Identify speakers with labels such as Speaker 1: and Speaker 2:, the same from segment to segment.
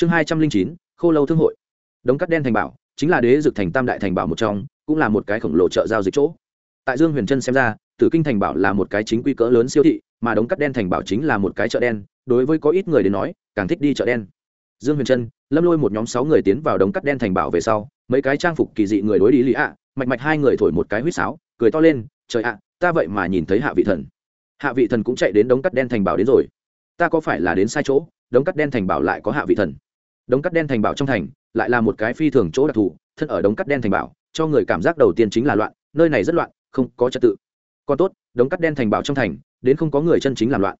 Speaker 1: chương hai trăm linh chín, khô lâu thương hội. Đống cắt đen thành bảo, chính là đế dực thành tam đại thành bảo một trong, cũng là một cái khổng lồ chợ giao dịch chỗ. Tại dương huyền trân xem ra, tử kinh thành bảo là một cái chính quy cỡ lớn siêu thị, mà đống cắt đen thành bảo chính là một cái chợ đen, đối với có ít người đến nói, càng thích đi chợ đen. Dương huyền trân, lâm lôi một nhóm sáu người tiến vào đống cắt đen thành bảo về sau, mấy cái trang phục kỳ dị người đối lý lý ạ, mạch mạch hai người thổi một cái huýt sáo, cười to lên, trời ạ, ta vậy mà nhìn thấy hạ vị thần. Hạ vị thần cũng chạy đến đống cắt đen thành bảo đến rồi. Ta có phải là đến sai chỗ, đống cắt đen thành bảo lại có hạ vị thần? Đống cắt đen thành bảo trong thành, lại là một cái phi thường chỗ đặc thù, thân ở đống cắt đen thành bảo, cho người cảm giác đầu tiên chính là loạn, nơi này rất loạn, không có trật tự. Còn tốt, đống cắt đen thành bảo trong thành, đến không có người chân chính làm loạn.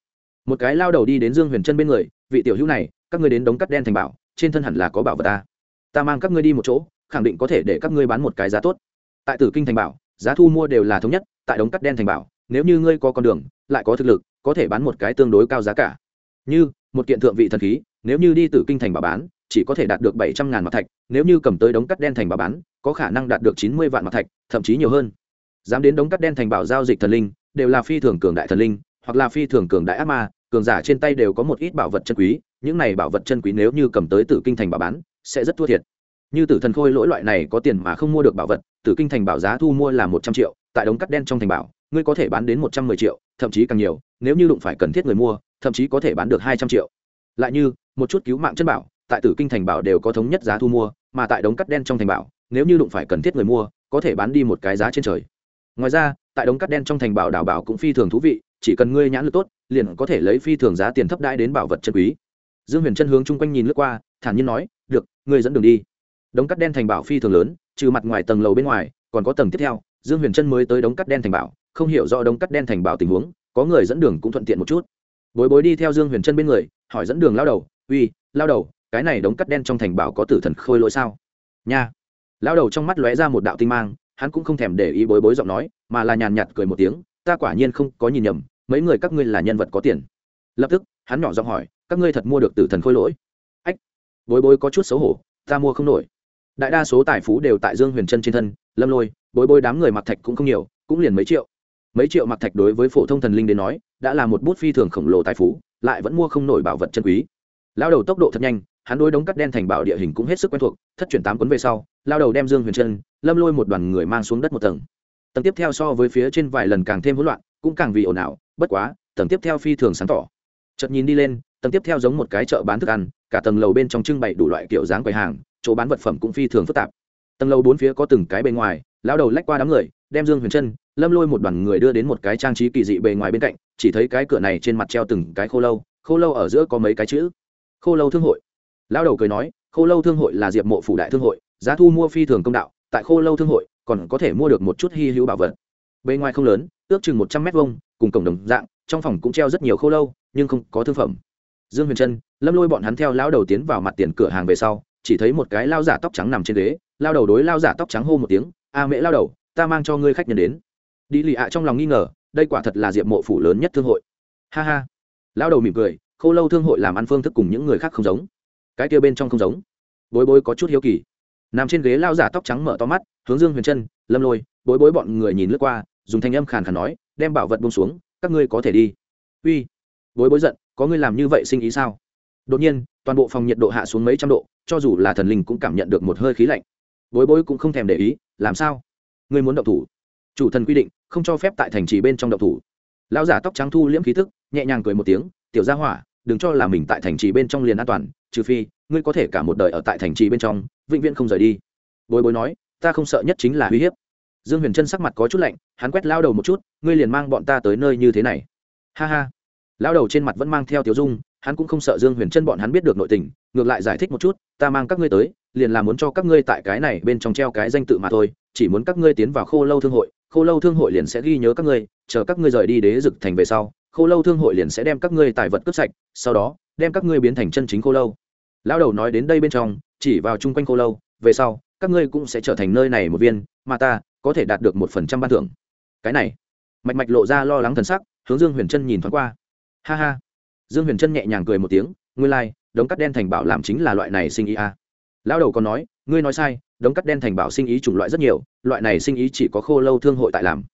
Speaker 1: Một cái lao đầu đi đến dương huyền chân bên người, vị tiểu hữu này, các ngươi đến đống cắt đen thành bảo, trên thân hẳn là có bảo vật ta. Ta mang các ngươi đi một chỗ, khẳng định có thể để các ngươi bán một cái giá tốt. Tại tử kinh thành bảo, giá thu mua đều là thống nhất, tại đống cắt đen thành bảo, nếu như ngươi có con đường, lại có thực lực, có thể bán một cái tương đối cao giá cả. Như, một kiện thượng vị thần khí, nếu như đi tử kinh thành bảo bán chỉ có thể đạt được bảy trăm ngàn mặt thạch, nếu như cầm tới đống cắt đen thành bảo bán, có khả năng đạt được chín mươi vạn mặt thạch, thậm chí nhiều hơn. Dám đến đống cắt đen thành bảo giao dịch thần linh, đều là phi thường cường đại thần linh, hoặc là phi thường cường đại ác ma, cường giả trên tay đều có một ít bảo vật chân quý, những này bảo vật chân quý nếu như cầm tới tử kinh thành bảo bán, sẽ rất thua thiệt. Như tử thần khôi lỗi loại này có tiền mà không mua được bảo vật, tử kinh thành bảo giá thu mua là một trăm triệu, tại đống cắt đen trong thành bảo, ngươi có thể bán đến một trăm mười triệu, thậm chí càng nhiều, nếu như đụng phải cần thiết người mua, thậm chí có thể bán được hai trăm triệu. Lại như, một chút cứu mạng chân bảo tại tử kinh thành bảo đều có thống nhất giá thu mua, mà tại đống cắt đen trong thành bảo, nếu như đụng phải cần thiết người mua, có thể bán đi một cái giá trên trời. Ngoài ra, tại đống cắt đen trong thành bảo đảo bảo cũng phi thường thú vị, chỉ cần ngươi nhãn lực tốt, liền có thể lấy phi thường giá tiền thấp đãi đến bảo vật chân quý. Dương huyền chân hướng chung quanh nhìn lướt qua, thản nhiên nói, được, ngươi dẫn đường đi. Đống cắt đen thành bảo phi thường lớn, trừ mặt ngoài tầng lầu bên ngoài, còn có tầng tiếp theo, dương huyền chân mới tới đống cắt đen thành bảo, không hiểu rõ đống cắt đen thành bảo tình huống, có người dẫn đường cũng thuận tiện một chút. Bối bối đi theo dương huyền chân bên người, hỏi dẫn đường lao đầu, uy, lao đầu cái này đống cắt đen trong thành bảo có tử thần khôi lỗi sao? Nha. Lao đầu trong mắt lóe ra một đạo tinh mang, hắn cũng không thèm để ý bối bối giọng nói, mà là nhàn nhạt cười một tiếng, ta quả nhiên không có nhìn nhầm, mấy người các ngươi là nhân vật có tiền. Lập tức, hắn nhỏ giọng hỏi, các ngươi thật mua được tử thần khôi lỗi? Ách. Bối bối có chút xấu hổ, ta mua không nổi. Đại đa số tài phú đều tại dương huyền chân trên thân, lâm lôi, bối bối đám người mặc thạch cũng không nhiều, cũng liền mấy triệu. Mấy triệu mặc thạch đối với phổ thông thần linh đến nói, đã là một bút phi thường khổng lồ tài phú, lại vẫn mua không nổi bảo vật chân quý. Lao đầu tốc độ thật nhanh hắn đối đống cắt đen thành bảo địa hình cũng hết sức quen thuộc, thất chuyển tám cuốn về sau, lao đầu đem dương huyền chân lâm lôi một đoàn người mang xuống đất một tầng. Tầng tiếp theo so với phía trên vài lần càng thêm hỗn loạn, cũng càng vì ồn ào, bất quá, tầng tiếp theo phi thường sáng tỏ. Chợt nhìn đi lên, tầng tiếp theo giống một cái chợ bán thức ăn, cả tầng lầu bên trong trưng bày đủ loại kiểu dáng quầy hàng, chỗ bán vật phẩm cũng phi thường phức tạp. Tầng lầu bốn phía có từng cái bề ngoài, lao đầu lách qua đám người, đem dương huyền chân lâm lôi một đoàn người đưa đến một cái trang trí kỳ dị bề ngoài bên cạnh, chỉ thấy cái cửa này trên mặt treo từng cái khô lâu khô lâu ở giữa có mấy cái chữ. Khô lâu thương hội lao đầu cười nói, khô lâu thương hội là diệp mộ phủ đại thương hội, giá thu mua phi thường công đạo, tại khô lâu thương hội còn có thể mua được một chút hy hữu bảo vật. Bề ngoài không lớn, ước chừng một trăm mét vuông, cùng cổng đồng dạng, trong phòng cũng treo rất nhiều khô lâu, nhưng không có thương phẩm. Dương huyền trân, lâm lôi bọn hắn theo lao đầu tiến vào mặt tiền cửa hàng về sau, chỉ thấy một cái lao giả tóc trắng nằm trên ghế, lao đầu đối lao giả tóc trắng hô một tiếng, a mễ lao đầu, ta mang cho ngươi khách nhân đến. Đi lì ạ trong lòng nghi ngờ, đây quả thật là diệp mộ phủ lớn nhất thương hội. Ha ha. Lao đầu mỉm cười, khô lâu thương hội làm ăn phương thức cùng những người khác không giống cái kia bên trong không giống. Bối bối có chút hiếu kỳ. Nằm trên ghế lao giả tóc trắng mở to mắt, hướng dương huyền chân lâm lôi, bối bối bọn người nhìn lướt qua, dùng thanh âm khàn khàn nói, đem bảo vật bông xuống, các ngươi có thể đi. Uy. Bối bối giận, có ngươi làm như vậy sinh ý sao? Đột nhiên, toàn bộ phòng nhiệt độ hạ xuống mấy trăm độ, cho dù là thần linh cũng cảm nhận được một hơi khí lạnh. Bối bối cũng không thèm để ý, làm sao? Ngươi muốn động thủ? Chủ thần quy định, không cho phép tại thành trì bên trong động thủ. Lão giả tóc trắng thu liễm khí thức nhẹ nhàng cười một tiếng, tiểu gia hỏa đừng cho là mình tại thành trì bên trong liền an toàn, trừ phi, ngươi có thể cả một đời ở tại thành trì bên trong, vĩnh viễn không rời đi. Bối bối nói, ta không sợ nhất chính là uy hiếp. Dương huyền trân sắc mặt có chút lạnh, hắn quét lao đầu một chút, ngươi liền mang bọn ta tới nơi như thế này. Ha ha. Lao đầu trên mặt vẫn mang theo tiểu dung, hắn cũng không sợ dương huyền trân bọn hắn biết được nội tình, ngược lại giải thích một chút, ta mang các ngươi tới, liền là muốn cho các ngươi tại cái này bên trong treo cái danh tự mà thôi, chỉ muốn các ngươi tiến vào khô lâu thương hội, khô lâu thương hội liền sẽ ghi nhớ các ngươi, chờ các ngươi rời đi đế dực thành về sau khô lâu thương hội liền sẽ đem các ngươi tài vật cướp sạch sau đó đem các ngươi biến thành chân chính khô lâu. Lão đầu nói đến đây bên trong chỉ vào chung quanh khô lâu về sau các ngươi cũng sẽ trở thành nơi này một viên mà ta có thể đạt được một phần trăm ban thưởng. Cái này mạch mạch lộ ra lo lắng thần sắc hướng dương huyền trân nhìn thoáng qua. Ha ha. Dương huyền trân nhẹ nhàng cười một tiếng ngươi lai、like, đống cắt đen thành bảo làm chính là loại này sinh ý a à. lão đầu còn nói ngươi nói sai đống cắt đen thành bảo sinh ý chủng loại rất nhiều loại này sinh ý chỉ có khô lâu thương hội tại làm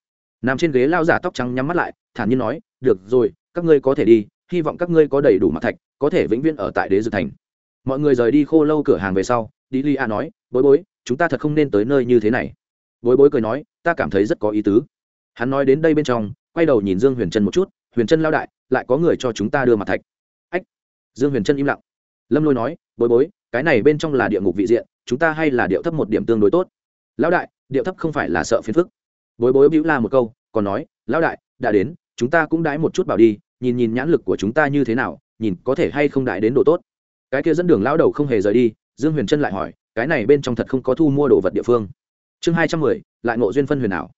Speaker 1: nằm trên ghế lao giả tóc trắng nhắm mắt lại, thản nhiên nói, được rồi, các ngươi có thể đi, hy vọng các ngươi có đầy đủ mặt thạch, có thể vĩnh viễn ở tại đế dược thành. Mọi người rời đi khô lâu cửa hàng về sau đi li a nói, bối bối, chúng ta thật không nên tới nơi như thế này. Bối bối cười nói, ta cảm thấy rất có ý tứ. Hắn nói đến đây bên trong, quay đầu nhìn dương huyền trân một chút, huyền trân lao đại, lại có người cho chúng ta đưa mặt thạch. Ách, dương huyền trân im lặng. Lâm lôi nói, bối bối, cái này bên trong là địa ngục vị diện, chúng ta hay là điệu thấp một điểm tương đối tốt. Lão đại, điệu thấp không phải là sợ phiền phức bối bối bĩu la một câu, còn nói, lão đại, đã đến, chúng ta cũng đãi một chút bảo đi, nhìn nhìn nhãn lực của chúng ta như thế nào, nhìn có thể hay không đại đến độ tốt. Cái kia dẫn đường lão đầu không hề rời đi, dương huyền trân lại hỏi, cái này bên trong thật không có thu mua đồ vật địa phương? Chương hai trăm mười, lại ngộ duyên phân huyền ảo.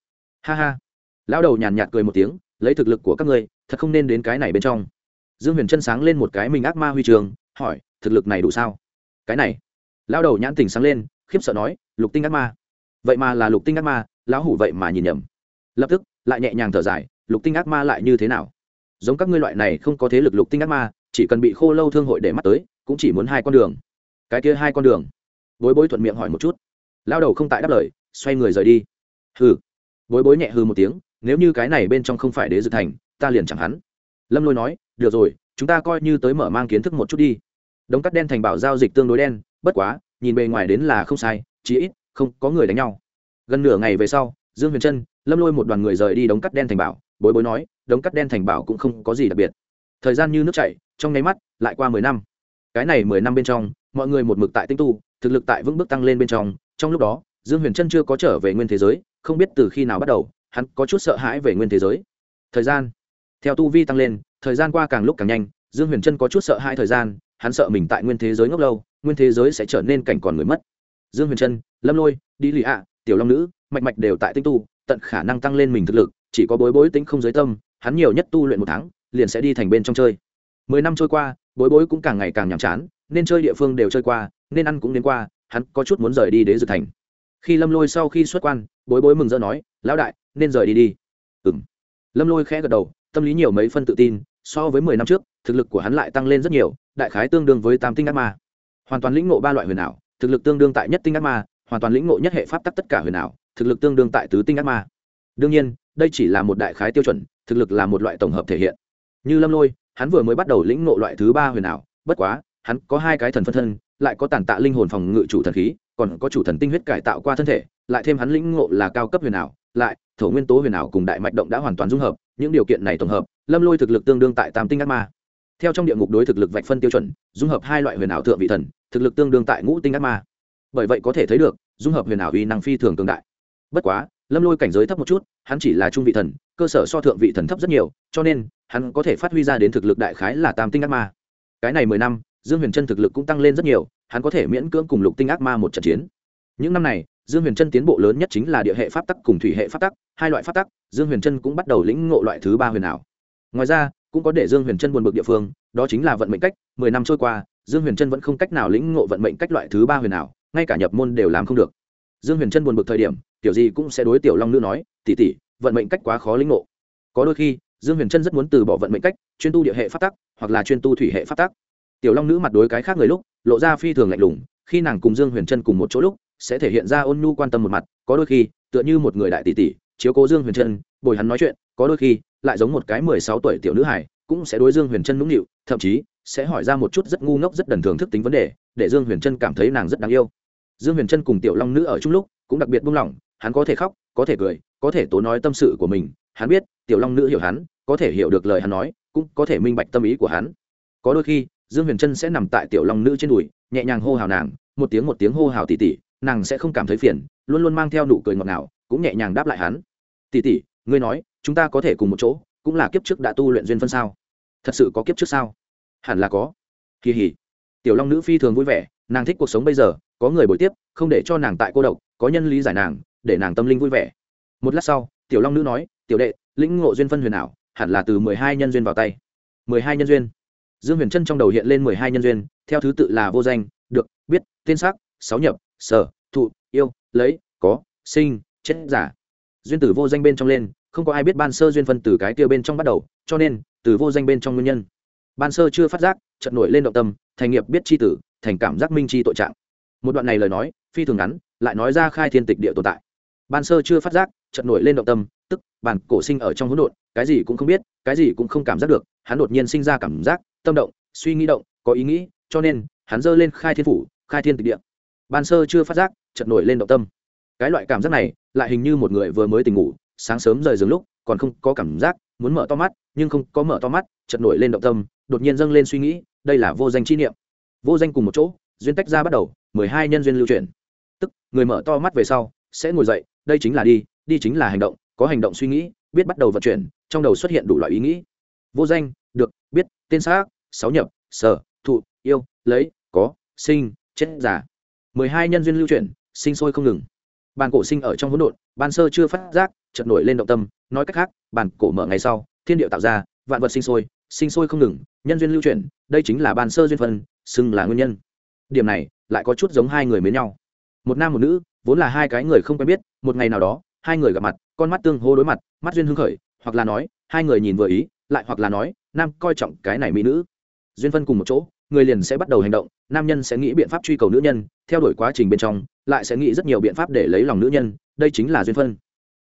Speaker 1: Ha ha. Lão đầu nhàn nhạt cười một tiếng, lấy thực lực của các ngươi, thật không nên đến cái này bên trong. Dương huyền chân sáng lên một cái mình ác ma huy trường, hỏi, thực lực này đủ sao? Cái này. Lão đầu nhãn tình sáng lên, khiếp sợ nói, lục tinh ác ma. Vậy mà là lục tinh ác ma lão hủ vậy mà nhìn nhầm. Lập tức, lại nhẹ nhàng thở dài, lục tinh ác ma lại như thế nào? Giống các ngươi loại này không có thế lực lục tinh ác ma, chỉ cần bị khô lâu thương hội để mắt tới, cũng chỉ muốn hai con đường. Cái kia hai con đường. Bối bối thuận miệng hỏi một chút. Lao đầu không tại đáp lời, xoay người rời đi. Hừ. Bối bối nhẹ hư một tiếng, nếu như cái này bên trong không phải đế dự thành, ta liền chẳng hắn. Lâm lôi nói, được rồi, chúng ta coi như tới mở mang kiến thức một chút đi. Đống cắt đen thành bảo giao dịch tương đối đen, bất quá, nhìn bề ngoài đến là không sai, chí ít, không có người đánh nhau gần nửa ngày về sau, dương huyền trân, lâm lôi một đoàn người rời đi đống cắt đen thành bảo. Bối bối nói, đống cắt đen thành bảo cũng không có gì đặc biệt. Thời gian như nước chảy, trong nháy mắt, lại qua mười năm. Cái này mười năm bên trong, mọi người một mực tại tinh tu, thực lực tại vững bước tăng lên bên trong. Trong lúc đó, dương huyền trân chưa có trở về nguyên thế giới, không biết từ khi nào bắt đầu, hắn có chút sợ hãi về nguyên thế giới. Thời gian, theo tu vi tăng lên, thời gian qua càng lúc càng nhanh, dương huyền trân có chút sợ hãi thời gian, hắn sợ mình tại nguyên thế giới ngốc lâu, nguyên thế giới sẽ trở nên cảnh còn người mất. Dương huyền trân, lâm lôi đi lì ạ tiểu long nữ, mạch mạch đều tại tinh tu, tận khả năng tăng lên mình thực lực, chỉ có bối bối tính không giới tâm, hắn nhiều nhất tu luyện một tháng, liền sẽ đi thành bên trong chơi. Mười năm trôi qua, bối bối cũng càng ngày càng nhàm chán, nên chơi địa phương đều chơi qua, nên ăn cũng đến qua, hắn có chút muốn rời đi đế dược thành. Khi lâm lôi sau khi xuất quan, bối bối mừng rỡ nói, lão đại, nên rời đi đi. Ừ m lâm lôi khẽ gật đầu, tâm lý nhiều mấy phân tự tin, so với mười năm trước, thực lực của hắn lại tăng lên rất nhiều, đại khái tương đương với tam tinh ác ma. Hoàn toàn lĩnh ngộ ba loại huyền ảo, thực lực tương đương tại nhất tinh ác ma hoàn toàn lĩnh ngộ nhất hệ pháp tắc tất cả huyền ảo, thực lực tương đương tại tứ tinh ác ma. Đương nhiên, đây chỉ là một đại khái tiêu chuẩn, thực lực là một loại tổng hợp thể hiện. Như lâm lôi, hắn vừa mới bắt đầu lĩnh ngộ loại thứ ba huyền ảo, bất quá, hắn có hai cái thần phân thân, lại có tàn tạ linh hồn phòng ngự chủ thần khí, còn có chủ thần tinh huyết cải tạo qua thân thể, lại thêm hắn lĩnh ngộ là cao cấp huyền ảo, lại, thổ nguyên tố huyền ảo cùng đại mạch động đã hoàn toàn dung hợp, những điều kiện này tổng hợp, lâm lôi thực lực tương đương tại tam tinh ác ma. Theo trong địa ngục đối thực lực vạch phân tiêu chuẩn, dung hợp hai loại huyền ảo thượng vị thần, thực lực tương đương tại ngũ tinh ác ma bởi vậy có thể thấy được, dung hợp huyền ảo uy năng phi thường tương đại. Bất quá, lâm lôi cảnh giới thấp một chút, hắn chỉ là trung vị thần, cơ sở so thượng vị thần thấp rất nhiều, cho nên, hắn có thể phát huy ra đến thực lực đại khái là tam tinh ác ma. Cái này mười năm, dương huyền trân thực lực cũng tăng lên rất nhiều, hắn có thể miễn cưỡng cùng lục tinh ác ma một trận chiến. Những năm này, dương huyền trân tiến bộ lớn nhất chính là địa hệ pháp tắc cùng thủy hệ pháp tắc, hai loại pháp tắc, dương huyền trân cũng bắt đầu lĩnh ngộ loại thứ ba huyền ảo. Ngoài ra, cũng có để dương huyền trân buồn bực địa phương, đó chính là vận mệnh cách, mười năm trôi qua, dương huyền trân vẫn không cách nào lĩnh ngộ vận mệnh cách loại thứ ba huyền ảo ngay cả nhập môn đều làm không được. Dương huyền trân buồn bực thời điểm, tiểu gì cũng sẽ đối tiểu long nữ nói tỉ tỉ vận mệnh cách quá khó lĩnh ngộ. Có đôi khi, dương huyền trân rất muốn từ bỏ vận mệnh cách, chuyên tu địa hệ pháp tắc, hoặc là chuyên tu thủy hệ pháp tắc. Tiểu long nữ mặt đối cái khác người lúc, lộ ra phi thường lạnh lùng, khi nàng cùng dương huyền trân cùng một chỗ lúc, sẽ thể hiện ra ôn nhu quan tâm một mặt, có đôi khi, tựa như một người đại tỷ tỷ, chiếu cố dương huyền trân bồi hắn nói chuyện, có đôi khi, lại giống một cái mười sáu tuổi tiểu nữ hải cũng sẽ đối dương huyền trân nũng nịu, thậm chí, sẽ hỏi ra một chút rất ngu ngốc rất đần thường thức tính vấn đề, để dương huyền trân cảm thấy nàng rất đáng yêu dương huyền trân cùng tiểu long nữ ở chung lúc cũng đặc biệt buông lỏng, hắn có thể khóc, có thể cười, có thể tố nói tâm sự của mình, hắn biết, tiểu long nữ hiểu hắn, có thể hiểu được lời hắn nói, cũng có thể minh bạch tâm ý của hắn. Có đôi khi, dương huyền trân sẽ nằm tại tiểu long nữ trên đùi, nhẹ nhàng hô hào nàng, một tiếng một tiếng hô hào tỉ tỉ, nàng sẽ không cảm thấy phiền, luôn luôn mang theo nụ cười ngọt ngào, cũng nhẹ nhàng đáp lại hắn. Tỉ tỉ, ngươi nói, chúng ta có thể cùng một chỗ, cũng là kiếp trước đã tu luyện duyên phân sao? Thật sự có kiếp trước sao? Hẳn là có. Kỳ hỉ. Tiểu long nữ phi thường vui vẻ nàng thích cuộc sống bây giờ, có người bồi tiếp, không để cho nàng tại cô độc, có nhân lý giải nàng, để nàng tâm linh vui vẻ. Một lát sau, tiểu long nữ nói, tiểu đệ, lĩnh ngộ duyên phân huyền ảo, hẳn là từ mười hai nhân duyên vào tay. Mười hai nhân duyên. Dương huyền trân trong đầu hiện lên mười hai nhân duyên, theo thứ tự là vô danh, được, biết, tên sắc sáu nhập, sở, thụ, yêu, lấy, có, sinh, chết, giả. Duyên tử vô danh bên trong lên, không có ai biết ban sơ duyên phân từ cái tiêu bên trong bắt đầu, cho nên, từ vô danh bên trong nguyên nhân. Ban sơ chưa phát giác trận nổi lên động tâm, thành nghiệp biết c h i tử thành cảm giác minh chi tội trạng. Một đoạn này lời nói, phi thường ngắn, lại nói ra khai thiên tịch địa tồn tại. Ban sơ chưa phát giác, chợt nổi lên động tâm, tức, bản cổ sinh ở trong hỗn độn, cái gì cũng không biết, cái gì cũng không cảm giác được, hắn đột nhiên sinh ra cảm giác, tâm động, suy nghĩ động, có ý nghĩ, cho nên, hắn giơ lên khai thiên phủ, khai thiên tịch địa. Ban sơ chưa phát giác, chợt nổi lên động tâm. Cái loại cảm giác này, lại hình như một người vừa mới tỉnh ngủ, sáng sớm rời giường lúc, còn không có cảm giác, muốn mở to mắt, nhưng không có mở to mắt, chợt nổi lên động tâm, đột nhiên dâng lên suy nghĩ, đây là vô danh chi niệm vô danh cùng một chỗ, duyên tách ra bắt đầu, mười hai nhân duyên lưu truyền tức, người mở to mắt về sau, sẽ ngồi dậy, đây chính là đi đi chính là hành động, có hành động suy nghĩ, biết bắt đầu vận chuyển, trong đầu xuất hiện đủ loại ý nghĩ. Vô danh, được, biết, tên xác, sáu nhập, sở, thụ, yêu, lấy, có, sinh, chết, giả. Mười hai nhân duyên lưu chuyển, sinh sôi không ngừng. Bàn cổ sinh ở trong hỗn độn, ban sơ chưa phát giác, chợt nổi lên động tâm, nói cách khác bàn cổ mở ngày sau, thiên điệu tạo ra, vạn vật sinh sôi sinh sôi không ngừng, nhân duyên lưu chuyển, đây chính là ban sơ duyên phân xưng là nguyên nhân. Điểm này, lại có chút giống hai người mến nhau. Một nam một nữ, vốn là hai cái người không quen biết, một ngày nào đó, hai người gặp mặt, con mắt tương hô đối mặt, mắt duyên hưng khởi, hoặc là nói, hai người nhìn vừa ý, lại hoặc là nói, nam coi trọng cái này mỹ nữ. Duyên phân cùng một chỗ, người liền sẽ bắt đầu hành động, nam nhân sẽ nghĩ biện pháp truy cầu nữ nhân, theo đuổi quá trình bên trong, lại sẽ nghĩ rất nhiều biện pháp để lấy lòng nữ nhân, đây chính là duyên phân.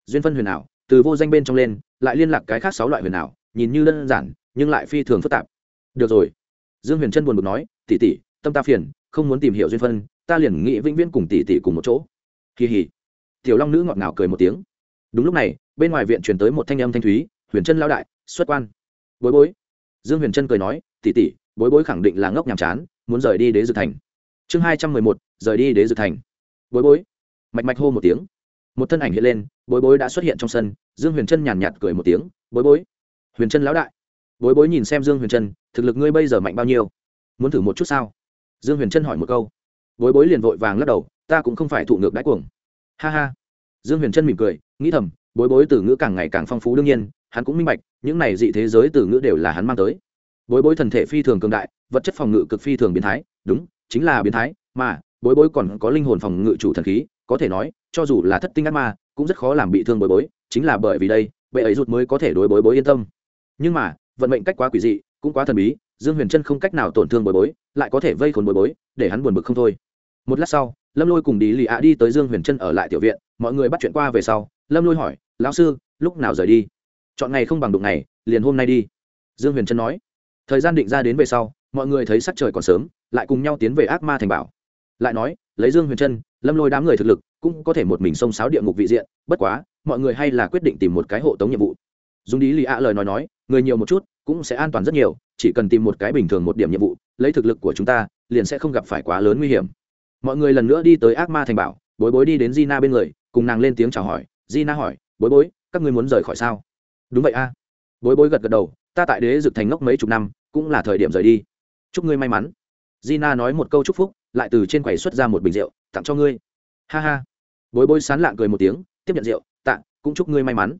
Speaker 1: Duyên phân huyền ảo, từ vô danh bên trong lên, lại liên lạc cái khác sáu loại huyền ảo, nhìn như đơn giản, nhưng lại phi thường phức tạp. Được rồi. Dương huyền trân buồn bực nói tỷ tỷ, tâm ta phiền không muốn tìm hiểu duyên phân ta liền nghĩ vĩnh viễn cùng tỷ tỷ cùng một chỗ. Kỳ hỉ. Tiểu long nữ ngọt ngào cười một tiếng. Đúng lúc này bên ngoài viện truyền tới một thanh âm thanh thúy huyền trân lao đại xuất quan. Bối bối. Dương huyền trân cười nói tỷ tỷ, bối bối khẳng định là ngốc nhàm chán muốn rời đi đế dược thành. Chương hai trăm mười một rời đi đế dược thành. Bối bối. Mạch mạch hô một tiếng. Một thân ảnh hiện lên bối bối đã xuất hiện trong sân dương huyền trân nhàn nhạt cười một tiếng bối bối. Huyền trân lão đại. Bối bối nhìn xem dương huyền trân thực lực ngươi bây giờ mạnh bao nhiêu? Muốn thử một chút sao? Dương huyền trân hỏi một câu. Bối bối liền vội vàng lắc đầu, ta cũng không phải thụ ngược đáy cuồng. Ha ha. Dương huyền trân mỉm cười, nghĩ thầm, bối bối từ ngữ càng ngày càng phong phú đương nhiên, hắn cũng minh bạch, những này dị thế giới từ ngữ đều là hắn mang tới. Bối bối thần thể phi thường cường đại, vật chất phòng ngự cực phi thường biến thái, đúng, chính là biến thái, mà bối bối còn có linh hồn phòng ngự chủ thần khí, có thể nói, cho dù là thất tinh ác ma, cũng rất khó làm bị thương bối bối, chính là bởi vì đây, bệ ấy rụt mới có thể đối bối bối yên tâm. Nhưng mà, vận mệnh cách quá quỷ dị, cũng quá thần bí dương huyền trân không cách nào tổn thương bồi bối, lại có thể vây khốn bồi bối, để hắn buồn bực không thôi. Một lát sau, lâm lôi cùng đi lì ạ đi tới dương huyền trân ở lại tiểu viện, mọi người bắt chuyện qua về sau, lâm lôi hỏi, lão sư, lúc nào rời đi? Chọn ngày không bằng đụng ngày, liền hôm nay đi. Dương huyền trân nói. Thời gian định ra đến về sau, mọi người thấy sắc trời còn sớm, lại cùng nhau tiến về ác ma thành bảo. Lại nói, lấy dương huyền trân lâm lôi đám người thực lực cũng có thể một mình xông sáo địa ngục vị diện, bất quá, mọi người hay là quyết định tìm một cái hộ tống nhiệm vụ. Dùng đi lì ạ lời nói nói người nhiều một chút, cũng sẽ an toàn rất nhiều, chỉ cần tìm một cái bình thường một điểm nhiệm vụ, lấy thực lực của chúng ta, liền sẽ không gặp phải quá lớn nguy hiểm. Mọi người lần nữa đi tới ác ma thành bảo, bối bối đi đến Gina bên người, cùng nàng lên tiếng chào hỏi. Gina hỏi, bối bối, các ngươi muốn rời khỏi sao? Đúng vậy a. Bối bối gật gật đầu, ta tại đế dực thành ngốc mấy chục năm, cũng là thời điểm rời đi. Chúc ngươi may mắn. Gina nói một câu chúc phúc, lại từ trên quầy xuất ra một bình rượu, tặng cho ngươi. Ha ha. Bối bối sán lạng cười một tiếng, tiếp nhận rượu, tạ, cũng chúc ngươi may mắn.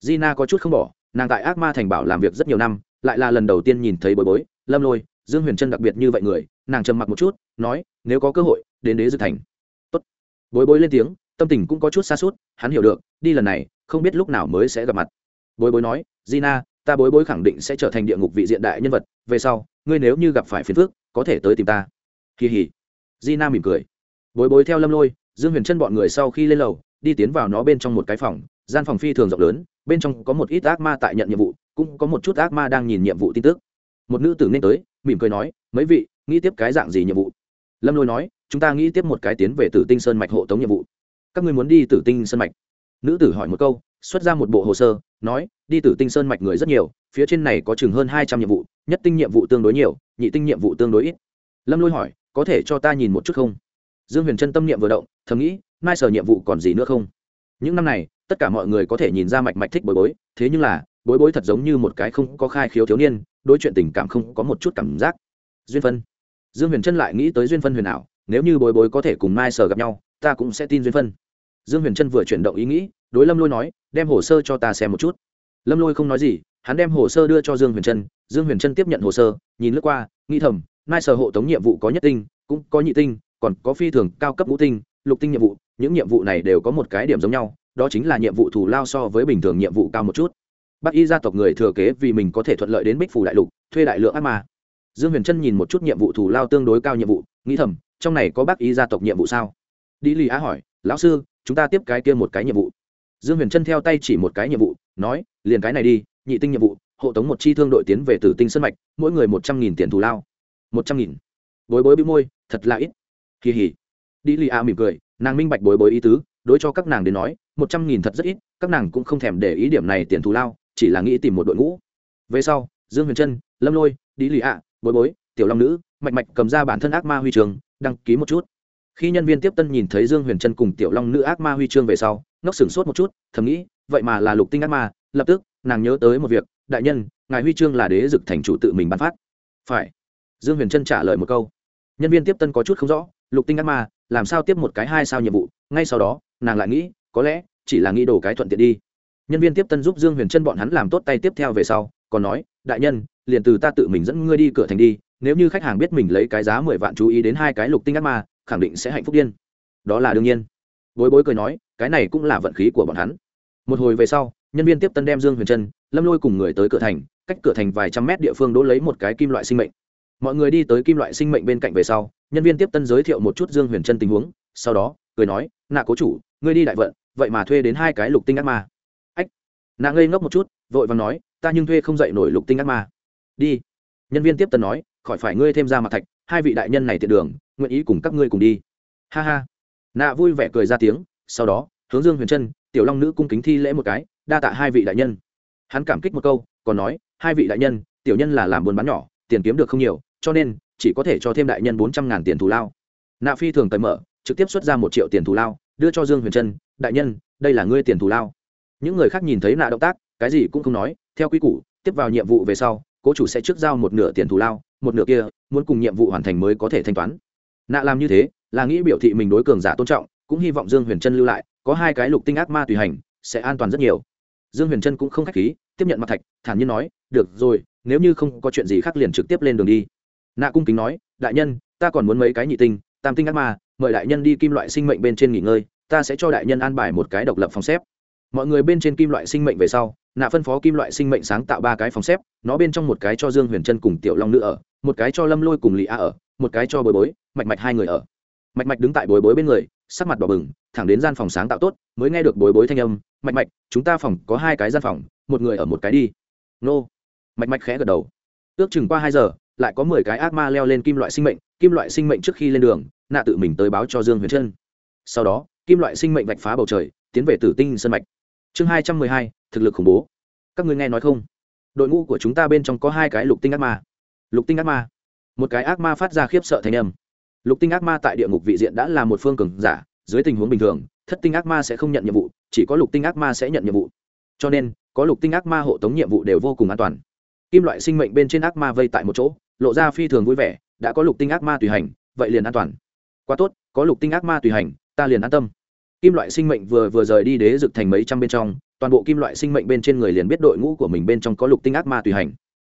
Speaker 1: Gina có chút không bỏ nàng tại ác ma thành bảo làm việc rất nhiều năm, lại là lần đầu tiên nhìn thấy bối bối, lâm lôi, dương huyền trân đặc biệt như vậy người, nàng trầm mặc một chút, nói, nếu có cơ hội, đến đế dư thành. Tốt. bối bối lên tiếng, tâm tình cũng có chút xa suốt, hắn hiểu được, đi lần này, không biết lúc nào mới sẽ gặp mặt. Bối bối nói, gina, ta bối bối khẳng định sẽ trở thành địa ngục vị diện đại nhân vật, về sau, ngươi nếu như gặp phải phiền phước có thể tới tìm ta. Kỳ hỉ. Gina mỉm cười. Bối bối theo lâm lôi, dương huyền chân bọn người sau khi lên lầu, đi tiến vào nó bên trong một cái phòng, gian phòng phi thường rộng lớn bên trong có một ít ác ma tại nhận nhiệm vụ, cũng có một chút ác ma đang nhìn nhiệm vụ tin tức. Một nữ tử nên tới, mỉm cười nói, mấy vị, nghĩ tiếp cái dạng gì nhiệm vụ? Lâm lôi nói, chúng ta nghĩ tiếp một cái tiến về tử tinh sơn mạch hộ tống nhiệm vụ. Các ngươi muốn đi tử tinh sơn mạch? Nữ tử hỏi một câu, xuất ra một bộ hồ sơ, nói, đi tử tinh sơn mạch người rất nhiều, phía trên này có chừng hơn hai trăm nhiệm vụ, nhất tinh nhiệm vụ tương đối nhiều, nhị tinh nhiệm vụ tương đối ít. Lâm lôi hỏi, có thể cho ta nhìn một chút không? Dương huyền chân tâm niệm vừa động, thầm nghĩ, mai sở nhiệm vụ còn gì nữa không? Những năm này tất cả mọi người có thể nhìn ra mạch mạch thích bối bối, thế nhưng là, bối bối thật giống như một cái không có khai khiếu thiếu niên, đối chuyện tình cảm không có một chút cảm giác. Duyên phân. Dương huyền trân lại nghĩ tới duyên phân huyền ảo, nếu như bối bối có thể cùng mai sở gặp nhau, ta cũng sẽ tin duyên phân. Dương huyền trân vừa chuyển động ý nghĩ, đối lâm lôi nói, đem hồ sơ cho ta xem một chút. Lâm lôi không nói gì, hắn đem hồ sơ đưa cho dương huyền trân, dương huyền trân tiếp nhận hồ sơ, nhìn lướt qua, nghĩ thầm, mai sở hộ tống nhiệm vụ có nhất tinh, cũng có nhị tinh, còn có phi thường cao cấp ngũ tinh, lục tinh nhiệm vụ, những nhiệm vụ này đều có một cái điểm giống nhau đó chính là nhiệm vụ thù lao so với bình thường nhiệm vụ cao một chút. Bác y gia tộc người thừa kế vì mình có thể thuận lợi đến bích phủ đại lục, thuê đại lượng ác ma. Dương huyền trân nhìn một chút nhiệm vụ thù lao tương đối cao nhiệm vụ, nghĩ thầm, trong này có bác y gia tộc nhiệm vụ sao? Đi lì á hỏi, lão sư, chúng ta tiếp cái kia một cái nhiệm vụ. Dương huyền trân theo tay chỉ một cái nhiệm vụ, nói, liền cái này đi, nhị tinh nhiệm vụ, hộ tống một chi thương đội tiến về từ tinh sân mạch, mỗi người một trăm nghìn tiền thù lao. Một trăm nghìn? Bối bối bị môi, thật là ít. Kỳ hỉ. Đi lì a mỉm cười, nàng minh bạch bối bối ý tứ đối cho các nàng đến nói, một trăm nghìn thật rất ít, các nàng cũng không thèm để ý điểm này tiền thù lao, chỉ là nghĩ tìm một đội ngũ. Về sau, dương huyền trân, lâm lôi đi lì ạ, bối bối, tiểu long nữ, mạch mạch cầm ra bản thân ác ma huy trường đăng ký một chút. Khi nhân viên tiếp tân nhìn thấy dương huyền trân cùng tiểu long nữ ác ma huy chương về sau, ngốc sửng sốt một chút, thầm nghĩ, vậy mà là lục tinh ác ma, lập tức, nàng nhớ tới một việc, đại nhân, ngài huy chương là đế dực thành chủ tự mình ban phát. Phải. Dương huyền trân trả lời một câu. Nhân viên tiếp tân có chút không rõ lục tinh ác ma, làm sao tiếp một cái hai sao nhiệm vụ, ngay sau đó, nàng lại nghĩ, có lẽ, chỉ là nghĩ đổ cái thuận tiện đi. Nhân viên tiếp tân giúp dương huyền chân bọn hắn làm tốt tay tiếp theo về sau, còn nói, đại nhân, liền từ ta tự mình dẫn ngươi đi cửa thành đi, nếu như khách hàng biết mình lấy cái giá mười vạn chú ý đến hai cái lục tinh ác ma, khẳng định sẽ hạnh phúc điên. Đó là đương nhiên. Bối bối cười nói, cái này cũng là vận khí của bọn hắn. Một hồi về sau, nhân viên tiếp tân đem dương huyền trân, lâm lôi cùng người tới cửa thành, cách cửa thành vài trăm mét địa phương đỗ lấy một cái kim loại sinh mệnh mọi người đi tới kim loại sinh mệnh bên cạnh về sau, nhân viên tiếp tân giới thiệu một chút dương huyền chân tình huống, sau đó, cười nói, nạ cố chủ, ngươi đi đại vận, vậy mà thuê đến hai cái lục tinh ác ma. Ách. Nạ ngây ngốc một chút, vội vàng nói, ta nhưng thuê không dậy nổi lục tinh ác ma. Đi. Nhân viên tiếp tân nói, khỏi phải ngươi thêm ra mặt thạch, hai vị đại nhân này tiện đường, nguyện ý cùng các ngươi cùng đi. Ha ha. Nạ vui vẻ cười ra tiếng, sau đó, hướng dương huyền trân, tiểu long nữ cung kính thi lễ một cái, đa tạ hai vị đại nhân. Hắn cảm kích một câu, còn nói, hai vị đại nhân, tiểu nhân là làm buôn bán nhỏ tiền kiếm được không nhiều, cho nên, chỉ có thể cho thêm đại nhân bốn trăm ngàn tiền thù lao. Nạ phi thường cởi mở, trực tiếp xuất ra một triệu tiền thù lao, đưa cho dương huyền trân, đại nhân, đây là ngươi tiền thù lao. Những người khác nhìn thấy nạ động tác, cái gì cũng không nói, theo quy củ, tiếp vào nhiệm vụ về sau, cố chủ sẽ trước giao một nửa tiền thù lao, một nửa kia, muốn cùng nhiệm vụ hoàn thành mới có thể thanh toán. Nạ làm như thế, là nghĩ biểu thị mình đối cường giả tôn trọng, cũng hy vọng dương huyền trân lưu lại, có hai cái lục tinh ác ma tùy hành, sẽ an toàn rất nhiều. Dương huyền trân cũng không k h á c h khí, tiếp nhận mặt thạch, thản nhiên nói, được rồi nếu như không có chuyện gì khác liền trực tiếp lên đường đi. Nạ cung kính nói, đại nhân, ta còn muốn mấy cái nhị tinh, tam tinh ác ma, mời đại nhân đi kim loại sinh mệnh bên trên nghỉ ngơi, ta sẽ cho đại nhân an bài một cái độc lập phòng xếp. Mọi người bên trên kim loại sinh mệnh về sau, nạ phân phó kim loại sinh mệnh sáng tạo ba cái phòng xếp, nó bên trong một cái cho dương huyền trân cùng tiểu long nữ ở, một cái cho lâm lôi cùng lì a ở, một cái cho bồi bối, mạch mạch hai người ở. Mạch mạch đứng tại bồi bối bên người, sắc mặt bỏ bừng, thẳng đến gian phòng sáng tạo tốt, mới nghe được bồi bối thanh âm, mạch mạch, chúng ta phòng có hai cái gian phòng, một người ở một cái đi. Nô mạch mạch khẽ gật đầu. Ước chừng qua hai giờ, lại có mười cái ác ma leo lên kim loại sinh mệnh, kim loại sinh mệnh trước khi lên đường, nạ tự mình tới báo cho dương huyền trân. Sau đó, kim loại sinh mệnh vạch phá bầu trời, tiến về tử tinh sân mạch. Chương hai trăm mười hai, thực lực khủng bố. Các người nghe nói không? Đội ngũ của chúng ta bên trong có hai cái lục tinh ác ma. Lục tinh ác ma. Một cái ác ma phát ra khiếp sợ thanh âm. Lục tinh ác ma tại địa ngục vị diện đã là một phương cường giả, dưới tình huống bình thường, thất tinh ác ma sẽ không nhận nhiệm vụ, chỉ có lục tinh ác ma sẽ nhận nhiệm vụ. Cho nên, có lục tinh ác ma hộ tống nhiệm vụ đều vô cùng an toàn kim loại sinh mệnh bên trên ác ma vây tại một chỗ, lộ ra phi thường vui vẻ, đã có lục tinh ác ma tùy hành, vậy liền an toàn. Quá tốt, có lục tinh ác ma tùy hành, ta liền an tâm. Kim loại sinh mệnh vừa vừa rời đi đế dực thành mấy trăm bên trong, toàn bộ kim loại sinh mệnh bên trên người liền biết đội ngũ của mình bên trong có lục tinh ác ma tùy hành.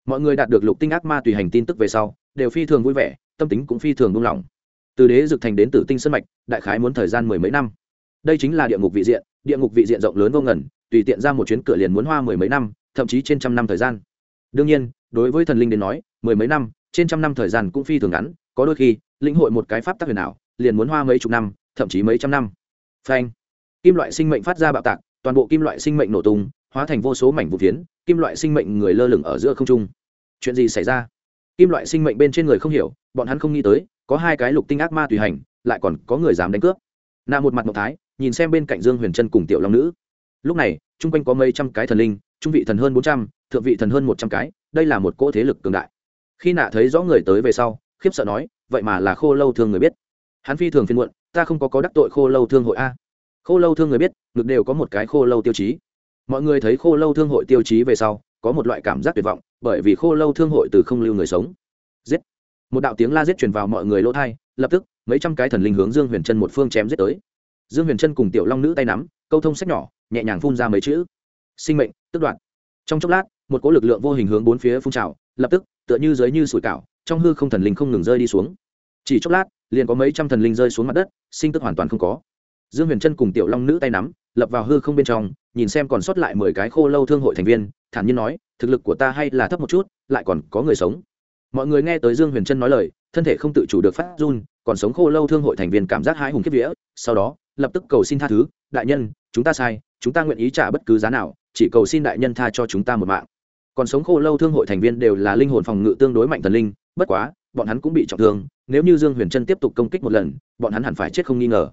Speaker 1: Mọi người đạt được lục tinh ác ma tùy hành tin tức về sau, đều phi thường vui vẻ, tâm tính cũng phi thường buông lỏng. Từ đế dực thành đến tử tinh sân mạch, đại khái muốn thời gian mười mấy năm. Đây chính là địa ngục vị diện, địa ngục vị diện rộng lớn vô ngần, tùy tiện ra một chuyến cửa liền muốn hoa mười mấy năm, thậm chí trên trăm năm thời gian đương nhiên, đối với thần linh đến nói, mười mấy năm, trên trăm năm thời gian cũng phi thường ngắn, có đôi khi, lĩnh hội một cái pháp tắc huyền ảo, liền muốn hoa mấy chục năm, thậm chí mấy trăm năm. Phanh. Kim loại sinh mệnh phát ra bạo tạc, toàn bộ kim loại sinh mệnh nổ tung, hóa thành vô số mảnh vụ phiến, kim loại sinh mệnh người lơ lửng ở giữa không trung. Chuyện gì xảy ra? Kim loại sinh mệnh bên trên người không hiểu, bọn hắn không nghĩ tới, có hai cái lục tinh ác ma tùy hành, lại còn có người dám đánh cướp. Nạ một mặt mộc thái, nhìn xem bên cạnh dương huyền trân cùng tiểu long nữ. Lúc này, chung quanh có mấy trăm cái thần linh trung vị thần hơn bốn trăm, thượng vị thần hơn một trăm cái, đây là một cỗ thế lực cường đại. Khi nạ thấy rõ người tới về sau, khiếp sợ nói, vậy mà là khô lâu thương người biết. Hắn phi thường phiên muộn, ta không có có đắc tội khô lâu thương hội a. Khô lâu thương người biết, ngực đều có một cái khô lâu tiêu chí. Mọi người thấy khô lâu thương hội tiêu chí về sau, có một loại cảm giác tuyệt vọng, bởi vì khô lâu thương hội từ không lưu người sống. Giết! Một đạo tiếng la giết truyền vào mọi người lỗ thai lập tức, mấy trăm cái thần linh hướng dương huyền chân một phương chém giết tới. Dương huyền chân cùng tiểu long nữ tay nắm, câu thông sách nhỏ, nhẹ nhàng phun ra mấy chữ. Sinh mệnh tức đoạn trong chốc lát, một cỗ lực lượng vô hình hướng bốn phía phun trào, lập tức, tựa như dưới như sủi cảo, trong hư không thần linh không ngừng rơi đi xuống. Chỉ chốc lát, liền có mấy trăm thần linh rơi xuống mặt đất, sinh tức hoàn toàn không có. Dương huyền trân cùng tiểu long nữ tay nắm, lập vào hư không bên trong, nhìn xem còn sót lại mười cái khô lâu thương hội thành viên, thản nhiên nói, thực lực của ta hay là thấp một chút, lại còn có người sống. Mọi người nghe tới dương huyền trân nói lời, thân thể không tự chủ được phát run, còn sống khô lâu thương hội thành viên cảm giác hãi hùng kiếp vía, sau đó, lập tức cầu xin tha thứ, đại nhân, chúng ta sai, chúng ta nguyện ý trả bất cứ giá nào chỉ cầu xin đại nhân tha cho chúng ta một mạng. Còn sống khô lâu thương hội thành viên đều là linh hồn phòng ngự tương đối mạnh thần linh, bất quá, bọn hắn cũng bị trọng thương, nếu như dương huyền trân tiếp tục công kích một lần, bọn hắn hẳn phải chết không nghi ngờ.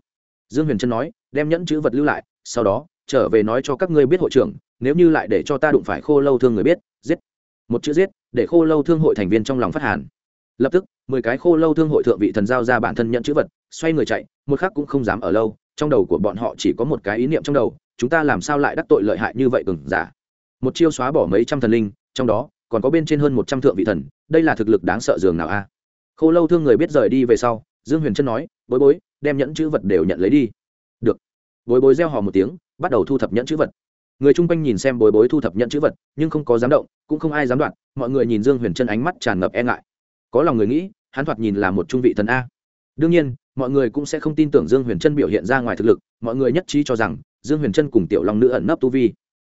Speaker 1: Dương huyền trân nói, đem nhẫn chữ vật lưu lại, sau đó, trở về nói cho các ngươi biết hội trưởng, nếu như lại để cho ta đụng phải khô lâu thương người biết, giết. Một chữ giết, để khô lâu thương hội thành viên trong lòng phát hàn. Lập tức, mười cái khô lâu thương hội thượng vị thần giao ra bản thân nhận chữ vật, xoay người chạy, một khắc cũng không dám ở lâu, trong đầu của bọn họ chỉ có một cái ý niệm trong đầu chúng ta làm sao lại đắc tội lợi hại như vậy cường giả? Một chiêu xóa bỏ mấy trăm thần linh, trong đó, còn có bên trên hơn một trăm thượng vị thần, đây là thực lực đáng sợ dường nào a? Khô lâu thương người biết rời đi về sau, dương huyền trân nói, bối bối, đem nhẫn chữ vật đều nhận lấy đi. Được. Bối bối gieo hò một tiếng, bắt đầu thu thập nhẫn chữ vật. Người chung quanh nhìn xem bối bối thu thập nhẫn chữ vật, nhưng không có dám động, cũng không ai dám đoạn, mọi người nhìn dương huyền trân ánh mắt tràn ngập e ngại. Có lòng người nghĩ, hắn thoạt nhìn là một trung vị thần a. Đương nhiên, mọi người cũng sẽ không tin tưởng dương huyền trân biểu hiện ra ngoài thực lực, mọi người nhất trí cho rằng dương huyền trân cùng tiểu long nữ ẩn nấp tu vi.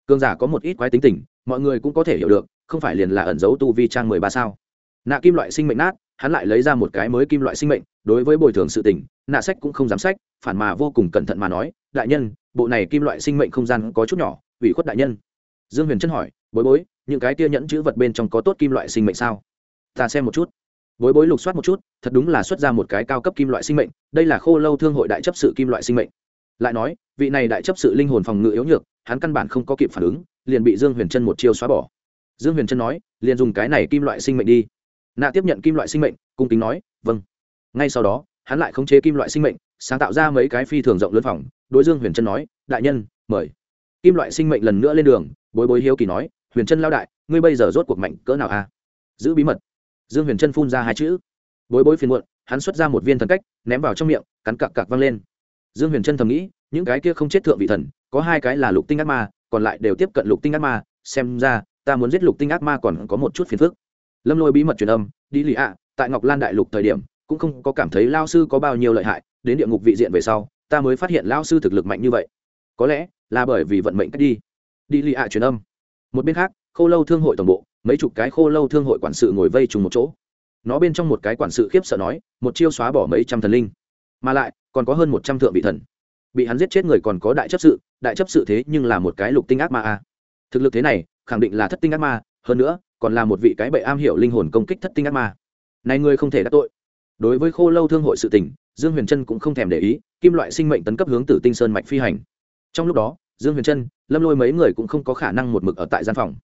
Speaker 1: Cương giả có một ít quái tính tình, mọi người cũng có thể hiểu được, không phải liền là ẩn giấu tu vi trang mười ba sao. Nạ kim loại sinh mệnh nát, hắn lại lấy ra một cái mới kim loại sinh mệnh, đối với bồi thường sự tình, nạ sách cũng không dám sách, phản mà vô cùng cẩn thận mà nói, đại nhân, bộ này kim loại sinh mệnh không gian có chút nhỏ, ủy khuất đại nhân. Dương huyền trân hỏi, bối bối, những cái tia nhẫn chữ vật bên trong có tốt kim loại sinh mệnh sao? Ta xem một chút. Bối bối lục soát một chút, thật đúng là xuất ra một cái cao cấp kim loại sinh mệnh, đây là khô lâu thương hội đại chấp sự kim loại sinh mệnh lại nói, vị này đại chấp sự linh hồn phòng ngự yếu nhược, hắn căn bản không có kịp phản ứng, liền bị dương huyền trân một chiêu xóa bỏ. Dương huyền trân nói, liền dùng cái này kim loại sinh mệnh đi. Nạ tiếp nhận kim loại sinh mệnh, cung kính nói vâng. Ngay sau đó, hắn lại khống chế kim loại sinh mệnh, sáng tạo ra mấy cái phi thường rộng lớn phòng. Đối dương huyền trân nói, đại nhân, mời. Kim loại sinh mệnh lần nữa lên đường, bối bối hiếu kỳ nói, huyền trân lao đại, ngươi bây giờ rốt cuộc mạnh cỡ nào a giữ bí mật. Dương huyền trân phun ra hai chữ. Bối bối phiền muộn, hắn xuất ra một viên thần cách, ném vào trong miệng, cắn cặc cặc văng lên dương huyền trân thầm nghĩ, những cái kia không chết thượng vị thần, có hai cái là lục tinh ác ma, còn lại đều tiếp cận lục tinh ác ma, xem ra, ta muốn giết lục tinh ác ma còn có một chút phiền phức. Lâm lôi bí mật truyền âm, đi lì ạ, tại ngọc lan đại lục thời điểm, cũng không có cảm thấy lao sư có bao nhiêu lợi hại, đến địa ngục vị diện về sau, ta mới phát hiện lao sư thực lực mạnh như vậy. Có lẽ là bởi vì vận mệnh cách đi. Đi lì ạ truyền âm. Một bên khác, khô lâu thương hội tổng bộ, mấy chục cái khô lâu thương hội quản sự ngồi vây trùng một chỗ. Nó bên trong một cái quản sự khiếp sợ nói, một chiêu xóa bỏ mấy trăm thần linh mà lại, còn có hơn một trăm thượng vị thần. Bị hắn giết chết người còn có đại chấp sự, đại chấp sự thế nhưng là một cái lục tinh ác ma a. Thực lực thế này, khẳng định là thất tinh ác ma, hơn nữa, còn là một vị cái bệ am hiểu linh hồn công kích thất tinh ác ma. Này ngươi không thể đắc tội. Đối với khô lâu thương hội sự tình, dương huyền trân cũng không thèm để ý, kim loại sinh mệnh tấn cấp hướng tử tinh sơn mạch phi hành. Trong lúc đó, dương huyền trân, lâm lôi mấy người cũng không có khả năng một mực ở tại gian phòng.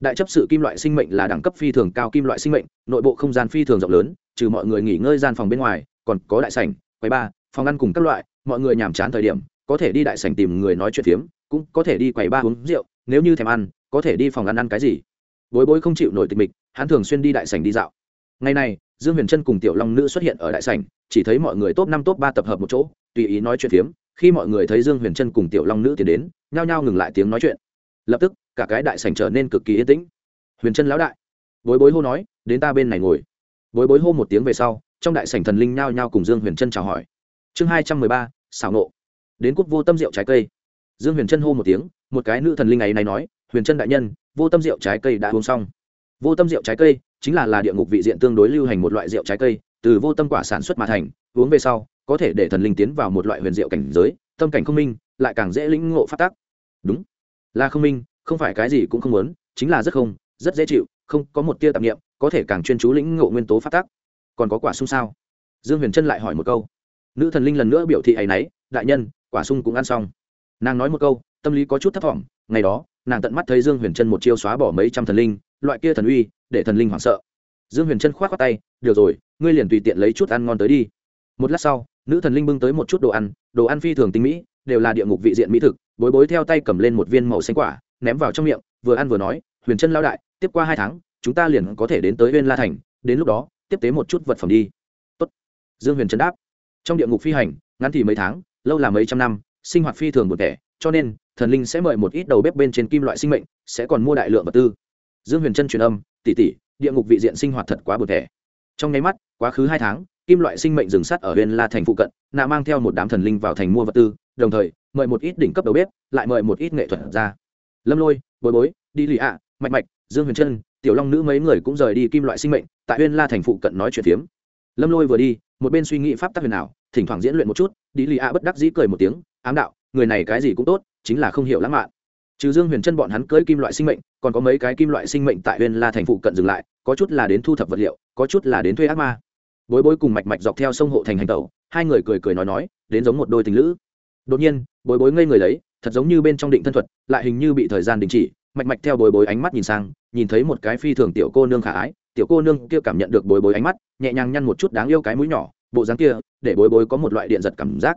Speaker 1: Đại chấp sự kim loại sinh mệnh là đẳng cấp phi thường cao kim loại sinh mệnh, nội bộ không gian phi thường rộng lớn, trừ mọi người nghỉ ngơi gian phòng bên ngoài, còn có đại sảnh quầy ba, phòng ăn cùng các loại, mọi người nhàm chán thời điểm, có thể đi đại sảnh tìm người nói chuyện phiếm, cũng có thể đi quầy ba uống rượu, nếu như thèm ăn, có thể đi phòng ăn ăn cái gì. Bối bối không chịu nổi tịch mịch, hắn thường xuyên đi đại sảnh đi dạo. Ngày này, dương huyền trân cùng tiểu long nữ xuất hiện ở đại sảnh, chỉ thấy mọi người top năm top ba tập hợp một chỗ, tùy ý nói chuyện phiếm, khi mọi người thấy dương huyền trân cùng tiểu long nữ tiến đến, nhao nhao ngừng lại tiếng nói chuyện. Lập tức, cả cái đại sảnh trở nên cực kỳ yên tĩnh. Huyền trân lão đại, bối bối hô nói, đến ta bên này ngồi. Bối bối hô một tiếng về sau trong đại sảnh thần linh nhao nhao cùng dương huyền trân chào hỏi. Chương hai trăm mười ba, xảo nộ. Đến quốc vô tâm rượu trái cây. Dương huyền trân hô một tiếng, một cái nữ thần linh ấy này nói, huyền trân đại nhân, vô tâm rượu trái cây đã uống xong. Vô tâm rượu trái cây chính là là địa ngục vị diện tương đối lưu hành một loại rượu trái cây, từ vô tâm quả sản xuất mà thành, uống về sau, có thể để thần linh tiến vào một loại huyền diệu cảnh giới, tâm cảnh không minh, lại càng dễ lĩnh ngộ phát tác đúng. Là không minh, không phải cái gì cũng không muốn, chính là rất không, rất dễ chịu, không có một tia tạp nghiệm có thể càng chuyên chú lĩnh ngộ nguyên tố phát tác còn có quả sung sao? Dương huyền trân lại hỏi một câu. Nữ thần linh lần nữa biểu thị ấ y n ấ y đại nhân, quả sung cũng ăn xong. Nàng nói một câu, tâm lý có chút thấp t ngày đó, nàng tận mắt thấy dương huyền trân một chiêu xóa bỏ mấy trăm thần linh, loại kia thần uy, để thần linh hoảng sợ. Dương huyền trân k h o á t khoác tay, được rồi, ngươi liền tùy tiện lấy chút ăn ngon tới đi. Một lát sau, nữ thần linh bưng tới một chút đồ ăn đồ ăn phi thường tinh mỹ, đều là địa ngục vị diện mỹ thực, bối bối theo tay cầm lên một viên màu xanh quả, ném vào trong miệng, vừa ăn vừa nói, huyền trân lao đại, tiếp qua hai tháng, chúng ta liền có thể đến tới huyên la thành, đến lúc đó tiếp tế một chút vật phẩm đi. Tốt. dương huyền trấn đáp. Trong địa ngục phi hành, ngắn thì mấy tháng, lâu là mấy trăm năm, sinh hoạt phi thường một kẻ cho nên, thần linh sẽ mời một ít đầu bếp bên trên kim loại sinh mệnh, sẽ còn mua đại lượng vật tư. Dương huyền trân truyền âm tỉ tỉ địa ngục vị diện sinh hoạt thật quá bực thẻ trong nháy mắt, quá khứ hai tháng, kim loại sinh mệnh dừng sắt ở huyền la thành phụ cận, nạ mang theo một đám thần linh vào thành mua vật tư, đồng thời, mời một ít đỉnh cấp đầu bếp, lại mời một ít nghệ thuật ra lâm lôi bồi bối, đi lì ạ mạch mạch, dương huyền trân, tiểu long nữ mấy người cũng rời đi kim loại sinh mệnh, tại huyên la thành phụ cận nói chuyện phiếm. Lâm lôi vừa đi, một bên suy nghĩ pháp tắc huyền ảo, thỉnh thoảng diễn luyện một chút đi lì a bất đắc dĩ cười một tiếng, ám đạo, người này cái gì cũng tốt, chính là không hiểu lãng mạn. Trừ dương huyền chân bọn hắn cưỡi kim loại sinh mệnh, còn có mấy cái kim loại sinh mệnh tại huyên la thành phụ cận dừng lại, có chút là đến thu thập vật liệu, có chút là đến thuê ác ma. Bối bối cùng mạch mạch dọc theo sông hộ thành hành tẩu, hai người cười cười nói nói, đến giống một đôi tình lữ. Đột nhiên, bối bối ngây người lấy, thật giống như bên trong định thân thuật, lại hình như bị thời gian đình chỉ mạch mạch theo bối bối ánh mắt nhìn sang, nhìn thấy một cái phi thường tiểu cô nương khả ái, tiểu cô nương kia cảm nhận được bối bối ánh mắt, nhẹ nhàng nhăn một chút đáng yêu cái mũi nhỏ, bộ dáng kia, để bối bối có một loại điện giật cảm giác.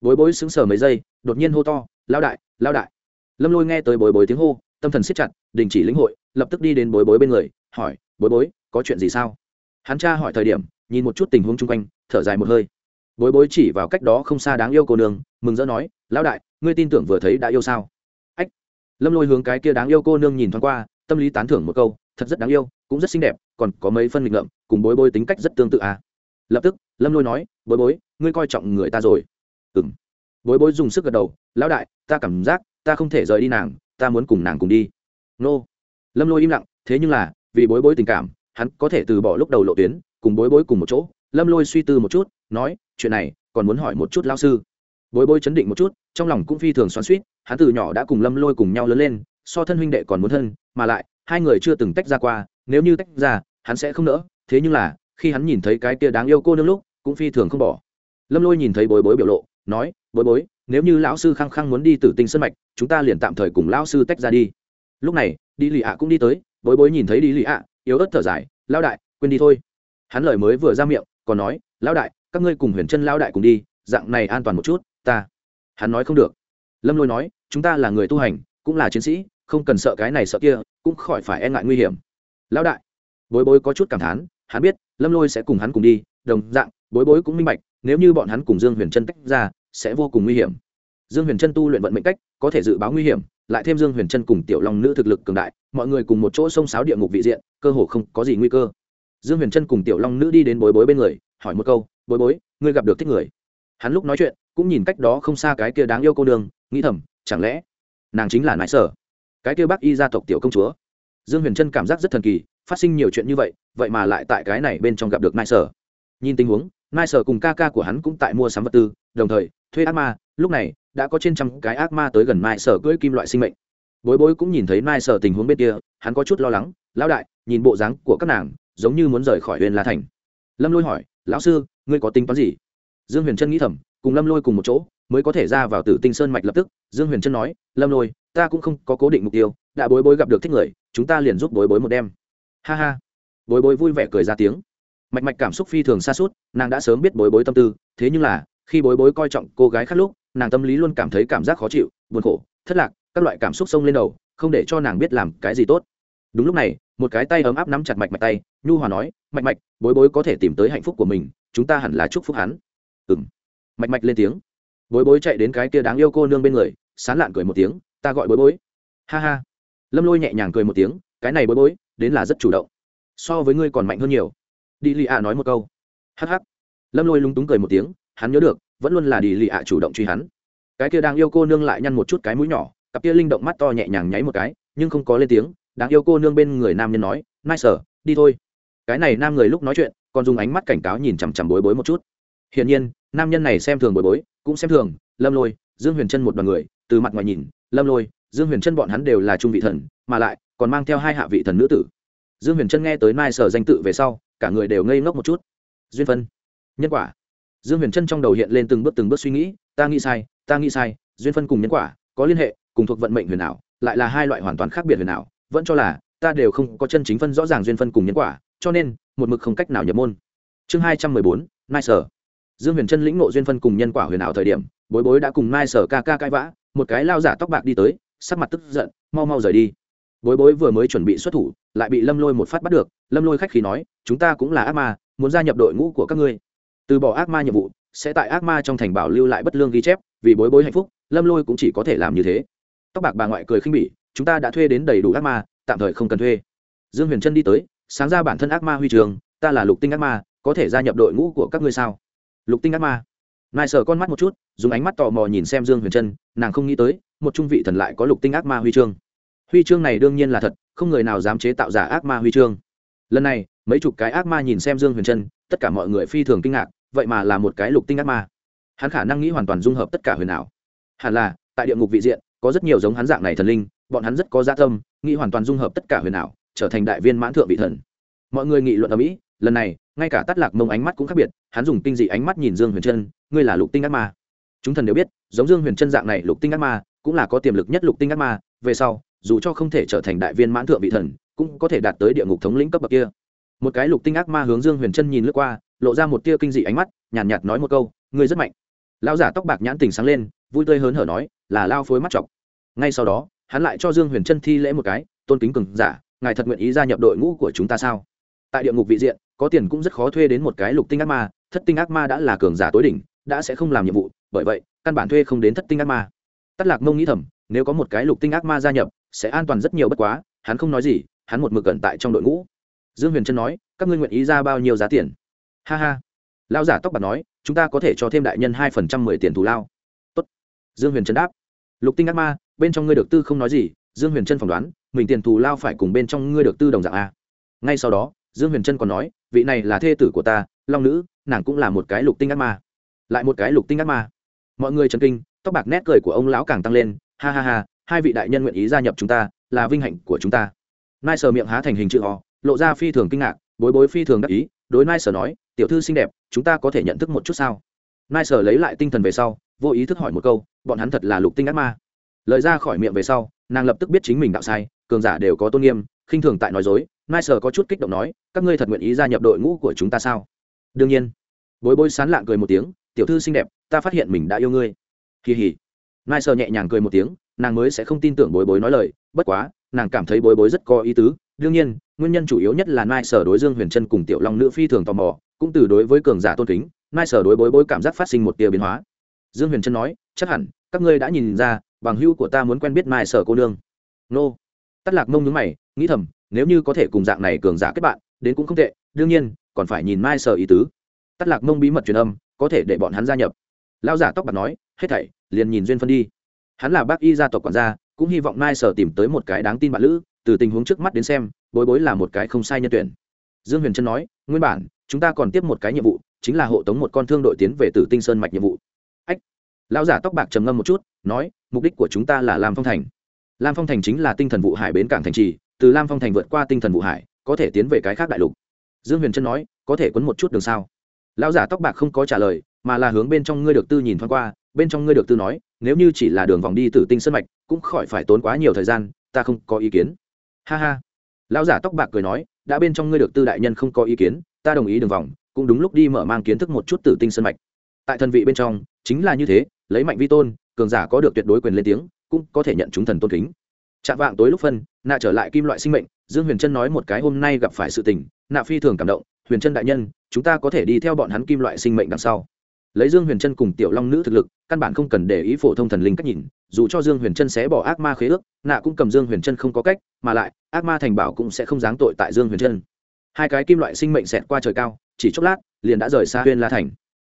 Speaker 1: Bối bối sững sờ mấy giây, đột nhiên hô to lao đại lao đại. Lâm lôi nghe tới bối bối tiếng hô, tâm thần siết chặt, đình chỉ lĩnh hội, lập tức đi đến bối bối bên người, hỏi, bối bối, có chuyện gì sao? Hắn cha hỏi thời điểm, nhìn một chút tình huống chung quanh, thở dài một hơi. Bối bối chỉ vào cách đó không xa đáng yêu cô nương, mừng rỡ nói, lão đại, ngươi tin tưởng vừa thấy đã yêu sao? Lâm lôi hướng cái kia đáng yêu cô nương nhìn thoáng qua, tâm lý tán thưởng một câu, thật rất đáng yêu, cũng rất xinh đẹp, còn có mấy phân nghịch ngợm, cùng bối bối tính cách rất tương tự à. Lập tức, lâm lôi nói, bối bối, ngươi coi trọng người ta rồi. Ừ m bối bối dùng sức gật đầu, lão đại, ta cảm giác, ta không thể rời đi nàng, ta muốn cùng nàng cùng đi. Nô. Lâm lôi im lặng, thế nhưng là, vì bối bối tình cảm, hắn có thể từ bỏ lúc đầu lộ tuyến, cùng bối bối cùng một chỗ. Lâm lôi suy tư một chút, nói, chuyện này, còn muốn hỏi một chút lao sư bối bối chấn định một chút, trong lòng cũng phi thường xoắn suýt hắn từ nhỏ đã cùng lâm lôi cùng nhau lớn lên, so thân huynh đệ còn muốn thân, mà lại, hai người chưa từng tách ra qua, nếu như tách ra, hắn sẽ không nỡ, thế nhưng là, khi hắn nhìn thấy cái kia đáng yêu cô nương lúc, cũng phi thường không bỏ. Lâm lôi nhìn thấy bối bối biểu lộ, nói, bối bối, nếu như lão sư khăng khăng muốn đi tử tinh sân mạch, chúng ta liền tạm thời cùng lão sư tách ra đi. Lúc này, đi lì ạ cũng đi tới, bối bối nhìn thấy đi lì ạ, yếu ớt thở dài lao đại, quên đi thôi. Hắn lời mới vừa ra miệng, còn nói, lão đại, các ngươi cùng huyền chân lão đại cùng đi, dạng này an toàn một chút ta. Hắn nói không được. Lâm lôi nói, chúng ta là người tu hành, cũng là chiến sĩ, không cần sợ cái này sợ kia, cũng khỏi phải e ngại nguy hiểm. Lão đại. Bối bối có chút cảm thán, hắn biết, lâm lôi sẽ cùng hắn cùng đi, đồng dạng, bối bối cũng minh bạch, nếu như bọn hắn cùng dương huyền trân tách ra, sẽ vô cùng nguy hiểm. Dương huyền trân tu luyện vận mệnh cách, có thể dự báo nguy hiểm, lại thêm dương huyền trân cùng tiểu long nữ thực lực cường đại, mọi người cùng một chỗ xông sáo địa ngục vị diện, cơ hồ không có gì nguy cơ. Dương huyền trân cùng tiểu long nữ đi đến bối bối bên người, hỏi một câu, bối bối, ngươi gặp được thích người? Hắn lúc nói chuyện cũng nhìn cách đó không xa cái kia đáng yêu cô đường nghĩ thầm, chẳng lẽ nàng chính là nại sở? Cái kia bác y gia tộc tiểu công chúa. Dương huyền trân cảm giác rất thần kỳ, phát sinh nhiều chuyện như vậy vậy mà lại tại cái này bên trong gặp được nại sở. Nhìn tình huống nại sở cùng ca ca của hắn cũng tại mua sắm vật tư, đồng thời, thuê ác ma, lúc này, đã có trên trăm cái ác ma tới gần nại sở cưỡi kim loại sinh mệnh. Bối bối cũng nhìn thấy nại sở tình huống bên kia, hắn có chút lo lắng, lão đại, nhìn bộ dáng của các nàng, giống như muốn rời khỏi huyền la thành. Lâm lôi hỏi, lão sư, ngươi có tính toán gì? Dương huyền trân nghĩ thầm cùng lâm lôi cùng một chỗ, mới có thể ra vào tử tinh sơn mạch lập tức. Dương huyền trân nói, lâm lôi, ta cũng không có cố định mục tiêu, đã bối bối gặp được thích người, chúng ta liền giúp bối bối một đêm. Ha ha. Bối bối vui vẻ cười ra tiếng. Mạch mạch cảm xúc phi thường xa suốt nàng đã sớm biết bối bối tâm tư, thế nhưng là, khi bối bối coi trọng cô gái khác lúc, nàng tâm lý luôn cảm thấy cảm giác khó chịu, buồn khổ, thất lạc, các loại cảm xúc xông lên đầu, không để cho nàng biết làm cái gì tốt. Đúng lúc này, một cái tay ấm áp nắm chặt mạch mạch tay, nhu hòa nói, mạch mạch, bối bối có thể tìm tới hạnh phúc của mình, chúng ta hẳn là chúc phúc hắn. Ừng mạch mạch lên tiếng. Bối bối chạy đến cái kia đáng yêu cô nương bên người, sán lạn cười một tiếng, ta gọi bối bối. Ha ha. Lâm lôi nhẹ nhàng cười một tiếng, cái này bối bối, đến là rất chủ động. So với ngươi còn mạnh hơn nhiều. Đi lì ạ nói một câu. Hh lâm lôi lúng túng cười một tiếng, hắn nhớ được, vẫn luôn là đi lì ạ chủ động truy hắn. Cái kia đang yêu cô nương lại nhăn một chút cái mũi nhỏ, cặp kia linh động mắt to nhẹ nhàng nháy một cái, nhưng không có lên tiếng. Đáng yêu cô nương bên người nam nhân nói, nai sở, đi thôi. Cái này nam người lúc nói chuyện, còn dùng ánh mắt cảnh cáo nhìn chằm chằm bối bối một chút hiển nhiên, nam nhân này xem thường bối bối, cũng xem thường, lâm lôi, dương huyền chân một đoàn người, từ mặt ngoài nhìn, lâm lôi, dương huyền chân bọn hắn đều là trung vị thần, mà lại, còn mang theo hai hạ vị thần nữ tử. Dương huyền chân nghe tới mai sở danh tự về sau, cả người đều ngây ngốc một chút. Duyên phân. Nhân quả. Dương huyền chân trong đầu hiện lên từng bước từng bước suy nghĩ, ta nghĩ sai, ta nghĩ sai, duyên phân cùng nhân quả, có liên hệ, cùng thuộc vận mệnh huyền ảo, lại là hai loại hoàn toàn khác biệt huyền ảo, vẫn cho là, ta đều không có chân chính phân rõ ràng duyên phân cùng nhân quả, cho nên, một mực không cách nào nhập môn. Chương hai trăm mười bốn, mai sở dương huyền trân lĩnh ngộ duyên phân cùng nhân quả huyền ảo thời điểm, bối bối đã cùng nai sở ca ca cãi vã, một cái lao giả tóc bạc đi tới, sắc mặt tức giận, mau mau rời đi. Bối bối vừa mới chuẩn bị xuất thủ, lại bị lâm lôi một phát bắt được, lâm lôi khách khí nói, chúng ta cũng là ác ma, muốn gia nhập đội ngũ của các ngươi. Từ bỏ ác ma nhiệm vụ, sẽ tại ác ma trong thành bảo lưu lại bất lương ghi chép, vì bối bối hạnh phúc, lâm lôi cũng chỉ có thể làm như thế. Tóc bạc bà ngoại cười khinh bỉ, chúng ta đã thuê đến đầy đủ ác ma, tạm thời không cần thuê. Dương huyền trân đi tới, sáng ra bản thân ác ma huy trường, ta là lục tinh ác ma, có thể gia nhập đội ngũ của các ngươi sao? Lục tinh ác ma. Nai sờ con mắt một chút, dùng ánh mắt tò mò nhìn xem dương huyền trân, nàng không nghĩ tới, một trung vị thần lại có lục tinh ác ma huy chương. Huy chương này đương nhiên là thật, không người nào dám chế tạo giả ác ma huy chương. Lần này, mấy chục cái ác ma nhìn xem dương huyền trân, tất cả mọi người phi thường kinh ngạc, vậy mà là một cái lục tinh ác ma. Hắn khả năng nghĩ hoàn toàn dung hợp tất cả huyền ảo. Hẳn là, tại địa ngục vị diện, có rất nhiều giống hắn dạng này thần linh, bọn hắn rất có gia tâm, nghĩ hoàn toàn dung hợp tất cả huyền ảo, trở thành đại viên mãn thượng vị thần. Mọi người nghị luận ở mỹ lần này ngay cả tắt lạc mông ánh mắt cũng khác biệt hắn dùng tinh dị ánh mắt nhìn dương huyền trân ngươi là lục tinh ác ma. Chúng thần đều biết giống dương huyền trân dạng này lục tinh ác ma cũng là có tiềm lực nhất lục tinh ác ma về sau dù cho không thể trở thành đại viên mãn thượng vị thần cũng có thể đạt tới địa ngục thống lĩnh cấp bậc kia. Một cái lục tinh ác ma hướng dương huyền trân nhìn lướt qua lộ ra một tia kinh dị ánh mắt nhàn nhạt, nhạt nói một câu ngươi rất mạnh. Lão giả tóc bạc nhãn tình sáng lên vui tươi hớn hở nói là lao phối mắt chọc. Ngay sau đó hắn lại cho dương huyền trân thi lễ một cái tôn kính cường giả ngài thật nguyện ý gia nhập đội ngũ của chúng ta sao? Tại địa ngục vị diện có tiền cũng rất khó thuê đến một cái lục tinh ác ma, thất tinh ác ma đã là cường giả tối đỉnh, đã sẽ không làm nhiệm vụ, bởi vậy, căn bản thuê không đến thất tinh ác ma. Tắt lạc mông nghĩ thầm, nếu có một cái lục tinh ác ma gia nhập, sẽ an toàn rất nhiều bất quá, hắn không nói gì, hắn một mực cẩn tại trong đội ngũ. Dương huyền trân nói, các ngươi nguyện ý ra bao nhiêu giá tiền? Ha ha. Lao giả tóc bạc nói, chúng ta có thể cho thêm đại nhân hai phần trăm mười tiền thù lao. Tốt. dương huyền trân đáp, lục tinh ác ma, bên trong ngươi được tư không nói gì, dương huyền trân phỏng đoán, mình tiền thù lao phải cùng bên trong ngươi được tư đồng dạng a. Ngay sau đó, dương huyền trân còn nói vị này là thê tử của ta long nữ nàng cũng là một cái lục tinh ác ma. Lại một cái lục tinh ác ma. Mọi người chấn kinh tóc bạc nét cười của ông lão càng tăng lên. Ha ha ha hai vị đại nhân nguyện ý gia nhập chúng ta là vinh hạnh của chúng ta. Nai sờ miệng há thành hình chữ o, lộ ra phi thường kinh ngạc bối bối phi thường đắc ý đối nai sờ nói tiểu thư xinh đẹp chúng ta có thể nhận thức một chút sao? Nai sờ lấy lại tinh thần về sau vô ý thức hỏi một câu bọn hắn thật là lục tinh ác ma? Lời ra khỏi miệng về sau nàng lập tức biết chính mình đạo sai cường giả đều có tôn nghiêm khinh thường tại nói dối nai sở có chút kích động nói, các ngươi thật nguyện ý gia nhập đội ngũ của chúng ta sao? Đương nhiên. Bối bối sán lạng cười một tiếng, tiểu thư xinh đẹp, ta phát hiện mình đã yêu ngươi. Kỳ hỉ. Nai sở nhẹ nhàng cười một tiếng, nàng mới sẽ không tin tưởng bối bối nói lời, bất quá, nàng cảm thấy bối bối rất có ý tứ. Đương nhiên, nguyên nhân chủ yếu nhất là nai sở đối dương huyền trân cùng tiểu long nữ phi thường tò mò, cũng từ đối với cường giả tôn kính nai sở đối bối bối cảm giác phát sinh một tia biến hóa. Dương huyền trân nói, chắc hẳn, các ngươi đã nhìn ra, bằng hữu của ta muốn quen biết nai sở cô nương. Nô. Tắt lạc mông nhướng mày, nghĩ thầm nếu như có thể cùng dạng này cường giả kết bạn, đến cũng không tệ, đương nhiên, còn phải nhìn mai sở ý tứ. Tắt lạc mông bí mật truyền âm, có thể để bọn hắn gia nhập. Lao giả tóc bạc nói, hết thảy, liền nhìn duyên phân đi. Hắn là bác y gia tộc quản gia, cũng hy vọng mai sở tìm tới một cái đáng tin bạn lữ, từ tình huống trước mắt đến xem, bối bối là một cái không sai nhân tuyển. Dương huyền trân nói, nguyên bản, chúng ta còn tiếp một cái nhiệm vụ, chính là hộ tống một con thương đội tiến về từ tinh sơn mạch nhiệm vụ. Ách. Lão giả tóc bạc trầm ngâm một chút, nói, mục đích của chúng ta là làm phong thành. Lam phong thành chính là tinh thần vụ hải bến cảng thành trì từ lam phong thành vượt qua tinh thần vụ hải, có thể tiến về cái khác đại lục. Dương huyền trân nói, có thể quấn một chút đường sao? Lão giả tóc bạc không có trả lời, mà là hướng bên trong ngươi được tư nhìn thoáng qua, bên trong ngươi được tư nói, nếu như chỉ là đường vòng đi từ tinh sơn mạch, cũng khỏi phải tốn quá nhiều thời gian, ta không có ý kiến. Ha ha. Lão giả tóc bạc cười nói, đã bên trong ngươi được tư đại nhân không có ý kiến, ta đồng ý đường vòng, cũng đúng lúc đi mở mang kiến thức một chút tử tinh sơn mạch. Tại thần vị bên trong, chính là như thế, lấy mạnh vi tôn, cường giả có được tuyệt đối quyền lên tiếng, cũng có thể nhận chúng thần tôn kính chạm vạng tối lúc phân, nạ trở lại kim loại sinh mệnh, dương huyền trân nói một cái hôm nay gặp phải sự tình, nạ phi thường cảm động, huyền trân đại nhân, chúng ta có thể đi theo bọn hắn kim loại sinh mệnh đằng sau. Lấy dương huyền trân cùng tiểu long nữ thực lực, căn bản không cần để ý phổ thông thần linh cách nhìn, dù cho dương huyền trân sẽ bỏ ác ma khế ước, nạ cũng cầm dương huyền trân không có cách, mà lại, ác ma thành bảo cũng sẽ không giáng tội tại dương huyền trân. Hai cái kim loại sinh mệnh xẹt qua trời cao, chỉ chốc lát, liền đã rời xa huyền la thành.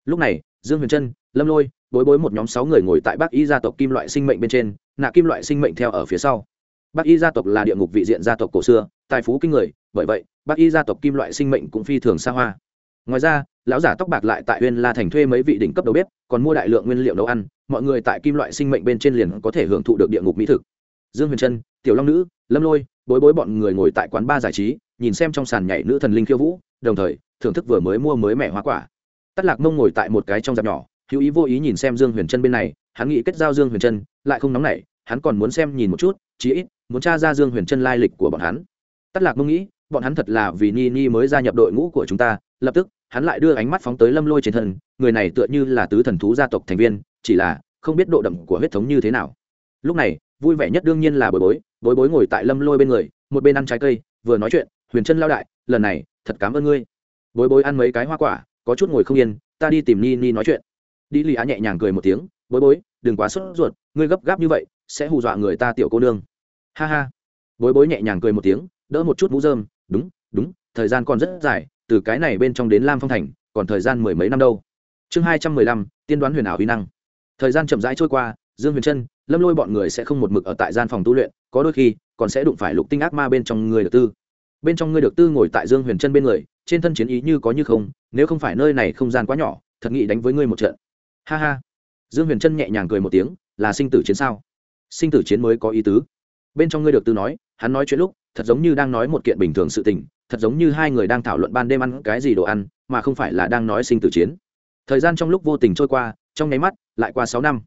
Speaker 1: Lúc này, dương huyền trân, lâm lôi, bối bối một nhóm sáu người ngồi tại bắc y gia tộc kim loại sinh mệnh bên trên, nạ kim loại sinh mệnh theo ở phía sau bắc y gia tộc là địa ngục vị diện gia tộc cổ xưa, tài phú kinh người, bởi vậy, bắc y gia tộc kim loại sinh mệnh cũng phi thường xa hoa. Ngoài ra, lão giả tóc bạc lại tại huyên la thành thuê mấy vị đỉnh cấp đầu bếp, còn mua đại lượng nguyên liệu nấu ăn, mọi người tại kim loại sinh mệnh bên trên liền có thể hưởng thụ được địa ngục mỹ thực. Dương huyền trân, tiểu long nữ, lâm lôi, bối bối bọn người ngồi tại quán ba giải trí, nhìn xem trong sàn nhảy nữ thần linh khiêu vũ, đồng thời, thưởng thức vừa mới mua mới mẻ hoa quả. Tắt lạc mông ngồi tại một cái trong dạp nhỏ, hữu ý vô ý nhìn xem dương huyền trân bên này, hắn nghĩ kết giao dương huyền trân, lại không nóng nảy, hắn còn muốn xem nhìn một chút chí ít, muốn t r a ra dương huyền chân lai lịch của bọn hắn. Tắt lạc mông nghĩ, bọn hắn thật là vì ni ni mới gia nhập đội ngũ của chúng ta, lập tức, hắn lại đưa ánh mắt phóng tới lâm lôi trên thân, người này tựa như là tứ thần thú gia tộc thành viên, chỉ là không biết độ đậm của huyết thống như thế nào. Lúc này, vui vẻ nhất đương nhiên là bối bối bối bối ngồi tại lâm lôi bên người, một bên ăn trái cây, vừa nói chuyện, huyền chân lao đại, lần này, thật cảm ơn ngươi. Bối bối ăn mấy cái hoa quả, có chút ngồi không yên, ta đi tìm ni ni nói chuyện. Đi lì á nhẹ nhàng cười một tiếng, bối bối, đừng quá sốt ruột, ngươi gấp gáp như vậy, sẽ hù dọa người ta tiểu cô nương ha ha. Bối bối nhẹ nhàng cười một tiếng, đỡ một chút mũ dơm đúng đúng, thời gian còn rất dài, từ cái này bên trong đến lam phong thành, còn thời gian mười mấy năm đâu. Chương hai trăm mười lăm, tiên đoán huyền ảo huy năng. Thời gian chậm rãi trôi qua, dương huyền trân, lâm lôi bọn người sẽ không một mực ở tại gian phòng tu luyện, có đôi khi, còn sẽ đụng phải lục tinh ác ma bên trong người được tư. Bên trong người được tư ngồi tại dương huyền trân bên người, trên thân chiến ý như có như không, nếu không phải nơi này không gian quá nhỏ, thật nghĩ đánh với ngươi một trận. Ha ha. Dương huyền trân nhẹ nhàng cười một tiếng, là sinh tử chiến sao? Sinh tử chiến mới có ý tứ bên trong ngươi được tư nói, hắn nói chuyện lúc, thật giống như đang nói một kiện bình thường sự tình, thật giống như hai người đang thảo luận ban đêm ăn cái gì đồ ăn, mà không phải là đang nói sinh tử chiến. Thời gian trong lúc vô tình trôi qua, trong nháy mắt, lại qua sáu năm.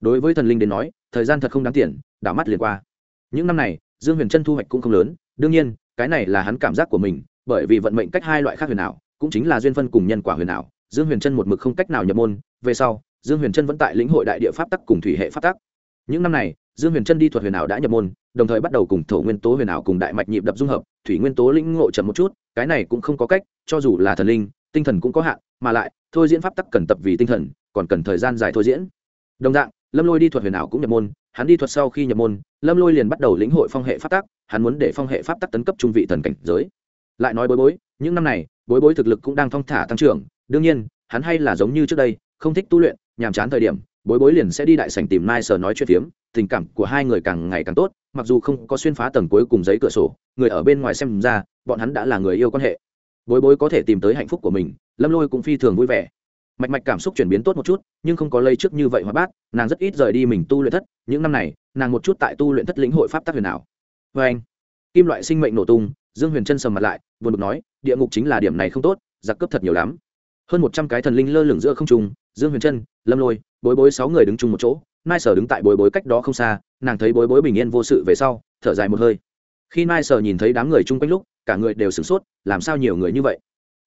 Speaker 1: Đối với thần linh đến nói, thời gian thật không đáng tiền, đảo mắt liền qua. Những năm này, dương huyền trân thu hoạch cũng không lớn, đương nhiên, cái này là hắn cảm giác của mình, bởi vì vận mệnh cách hai loại khác huyền ảo, cũng chính là duyên phân cùng nhân quả huyền ảo, dương huyền trân một mực không cách nào nhập môn, về sau, dương huyền trân vẫn tại lĩnh hội đại địa pháp tắc cùng thủy hệ pháp tắc. Những năm này, dương huyền trân đi thuật huyền ảo đã nhập môn đồng thời bắt đầu cùng thổ nguyên tố huyền ảo cùng đại mạch nhịp đập dung hợp, thủy nguyên tố lĩnh ngộ chậm một chút, cái này cũng không có cách, cho dù là thần linh, tinh thần cũng có hạn, mà lại, thôi diễn pháp tắc cần tập vì tinh thần, còn cần thời gian dài thôi diễn. Đồng dạng, lâm lôi đi thuật huyền ảo cũng nhập môn, hắn đi thuật sau khi nhập môn, lâm lôi liền bắt đầu lĩnh hội phong hệ pháp tắc, hắn muốn để phong hệ pháp tắc tấn cấp trung vị thần cảnh giới. Lại nói bối bối, những năm này, bối bối thực lực cũng đang thong thả tăng trưởng, đương nhiên, hắn hay là giống như trước đây, không thích tu luyện, nhàm chán thời điểm bối bối liền sẽ đi đại sảnh tìm nai sờ nói chuyện phiếm, tình cảm của hai người càng ngày càng tốt, mặc dù không có xuyên phá tầng cuối cùng giấy cửa sổ, người ở bên ngoài xem ra, bọn hắn đã là người yêu quan hệ. Bối bối có thể tìm tới hạnh phúc của mình, lâm lôi cũng phi thường vui vẻ. Mạch mạch cảm xúc chuyển biến tốt một chút, nhưng không có lây trước như vậy hóa bát nàng rất ít rời đi mình tu luyện thất, những năm này, nàng một chút tại tu luyện thất lĩnh hội pháp tác huyền ảo. Vê anh, kim loại sinh mệnh nổ tung, dương huyền chân sầm mặt lại vừa được nói, địa ngục chính là điểm này không tốt, giặc cướp thật nhiều lắm. Hơn một trăm cái thần linh lơ lửng giữa không trung dương huyền Trân, lâm lôi bối bối sáu người đứng chung một chỗ nai sở đứng tại bối bối cách đó không xa nàng thấy bối bối bình yên vô sự về sau thở dài một hơi. Khi nai sở nhìn thấy đám người chung quanh lúc cả người đều sửng sốt làm sao nhiều người như vậy?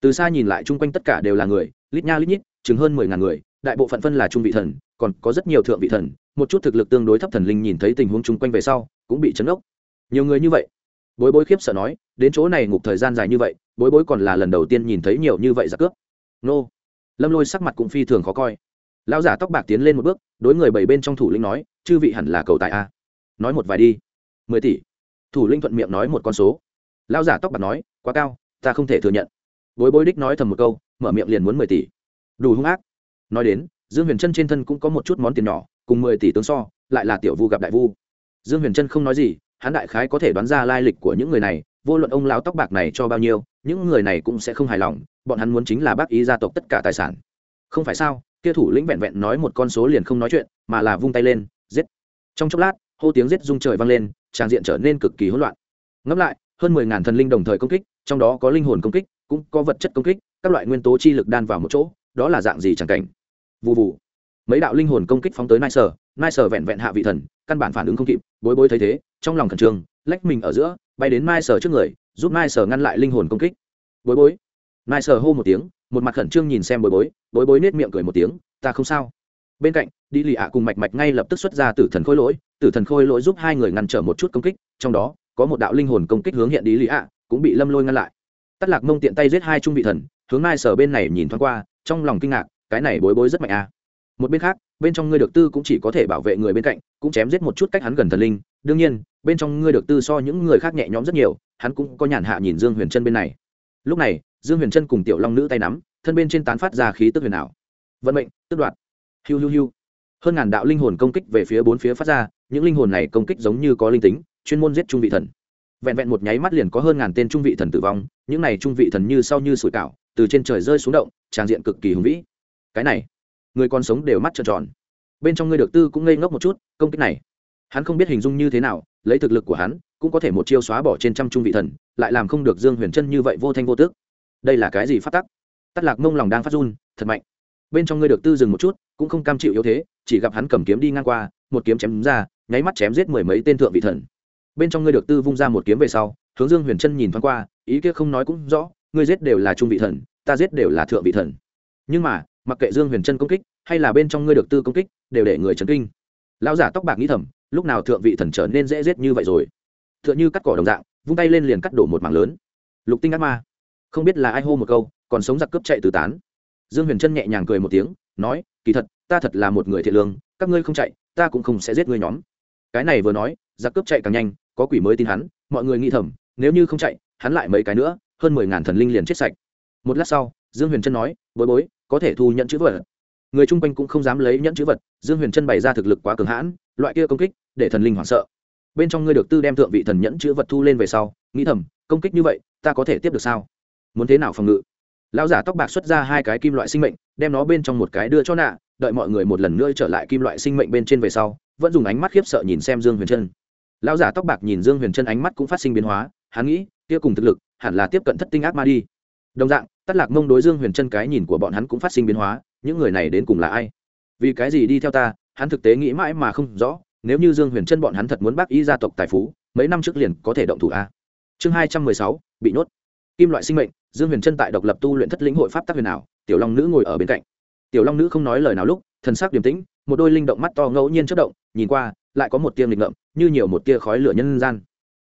Speaker 1: Từ xa nhìn lại chung quanh tất cả đều là người lít nha lít nhít chừng hơn mười ngàn người đại bộ phận phân là trung vị thần còn có rất nhiều thượng vị thần một chút thực lực tương đối thấp thần linh nhìn thấy tình huống chung quanh về sau cũng bị chấn ốc nhiều người như vậy. Bối bối khiếp sợ nói đến chỗ này ngục thời gian dài như vậy bối bối còn là lần đầu tiên nhìn thấy nhiều như vậy giặc cướp. Nô lâm lôi sắc mặt cũng phi thường khó coi lão giả tóc bạc tiến lên một bước đối người bảy bên trong thủ lĩnh nói chư vị hẳn là cầu tài a nói một vài đi mười tỷ thủ lĩnh thuận miệng nói một con số lão giả tóc bạc nói quá cao ta không thể thừa nhận bối bối đích nói thầm một câu mở miệng liền muốn mười tỷ đủ hung ác nói đến dương huyền trân trên thân cũng có một chút món tiền nhỏ cùng mười tỷ tướng so lại là tiểu vu gặp đại vu dương huyền trân không nói gì hắn đại khái có thể đoán ra lai lịch của những người này vô luận ông lão tóc bạc này cho bao nhiêu những người này cũng sẽ không hài lòng bọn hắn muốn chính là bác ý gia tộc tất cả tài sản. Không phải sao? Kia thủ lĩnh vẹn vẹn nói một con số liền không nói chuyện, mà là vung tay lên, giết. Trong chốc lát, hô tiếng giết rung trời vang lên, tràng diện trở nên cực kỳ hỗn loạn. Ngẫm lại, hơn mười ngàn thần linh đồng thời công kích, trong đó có linh hồn công kích, cũng có vật chất công kích, các loại nguyên tố chi lực đan vào một chỗ, đó là dạng gì chẳng cảnh? Vụ vụ mấy đạo linh hồn công kích phóng tới nai sở nai sở vẹn vẹn hạ vị thần, căn bản phản ứng không kịp, bối bối thấy thế, trong lòng khẩn trương, lách mình ở giữa, bay đến nai sở trước người, giúp nai sở ngăn lại linh hồn công kích. Bối bối nai sở hô một tiếng, một mặt khẩn trương nhìn xem bối bối bối bối nết miệng cười một tiếng, ta không sao. Bên cạnh, đi lì ạ cùng mạch mạch ngay lập tức xuất ra tử thần khôi lỗi, tử thần khôi lỗi giúp hai người ngăn trở một chút công kích, trong đó, có một đạo linh hồn công kích hướng hiện đi lì ạ, cũng bị lâm lôi ngăn lại. Tắt lạc mông tiện tay giết hai trung vị thần, hướng nai sở bên này nhìn thoáng qua, trong lòng kinh ngạc, cái này bối bối rất mạnh à. một bên khác, bên trong ngươi được tư cũng chỉ có thể bảo vệ người bên cạnh, cũng chém giết một chút cách hắn gần thần linh. Đương nhiên, bên trong ngươi được tư so những người khác nhẹ nhõm rất nhiều, hắn cũng có nhàn hạ nhìn dương huyền chân bên này. Lúc này dương huyền chân cùng tiểu long nữ tay nắm, thân bên trên tán phát ra khí tức huyền ảo. Vận mệnh, tức đoạt. Hiu hiu hiu. Hơn ngàn đạo linh hồn công kích về phía bốn phía phát ra, những linh hồn này công kích giống như có linh tính, chuyên môn giết trung vị thần. Vẹn vẹn một nháy mắt liền có hơn ngàn tên trung vị thần tử vong, những này trung vị thần như sau như sủi cảo, từ trên trời rơi xuống động tràng diện cực kỳ hùng vĩ. Cái này, người còn sống đều mắt trợn tròn. Bên trong ngươi được tư cũng ngây ngốc một chút, công kích này, hắn không biết hình dung như thế nào, lấy thực lực của hắn, cũng có thể một chiêu xóa bỏ trên trăm trung vị thần, lại làm không được dương huyền chân như vậy vô thanh vô tước đây là cái gì phát tắc? Tắt lạc mông lòng đang phát run, thật mạnh. Bên trong ngươi được tư dừng một chút, cũng không cam chịu yếu thế, chỉ gặp hắn cầm kiếm đi ngang qua, một kiếm chém ra, nháy mắt chém giết mười mấy tên thượng vị thần. Bên trong ngươi được tư vung ra một kiếm về sau, hướng dương huyền chân nhìn thoáng qua, ý kia không nói cũng rõ, ngươi giết đều là trung vị thần, ta giết đều là thượng vị thần. Nhưng mà, mặc kệ dương huyền chân công kích, hay là bên trong ngươi được tư công kích, đều để người chấn kinh. Lão giả tóc bạc nghĩ thầm, lúc nào thượng vị thần trở nên dễ giết như vậy rồi? T h ư ợ n h ư cắt cỏ đồng dạng, vung tay lên liền cắt đổ một mảng lớn. Lục tinh ác ma không biết là ai hô một câu, còn sống giặc cướp chạy từ tán. Dương huyền Trân nhẹ nhàng cười một tiếng, nói, kỳ thật, ta thật là một người thiện lương, các ngươi không chạy, ta cũng không sẽ giết ngươi nhóm. Cái này vừa nói, giặc cướp chạy càng nhanh, có quỷ mới tin hắn, mọi người nghĩ thầm, nếu như không chạy, hắn lại mấy cái nữa, hơn mười ngàn thần linh liền chết sạch. Một lát sau, dương huyền trân nói, bối bối, có thể thu nhận chữ vật. Người chung quanh cũng không dám lấy nhận chữ vật, dương huyền trân bày ra thực lực quá cường hãn, loại kia công kích, để thần linh hoảng sợ. Bên trong ngươi được tư đem thượng vị thần nhẫn chữ vật thu lên về sau, nghĩ thầm, công kích như vậy, ta có thể tiếp được sao? Muốn thế nào phòng ngự? Lão giả tóc bạc xuất ra hai cái kim loại sinh mệnh, đem nó bên trong một cái đưa cho nạ, đợi mọi người một lần nữa trở lại kim loại sinh mệnh bên trên về sau, vẫn dùng ánh mắt khiếp sợ nhìn xem dương huyền trân. Lão giả tóc bạc nhìn dương huyền trân ánh mắt cũng phát sinh biến hóa, hắn nghĩ, kia cùng thực lực, hẳn là tiếp cận thất tinh ác ma đi. Đồng dạng tắt lạc mông đối dương huyền chân cái nhìn của bọn hắn cũng phát sinh biến hóa, những người này đến cùng là ai? Vì cái gì đi theo ta, hắn thực tế nghĩ mãi mà không rõ, nếu như dương huyền chân bọn hắn thật muốn bác ý gia tộc tài phú, mấy năm trước liền có thể động thủ a chương hai trăm mười sáu, bị nhốt kim loại sinh mệnh, dương huyền chân tại độc lập tu luyện thất lĩnh hội pháp tác huyền nào tiểu long nữ ngồi ở bên cạnh. Tiểu long nữ không nói lời nào lúc, thần sắc điềm tĩnh, một đôi linh động mắt to ngẫu nhiên chất động, nhìn qua, lại có một tia nghịch ngợm, như nhiều một tia khói lửa nhân gian.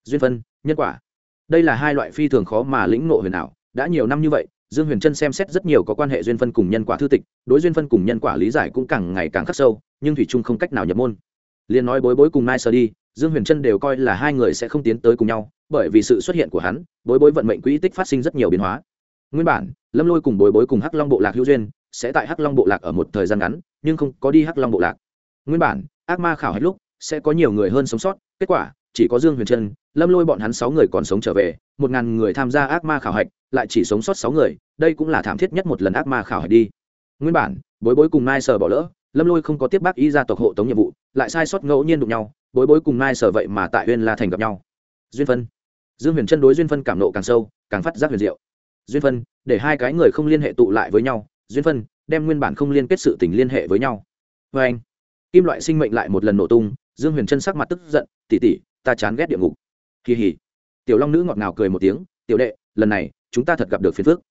Speaker 1: Duyên phân nhân quả. Đây là hai loại phi thường khó mà lĩnh ngộ huyền ảo, đã nhiều năm như vậy, dương huyền trân xem xét rất nhiều có quan hệ duyên phân cùng nhân quả thư tịch, đối duyên phân cùng nhân quả lý giải cũng càng ngày càng khắc sâu, nhưng thủy trung không cách nào nhập môn. Liền nói bối bối cùng mai sơ đi, dương huyền trân đều coi là hai người sẽ không tiến tới cùng nhau bởi vì sự xuất hiện của hắn, bối bối vận mệnh quỹ tích phát sinh rất nhiều biến hóa. Nguyên bản, lâm lôi cùng bối bối cùng hắc long bộ lạc hữu duyên sẽ tại hắc long bộ lạc ở một thời gian ngắn, nhưng không có đi hắc long bộ lạc. Nguyên bản, ác ma khảo hết lúc sẽ có nhiều người hơn sống sót, kết quả, chỉ có dương huyền trân, lâm lôi bọn hắn sáu người còn sống trở về, một ngàn người tham gia ác ma khảo hạch, lại chỉ sống sót sáu người, đây cũng là thảm thiết nhất một lần ác ma khảo hạch đi. Nguyên bản, bối bối cùng mai sở bỏ lỡ, lâm lôi không có tiếp bác y gia tộc hộ tống nhiệm vụ, lại sai sót ngẫu nhiên đụng nhau, bối bối cùng mai sở vậy mà tại huyên la thành gặp nhau. Duyên phân dương huyền chân đối duyên phân cảm nộ càng sâu, càng phát giác huyền diệu. Duyên phân, để hai cái người không liên hệ tụ lại với nhau, duyên phân, đem nguyên bản không liên kết sự tình liên hệ với nhau. Vê anh, kim loại sinh mệnh lại một lần nổ tung, dương huyền chân sắc mặt tức giận tỉ tỉ ta chán ghét địa ngục. Kỳ hỉ. Tiểu long nữ ngọt ngào cười một tiếng, tiểu đệ, lần này, chúng ta thật gặp được phiền phước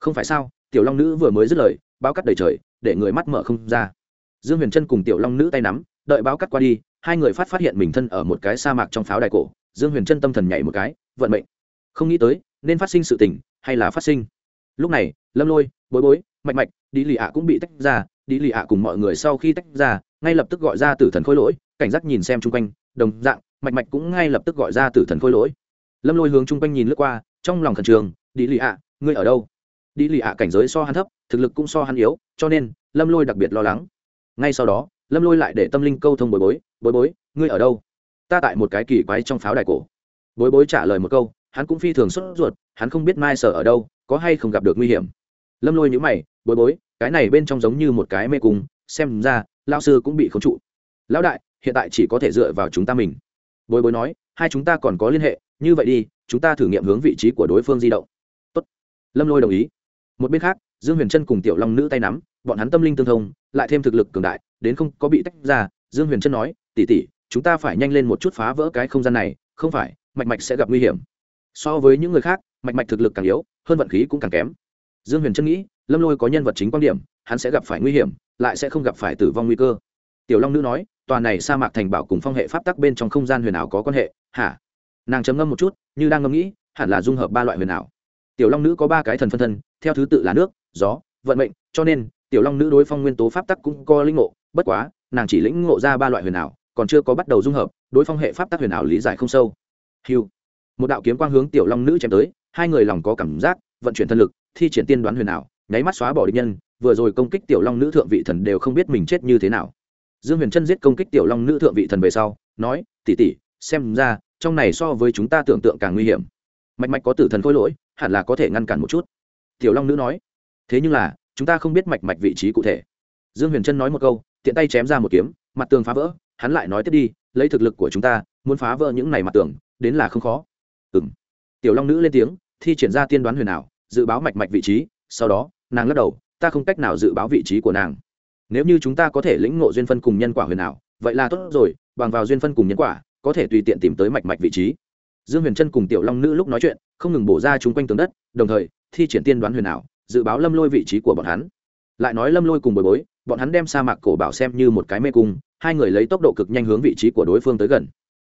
Speaker 1: không phải sao? Tiểu long nữ vừa mới dứt lời bao cắt đầy trời, để người mắt mở không ra. Dương huyền trân cùng tiểu long nữ tay nắm, đợi bao cắt qua đi, hai người phát phát hiện mình thân ở một cái sa mạc trong pháo đài cổ. Dương huyền trân tâm thần nhảy một cái vận mệnh. Không nghĩ tới, nên phát sinh sự tình, hay là phát sinh. Lúc này, lâm lôi, bối bối, mạch mạch đi lì ạ cũng bị tách ra đi lì ạ cùng mọi người sau khi tách ra, ngay lập tức gọi ra tử thần khôi lỗi, cảnh giác nhìn xem chung quanh, đồng dạng, mạch mạch cũng ngay lập tức gọi ra tử thần khôi lỗi. Lâm lôi hướng chung quanh nhìn lướt qua, trong lòng thần trường đi lì ạ, ngươi ở đâu? Đi lì ạ cảnh giới so hắn thấp, thực lực cũng so hắn yếu, cho nên, lâm lôi đặc biệt lo lắng. Ngay sau đó, lâm lôi lại để tâm linh câu thông bối bối bối bối, ngươi ở đâu? Ta tại một cái kỳ quái trong pháo đài cổ bối bối trả lời một câu, hắn cũng phi thường sốt ruột, hắn không biết mai sở ở đâu, có hay không gặp được nguy hiểm. Lâm lôi nhữ mày, bối bối, cái này bên trong giống như một cái mê cung, xem ra lao sư cũng bị khống trụ. Lão đại, hiện tại chỉ có thể dựa vào chúng ta mình. Bối bối nói, hai chúng ta còn có liên hệ, như vậy đi, chúng ta thử nghiệm hướng vị trí của đối phương di động. Tốt. lâm lôi đồng ý. Một bên khác, dương huyền trân cùng tiểu long nữ tay nắm, bọn hắn tâm linh tương thông, lại thêm thực lực cường đại, đến không có bị tách ra, dương huyền trân nói tỉ tỉ chúng ta phải nhanh lên một chút phá vỡ cái không gian này, không phải mạch mạch sẽ gặp nguy hiểm. So với những người khác, mạch mạch thực lực càng yếu, hơn vận khí cũng càng kém. Dương huyền trân nghĩ, lâm lôi có nhân vật chính quan điểm, hắn sẽ gặp phải nguy hiểm, lại sẽ không gặp phải tử vong nguy cơ. Tiểu long nữ nói, tòa này sa mạc thành bảo cùng phong hệ pháp tắc bên trong không gian huyền ảo có quan hệ, hả? Nàng chấm ngâm một chút, như đang ngâm nghĩ, hẳn là dung hợp ba loại huyền ảo. Tiểu long nữ có ba cái thần phân thân, theo thứ tự là nước, gió, vận mệnh, cho nên, tiểu long nữ đối phong nguyên tố pháp tắc cũng có lĩnh ngộ, bất quá, nàng chỉ lĩnh ngộ ra ba loại huyền ảo, còn chưa có bắt đầu dung hợp, đối phong hệ pháp tắc huyền ảo lý giải không sâu hiu một đạo kiếm quang hướng tiểu long nữ chém tới, hai người lòng có cảm giác, vận chuyển thân lực, thi triển tiên đoán huyền ảo, nháy mắt xóa bỏ địch nhân, vừa rồi công kích tiểu long nữ thượng vị thần đều không biết mình chết như thế nào. Dương huyền trân giết công kích tiểu long nữ thượng vị thần về sau, nói tỉ tỉ xem ra, trong này so với chúng ta tưởng tượng càng nguy hiểm. Mạch mạch có tử thần khôi lỗi, hẳn là có thể ngăn cản một chút. Tiểu long nữ nói, thế nhưng là, chúng ta không biết mạch mạch vị trí cụ thể. Dương huyền trân nói một câu, tiện tay chém ra một kiếm, mặt tường phá vỡ, hắn lại nói, tiếp đi, lấy thực lực của chúng ta, muốn phá vỡ những này mặt tường đến là không khó. Ừ m tiểu long nữ lên tiếng, thi triển ra tiên đoán huyền ảo, dự báo mạch mạch vị trí, sau đó, nàng lắc đầu, ta không cách nào dự báo vị trí của nàng. Nếu như chúng ta có thể lĩnh ngộ duyên phân cùng nhân quả huyền ảo, vậy là tốt rồi, bằng vào duyên phân cùng nhân quả, có thể tùy tiện tìm tới mạch mạch vị trí. Dương huyền trân cùng tiểu long nữ lúc nói chuyện, không ngừng bổ ra chung quanh tường đất, đồng thời, thi triển tiên đoán huyền ảo, dự báo lâm lôi vị trí của bọn hắn. Lại nói lâm lôi cùng bồi bối, bọn hắn đem sa mạc cổ bảo xem như một cái mê cung, hai người lấy tốc độ cực nhanh hướng vị trí của đối phương tới gần.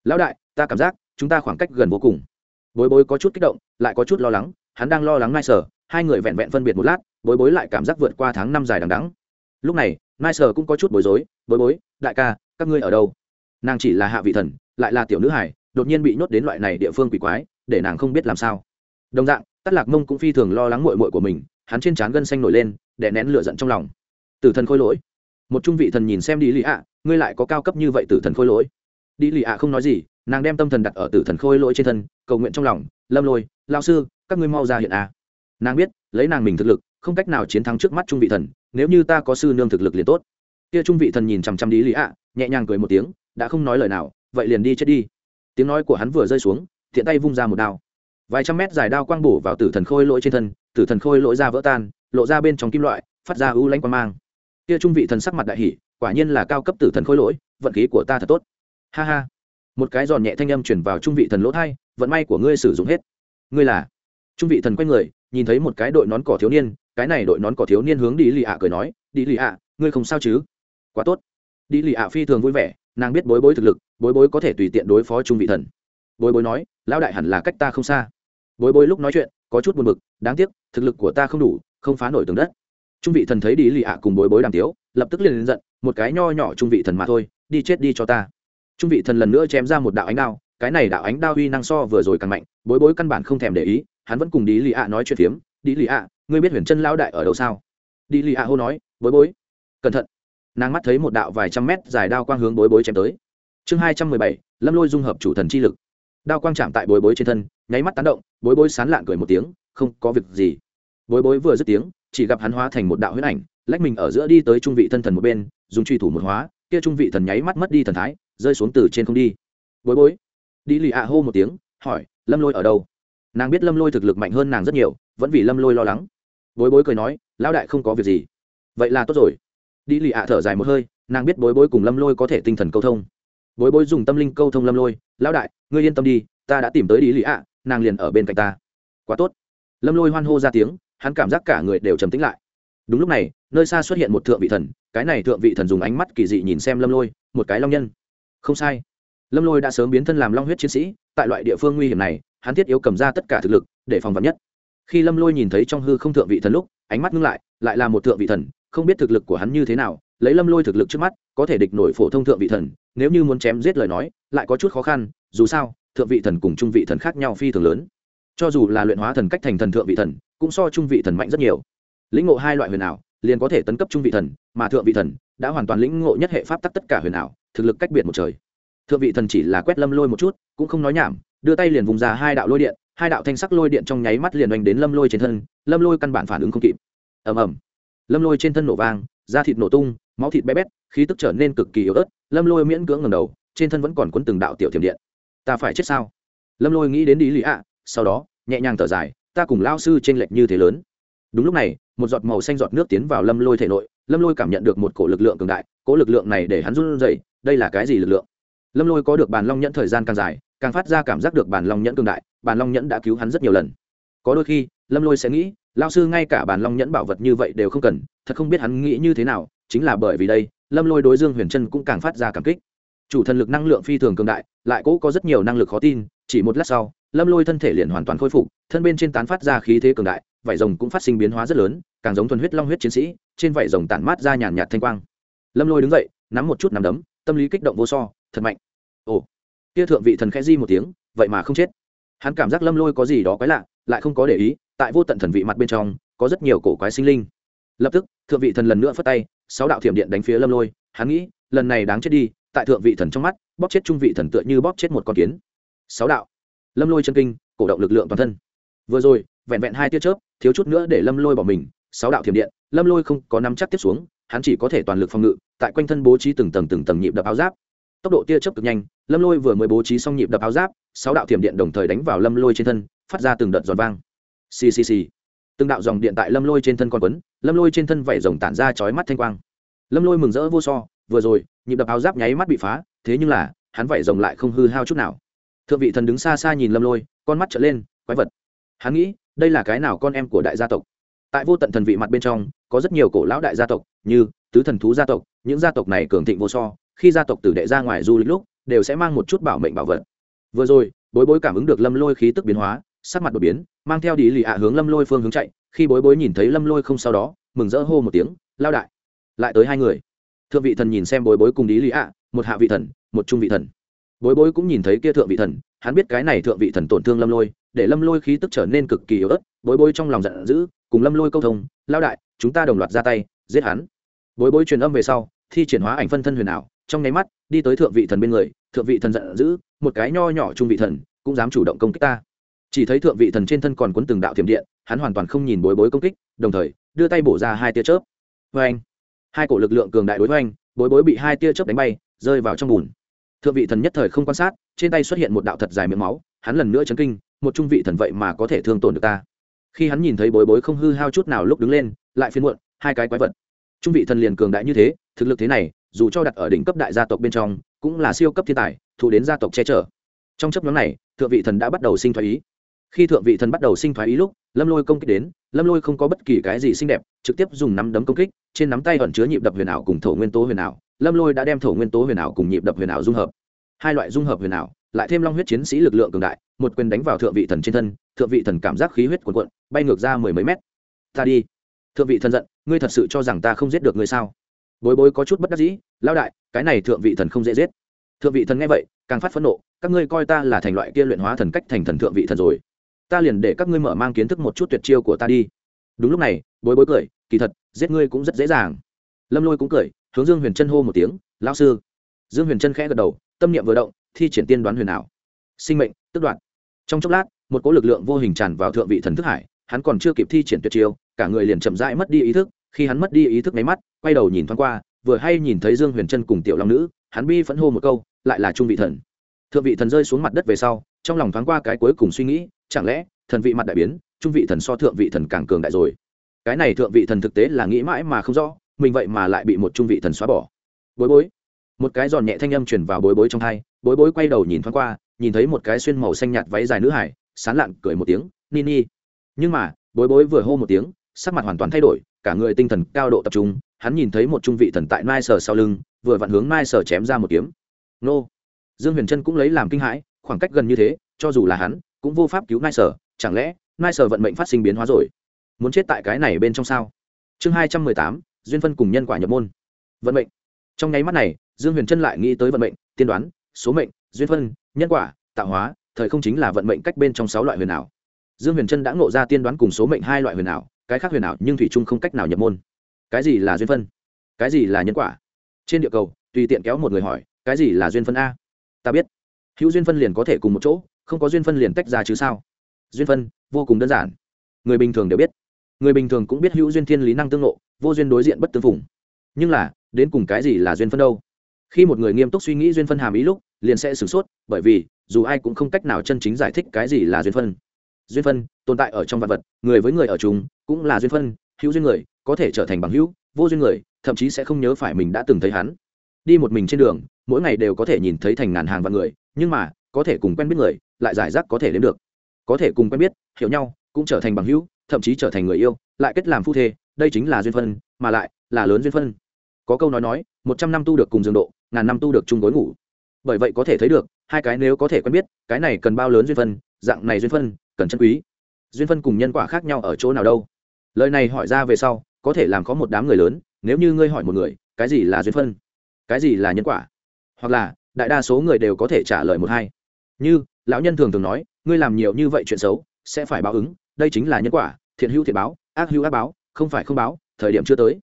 Speaker 1: Lão đại, ta cảm giác chúng ta khoảng cách gần vô cùng. Bối bối có chút kích động, lại có chút lo lắng, hắn đang lo lắng nai sở, hai người vẹn vẹn phân biệt một lát, bối bối lại cảm giác vượt qua tháng năm dài đằng đắng lúc này nai sở cũng có chút bối rối, bối bối, đại ca, các ngươi ở đâu? Nàng chỉ là hạ vị thần, lại là tiểu nữ hải đột nhiên bị nhốt đến loại này địa phương quỷ quái, để nàng không biết làm sao. Đồng dạng tắt lạc mông cũng phi thường lo lắng mội mội của mình, hắn trên trán gân xanh nổi lên để nén lửa giận trong lòng. Tử thần khôi lỗi. Một trung vị thần nhìn xem đi lì ạ, ngươi lại có cao cấp như vậy tử thần khôi lỗi? Đi lì ạ không nói gì nàng đem tâm thần đặt ở tử thần khôi lỗi trên thân, cầu nguyện trong lòng, lâm lôi lao sư, các ngươi mau ra hiện a. Nàng biết, lấy nàng mình thực lực, không cách nào chiến thắng trước mắt trung vị thần, nếu như ta có sư nương thực lực liền tốt. Kia trung vị thần nhìn chằm chằm đi lý ạ, nhẹ nhàng cười một tiếng, đã không nói lời nào, vậy liền đi chết đi. Tiếng nói của hắn vừa rơi xuống, thiện tay vung ra một đao. Vài trăm mét dài đao quang bổ vào tử thần khôi lỗi trên thân, tử thần khôi lỗi ra vỡ tan, lộ ra bên trong kim loại, phát ra ưu lãnh quang mang. Kia trung vị thần sắc mặt đại hỷ quả nhiên là cao cấp tử thần khôi lỗi, vận khí của ta thật tốt. Ha ha một cái giòn nhẹ thanh âm chuyển vào trung vị thần lỗ thai, vận may của ngươi sử dụng hết. Ngươi là? Trung vị thần quay người, nhìn thấy một cái đội nón cỏ thiếu niên, cái này đội nón cỏ thiếu niên hướng đi lì ạ cười nói đi lì ạ, ngươi không sao chứ? Quá tốt. Đi lì ạ phi thường vui vẻ, nàng biết bối bối thực lực, bối bối có thể tùy tiện đối phó trung vị thần. Bối bối nói, lão đại hẳn là cách ta không xa. Bối bối lúc nói chuyện, có chút buồn bực, đáng tiếc, thực lực của ta không đủ, không phá nổi tường đất. Trung vị thần thấy đi lì ạ cùng bối bối đàm tiếu, lập tức liền lên giận, một cái nho nhỏ trung vị thần mà thôi, đi chết đi cho ta trung vị thần lần nữa chém ra một đạo ánh đao, cái này đạo ánh đao uy năng so vừa rồi càng mạnh, bối bối căn bản không thèm để ý, hắn vẫn cùng đi lì ạ nói chuyện phiếm đi lì ạ, ngươi biết huyền chân lão đại ở đâu sao? Đi lì ạ hô nói, bối bối, cẩn thận. Nàng mắt thấy một đạo vài trăm mét dài đao quang hướng bối bối chém tới. Chương hai trăm mười bảy, lâm lôi dung hợp chủ thần chi lực. Đao quang chạm tại bối bối trên thân, nháy mắt tán động, bối bối sán lạn cười một tiếng, không có việc gì. Bối bối vừa dứt tiếng, chỉ gặp hắn hóa thành một đạo huyết ảnh, lách mình ở giữa đi tới trung vị thân thần một bên, dùng truy thủ một hóa, kia trung vị thần nháy mắt mất đi thần thái rơi xuống từ trên không đi. Bối bối. Đi lì ạ hô một tiếng, hỏi, lâm lôi ở đâu? Nàng biết lâm lôi thực lực mạnh hơn nàng rất nhiều, vẫn vì lâm lôi lo lắng. Bối bối cười nói, lão đại không có việc gì. Vậy là tốt rồi. Đi lì ạ thở dài một hơi, nàng biết bối bối cùng lâm lôi có thể tinh thần câu thông. Bối bối dùng tâm linh câu thông lâm lôi, lão đại, ngươi yên tâm đi, ta đã tìm tới đi lì ạ, nàng liền ở bên cạnh ta. Quá tốt. Lâm lôi hoan hô ra tiếng, hắn cảm giác cả người đều trầm tĩnh lại. Đúng lúc này, nơi xa xuất hiện một thượng vị thần, cái này thượng vị thần dùng ánh mắt kỳ dị nhìn xem lâm lôi, một cái long nhân không sai. Lâm lôi đã sớm biến thân làm long huyết chiến sĩ, tại loại địa phương nguy hiểm này, hắn thiết yếu cầm ra tất cả thực lực, để phòng vật nhất. Khi lâm lôi nhìn thấy trong hư không thượng vị thần lúc, ánh mắt ngưng lại lại là một thượng vị thần, không biết thực lực của hắn như thế nào, lấy lâm lôi thực lực trước mắt, có thể địch nổi phổ thông thượng vị thần, nếu như muốn chém giết lời nói, lại có chút khó khăn, dù sao, thượng vị thần cùng trung vị thần khác nhau phi thường lớn. Cho dù là luyện hóa thần cách thành thần thượng vị thần, cũng so trung vị thần mạnh rất nhiều. Lĩnh ngộ hai loại huyền ảo, liền có thể tấn cấp trung vị thần, mà thượng vị thần đã hoàn toàn lĩnh ngộ nhất hệ pháp tắc tất cả huyền ảo, thực lực cách biệt một trời. Thượng vị thần chỉ là quét lâm lôi một chút, cũng không nói nhảm, đưa tay liền vùng ra hai đạo lôi điện, hai đạo thanh sắc lôi điện trong nháy mắt liền oanh đến lâm lôi trên thân, lâm lôi căn bản phản ứng không kịp. Ầm ầm. Lâm lôi trên thân nổ vang, da thịt nổ tung, máu thịt bé bét, khí tức trở nên cực kỳ yếu ớt, lâm lôi miễn cưỡng ngầm đầu, trên thân vẫn còn quấn từng đạo tiểu thiểm điện. Ta phải chết sao? Lâm lôi nghĩ đến đi lý ạ, sau đó, nhẹ nhàng thở dài, ta cùng lao sư t r ê n lệch như thế lớn. Đúng lúc này, một giọt màu xanh giọt nước tiến vào lâm lôi thể nội lâm lôi cảm nhận được một cổ lực lượng cường đại cổ lực lượng này để hắn run dậy đây là cái gì lực lượng? Lâm lôi có được bàn long nhẫn thời gian càng dài, càng phát ra cảm giác được bàn long nhẫn cường đại, bàn long nhẫn đã cứu hắn rất nhiều lần. Có đôi khi, lâm lôi sẽ nghĩ lao sư ngay cả bàn long nhẫn bảo vật như vậy đều không cần, thật không biết hắn nghĩ như thế nào, chính là bởi vì đây, lâm lôi đối dương huyền trân cũng càng phát ra cảm kích. Chủ thần lực năng lượng phi thường cường đại, lại cố có rất nhiều năng lực khó tin, chỉ một lát sau, lâm lôi thân thể liền hoàn toàn khôi phục, thân bên trên tán phát ra khí thế cường đại vảy rồng cũng phát sinh biến hóa rất lớn, càng giống thuần huyết long huyết chiến sĩ, trên vảy rồng tản mát ra nhàn nhạt thanh quang. Lâm lôi đứng dậy, nắm một chút nắm đấm, tâm lý kích động vô so, thật mạnh. Ồ, kia thượng vị thần khẽ di một tiếng, vậy mà không chết. Hắn cảm giác lâm lôi có gì đó quái lạ, lại không có để ý, tại vô tận thần vị mặt bên trong, có rất nhiều cổ quái sinh linh. Lập tức, thượng vị thần lần nữa phất tay, sáu đạo thiểm điện đánh phía lâm lôi, hắn nghĩ, lần này đáng chết đi, tại thượng vị thần trong mắt, bóp chết trung vị thần tựa như bóp chết một con kiến. Sáu đạo. Lâm lôi chân kinh, cổ động lực lượng toàn thân. Vừa rồi, vẹn vẹn hai tia chớp thiếu chút nữa để lâm lôi bỏ mình, sáu đạo thiểm điện, lâm lôi không có nắm chắc tiếp xuống, hắn chỉ có thể toàn lực phòng ngự, tại quanh thân bố trí từng tầng từng tầng nhịp đập áo giáp. Tốc độ tia chớp cực nhanh, lâm lôi vừa mới bố trí xong nhịp đập áo giáp, sáu đạo thiểm điện đồng thời đánh vào lâm lôi trên thân, phát ra từng đợt giòn vang. Ccc từng đạo dòng điện tại lâm lôi trên thân con quấn, lâm lôi trên thân vẩy rồng tản ra chói mắt thanh quang. Lâm lôi mừng rỡ vô so, vừa rồi, nhịp đập áo giáp nháy mắt bị phá, thế nhưng là, hắn vẩy rồng lại không hư hao chút nào. Thượng vị thần đứng xa xa nhìn lâm lôi, con mắt trở lên, quái vật. Hắn nghĩ đây là cái nào con em của đại gia tộc? Tại vô tận thần vị mặt bên trong, có rất nhiều cổ lão đại gia tộc, như tứ thần thú gia tộc, những gia tộc này cường thịnh vô so, khi gia tộc tử đệ ra ngoài du lịch lúc, đều sẽ mang một chút bảo mệnh bảo vật. Vừa rồi, bối bối cảm ứng được lâm lôi khí tức biến hóa, sắc mặt đột biến, mang theo đi lì ạ hướng lâm lôi phương hướng chạy. Khi bối bối nhìn thấy lâm lôi không sau đó, mừng rỡ hô một tiếng lao đại! Lại tới hai người. Thượng vị thần nhìn xem bối bối cùng đi lì ạ, một hạ vị thần, một trung vị thần. Bối bối cũng nhìn thấy kia thượng vị thần, hắn biết cái này thượng vị thần tổn thương lâm lôi để lâm lôi khí tức trở nên cực kỳ yếu ớt, bối bối trong lòng giận dữ, cùng lâm lôi câu thông lao đại, chúng ta đồng loạt ra tay, giết hắn. Bối bối truyền âm về sau, thi triển hóa ảnh phân thân huyền ảo, trong nháy mắt, đi tới thượng vị thần bên người, thượng vị thần giận dữ, một cái nho nhỏ trung vị thần, cũng dám chủ động công kích ta. Chỉ thấy thượng vị thần trên thân còn cuốn từng đạo thiểm điện, hắn hoàn toàn không nhìn bối bối công kích, đồng thời, đưa tay bổ ra hai tia chớp. Vê anh hai cổ lực lượng cường đại đối với anh bối bối bị hai tia chớp đánh bay, rơi vào trong bùn. Thượng vị thần nhất thời không quan sát, trên tay xuất hiện một đạo thật dài miệng máu, hắn lần nữa chấn kinh một trung vị thần vậy mà có thể thương tổn được ta. Khi hắn nhìn thấy bối bối không hư hao chút nào lúc đứng lên, lại phiên muộn, hai cái quái vật. Trung vị thần liền cường đại như thế, thực lực thế này, dù cho đặt ở đỉnh cấp đại gia tộc bên trong, cũng là siêu cấp thiên tài, thụ đến gia tộc che chở. Trong chấp nhóm này, thượng vị thần đã bắt đầu sinh thoái ý. Khi thượng vị thần bắt đầu sinh thoái ý lúc, lâm lôi công kích đến, lâm lôi không có bất kỳ cái gì xinh đẹp, trực tiếp dùng nắm đấm công kích, trên nắm tay ẩn chứa nhịp đập huyền ảo cùng thổ nguyên tố huyền ảo. Lâm lôi đã đem thổ nguyên tố huyền ảo cùng nhịp đập huyền ảo dung hợp. Hai loại dung hợp huyền ảo lại thêm long huyết chiến sĩ lực lượng cường đại, một quyền đánh vào thượng vị thần trên thân, thượng vị thần cảm giác khí huyết cuồn cuộn, bay ngược ra mười mấy mét. Ta đi. Thượng vị thần giận, ngươi thật sự cho rằng ta không giết được ngươi sao? Bối bối có chút bất đắc dĩ lao đại, cái này thượng vị thần không dễ giết. Thượng vị thần nghe vậy, càng phát phẫn nộ, các ngươi coi ta là thành loại kia luyện hóa thần cách thành thần thượng vị thần rồi. Ta liền để các ngươi mở mang kiến thức một chút tuyệt chiêu của ta đi. Đúng lúc này, bối bối cười, kỳ thật, giết ngươi cũng rất dễ dàng. Lâm lôi cũng cười, hướng dương huyền chân hô một tiếng, lão sư. Dương huyền chân khẽ gật đầu, tâm niệm vừa động thi triển tiên đoán huyền ảo. Sinh mệnh, tức đoạn trong chốc lát, một cỗ lực lượng vô hình tràn vào thượng vị thần thức hải, hắn còn chưa kịp thi triển tuyệt chiêu, cả người liền chậm rãi mất đi ý thức, khi hắn mất đi ý thức máy mắt, quay đầu nhìn thoáng qua, vừa hay nhìn thấy dương huyền trân cùng tiểu long nữ, hắn bi phẫn hô một câu, lại là trung vị thần. Thượng vị thần rơi xuống mặt đất về sau, trong lòng thoáng qua cái cuối cùng suy nghĩ, chẳng lẽ, thần vị mặt đại biến, trung vị thần so thượng vị thần càng cường đại rồi? Cái này thượng vị thần thực tế là nghĩ mãi mà không rõ, mình vậy mà lại bị một trung vị thần xóa bỏ. Bối bối một cái giòn nhẹ thanh âm chuyển vào bối bối trong thai, bối bối quay đầu nhìn thoáng qua, nhìn thấy một cái xuyên màu xanh nhạt váy dài nữ hải, sán lạn cười một tiếng, ni ni. Nhưng mà, bối bối vừa hô một tiếng, sắc mặt hoàn toàn thay đổi, cả người tinh thần cao độ tập trung, hắn nhìn thấy một trung vị thần tại mai sở sau lưng, vừa vặn hướng mai sở chém ra một kiếm. Nô. Dương huyền trân cũng lấy làm kinh hãi, khoảng cách gần như thế, cho dù là hắn, cũng vô pháp cứu mai sở, chẳng lẽ mai sở vận mệnh phát sinh biến hóa rồi? Muốn chết tại cái này bên trong sao? Chương hai trăm mười tám, duyên phân cùng nhân quả nhập môn. Vận mệnh. Trong nháy mắt này dương huyền trân lại nghĩ tới vận mệnh, tiên đoán, số mệnh, duyên phân, nhân quả, tạo hóa, thời không chính là vận mệnh cách bên trong sáu loại huyền ảo. Dương huyền trân đã ngộ ra tiên đoán cùng số mệnh hai loại huyền ảo, cái khác huyền ảo nhưng thủy trung không cách nào nhập môn. Cái gì là duyên phân? Cái gì là nhân quả? Trên địa cầu, tùy tiện kéo một người hỏi, cái gì là duyên phân a? Ta biết. Hữu duyên phân liền có thể cùng một chỗ, không có duyên phân liền tách ra chứ sao? Duyên phân, vô cùng đơn giản. Người bình thường đều biết. Người bình thường cũng biết hữu duyên thiên lý năng tương nộ vô duyên đối diện bất tương phùng. Nhưng là, đến cùng cái gì là duyên phân đâu? Khi một người nghiêm túc suy nghĩ duyên phân hàm ý lúc, liền sẽ sửng sốt, bởi vì, dù ai cũng không cách nào chân chính giải thích cái gì là duyên phân. Duyên phân, tồn tại ở trong vật vật, người với người ở chúng cũng là duyên phân, hữu duyên người, có thể trở thành bằng hữu, vô duyên người, thậm chí sẽ không nhớ phải mình đã từng thấy hắn. Đi một mình trên đường, mỗi ngày đều có thể nhìn thấy thành ngàn hàng vạn người, nhưng mà, có thể cùng quen biết người, lại giải rác có thể đến được. Có thể cùng quen biết, hiểu nhau, cũng trở thành bằng hữu, thậm chí trở thành người yêu, lại kết làm phu thê, đây chính là duyên phân, mà lại là lớn duyên phân có câu nói nói, một trăm năm tu được cùng dương độ, ngàn năm tu được chung gối ngủ. Bởi vậy có thể thấy được, hai cái nếu có thể quen biết, cái này cần bao lớn duyên phân, dạng này duyên phân, cần chân quý. Duyên phân cùng nhân quả khác nhau ở chỗ nào đâu? Lời này hỏi ra về sau, có thể làm có một đám người lớn, nếu như ngươi hỏi một người, cái gì là duyên phân? Cái gì là nhân quả? Hoặc là, đại đa số người đều có thể trả lời một hai. Như, lão nhân thường thường nói, ngươi làm nhiều như vậy chuyện xấu, sẽ phải báo ứng, đây chính là nhân quả, thiện hữu thiện báo, ác hữu ác báo, không phải không báo, thời điểm chưa tới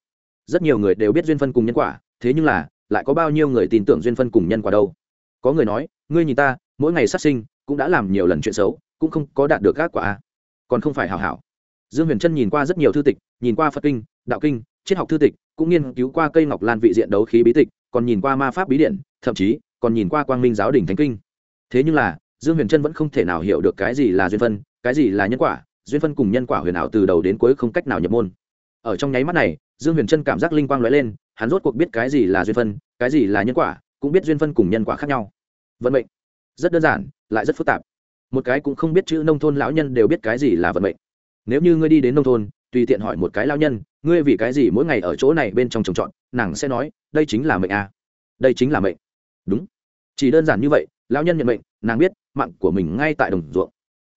Speaker 1: rất nhiều người đều biết duyên phân cùng nhân quả, thế nhưng là, lại có bao nhiêu người tin tưởng duyên phân cùng nhân quả đâu? Có người nói, ngươi nhìn ta, mỗi ngày sát sinh, cũng đã làm nhiều lần chuyện xấu, cũng không có đạt được các quả à? còn không phải hảo hảo. Dương huyền trân nhìn qua rất nhiều thư tịch, nhìn qua phật kinh, đạo kinh, triết học thư tịch, cũng nghiên cứu qua cây ngọc lan vị diện đấu khí bí tịch, còn nhìn qua ma pháp bí điện, thậm chí, còn nhìn qua quang minh giáo đình thánh kinh. Thế nhưng là, dương huyền trân vẫn không thể nào hiểu được cái gì là duyên phân, cái gì là nhân quả. Duyên phân cùng nhân quả huyền ảo từ đầu đến cuối không cách nào nhập môn ở trong nháy mắt này, dương huyền trân cảm giác linh quang lóe lên, hắn rốt cuộc biết cái gì là duyên phân, cái gì là nhân quả, cũng biết duyên phân cùng nhân quả khác nhau. Vận mệnh, rất đơn giản, lại rất phức tạp. Một cái cũng không biết chữ nông thôn lão nhân đều biết cái gì là vận mệnh. Nếu như ngươi đi đến nông thôn, tùy tiện hỏi một cái lão nhân, ngươi vì cái gì mỗi ngày ở chỗ này bên trong trồng trọt? Nàng sẽ nói, đây chính là mệnh à. đây chính là mệnh. Đúng. Chỉ đơn giản như vậy, lão nhân nhận mệnh, nàng biết mạng của mình ngay tại đồng ruộng.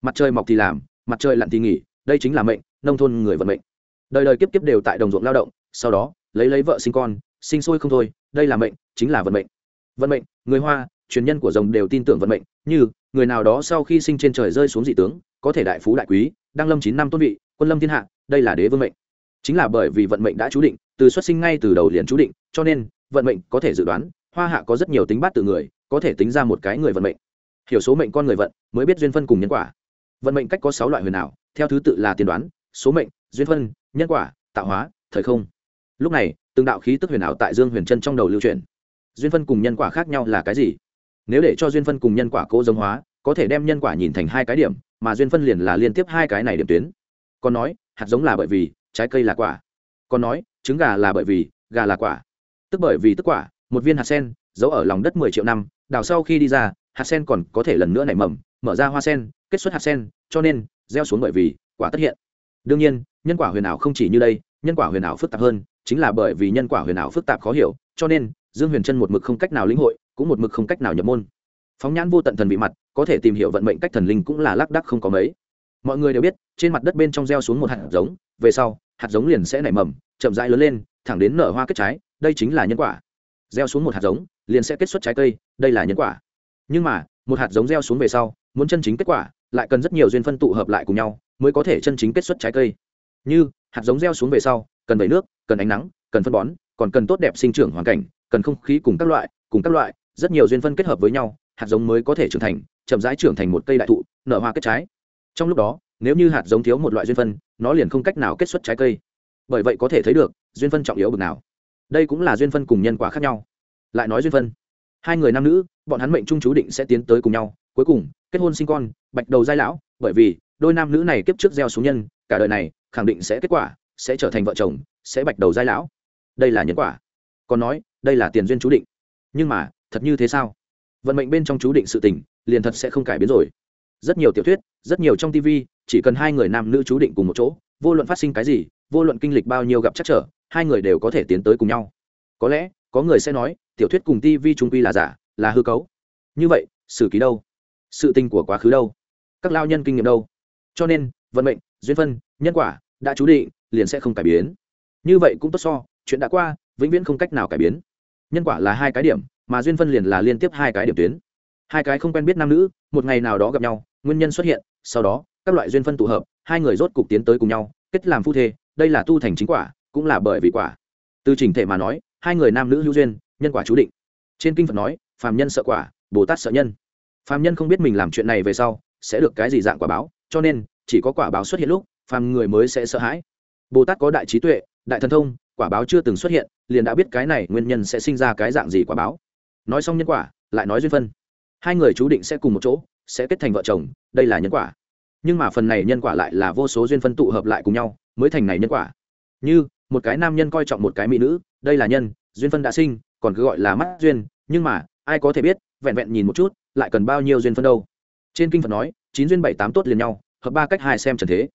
Speaker 1: Mặt trời mọc thì làm, mặt trời lặn thì nghỉ, đây chính là mệnh, nông thôn người vận mệnh đời đời kiếp kiếp đều tại đồng ruộng lao động, sau đó, lấy lấy vợ sinh con, sinh sôi không thôi, đây là mệnh, chính là vận mệnh. Vận mệnh, người hoa, truyền nhân của rồng đều tin tưởng vận mệnh, như, người nào đó sau khi sinh trên trời rơi xuống dị tướng, có thể đại phú đại quý, đăng lâm chín năm tôn vị, quân lâm thiên hạ, đây là đế vương mệnh. Chính là bởi vì vận mệnh đã chú định, từ xuất sinh ngay từ đầu liền chú định, cho nên, vận mệnh có thể dự đoán, hoa hạ có rất nhiều tính bát tự người, có thể tính ra một cái người vận mệnh. Hiểu số mệnh con người vận, mới biết duyên phân cùng nhân quả. Vận mệnh cách có sáu loại huyền ảo, theo thứ tự là tiên đoán, số mệnh, duyên phân nhân quả, tạo hóa, thời không. Lúc này, từng đạo khí tức huyền ảo tại dương huyền chân trong đầu lưu truyền duyên phân cùng nhân quả khác nhau là cái gì? Nếu để cho duyên phân cùng nhân quả cố giống hóa, có thể đem nhân quả nhìn thành hai cái điểm, mà duyên phân liền là liên tiếp hai cái này điểm tuyến. Còn nói, hạt giống là bởi vì, trái cây là quả. Còn nói, trứng gà là bởi vì, gà là quả. Tức bởi vì tức quả, một viên hạt sen, giấu ở lòng đất mười triệu năm, đào sau khi đi ra, hạt sen còn có thể lần nữa nảy mầm, mở ra hoa sen, kết xuất hạt sen, cho nên, gieo xuống bởi vì, quả tất hiện đương nhiên, nhân quả huyền ảo không chỉ như đây, nhân quả huyền ảo phức tạp hơn, chính là bởi vì nhân quả huyền ảo phức tạp khó hiểu, cho nên, dương huyền chân một mực không cách nào lĩnh hội, cũng một mực không cách nào nhập môn. Phóng nhãn vô tận thần vị mặt, có thể tìm hiểu vận mệnh cách thần linh cũng là lác đắc không có mấy. Mọi người đều biết, trên mặt đất bên trong gieo xuống một hạt giống, về sau, hạt giống liền sẽ nảy mầm, chậm rãi lớn lên, thẳng đến nở hoa kết trái, đây chính là nhân quả. Gieo xuống một hạt giống, liền sẽ kết xuất trái cây, đây là nhân quả. Nhưng mà, một hạt giống gieo xuống về sau, muốn chân chính kết quả, lại cần rất nhiều duyên phân tụ hợp lại cùng nhau mới có thể chân chính kết xuất trái cây. Như, hạt giống gieo xuống về sau, cần vẩy nước, cần ánh nắng, cần phân bón, còn cần tốt đẹp sinh trưởng hoàn cảnh, cần không khí cùng các loại, cùng các loại, rất nhiều duyên phân kết hợp với nhau, hạt giống mới có thể trưởng thành, chậm rãi trưởng thành một cây đại thụ, nở hoa kết trái. Trong lúc đó, nếu như hạt giống thiếu một loại duyên phân, nó liền không cách nào kết xuất trái cây. Bởi vậy có thể thấy được, duyên phân trọng yếu bực nào. Đây cũng là duyên phân cùng nhân quả khác nhau. Lại nói duyên phân. Hai người nam nữ, bọn hắn mệnh trung chú định sẽ tiến tới cùng nhau, cuối cùng, kết hôn sinh con, bạch đầu giai lão, bởi vì đôi nam nữ này kiếp trước gieo xuống nhân, cả đời này, khẳng định sẽ kết quả, sẽ trở thành vợ chồng, sẽ bạch đầu giai lão. Đây là nhân quả. Còn nói, đây là tiền duyên chú định. Nhưng mà, thật như thế sao? Vận mệnh bên trong chú định sự tình, liền thật sẽ không cải biến rồi. Rất nhiều tiểu thuyết, rất nhiều trong tv chỉ cần hai người nam nữ chú định cùng một chỗ, vô luận phát sinh cái gì, vô luận kinh lịch bao nhiêu gặp chắc trở, hai người đều có thể tiến tới cùng nhau. Có lẽ, có người sẽ nói, tiểu thuyết cùng tv trung quy là giả, là hư cấu. Như vậy, sử ký đâu? Sự tình của quá khứ đâu? Các lao nhân kinh nghiệm đâu? Cho nên, vận mệnh, duyên phân, nhân quả đã chú định, liền sẽ không cải biến. Như vậy cũng tốt so, chuyện đã qua, vĩnh viễn không cách nào cải biến. Nhân quả là hai cái điểm, mà duyên phân liền là liên tiếp hai cái điểm tuyến. Hai cái không quen biết nam nữ, một ngày nào đó gặp nhau, nguyên nhân xuất hiện, sau đó, các loại duyên phân tụ hợp, hai người rốt cục tiến tới cùng nhau, kết làm phu thê, đây là tu thành chính quả, cũng là bởi vì quả. Từ trình thể mà nói, hai người nam nữ hữu duyên, nhân quả chú định. Trên kinh phật nói, phàm nhân sợ quả, bồ tát sợ nhân. Phàm nhân không biết mình làm chuyện này về sau, sẽ được cái gì dạng quả báo? Cho nên, chỉ có quả báo xuất hiện lúc, phàm người mới sẽ sợ hãi. Bồ tát có đại trí tuệ, đại thần thông, quả báo chưa từng xuất hiện, liền đã biết cái này nguyên nhân sẽ sinh ra cái dạng gì quả báo. Nói xong nhân quả, lại nói duyên phân. Hai người chú định sẽ cùng một chỗ, sẽ kết thành vợ chồng, đây là nhân quả. Nhưng mà phần này nhân quả lại là vô số duyên phân tụ hợp lại cùng nhau, mới thành này nhân quả. Như, một cái nam nhân coi trọng một cái mỹ nữ, đây là nhân, duyên phân đã sinh, còn cứ gọi là mắt duyên, nhưng mà, ai có thể biết, vẹn vẹn nhìn một chút, lại cần bao nhiêu duyên phân đâu. Trên kinh phật nói, chín duyên bảy tám tốt liền nhau hợp ba cách hai xem trần thế.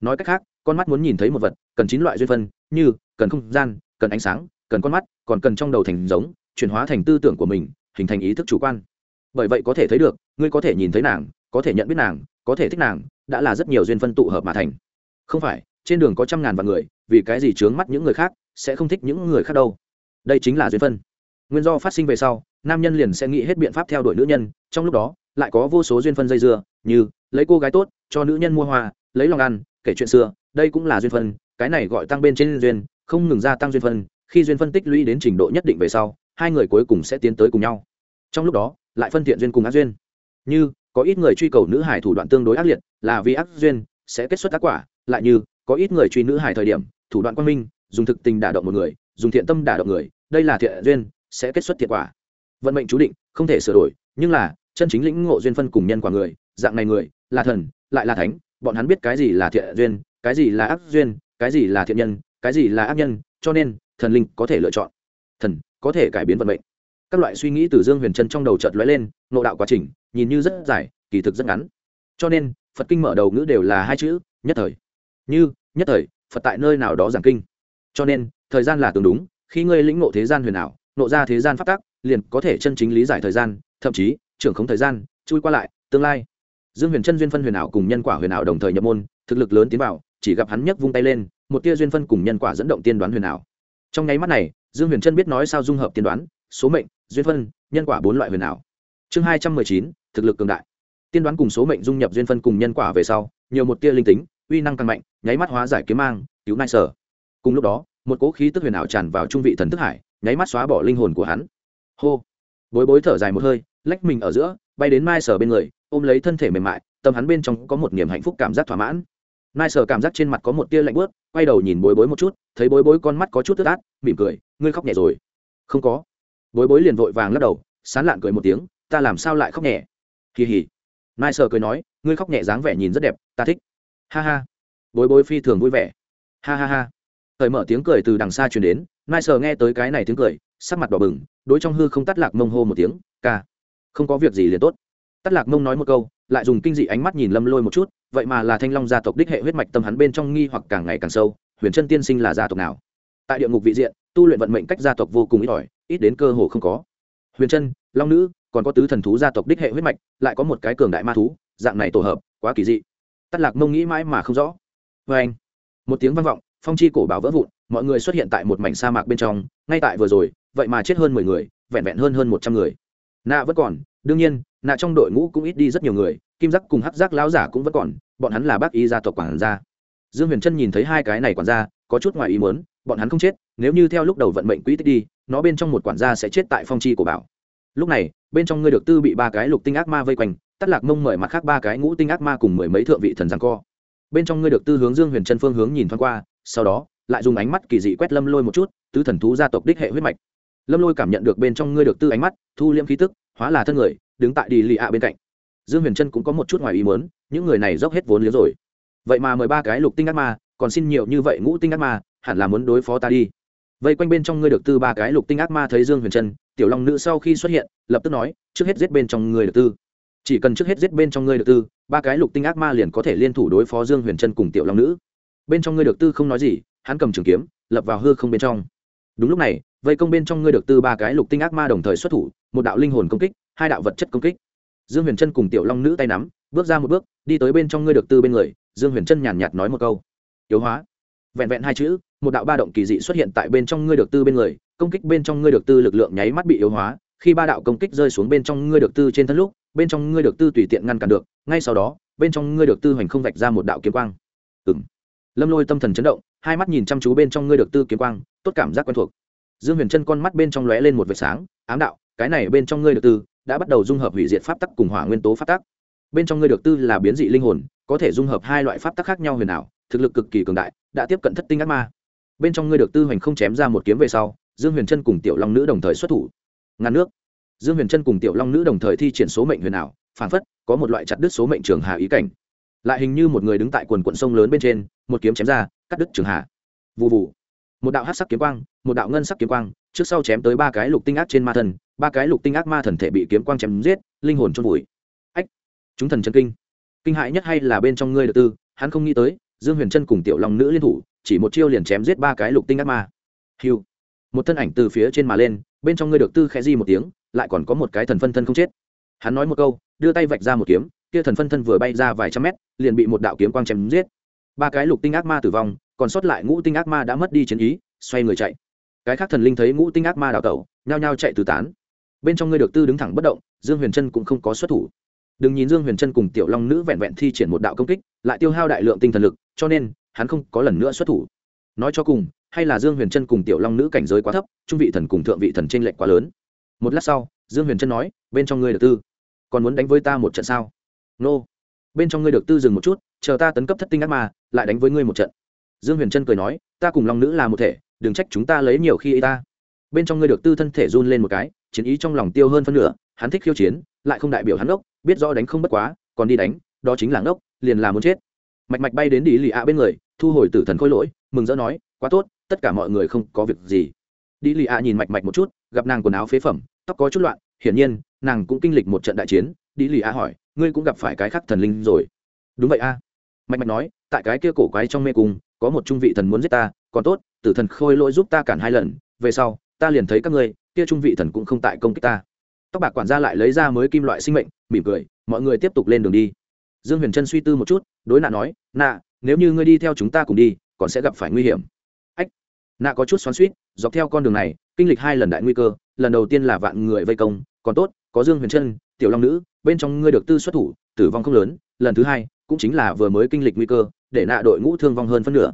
Speaker 1: Nói cách khác, con mắt muốn nhìn thấy một vật, cần chín loại duyên phân, như, cần không gian, cần ánh sáng, cần con mắt, còn cần trong đầu thành giống, chuyển hóa thành tư tưởng của mình, hình thành ý thức chủ quan. Bởi vậy có thể thấy được, ngươi có thể nhìn thấy nàng, có thể nhận biết nàng, có thể thích nàng, đã là rất nhiều duyên phân tụ hợp mà thành. Không phải, trên đường có trăm ngàn vạn người, vì cái gì chướng mắt những người khác, sẽ không thích những người khác đâu. Đây chính là duyên phân. Nguyên do phát sinh về sau, nam nhân liền sẽ nghĩ hết biện pháp theo đuổi nữ nhân, trong lúc đó, lại có vô số duyên phân dây dưa, như, lấy cô gái tốt cho nữ nhân mua hoa, lấy lòng ăn, kể chuyện xưa, đây cũng là duyên phân cái này gọi tăng bên trên duyên, không ngừng gia tăng duyên phân khi duyên phân tích lũy đến trình độ nhất định về sau, hai người cuối cùng sẽ tiến tới cùng nhau. Trong lúc đó, lại phân thiện duyên cùng ác duyên. Như, có ít người truy cầu nữ hải thủ đoạn tương đối ác liệt, là vì ác duyên sẽ kết xuất ác quả, lại như, có ít người truy nữ hải thời điểm, thủ đoạn quan minh, dùng thực tình đả động một người, dùng thiện tâm đả động người, đây là thiện duyên, sẽ kết xuất thiện quả. Vận mệnh chú định, không thể sửa đổi, nhưng là, chân chính lĩnh ngộ duyên phân cùng nhân quả người, dạng này người, là thần lại là thánh, bọn hắn biết cái gì là thiện duyên, cái gì là ác duyên, cái gì là thiện nhân, cái gì là ác nhân, cho nên thần linh có thể lựa chọn. Thần có thể cải biến vận mệnh. Các loại suy nghĩ từ dương huyền chân trong đầu chợt lóe lên nộ đạo quá trình, nhìn như rất dài, kỳ thực rất ngắn. Cho nên, phật kinh mở đầu ngữ đều là hai chữ, nhất thời. Như, nhất thời, phật tại nơi nào đó giảng kinh. Cho nên, thời gian là tương đúng, khi ngươi lĩnh ngộ thế gian huyền ảo nộ ra thế gian phát tác liền có thể chân chính lý giải thời gian, thậm chí, trưởng không thời gian, chui qua lại, tương lai dương huyền chân duyên phân huyền ảo cùng nhân quả huyền ảo đồng thời nhập môn, thực lực lớn tiến vào, chỉ gặp hắn nhấc vung tay lên, một tia duyên phân cùng nhân quả dẫn động tiên đoán huyền ảo. Trong nháy mắt này, dương huyền chân biết nói sao dung hợp tiên đoán, số mệnh, duyên phân, nhân quả bốn loại huyền ảo. Chương hai trăm mười chín, thực lực cường đại. Tiên đoán cùng số mệnh dung nhập duyên phân cùng nhân quả về sau, nhiều một tia linh tính, uy năng càng mạnh, nháy mắt hóa giải kiếm mang, cứu nai sở. Cùng lúc đó, một cỗ khí tức huyền ảo tràn vào trung vị thần thức hải, nháy mắt xóa bỏ linh hồn của hắn. Hô! Bối bối thở dài một hơi, lách mình ở giữa, bay đến mai sở bên người ôm lấy thân thể mềm mại, tâm hắn bên trong có một niềm hạnh phúc cảm giác thỏa mãn. Nai sờ cảm giác trên mặt có một tia lạnh bớt quay đầu nhìn bối bối một chút, thấy bối bối con mắt có chút tức át, mỉm cười, ngươi khóc nhẹ rồi. Không có. Bối bối liền vội vàng lắc đầu, sán lạn cười một tiếng, ta làm sao lại khóc nhẹ? Kỳ hỉ. Nai sờ cười nói, ngươi khóc nhẹ dáng vẻ nhìn rất đẹp, ta thích. Ha ha. Bối bối phi thường vui vẻ. Ha ha ha. Thời mở tiếng cười từ đằng xa truyền đến nai sờ nghe tới cái này tiếng cười, sắc mặt đỏ bừng, đối trong hư không tắt lạc mông hô một tiếng, ca. Không có việc gì liền tốt tắt lạc mông nói một câu, lại dùng kinh dị ánh mắt nhìn lâm lôi một chút, vậy mà là thanh long gia tộc đích hệ huyết mạch tâm hắn bên trong nghi hoặc càng ngày càng sâu, huyền chân tiên sinh là gia tộc nào? Tại địa ngục vị diện, tu luyện vận mệnh cách gia tộc vô cùng ít ỏi, ít đến cơ hồ không có. Huyền chân, long nữ, còn có tứ thần thú gia tộc đích hệ huyết mạch, lại có một cái cường đại ma thú, dạng này tổ hợp, quá kỳ dị. Tắt lạc mông nghĩ mãi mà không rõ. Vê anh, một tiếng vang vọng, phong chi cổ bảo vỡ vụn, mọi người xuất hiện tại một mảnh sa mạc bên trong, ngay tại vừa rồi, vậy mà chết hơn mười người, vẹn vẹn hơn hơn một trăm người. Nạ vẫn còn, đương nhiên nạ trong đội ngũ cũng ít đi rất nhiều người, kim giác cùng hắc giác lão giả cũng vẫn còn, bọn hắn là bác y gia tộc quản gia. Dương huyền trân nhìn thấy hai cái này quản gia, có chút ngoài ý muốn, bọn hắn không chết, nếu như theo lúc đầu vận mệnh quỹ tích đi, nó bên trong một quản gia sẽ chết tại phong chi của bảo. Lúc này, bên trong ngươi được tư bị ba cái lục tinh ác ma vây quanh tắt lạc mông mời mặt khác ba cái ngũ tinh ác ma cùng mười mấy thượng vị thần giang co. Bên trong ngươi được tư hướng dương huyền trân phương hướng nhìn thoáng qua, sau đó, lại dùng ánh mắt kỳ dị quét lâm lôi một chút, tứ thần thú gia tộc đích hệ huyết mạch. Lâm lôi cảm nhận được bên trong ngươi được tư ánh mắt, thu liễm khí tức hóa là thân người, đứng tại đi lì ạ bên cạnh. Dương huyền trân cũng có một chút ngoài ý muốn, những người này dốc hết vốn liếng rồi. Vậy mà mười ba cái lục tinh ác ma, còn xin nhiều như vậy ngũ tinh ác ma, hẳn là muốn đối phó ta đi. Vây quanh bên trong ngươi được tư ba cái lục tinh ác ma thấy dương huyền trân tiểu long nữ sau khi xuất hiện, lập tức nói, trước hết giết bên trong ngươi được tư. Chỉ cần trước hết giết bên trong ngươi được tư, ba cái lục tinh ác ma liền có thể liên thủ đối phó dương huyền trân cùng tiểu long nữ. Bên trong ngươi được tư không nói gì, hắn cầm trường kiếm, lập vào hư không bên trong. Đúng lúc này vây công bên trong ngươi được tư ba cái lục tinh ác ma đồng thời xuất thủ, một đạo linh hồn công kích, hai đạo vật chất công kích. Dương huyền trân cùng tiểu long nữ tay nắm, bước ra một bước, đi tới bên trong ngươi được tư bên người, dương huyền trân nhàn nhạt nói một câu. Yếu hóa, vẹn vẹn hai chữ, một đạo ba động kỳ dị xuất hiện tại bên trong ngươi được tư bên người, công kích bên trong ngươi được tư lực lượng nháy mắt bị yếu hóa, khi ba đạo công kích rơi xuống bên trong ngươi được tư trên thân lúc, bên trong ngươi được tư tùy tiện ngăn cản được, ngay sau đó, bên trong ngươi được tư hoành không vạch ra một đạo kiếm quang. Ừ lâm lôi tâm thần chấn động, hai mắt nhìn chăm chú bên trong ngươi được tư kiếm quang, tốt cảm giác quen thuộc dương huyền chân con mắt bên trong lóe lên một vệt sáng, ám đạo, cái này bên trong ngươi được tư, đã bắt đầu dung hợp hủy diệt pháp tắc cùng hỏa nguyên tố pháp tắc. Bên trong ngươi được tư là biến dị linh hồn, có thể dung hợp hai loại pháp tắc khác nhau huyền ảo, thực lực cực kỳ cường đại, đã tiếp cận thất tinh ác ma. Bên trong ngươi được tư hoành không chém ra một kiếm về sau, dương huyền trân cùng tiểu long nữ đồng thời xuất thủ. Ngàn nước. Dương huyền trân cùng tiểu long nữ đồng thời thi triển số mệnh huyền ảo, phản phất có một loại chặt đứt số mệnh trường hà ý cảnh. Lại hình như một người đứng tại quần quận sông lớn bên trên, một kiếm chém ra, cắt đứt trường hà. Vụ vụ một đạo hát sắc kiếm quang, một đạo ngân sắc kiếm quang, trước sau chém tới ba cái lục tinh ác trên ma thần, ba cái lục tinh ác ma thần thể bị kiếm quang chém giết, linh hồn trôn vùi. Ách, chúng thần chân kinh. Kinh hại nhất hay là bên trong ngươi được tư, hắn không nghĩ tới, dương huyền trân cùng tiểu long nữ liên thủ, chỉ một chiêu liền chém giết ba cái lục tinh ác ma. Hiu một thân ảnh từ phía trên mà lên, bên trong ngươi được tư khẽ di một tiếng, lại còn có một cái thần phân thân không chết. Hắn nói một câu, đưa tay vạch ra một kiếm, kia thần phân thân vừa bay ra vài trăm mét, liền bị một đạo kiếm quang chém giết. Ba cái lục tinh ác ma tử vong còn sót lại ngũ tinh ác ma đã mất đi chiến ý, xoay người chạy. Cái khác thần linh thấy ngũ tinh ác ma đào tẩu, nhao nhao chạy tứ tán. Bên trong ngươi được tư đứng thẳng bất động, dương huyền trân cũng không có xuất thủ. Đừng nhìn dương huyền trân cùng tiểu long nữ vẹn vẹn thi triển một đạo công kích, lại tiêu hao đại lượng tinh thần lực, cho nên, hắn không có lần nữa xuất thủ. Nói cho cùng, hay là dương huyền trân cùng tiểu long nữ cảnh giới quá thấp, trung vị thần cùng thượng vị thần t r ê n lệch quá lớn. Một lát sau, dương huyền trân nói, bên trong ngươi được tư, còn muốn đánh với ta một trận sao? Nô. Bên trong ngươi được tư dừng một chút, chờ ta tấn cấp thất tinh ác ma, lại đánh với ngươi một trận dương huyền trân cười nói, ta cùng long nữ là một thể, đừng trách chúng ta lấy nhiều khi ý ta. Bên trong ngươi được tư thân thể run lên một cái, chiến ý trong lòng tiêu hơn phân nửa, hắn thích khiêu chiến, lại không đại biểu hắn ốc biết rõ đánh không bất quá, còn đi đánh, đó chính là ngốc, liền là muốn chết. Mạch mạch bay đến đi lì ạ bên người, thu hồi tử thần khôi lỗi, mừng rỡ nói, quá tốt, tất cả mọi người không có việc gì. Đi lì ạ nhìn mạch mạch một chút, gặp nàng quần áo phế phẩm, tóc có chút loạn, hiển nhiên, nàng cũng kinh lịch một trận đại chiến. Đi lì ạ hỏi, ngươi cũng gặp phải cái khắc thần linh rồi? Đúng vậy a. Mạch mạch nói, tại cái kia cổ quái trong mê cung có một trung vị thần muốn giết ta, còn tốt, tử thần khôi lỗi giúp ta cản hai lần, về sau, ta liền thấy các ngươi, kia trung vị thần cũng không tại công kích ta. Tóc bạc quản gia lại lấy ra mới kim loại sinh mệnh, mỉm cười, mọi người tiếp tục lên đường đi. Dương huyền trân suy tư một chút, đối nạ nói, nạ, nếu như ngươi đi theo chúng ta cùng đi, còn sẽ gặp phải nguy hiểm. Ách, nạ có chút xoắn suýt dọc theo con đường này, kinh lịch hai lần đại nguy cơ, lần đầu tiên là vạn người vây công, còn tốt, có dương huyền trân, tiểu long nữ, bên trong ngươi được tư xuất thủ, tử vong không lớn, lần thứ hai cũng chính là vừa mới kinh lịch nguy cơ, để nạ đội ngũ thương vong hơn phân nửa.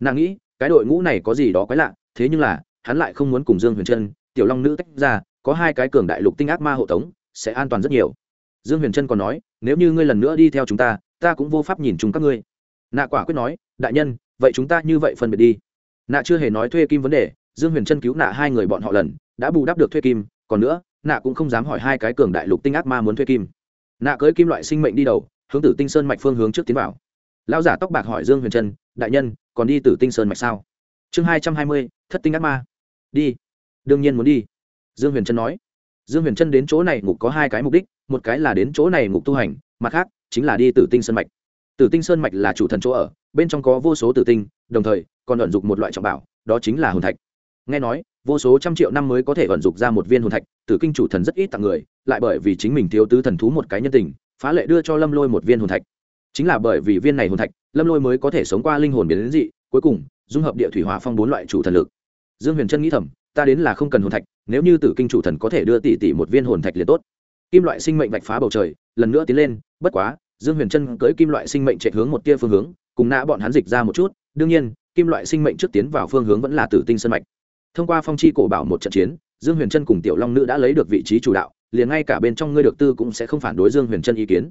Speaker 1: Nàng nghĩ, cái đội ngũ này có gì đó quái lạ, thế nhưng là, hắn lại không muốn cùng dương huyền trân, tiểu long nữ tách ra, có hai cái cường đại lục tinh ác ma hộ tống, sẽ an toàn rất nhiều. Dương huyền trân còn nói, nếu như ngươi lần nữa đi theo chúng ta ta cũng vô pháp nhìn chúng các ngươi. Nạ quả quyết nói, đại nhân, vậy chúng ta như vậy phân biệt đi. Nạ chưa hề nói thuê kim vấn đề, dương huyền trân cứu nạ hai người bọn họ lần, đã bù đắp được thuê kim, còn nữa, nạ cũng không dám hỏi hai cái cường đại lục tinh ác ma muốn thuê kim. Nạ cưới kim loại sinh mệnh đi đầu hướng tử tinh sơn mạch phương hướng trước tiến vào. Lão giả tóc bạc hỏi dương huyền trân, đại nhân, còn đi tử tinh sơn mạch sao? Chương hai trăm hai mươi, thất tinh ác ma. Đi. Đương nhiên muốn đi. Dương huyền trân nói. Dương huyền trân đến chỗ này ngục có hai cái mục đích, một cái là đến chỗ này ngục tu hành, mặt khác chính là đi tử tinh sơn mạch. Tử tinh sơn mạch là chủ thần chỗ ở, bên trong có vô số tử tinh, đồng thời còn vận dụng một loại trọng bảo, đó chính là hồn thạch. Nghe nói, vô số trăm triệu năm mới có thể vận dụng ra một viên hồn thạch, tử kinh chủ thần rất ít tặng người, lại bởi vì chính mình thiếu tứ thần thú một cái nhân tình phá lệ đưa cho lâm lôi một viên hồn thạch. Chính là bởi vì viên này hồn thạch, lâm lôi mới có thể sống qua linh hồn biến đến dị, cuối cùng, dung hợp địa thủy hỏa phong bốn loại chủ thần lực. Dương huyền trân nghĩ thầm, ta đến là không cần hồn thạch, nếu như tử kinh chủ thần có thể đưa tỷ tỷ một viên hồn thạch liền tốt. Kim loại sinh mệnh vạch phá bầu trời, lần nữa tiến lên, bất quá, dương huyền trân cưới kim loại sinh mệnh chạy hướng một tia phương hướng, cùng nã bọn hắn dịch ra một chút, đương nhiên, kim loại sinh mệnh trước tiến vào phương hướng vẫn là tử tinh sân mạch. Thông qua phong chi cổ bảo một trận chiến, dương huyền trân cùng tiểu long nữ đã lấy được vị trí chủ đạo liền ngay cả bên trong ngươi được tư cũng sẽ không phản đối dương huyền trân ý kiến.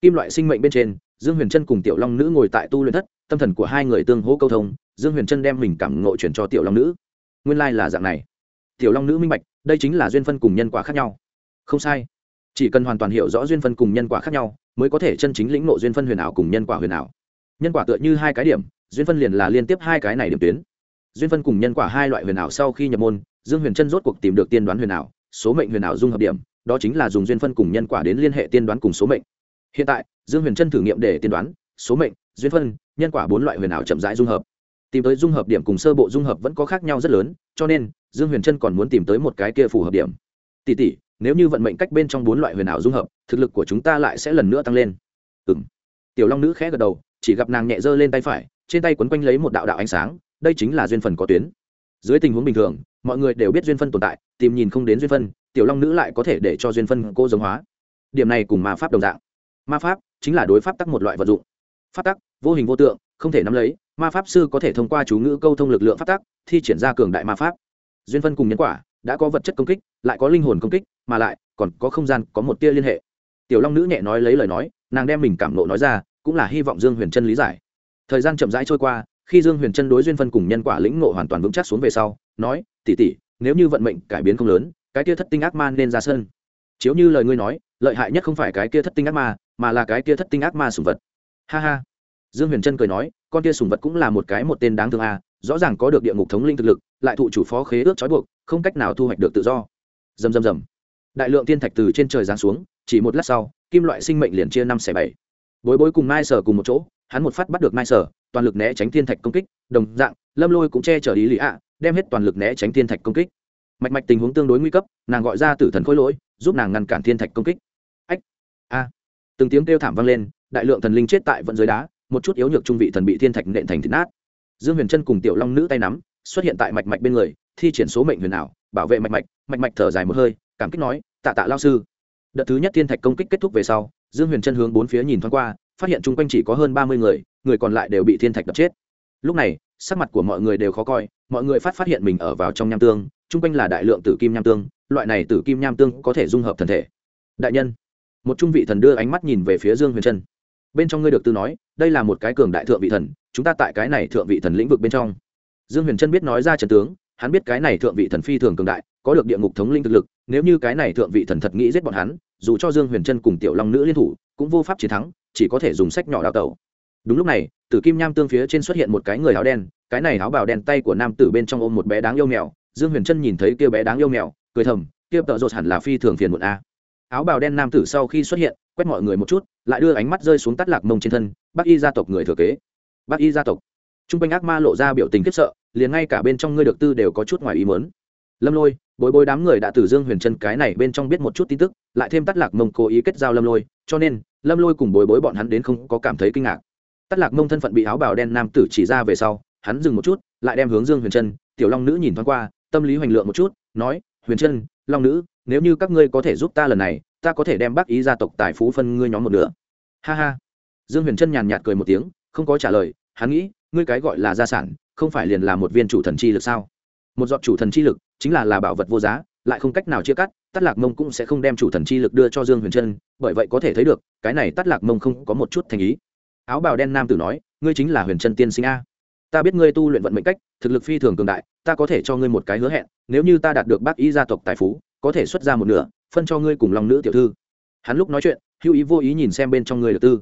Speaker 1: Kim loại sinh mệnh bên trên, dương huyền trân cùng tiểu long nữ ngồi tại tu luyện thất, tâm thần của hai người tương hỗ câu thông, dương huyền trân đem mình cảm ngộ chuyển cho tiểu long nữ. Nguyên lai là dạng này. Tiểu long nữ minh bạch, đây chính là duyên phân cùng nhân quả khác nhau. Không sai. Chỉ cần hoàn toàn hiểu rõ duyên phân cùng nhân quả khác nhau, mới có thể chân chính lĩnh nộ duyên phân huyền ảo cùng nhân quả huyền ảo. Nhân quả tựa như hai cái điểm, duyên phân liền là liên tiếp hai cái này điểm tuyến. Duyên phân cùng nhân quả hai loại huyền ảo sau khi nhập môn, dương huyền trân rốt cuộc tìm được tiên đoán huyền ảo, số mệnh huyền ảo dung hợp điểm đó chính là dùng duyên phân cùng nhân quả đến liên hệ tiên đoán cùng số mệnh. Hiện tại, dương huyền trân thử nghiệm để tiên đoán, số mệnh, duyên phân, nhân quả bốn loại huyền ảo chậm rãi dung hợp. Tìm tới dung hợp điểm cùng sơ bộ dung hợp vẫn có khác nhau rất lớn, cho nên, dương huyền trân còn muốn tìm tới một cái kia phù hợp điểm. Tỷ tỷ, nếu như vận mệnh cách bên trong bốn loại huyền ảo dung hợp, thực lực của chúng ta lại sẽ lần nữa tăng lên. Ừ m tiểu long nữ khẽ gật đầu, chỉ gặp nàng nhẹ giơ lên tay phải, trên tay quấn quanh lấy một đạo đạo ánh sáng, đây chính là duyên phần có tuyến. Dưới tình huống bình thường mọi người đều biết duyên phân tồn tại, tìm nhìn không đến duyên phân, tiểu long nữ lại có thể để cho duyên phân cô giống hóa. Điểm này cùng ma pháp đồng dạng. Ma pháp chính là đối pháp tắc một loại vật dụng. Pháp tắc, vô hình vô tượng, không thể nắm lấy, ma pháp sư có thể thông qua chú ngữ câu thông lực lượng pháp tắc, thi triển ra cường đại ma pháp. Duyên phân cùng nhân quả đã có vật chất công kích, lại có linh hồn công kích, mà lại còn có không gian, có một tia liên hệ. Tiểu long nữ nhẹ nói lấy lời nói, nàng đem mình cảm nộ nói ra, cũng là hy vọng dương huyền trân lý giải. Thời gian chậm rãi trôi qua, khi dương huyền trân đối duyên phân cùng nhân quả lĩnh ngộ hoàn toàn vững chắc xuống về sau, nói Tỷ tỷ, nếu như vận mệnh cải biến không lớn cái kia thất tinh ác ma nên ra sân. Chiếu như lời ngươi nói lợi hại nhất không phải cái kia thất tinh ác ma mà là cái kia thất tinh ác ma sùng vật. Ha ha. Dương huyền trân cười nói con kia sùng vật cũng là một cái một tên đáng thương à? rõ ràng có được địa ngục thống linh thực lực lại thụ chủ phó khế ước trói buộc không cách nào thu hoạch được tự do. Dầm dầm dầm đại lượng tiên thạch từ trên trời giáng xuống chỉ một lát sau kim loại sinh mệnh liền chia năm xẻ bảy. Bối bối cùng mai sở cùng một chỗ hắn một phát bắt được mai sở toàn lực né tránh thiên thạch công kích đồng dạng lâm lôi cũng che chở ý lý ạ đem hết toàn lực né tránh thiên thạch công kích. Mạch mạch tình huống tương đối nguy cấp, nàng gọi ra tử thần khối lỗi, giúp nàng ngăn cản thiên thạch công kích. Ách, a. Từng tiếng kêu thảm vang lên, đại lượng thần linh chết tại vận dưới đá, một chút yếu nhược trung vị thần bị thiên thạch nện thành thịt nát. Dương huyền trân cùng tiểu long nữ tay nắm, xuất hiện tại mạch mạch bên người, thi triển số mệnh huyền ảo, bảo vệ mạch mạch mạch mạch thở dài một hơi, cảm kích nói, tạ tạ lao sư. Đợt thứ nhất thiên thạch công kích kết thúc về sau, dương huyền chân hướng bốn phía nhìn thoáng qua, phát hiện chung quanh chỉ có hơn ba mươi người người còn lại đều bị thiên thạch đập chết. Lúc này, sắc mặt của mọi người đều khó coi mọi người phát phát hiện mình ở vào trong nham tương, chung quanh là đại lượng tử kim nham tương, loại này tử kim nham tương có thể dung hợp thần thể. Đại nhân, một trung vị thần đưa ánh mắt nhìn về phía dương huyền trân. Bên trong ngươi được tư nói, đây là một cái cường đại thượng vị thần, chúng ta tại cái này thượng vị thần lĩnh vực bên trong. Dương huyền trân biết nói ra trần tướng, hắn biết cái này thượng vị thần phi thường cường đại, có được địa ngục thống linh thực lực, nếu như cái này thượng vị thần thật nghĩ giết bọn hắn, dù cho dương huyền trân cùng tiểu long nữ liên thủ, cũng vô pháp chiến thắng, chỉ có thể dùng sách nhỏ đào tẩu đúng lúc này, tử kim nham tương phía trên xuất hiện một cái người áo đen, cái này áo bào đen tay của nam tử bên trong ôm một bé đáng yêu mèo. Dương huyền trân nhìn thấy kia bé đáng yêu mèo, cười thầm, kia tợ rột hẳn là phi thường phiền muộn a. Áo bào đen nam tử sau khi xuất hiện, quét mọi người một chút, lại đưa ánh mắt rơi xuống tắt lạc mông trên thân, bác y gia tộc người thừa kế. Bác y gia tộc. T r u n g quanh ác ma lộ ra biểu tình khiếp sợ, liền ngay cả bên trong ngươi được tư đều có chút ngoài ý mớn lâm lôi, bối bối đám người đã từ dương huyền chân cái này bên trong biết một chút tin tức, lại thêm tắt lạc mông cố ý kết giao lâm lôi, cho nên lâm lôi cùng bối bối bọn hắn đến không có cảm thấy kinh ngạc tắt lạc mông thân phận bị áo bào đen nam tử chỉ ra về sau, hắn dừng một chút, lại đem hướng dương huyền chân tiểu long nữ nhìn thoáng qua, tâm lý hoành lượng một chút, nói, huyền chân long nữ, nếu như các ngươi có thể giúp ta lần này, ta có thể đem bác ý gia tộc tài phú phân ngươi nhóm một nửa. Ha ha. Dương huyền chân nhàn nhạt cười một tiếng, không có trả lời, hắn nghĩ, ngươi cái gọi là gia sản, không phải liền là một viên chủ thần chi lực sao? Một giọt chủ thần chi lực chính là là bảo vật vô giá, lại không cách nào chia cắt tắt lạc mông cũng sẽ không đem chủ thần chi lực đưa cho dương huyền trân, bởi vậy có thể thấy được, cái này tắt lạc mông không có một chút thành ý áo bào đen nam tử nói ngươi chính là huyền trân tiên sinh a. Ta biết ngươi tu luyện vận mệnh cách thực lực phi thường cường đại ta có thể cho ngươi một cái hứa hẹn nếu như ta đạt được bác ý gia tộc tài phú có thể xuất ra một nửa phân cho ngươi cùng lòng nữ tiểu thư. Hắn lúc nói chuyện hữu ý vô ý nhìn xem bên trong ngươi được tư.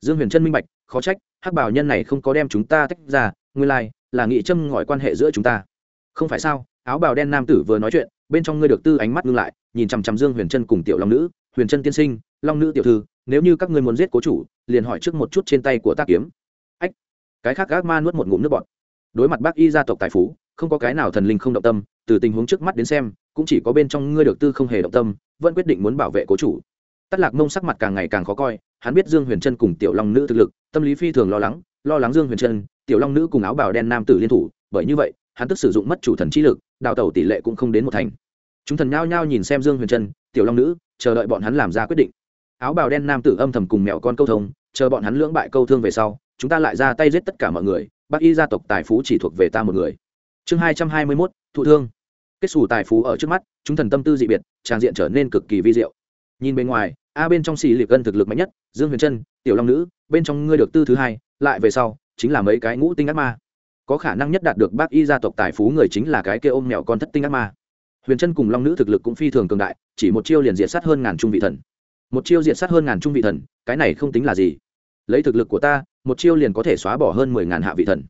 Speaker 1: Dương huyền trân minh bạch khó trách hắc bảo nhân này không có đem chúng ta tách ra ngươi lai、like, là nghị châm ngỏi quan hệ giữa chúng ta. Không phải sao? Áo bào đen nam tử vừa nói chuyện bên trong ngươi được tư ánh mắt ngưng lại nhìn chằm chằm dương huyền trân cùng tiểu long nữ. Huyền trân tiên sinh long nữ tiểu thư nếu như các ngươi muốn giết cố chủ liền hỏi trước một chút trên tay của tác kiếm. Ách, cái khác gác ma nuốt một ngụm nước bọt. Đối mặt bác y gia tộc tài phú, không có cái nào thần linh không động tâm, từ tình huống trước mắt đến xem, cũng chỉ có bên trong ngươi được tư không hề động tâm, vẫn quyết định muốn bảo vệ cố chủ. Tắt lạc mông sắc mặt càng ngày càng khó coi, hắn biết dương huyền trân cùng tiểu long nữ thực lực, tâm lý phi thường lo lắng lo lắng dương huyền trân tiểu long nữ cùng áo bào đen nam tử liên thủ, bởi như vậy, hắn tức sử dụng mất chủ thần trí lực, đào tẩu tỷ lệ cũng không đến một thành. Chúng thần nhao nhao nhìn xem dương huyền trân tiểu long nữ, chờ đợi bọn hắn làm ra quyết định. Áo bào đen nam tử âm thầm cùng mẹo con câu thông chờ bọn hắn lưỡng bại câu thương về sau, chúng ta lại ra tay giết tất cả mọi người bác y gia tộc tài phú chỉ thuộc về ta một người. Chương hai trăm hai mươi mốt, thụ thương. Kết xù tài phú ở trước mắt, chúng thần tâm tư dị biệt trang diện trở nên cực kỳ vi diệu. Nhìn bên ngoài, a bên trong xì liệt gân thực lực mạnh nhất, dương huyền trân, tiểu long nữ, bên trong ngươi được tư thứ hai, lại về sau, chính là mấy cái ngũ tinh ác ma. Có khả năng nhất đạt được bác y gia tộc tài phú người chính là cái kia ôm mẹo con thất tinh ác ma. Huyền trân cùng long nữ thực lực cũng phi thường cường đại, chỉ một chiêu liền diệt sát hơn ngàn trung vị thần một chiêu diệt sát hơn ngàn trung vị thần, cái này không tính là gì. Lấy thực lực của ta, một chiêu liền có thể xóa bỏ hơn mười ngàn hạ vị thần.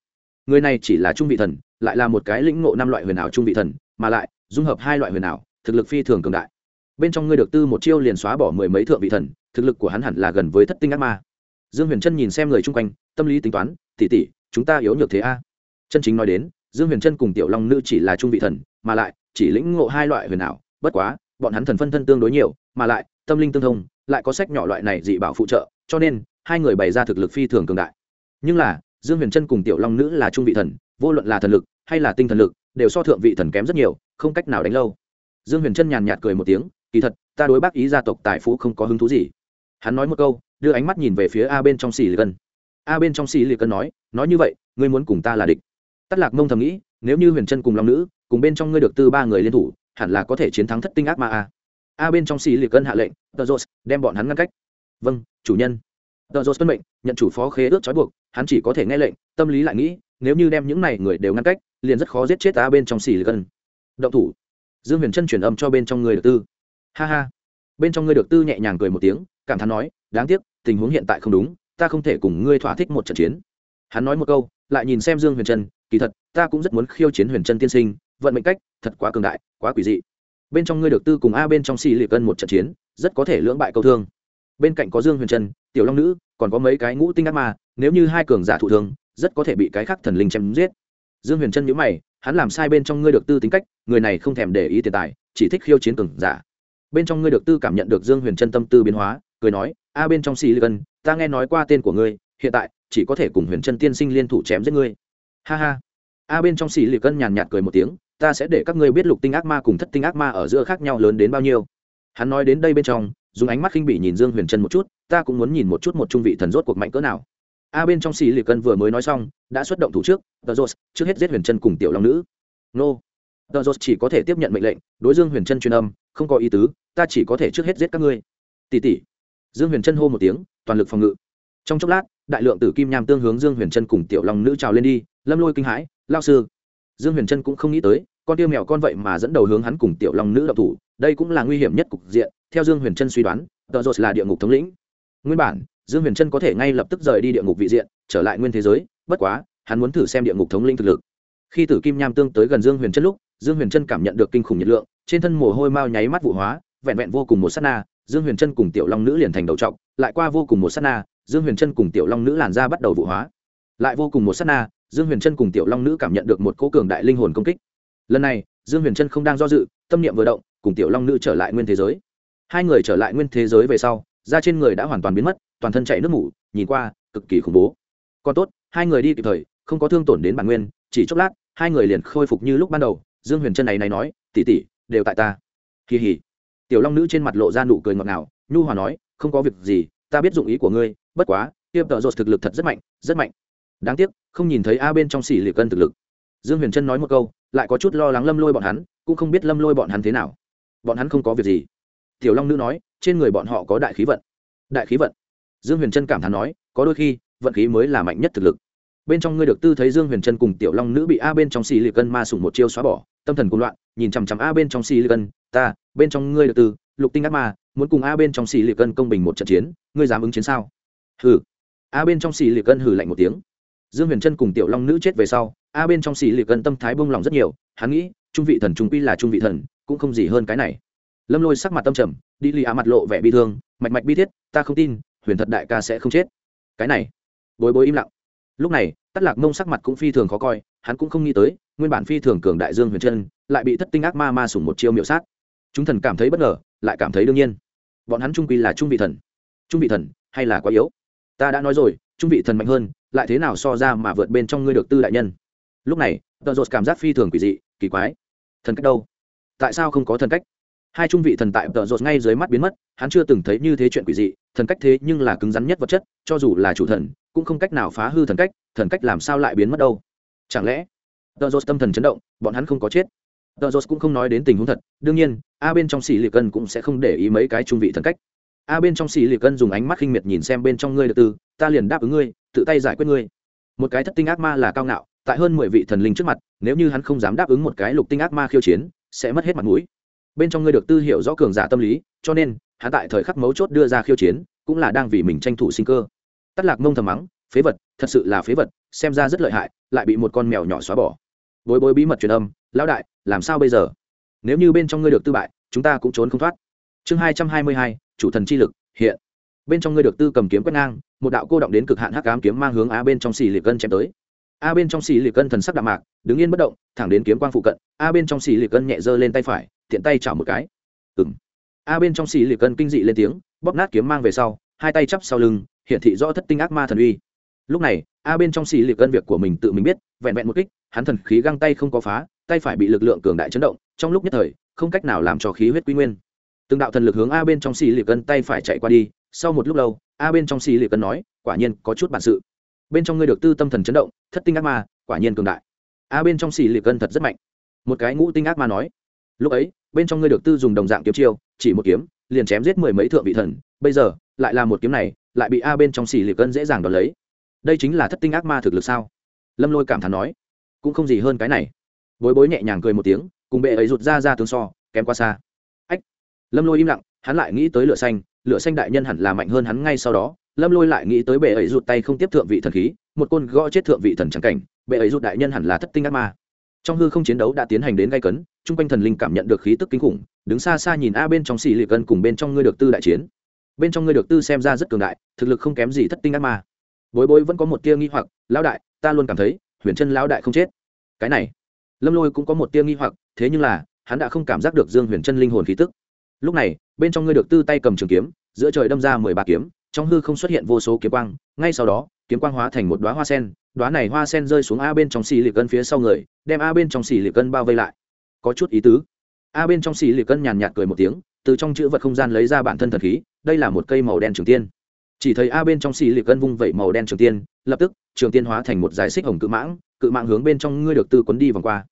Speaker 1: Người này chỉ là trung vị thần, lại là một cái lĩnh ngộ năm loại huyền ảo trung vị thần, mà lại, dung hợp hai loại huyền ảo, thực lực phi thường cường đại. Bên trong ngươi được tư một chiêu liền xóa bỏ mười mấy thượng vị thần, thực lực của hắn hẳn là gần với thất tinh ác ma. Dương huyền trân nhìn xem người chung quanh, tâm lý tính toán tỉ tỉ chúng ta yếu nhược thế a. Chân chính nói đến, dương huyền trân cùng tiểu long nữ chỉ là trung vị thần, mà lại, chỉ lĩnh ngộ hai loại huyền ảo, bất quá, bọn hắn thần phân thân tương đối nhiều, mà lại tâm linh tương thông, lại có sách nhỏ loại này dị bảo phụ trợ, cho nên, hai người bày ra thực lực phi thường cường đại. Nhưng là, dương huyền trân cùng tiểu long nữ là trung vị thần, vô luận là thần lực hay là tinh thần lực, đều so thượng vị thần kém rất nhiều, không cách nào đánh lâu. Dương huyền trân nhàn nhạt cười một tiếng, kỳ thật, ta đối bác ý gia tộc tài phú không có hứng thú gì. Hắn nói một câu, đưa ánh mắt nhìn về phía a bên trong xì lì cân. A bên trong xì lì cân nói nói như vậy, ngươi muốn cùng ta là địch? Tắt lạc mông thầm nghĩ, nếu như huyền trân cùng long nữ, cùng bên trong ngươi được tư ba người liên thủ, hẳn là có thể chiến thắng thất tinh ác ma a a bên trong xì liệt cân hạ lệnh, tờ rột đem bọn hắn ngăn cách. Vâng chủ nhân. Tờ rột tuân mệnh, nhận chủ phó khế ước trói buộc, hắn chỉ có thể nghe lệnh, tâm lý lại nghĩ, nếu như đem những này người đều ngăn cách, liền rất khó giết chết a bên trong xì liệt cân. Động thủ. Dương huyền trân chuyển âm cho bên trong người được tư. Ha ha. Bên trong ngươi được tư nhẹ nhàng cười một tiếng, cảm thán nói, đáng tiếc, tình huống hiện tại không đúng, ta không thể cùng ngươi thỏa thích một trận chiến. Hắn nói một câu, lại nhìn xem dương huyền trân, kỳ thật, ta cũng rất muốn khiêu chiến huyền trân tiên sinh, vận mệnh cách thật quá cường đại, quá quỷ dị bên trong ngươi được tư cùng a bên trong xì liệt cân một trận chiến rất có thể lưỡng bại câu thương. Bên cạnh có dương huyền trân tiểu long nữ còn có mấy cái ngũ tinh ác ma nếu như hai cường giả thụ thương rất có thể bị cái khác thần linh chém giết. Dương huyền trân nhữ mày hắn làm sai bên trong ngươi được tư tính cách người này không thèm để ý tiền tài chỉ thích khiêu chiến cường giả. Bên trong ngươi được tư cảm nhận được dương huyền chân tâm tư biến hóa cười nói a bên trong xì cân, ta nghe nói qua tên của ngươi hiện tại chỉ có thể cùng huyền chân tiên sinh liên thủ chém giết ngươi. Ha ha. A bên trong xì lì cân nhàn nhạt cười một tiếng ta sẽ để các ngươi biết lục tinh ác ma cùng thất tinh ác ma ở giữa khác nhau lớn đến bao nhiêu. Hắn nói đến đây bên trong, dùng ánh mắt khinh bỉ nhìn dương huyền chân một chút, ta cũng muốn nhìn một chút một trung vị thần rốt cuộc mạnh cỡ nào. A bên trong xì lì cân vừa mới nói xong, đã xuất động thủ trước tờ rốt trước hết giết huyền chân cùng tiểu long nữ. Nô. Tờ rốt chỉ có thể tiếp nhận mệnh lệnh, đối dương huyền chân truyền âm, không có ý tứ, ta chỉ có thể trước hết giết các ngươi. Tỷ tỷ. Dương huyền trân hô một tiếng, toàn lực phòng ngự. Trong chốc lát, đại lượng tử kim nham tương hướng dương huyền trân cùng tiểu long nữ trào lên đi, lâm lôi kinh hãi, lao sư. Dương huyền trân cũng không nghĩ tới con tiêu mèo con vậy mà dẫn đầu hướng hắn cùng tiểu long nữ độc thủ, đây cũng là nguy hiểm nhất cục diện, theo dương huyền trân suy đoán, tờ rột là địa ngục thống lĩnh. Nguyên bản, dương huyền trân có thể ngay lập tức rời đi địa ngục vị diện, trở lại nguyên thế giới, bất quá, hắn muốn thử xem địa ngục thống linh thực lực. Khi tử kim nham tương tới gần dương huyền trân lúc, dương huyền trân cảm nhận được kinh khủng nhiệt lượng, trên thân mồ hôi mau nháy mắt vụ hóa, vẹn vẹn vô cùng một sát na, dương huyền trân cùng tiểu long nữ liền thành đầu trọc, lại qua vô cùng một sát na, dương huyền trân cùng tiểu long nữ làn ra bắt đầu vụ hóa. Lại vô cùng một sát na, dương huyền trân cùng tiểu long nữ cảm nhận được một cố cường đại linh hồn công kích lần này, dương huyền trân không đang do dự, tâm niệm vừa động, cùng tiểu long nữ trở lại nguyên thế giới. Hai người trở lại nguyên thế giới về sau, da trên người đã hoàn toàn biến mất, toàn thân chạy nước mủ, nhìn qua, cực kỳ khủng bố. Còn tốt, hai người đi kịp thời, không có thương tổn đến bản nguyên, chỉ chốc lát, hai người liền khôi phục như lúc ban đầu. Dương huyền trân này này nói tỉ tỉ đều tại ta. Kỳ hỉ. Tiểu long nữ trên mặt lộ ra nụ cười ngọt ngào, nhu hòa nói, không có việc gì, ta biết dụng ý của ngươi, bất quá tiệp tợ rột thực lực thật rất mạnh rất mạnh. Đáng tiếc, không nhìn thấy a bên trong xỉ liệt cân thực lực. Dương huyền trân nói một câu lại có chút lo lắng lâm lôi bọn hắn, cũng không biết lâm lôi bọn hắn thế nào. Bọn hắn không có việc gì. Tiểu long nữ nói, trên người bọn họ có đại khí vận. Đại khí vận. Dương huyền trân cảm thán nói, có đôi khi, vận khí mới là mạnh nhất thực lực. Bên trong ngươi được tư thấy dương huyền trân cùng tiểu long nữ bị a bên trong xì liệt cân ma sủng một chiêu xóa bỏ, tâm thần cùng loạn, nhìn chằm chằm a bên trong xì liệt cân, ta, bên trong ngươi được tư, lục tinh ác ma, muốn cùng a bên trong xì liệt cân công bình một trận chiến, ngươi dám ứng chiến sao? Hừ. A bên trong xì liệt cân hừ lạnh một tiếng. Dương huyền trân cùng tiểu long nữ chết về sau a bên trong xì liệt gần tâm thái bông lòng rất nhiều, hắn nghĩ, trung vị thần trung quy là trung vị thần, cũng không gì hơn cái này. Lâm lôi sắc mặt tâm trầm, đi lì a mặt lộ vẻ bi thương, mạch mạch bi thiết, ta không tin, huyền thật đại ca sẽ không chết. Cái này, bối bối im lặng. Lúc này tắt lạc mông sắc mặt cũng phi thường khó coi, hắn cũng không nghĩ tới, nguyên bản phi thường cường đại dương huyền trân, lại bị thất tinh ác ma ma sủng một chiêu miệu sát. Chúng thần cảm thấy bất ngờ, lại cảm thấy đương nhiên. Bọn hắn trung quy là trung vị thần. Trung vị thần, hay là quá yếu? Ta đã nói rồi, trung vị thần mạnh hơn, lại thế nào so ra mà vượt bên trong ngươi được tư đại nhân? Lúc này, tờ rột cảm giác phi thường quỷ dị, kỳ quái. Thần cách đâu? Tại sao không có thần cách? Hai trung vị thần tại tờ rột ngay dưới mắt biến mất, hắn chưa từng thấy như thế chuyện quỷ dị, thần cách thế nhưng là cứng rắn nhất vật chất, cho dù là chủ thần, cũng không cách nào phá hư thần cách thần cách làm sao lại biến mất đâu? Chẳng lẽ, tờ rột tâm thần chấn động, bọn hắn không có chết? Tờ rột cũng không nói đến tình huống thật, đương nhiên, a bên trong xì liệt cân cũng sẽ không để ý mấy cái trung vị thần cách. A bên trong xì liệt cân dùng ánh mắt khinh miệt nhìn xem bên trong ngươi được tư, ta liền đáp ứng ngươi, tự tay giải quyết ngươi. Một cái thất tinh ác ma là cao ngạo tại hơn mười vị thần linh trước mặt, nếu như hắn không dám đáp ứng một cái lục tinh ác ma khiêu chiến, sẽ mất hết mặt mũi. Bên trong ngươi được tư hiểu rõ cường giả tâm lý, cho nên, hắn tại thời khắc mấu chốt đưa ra khiêu chiến, cũng là đang vì mình tranh thủ sinh cơ. Tắt lạc mông thầm mắng, phế vật, thật sự là phế vật, xem ra rất lợi hại, lại bị một con mèo nhỏ xóa bỏ. Bối bối bí mật truyền âm, lão đại, làm sao bây giờ? Nếu như bên trong ngươi được tư bại, chúng ta cũng trốn không thoát. Chương hai trăm hai mươi hai, chủ thần chi lực, hiện. Bên trong ngươi được tư cầm kiếm quét ngang, một đạo cô động đến cực hạn hắc ám kiếm mang hướng á bên trong xì liệt cân chém tới a bên trong xì liệt cân thần sắc đạm mạc, đứng yên bất động, thẳng đến kiếm quang phụ cận, a bên trong xì liệt cân nhẹ giơ lên tay phải, tiện tay chảo một cái. Ừng a bên trong xì liệt cân kinh dị lên tiếng, bóp nát kiếm mang về sau, hai tay chắp sau lưng hiện thị rõ thất tinh ác ma thần uy. Lúc này, a bên trong xì liệt cân việc của mình tự mình biết, vẹn vẹn một kích, hắn thần khí găng tay không có phá, tay phải bị lực lượng cường đại chấn động, trong lúc nhất thời, không cách nào làm cho khí huyết quy nguyên. Từng đạo thần lực hướng a bên trong xì liệt cân tay phải chạy qua đi, sau một lúc lâu, a bên trong xì liệt cân nói, quả nhiên có chút bản sự bên trong ngươi được tư tâm thần chấn động, thất tinh ác ma, quả nhiên cường đại. A, bên trong xì liệt cân thật rất mạnh. Một cái ngũ tinh ác ma nói. Lúc ấy, bên trong ngươi được tư dùng đồng dạng kiếm chiêu, chỉ một kiếm, liền chém giết mười mấy thượng vị thần, bây giờ, lại là một kiếm này, lại bị a bên trong xì liệt cân dễ dàng đón lấy. Đây chính là thất tinh ác ma thực lực sao? Lâm lôi cảm thán nói. Cũng không gì hơn cái này. Bối bối nhẹ nhàng cười một tiếng, cùng bệ ấy rụt ra ra tướng so, kém qua xa. Ách. Lâm lôi im lặng, hắn lại nghĩ tới lửa xanh lửa xanh đại nhân hẳn là mạnh hơn hắn ngay sau đó lâm lôi lại nghĩ tới bệ ấy rụt tay không tiếp thượng vị thần khí, một côn gõ chết thượng vị thần trắng cảnh, bệ ấy rụt đại nhân hẳn là thất tinh ác ma. Trong hư không chiến đấu đã tiến hành đến gây cấn, chung quanh thần linh cảm nhận được khí tức kinh khủng, đứng xa xa nhìn a bên trong xì liệt cân cùng bên trong ngươi được tư đại chiến. Bên trong ngươi được tư xem ra rất cường đại, thực lực không kém gì thất tinh ác ma. Bối bối vẫn có một tia nghi hoặc, lão đại, ta luôn cảm thấy, huyền chân lão đại không chết. Cái này, lâm lôi cũng có một tia nghi hoặc, thế nhưng là, hắn đã không cảm giác được dương huyền chân linh hồn khí tức. Lúc này, bên trong ngươi được tư tay cầm trường kiếm, giữa trời đâm ra mười ba kiếm trong hư không xuất hiện vô số kiếm quang, ngay sau đó, kiếm quang hóa thành một đoá hoa sen đoá này hoa sen rơi xuống a bên trong xì liệt cân phía sau người, đem a bên trong xì liệt cân bao vây lại. Có chút ý tứ. A bên trong xì liệt cân nhàn nhạt cười một tiếng, từ trong chữ vật không gian lấy ra bản thân thần khí, đây là một cây màu đen trường tiên. Chỉ thấy a bên trong xì liệt cân vung vẩy màu đen trường tiên, lập tức, trường tiên hóa thành một giải xích hồng cự mãng cự mãng hướng bên trong ngươi được tư quấn đi vòng qua.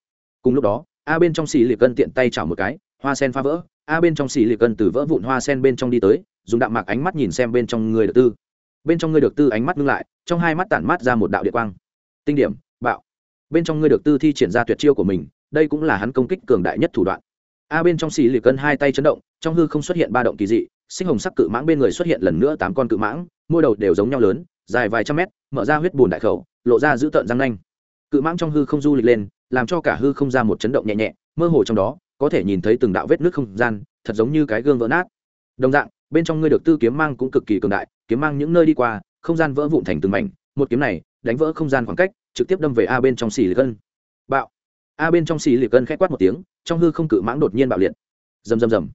Speaker 1: Cùng lúc đó, a bên trong xì liệt cân tiện tay chảo một cái, hoa sen phá vỡ, a bên trong xì liệt cân từ vỡ vụn hoa sen bên trong đi tới dùng đạm mạc ánh mắt nhìn xem bên trong người được tư. Bên trong người được tư ánh mắt ngưng lại, trong hai mắt tản mát ra một đạo địa quang. Tinh điểm, bạo. Bên trong người được tư thi triển ra tuyệt chiêu của mình, đây cũng là hắn công kích cường đại nhất thủ đoạn. A bên trong xì liệt cân hai tay chấn động, trong hư không xuất hiện ba động kỳ dị, sinh hồng sắc cự mãng bên người xuất hiện lần nữa tám con cự mãng, mỗi đầu đều giống nhau lớn, dài vài trăm mét, mở ra huyết bùn đại khẩu, lộ ra giữ tợn răng nanh. Cự mãng trong hư không du lịch lên, làm cho cả hư không ra một chấn động nhẹ nhẹ, mơ hồ trong đó, có thể nhìn thấy từng đạo vết nước không gian, thật giống như cái gương vỡ nát. Đồng dạng bên trong ngươi được tư kiếm mang cũng cực kỳ cường đại, kiếm mang những nơi đi qua, không gian vỡ vụn thành từng mảnh, một kiếm này, đánh vỡ không gian khoảng cách, trực tiếp đâm về a bên trong xì liệt cân bạo. A bên trong xì liệt cân k h quát một tiếng, trong hư không cự mãng đột nhiên bạo liệt. Rầm rầm rầm.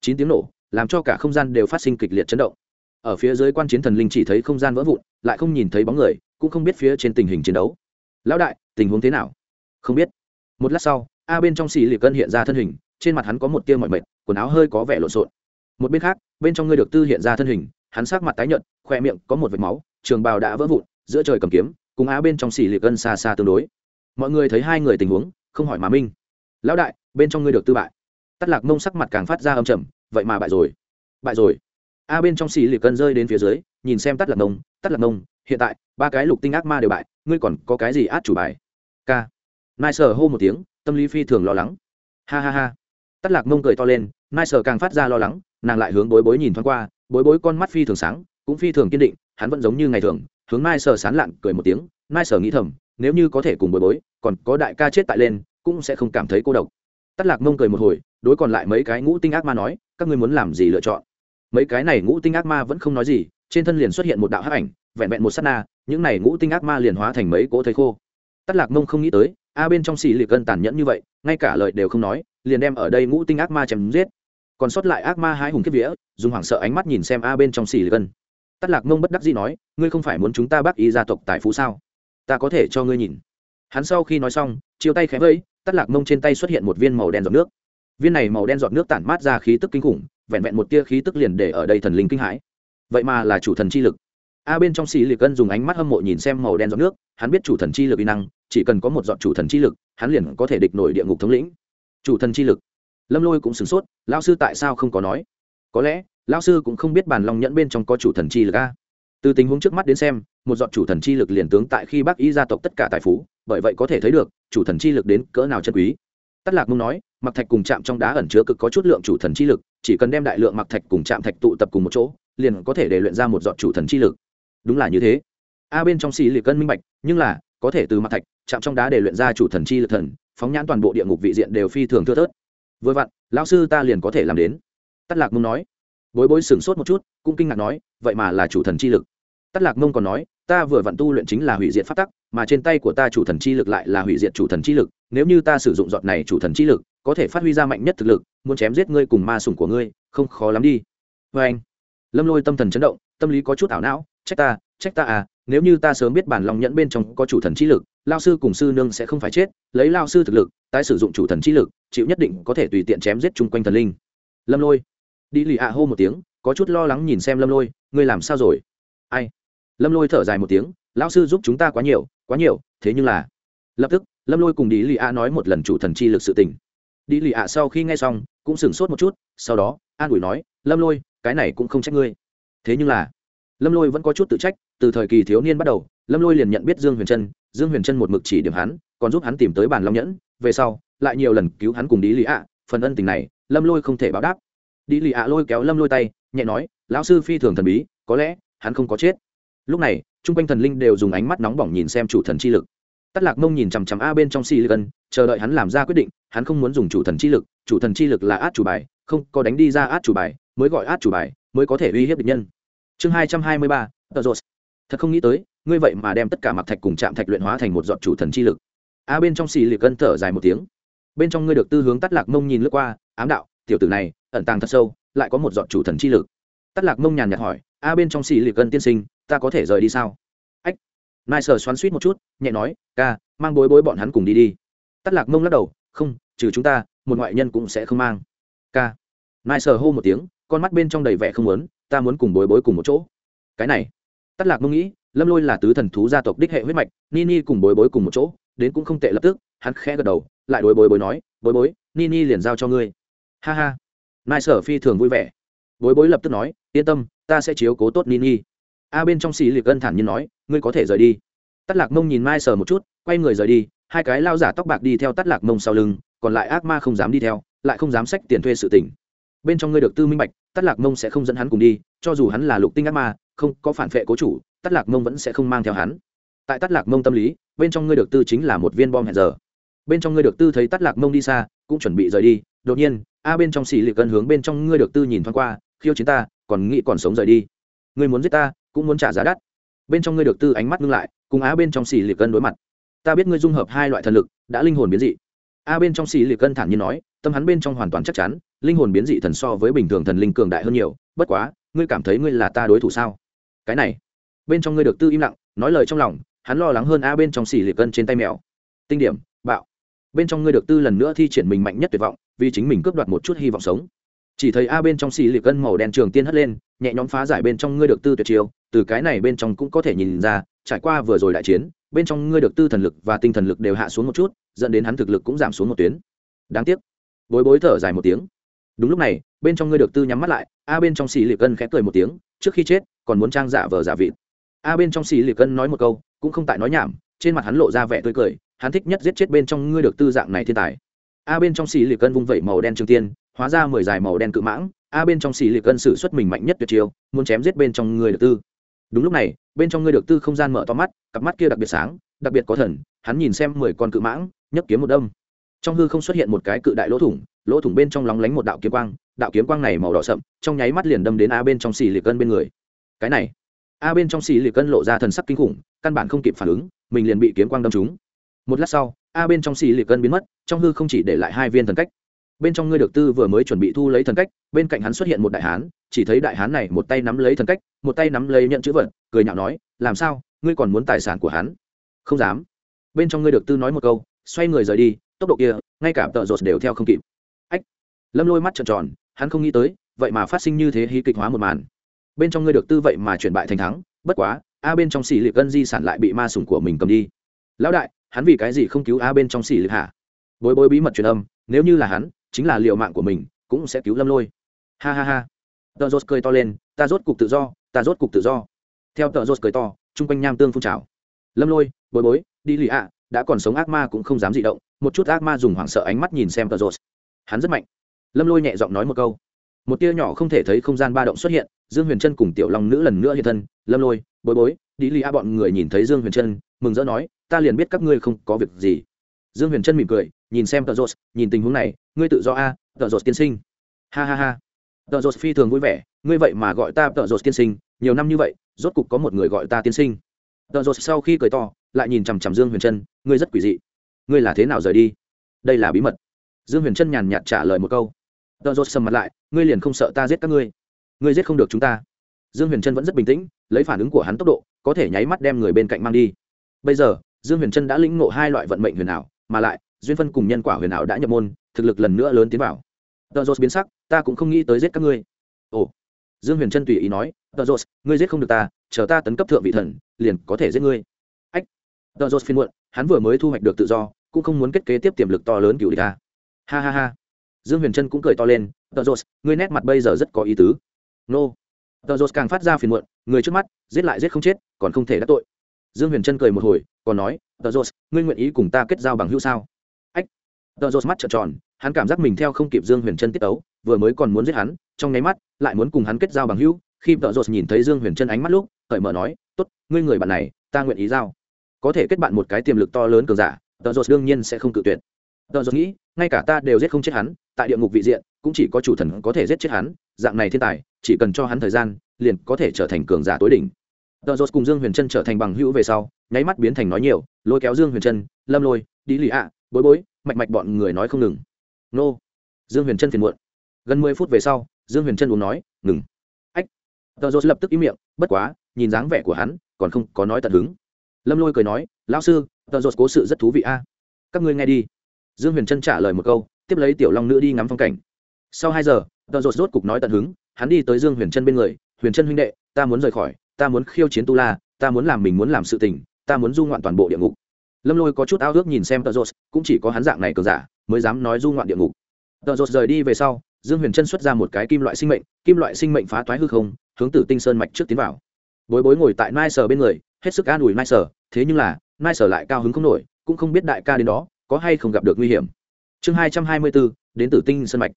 Speaker 1: Chín tiếng nổ, làm cho cả không gian đều phát sinh kịch liệt chấn động. Ở phía dưới quan chiến thần linh chỉ thấy không gian vỡ vụn, lại không nhìn thấy bóng người, cũng không biết phía trên tình hình chiến đấu. Lão đại, tình huống thế nào? Không biết. Một lát sau, a bên trong xì liệt cân hiện ra thân hình, trên mặt hắn có một tia mọi mệt, quần áo hơi có vẻ lộn xộn một bên khác, bên trong ngươi được tư hiện ra thân hình, hắn sắc mặt tái nhợt, khoe miệng có một vệt máu, trường bào đã vỡ vụn, giữa trời cầm kiếm, cùng á bên trong xỉ liệt gân xa xa tương đối. Mọi người thấy hai người tình huống, không hỏi mà minh. Lão đại, bên trong ngươi được tư bại. Tắt lạc mông sắc mặt càng phát ra âm trầm, vậy mà bại rồi. Bại rồi. A bên trong xì liệt cân rơi đến phía dưới, nhìn xem tắt lạc mông tắt lạc mông, hiện tại, ba cái lục tinh ác ma đều bại, ngươi còn có cái gì át chủ bài? K nai sờ hô một tiếng, tâm lý phi thường lo lắng. Ha ha ha. Tắt lạc mông cười to lên, nai sờ càng phát ra lo lắng nàng lại hướng bối bối nhìn thoáng qua, bối bối con mắt phi thường sáng, cũng phi thường kiên định, hắn vẫn giống như ngày thường, hướng mai sở sán lạn cười một tiếng, mai sở nghĩ thầm, nếu như có thể cùng bối bối, còn có đại ca chết tại lên, cũng sẽ không cảm thấy cô độc. Tắt lạc mông cười một hồi, đối còn lại mấy cái ngũ tinh ác ma nói, các ngươi muốn làm gì lựa chọn? Mấy cái này ngũ tinh ác ma vẫn không nói gì, trên thân liền xuất hiện một đạo hắc ảnh, vẹn vẹn một s á t na, những này ngũ tinh ác ma liền hóa thành mấy cỗ thầy khô. Tắt lạc mông không nghĩ tới, a bên trong xì liệt cân tàn nhẫn như vậy, ngay cả lời đều không nói, liền đem ở đây ngũ tinh ác ma chém giết còn sót lại ác ma hai hùng kiếp vía, dùng hoảng sợ ánh mắt nhìn xem a bên trong xì liệt tắt lạc mông bất đắc dĩ nói, ngươi không phải muốn chúng ta bác ý gia tộc tài phú sao? Ta có thể cho ngươi nhìn. Hắn sau khi nói xong, chiều tay khẽ vẫy tắt lạc mông trên tay xuất hiện một viên màu đen giọt nước. Viên này màu đen giọt nước tản mát ra khí tức kinh khủng, vẹn vẹn một tia khí tức liền để ở đây thần linh kinh hãi. Vậy mà là chủ thần chi lực. A bên trong xì liệt cân dùng ánh mắt hâm mộ nhìn xem màu đen giọt nước, hắn biết chủ thần chi lực y năng, chỉ cần có một giọt chủ thần chi lực, hắn liền có thể địch nổi địa ngục thống lĩnh. Chủ thần chi lực lâm lôi cũng sửng sốt lao sư tại sao không có nói? Có lẽ lao sư cũng không biết bàn long nhẫn bên trong có chủ thần chi lực a. Từ tình huống trước mắt đến xem, một dọn chủ thần chi lực liền tướng tại khi bác y gia tộc tất cả tài phú, bởi vậy có thể thấy được, chủ thần chi lực đến cỡ nào chân quý. Tắt lạc mông nói mặc thạch cùng chạm trong đá ẩn chứa cực có chút lượng chủ thần chi lực, chỉ cần đem đại lượng mặc thạch cùng chạm thạch tụ tập cùng một chỗ, liền có thể để luyện ra một dọn chủ thần chi lực. Đúng là như thế. A bên trong xì liệt cân minh bạch, nhưng là, có thể từ mặc thạch chạm trong đá để luyện ra chủ thần chi lực thần, phóng nhãn toàn bộ địa ngục vị diện đều phi thường thưa thớt vừa vặn, lão sư ta liền có thể làm đến. Tắt lạc mông nói. Bối bối sửng sốt một chút, cũng kinh ngạc nói, vậy mà là chủ thần chi lực. Tắt lạc mông còn nói, ta vừa vặn tu luyện chính là hủy diệt phát tắc, mà trên tay của ta chủ thần chi lực lại là hủy diệt chủ thần chi lực. Nếu như ta sử dụng giọt này chủ thần chi lực, có thể phát huy ra mạnh nhất thực lực, muốn chém giết ngươi cùng ma sủng của ngươi, không khó lắm đi. Vê anh lâm lôi tâm thần chấn động, tâm lý có chút ảo não, trách ta trách ta à nếu như ta sớm biết bản lòng nhẫn bên trong có chủ thần chi lực, lao sư cùng sư nương sẽ không phải chết, lấy lao sư thực lực, tái sử dụng chủ thần chi lực, chịu nhất định có thể tùy tiện chém giết chung quanh thần linh. Lâm lôi. Đi lì ạ hô một tiếng, có chút lo lắng nhìn xem lâm lôi, ngươi làm sao rồi? Ai? Lâm lôi thở dài một tiếng lão sư giúp chúng ta quá nhiều quá nhiều, thế nhưng là lập tức, lâm lôi cùng đi lì ạ nói một lần chủ thần chi lực sự tình. Đi lì ạ sau khi nghe xong, cũng sửng sốt một chút, sau đó, an ủi nói, lâm lôi, cái này cũng không trách ngươi. Thế nhưng là lâm lôi vẫn có chút tự trách, từ thời kỳ thiếu niên bắt đầu, lâm lôi liền nhận biết dương huyền trân, dương huyền trân một mực chỉ điểm hắn, còn giúp hắn tìm tới bàn long nhẫn, về sau, lại nhiều lần cứu hắn cùng đi lì ạ, phần ân tình này, lâm lôi không thể báo đáp. Đi lì ạ lôi kéo lâm lôi tay, nhẹ nói, lão sư phi thường thần bí, có lẽ, hắn không có chết. Lúc này chung quanh thần linh đều dùng ánh mắt nóng bỏng nhìn xem chủ thần chi lực. Tắt lạc mông nhìn chằm chằm a bên trong si chờ đợi hắn làm ra quyết định, hắn không muốn dùng chủ thần chi lực, chủ thần chi lực là át chủ bài, không, có đánh đi ra át chủ bài, mới gọi át chủ bài, mới có thể uy hiếp địch nhân chương hai trăm hai mươi ba tờ rột thật không nghĩ tới, ngươi vậy mà đem tất cả mặc thạch cùng chạm thạch luyện hóa thành một dọn chủ thần chi lực. A, bên trong xì liệt cân thở dài một tiếng. Bên trong ngươi được tư hướng tắt lạc mông nhìn lướt qua, ám đạo, tiểu tử này, ẩn tàng thật sâu, lại có một dọn chủ thần chi lực. Tắt lạc mông nhàn nhạt hỏi, a, bên trong xì liệt cân tiên sinh, ta có thể rời đi sao? Ách. Nai sờ xoắn suýt một chút, nhẹ nói, ca, mang bối bối bọn hắn cùng đi đi. Tắt lạc mông lắc đầu, không, trừ chúng ta, một ngoại nhân cũng sẽ không mang. Ca. Nai sờ hô một tiếng, con mắt bên trong đầy vẻ không muốn ta muốn cùng bối bối cùng một chỗ. Cái này tắt lạc mông nghĩ, lâm lôi là tứ thần thú gia tộc đích hệ huyết mạch, ni ni cùng bối bối cùng một chỗ, đến cũng không tệ lập tức, hắn khẽ gật đầu, lại đối bối bối nói, bối bối, ni ni liền giao cho ngươi. Ha ha. Nai sở phi thường vui vẻ. Bối bối lập tức nói, yên tâm, ta sẽ chiếu cố tốt ni ni. A bên trong xì liệt gân thản nhiên nói, ngươi có thể rời đi. Tắt lạc mông nhìn mai sở một chút, quay người rời đi, hai cái lao giả tóc bạc đi theo tắt lạc mông sau lưng, còn lại ác ma không dám đi theo, lại không dám sách tiền thuê sự tỉnh bên trong ngươi được tư minh bạch tắt lạc mông sẽ không dẫn hắn cùng đi, cho dù hắn là lục tinh ác ma, không có phản vệ cố chủ tắt lạc mông vẫn sẽ không mang theo hắn. Tại tắt lạc mông tâm lý, bên trong ngươi được tư chính là một viên bom hẹn giờ. Bên trong ngươi được tư thấy tắt lạc mông đi xa, cũng chuẩn bị rời đi. Đột nhiên, a bên trong xì liệt cân hướng bên trong ngươi được tư nhìn thoáng qua, khiêu chiến ta, còn nghĩ còn sống rời đi. Ngươi muốn giết ta, cũng muốn trả giá đắt. Bên trong ngươi được tư ánh mắt ngưng lại, cùng á bên trong xì liệt cân đối mặt. Ta biết ngươi dung hợp hai loại thần lực, đã linh hồn biến dị. A bên trong xì liệt cân thản nhiên nói, tâm hắn bên trong hoàn toàn chắc chắn linh hồn biến dị thần so với bình thường thần linh cường đại hơn nhiều, bất quá, ngươi cảm thấy ngươi là ta đối thủ sao? Cái này, bên trong ngươi được tư im lặng, nói lời trong lòng, hắn lo lắng hơn a bên trong xỉ liệt cân trên tay mèo. Tinh điểm, bạo. Bên trong ngươi được tư lần nữa thi triển mình mạnh nhất tuyệt vọng, vì chính mình cướp đoạt một chút hy vọng sống. Chỉ thấy a bên trong xì liệt cân màu đen trường tiên hất lên, nhẹ nhõm phá giải bên trong ngươi được tư tuyệt chiêu, từ cái này bên trong cũng có thể nhìn ra, trải qua vừa rồi đại chiến, bên trong ngươi được tư thần lực và tinh thần lực đều hạ xuống một chút, dẫn đến hắn thực lực cũng giảm xuống một tuyến. Đáng tiếc. Bối bối thở dài một tiếng đúng lúc này, bên trong ngươi được tư nhắm mắt lại, a bên trong xì liệt cân khẽ cười một tiếng, trước khi chết, còn muốn trang giả vờ giả vịt. A bên trong xì liệt cân nói một câu, cũng không tại nói nhảm, trên mặt hắn lộ ra vẻ tươi cười, hắn thích nhất giết chết bên trong ngươi được tư dạng này thiên tài. A bên trong xì liệt cân vung vẩy màu đen trường tiên, hóa ra mười dài màu đen cự mãng, a bên trong xì liệt cân sử xuất mình mạnh nhất tuyệt chiêu, muốn chém giết bên trong ngươi được tư. Đúng lúc này, bên trong ngươi được tư không gian mở to mắt, cặp mắt kia đặc biệt sáng, đặc biệt có thần, hắn nhìn xem mười con cự mãng, nhấc kiếm một đâm. Trong hư không xuất hiện một cái cự đại lỗ thủng lỗ thủng bên trong lóng lánh một đạo kiếm quang, đạo kiếm quang này màu đỏ sậm, trong nháy mắt liền đâm đến a bên trong xì liệt cân bên người. Cái này, a bên trong xì liệt cân lộ ra thần sắc kinh khủng, căn bản không kịp phản ứng, mình liền bị kiếm quang đâm trúng. Một lát sau, a bên trong xì liệt cân biến mất, trong hư không chỉ để lại hai viên thần cách. Bên trong ngươi được tư vừa mới chuẩn bị thu lấy thần cách, bên cạnh hắn xuất hiện một đại hán, chỉ thấy đại hán này một tay nắm lấy thần cách, một tay nắm lấy nhận chữ vật, cười nhạo nói, làm sao? Ngươi còn muốn tài sản của hắn? Không dám. Bên trong ngươi được tư nói một câu, xoay người rời đi, tốc độ kia, ngay cả tợ rột đều theo không kịp lâm lôi mắt trợn tròn hắn không nghĩ tới vậy mà phát sinh như thế hí kịch hóa một màn. Bên trong ngươi được tư vậy mà chuyển bại thành thắng bất quá a bên trong xỉ liệt gân di sản lại bị ma sủng của mình cầm đi. Lão đại hắn vì cái gì không cứu a bên trong xỉ liệt hả? Bối bối bí mật truyền âm nếu như là hắn chính là liệu mạng của mình cũng sẽ cứu lâm lôi. Ha ha ha. Tờ Rốt cười to lên ta rốt cục tự do ta rốt cục tự do. Theo Tờ Rốt cười to chung quanh nham tương phun trào. Lâm lôi bối bối đi lì ạ đã còn sống ác ma cũng không dám dị động một chút ác ma dùng hoảng sợ ánh mắt nhìn xem Tờ Rốt, hắn rất mạnh lâm lôi nhẹ giọng nói một câu. Một tia nhỏ không thể thấy không gian ba động xuất hiện, dương huyền trân cùng tiểu long nữ lần nữa hiện thân. Lâm lôi, bối bối đi lì a bọn người nhìn thấy dương huyền trân mừng rỡ nói, ta liền biết các ngươi không có việc gì. Dương huyền trân mỉm cười, nhìn xem tờ rột, nhìn tình huống này, ngươi tự do a tờ rột tiên sinh. Ha ha ha. Tờ rột phi thường vui vẻ, ngươi vậy mà gọi ta tờ rột tiên sinh, nhiều năm như vậy, rốt cục có một người gọi ta tiên sinh. Tờ rột sau khi cười to, lại nhìn chằm chằm dương huyền trân ngươi rất quỷ dị. Ngươi là thế nào rời đi? Đây là bí mật. Dương huyền trân nhàn nhạt trả lời một câu tợ rột sầm mặt lại, ngươi liền không sợ ta giết các ngươi? Ngươi giết không được chúng ta. Dương huyền trân vẫn rất bình tĩnh, lấy phản ứng của hắn tốc độ, có thể nháy mắt đem người bên cạnh mang đi. Bây giờ, dương huyền trân đã lĩnh ngộ hai loại vận mệnh huyền ảo, mà lại, duyên phân cùng nhân quả huyền ảo đã nhập môn, thực lực lần nữa lớn tiến vào. Tợ rột biến sắc, ta cũng không nghĩ tới giết các ngươi. Ồ. Dương huyền trân tùy ý nói tợ rột ngươi giết không được ta, chờ ta tấn cấp thượng vị thần, liền có thể giết ngươi. Ách. Tợ rột phiên muộn, hắn vừa mới thu hoạch được tự do, cũng không muốn kết kế tiếp tiềm lực to lớn cựu địch ta ha ha ha dương huyền trân cũng cười to lên, tờ rột ngươi nét mặt bây giờ rất có ý tứ. Nô. Tờ rột càng phát ra phiền muộn, người trước mắt, giết lại giết không chết, còn không thể đắc tội. Dương huyền trân cười một hồi, còn nói, tờ rột ngươi nguyện ý cùng ta kết giao bằng hữu sao? Ách. Tờ rột mắt trợn tròn, hắn cảm giác mình theo không kịp dương huyền trân tiết ấu vừa mới còn muốn giết hắn, trong nháy mắt, lại muốn cùng hắn kết giao bằng hữu. Khi tờ rột nhìn thấy dương huyền trân ánh mắt lúc, cởi mở nói, tốt, ngươi người bạn này, ta nguyện ý giao. Có thể kết bạn một cái tiềm lực to lớn cường giả, tờ rột đương nhiên sẽ không cự tuyệt. Tờ rột nghĩ ngay cả ta đều giết không chết hắn, tại địa ngục vị diện, cũng chỉ có chủ thần có thể giết chết hắn, dạng này thiên tài, chỉ cần cho hắn thời gian, liền có thể trở thành cường giả tối đỉnh. Tợ rột cùng dương huyền trân trở thành bằng hữu về sau, nháy mắt biến thành nói nhiều, lôi kéo dương huyền trân lâm lôi đi lì ạ, bối bối, mạch mạch bọn người nói không ngừng. Nô. Dương huyền trân phiền muộn. Gần mười phút về sau, dương huyền trân uống nói, ngừng. Ách. Tợ rột lập tức im miệng, bất quá, nhìn dáng vẻ của hắn, còn không có nói tận hứng. Lâm lôi cười nói, lão sư tợ rột cố sự rất thú vị a. Các ngươi nghe đi dương huyền trân trả lời một câu, tiếp lấy tiểu long nữ đi ngắm phong cảnh. Sau hai giờ tợ rột rốt cục nói tận hứng, hắn đi tới dương huyền trân bên người, huyền trân huynh đệ, ta muốn rời khỏi, ta muốn khiêu chiến tu la, ta muốn làm mình muốn làm sự tình, ta muốn du ngoạn toàn bộ địa ngục. Lâm lôi có chút ao ước nhìn xem tợ rột, cũng chỉ có hắn dạng này cờ giả, mới dám nói du ngoạn địa ngục. Tợ rột rời đi về sau, dương huyền trân xuất ra một cái kim loại sinh mệnh, kim loại sinh mệnh phá toái hư không, hướng tử tinh sơn mạch trước tiến vào. Bối bối ngồi tại nai sở bên người, hết sức an ủi nai sở, thế nhưng là, nai sở lại cao hứng không nổi, cũng không biết đại ca đến đó có hay không gặp được nguy hiểm? Chương hai trăm hai mươi bốn, đến tử tinh sân mạch.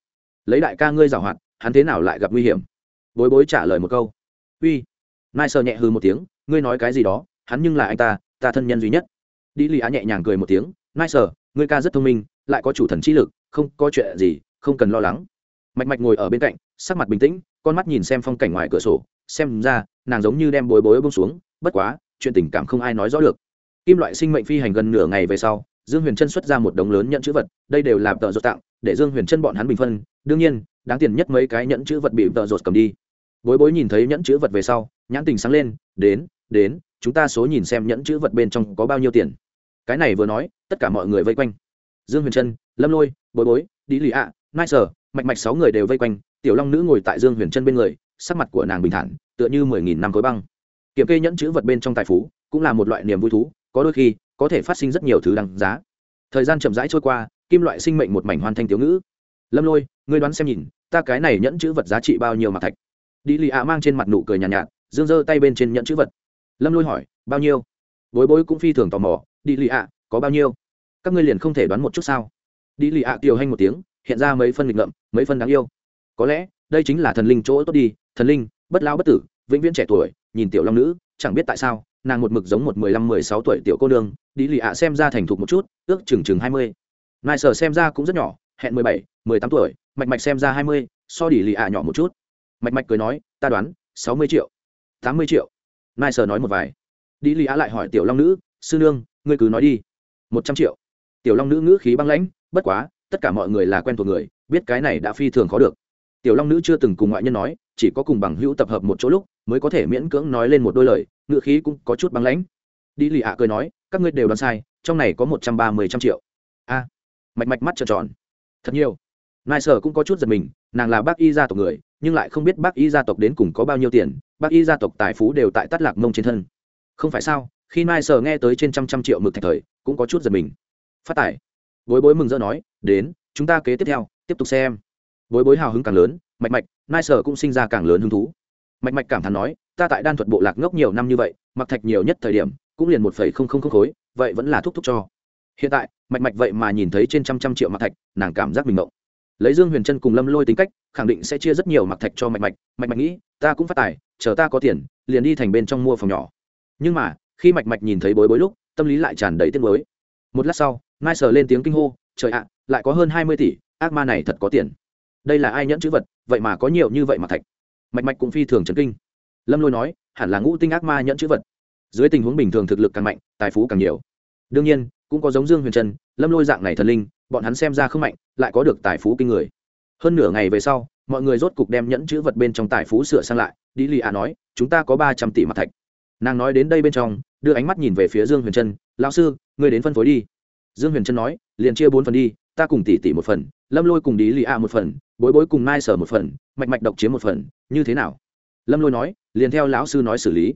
Speaker 1: Lấy đại ca ngươi giảo hoạt, hắn thế nào lại gặp nguy hiểm? Bối bối trả lời một câu. Uy. Nai sờ nhẹ hư một tiếng, ngươi nói cái gì đó, hắn nhưng là anh ta ta thân nhân duy nhất. Đi lì á nhẹ nhàng cười một tiếng nai sờ ngươi ca rất thông minh, lại có chủ thần trí lực, không có chuyện gì, không cần lo lắng. Mạch mạch ngồi ở bên cạnh, sắc mặt bình tĩnh, con mắt nhìn xem phong cảnh ngoài cửa sổ, xem ra, nàng giống như đem bối bối bông xuống, bất quá, chuyện tình cảm không ai nói rõ được. Kim loại sinh mệnh phi hành gần nửa ngày về sau dương huyền trân xuất ra một đống lớn nhận chữ vật, đây đều là tợ rột tặng, để dương huyền trân bọn hắn bình phân. Đương nhiên, đáng tiền nhất mấy cái nhẫn chữ vật bị tợ rột cầm đi. Bối bối nhìn thấy nhẫn chữ vật về sau, nhãn tình sáng lên, đến đến, chúng ta số nhìn xem nhẫn chữ vật bên trong có bao nhiêu tiền. Cái này vừa nói, tất cả mọi người vây quanh. Dương huyền trân lâm lôi, bối bối đi lì ạ, nai sở, mạch mạch sáu người đều vây quanh, tiểu long nữ ngồi tại dương huyền trân bên người, sắc mặt của nàng bình thản, tựa như mười nghìn năm khối băng. Kiểm kê nhẫn chữ vật bên trong tài phú cũng là một loại niềm vui thú, có đôi khi có thể phát sinh rất nhiều thứ đằng giá. Thời gian chậm rãi trôi qua kim loại sinh mệnh một mảnh hoàn thành tiểu ngữ. Lâm lôi ngươi đoán xem nhìn ta cái này nhẫn chữ vật giá trị bao nhiêu mà thạch? Đi lì ạ mang trên mặt nụ cười nhàn nhạt, nhạt dương giơ tay bên trên nhẫn chữ vật. Lâm lôi hỏi bao nhiêu? Bối bối cũng phi thường tò mò đi lì ạ có bao nhiêu? Các ngươi liền không thể đoán một chút sao? Đi lì ạ kiều hanh một tiếng hiện ra mấy phân nghịch ngợm mấy phân đáng yêu. Có lẽ đây chính là thần linh chỗ tốt đi thần linh bất lao bất tử vĩnh viễn trẻ tuổi nhìn tiểu long nữ chẳng biết tại sao nàng một mực giống một mười lăm, mười sáu tuổi tiểu cô nương đi lì ạ xem ra thành thục một chút, ước chừng chừng hai mươi. Nai sở xem ra cũng rất nhỏ, hẹn mười bảy, mười tám tuổi, mạch mạch xem ra hai mươi, so đi lì ạ nhỏ một chút. Mạch mạch cười nói, ta đoán, sáu mươi triệu, tám mươi triệu. Nai sở nói một vài. Đi lì ạ lại hỏi tiểu long nữ, sư nương, ngươi cứ nói đi. Một trăm triệu. Tiểu long nữ ngữ khí băng lãnh, bất quá, tất cả mọi người là quen thuộc người, biết cái này đã phi thường khó được. Tiểu long nữ chưa từng cùng ngoại nhân nói, chỉ có cùng bằng hữu tập hợp một chỗ lúc, mới có thể miễn cưỡng nói lên một đôi lời ngữ khí cũng có chút băng lãnh. Đi lì ạ cười nói, các ngươi đều đoán sai, trong này có một trăm ba mươi trăm triệu. A, mạch mạch mắt trợn tròn. Thật nhiều. Nai sở cũng có chút giật mình, nàng là bác y gia tộc người, nhưng lại không biết bác y gia tộc đến cùng có bao nhiêu tiền, bác y gia tộc tài phú đều tại tắt lạc mông trên thân. Không phải sao, khi nai sở nghe tới trên trăm trăm triệu mực thạch thời, cũng có chút giật mình. Phát tải bối bối mừng rỡ nói, đến, chúng ta kế tiếp theo, tiếp tục xem. Bối bối hào hứng càng lớn, mạch mạch, nai sở cũng sinh ra càng lớn hứng thú. Mạch mạch cảm thán nói ta tại đan thuật bộ lạc ngốc nhiều năm như vậy, mặc thạch nhiều nhất thời điểm, cũng liền một phẩy không không không khối, vậy vẫn là thúc thúc cho. Hiện tại, mạch mạch vậy mà nhìn thấy trên trăm trăm triệu mặc thạch, nàng cảm giác mình mộng lấy dương huyền trân cùng lâm lôi tính cách, khẳng định sẽ chia rất nhiều mặc thạch cho mạch mạch mạch mạch nghĩ, ta cũng phát tài, chờ ta có tiền, liền đi thành bên trong mua phòng nhỏ. Nhưng mà, khi mạch mạch nhìn thấy bối bối lúc, tâm lý lại tràn đầy tiếc mới một lát sau nai sờ lên tiếng kinh hô, trời ạ, lại có hơn hai mươi tỷ, ác ma này thật có tiền. Đây là ai nhẫn chữ vật, vậy mà có nhiều như vậy mặc thạch. Mạch mạch cũng phi thường trần kinh lâm lôi nói, hẳn là ngũ tinh ác ma nhẫn chữ vật. Dưới tình huống bình thường thực lực càng mạnh, tài phú càng nhiều. Đương nhiên, cũng có giống dương huyền trân, lâm lôi dạng này thần linh, bọn hắn xem ra không mạnh, lại có được tài phú kinh người. Hơn nửa ngày về sau, mọi người rốt cục đem nhẫn chữ vật bên trong tài phú sửa sang lại đi lì ạ nói, chúng ta có ba trăm tỷ mặt thạch. Nàng nói đến đây bên trong, đưa ánh mắt nhìn về phía dương huyền trân, lão sư người đến phân phối đi. Dương huyền trân nói, liền chia bốn phần đi, ta cùng tỷ tỷ một phần, lâm lôi cùng đi lì ạ một phần, bối bối cùng nai sở một phần, mạch mạch độc chiếm một phần, như thế nào? Lâm lôi nói liền theo lão sư nói xử lý.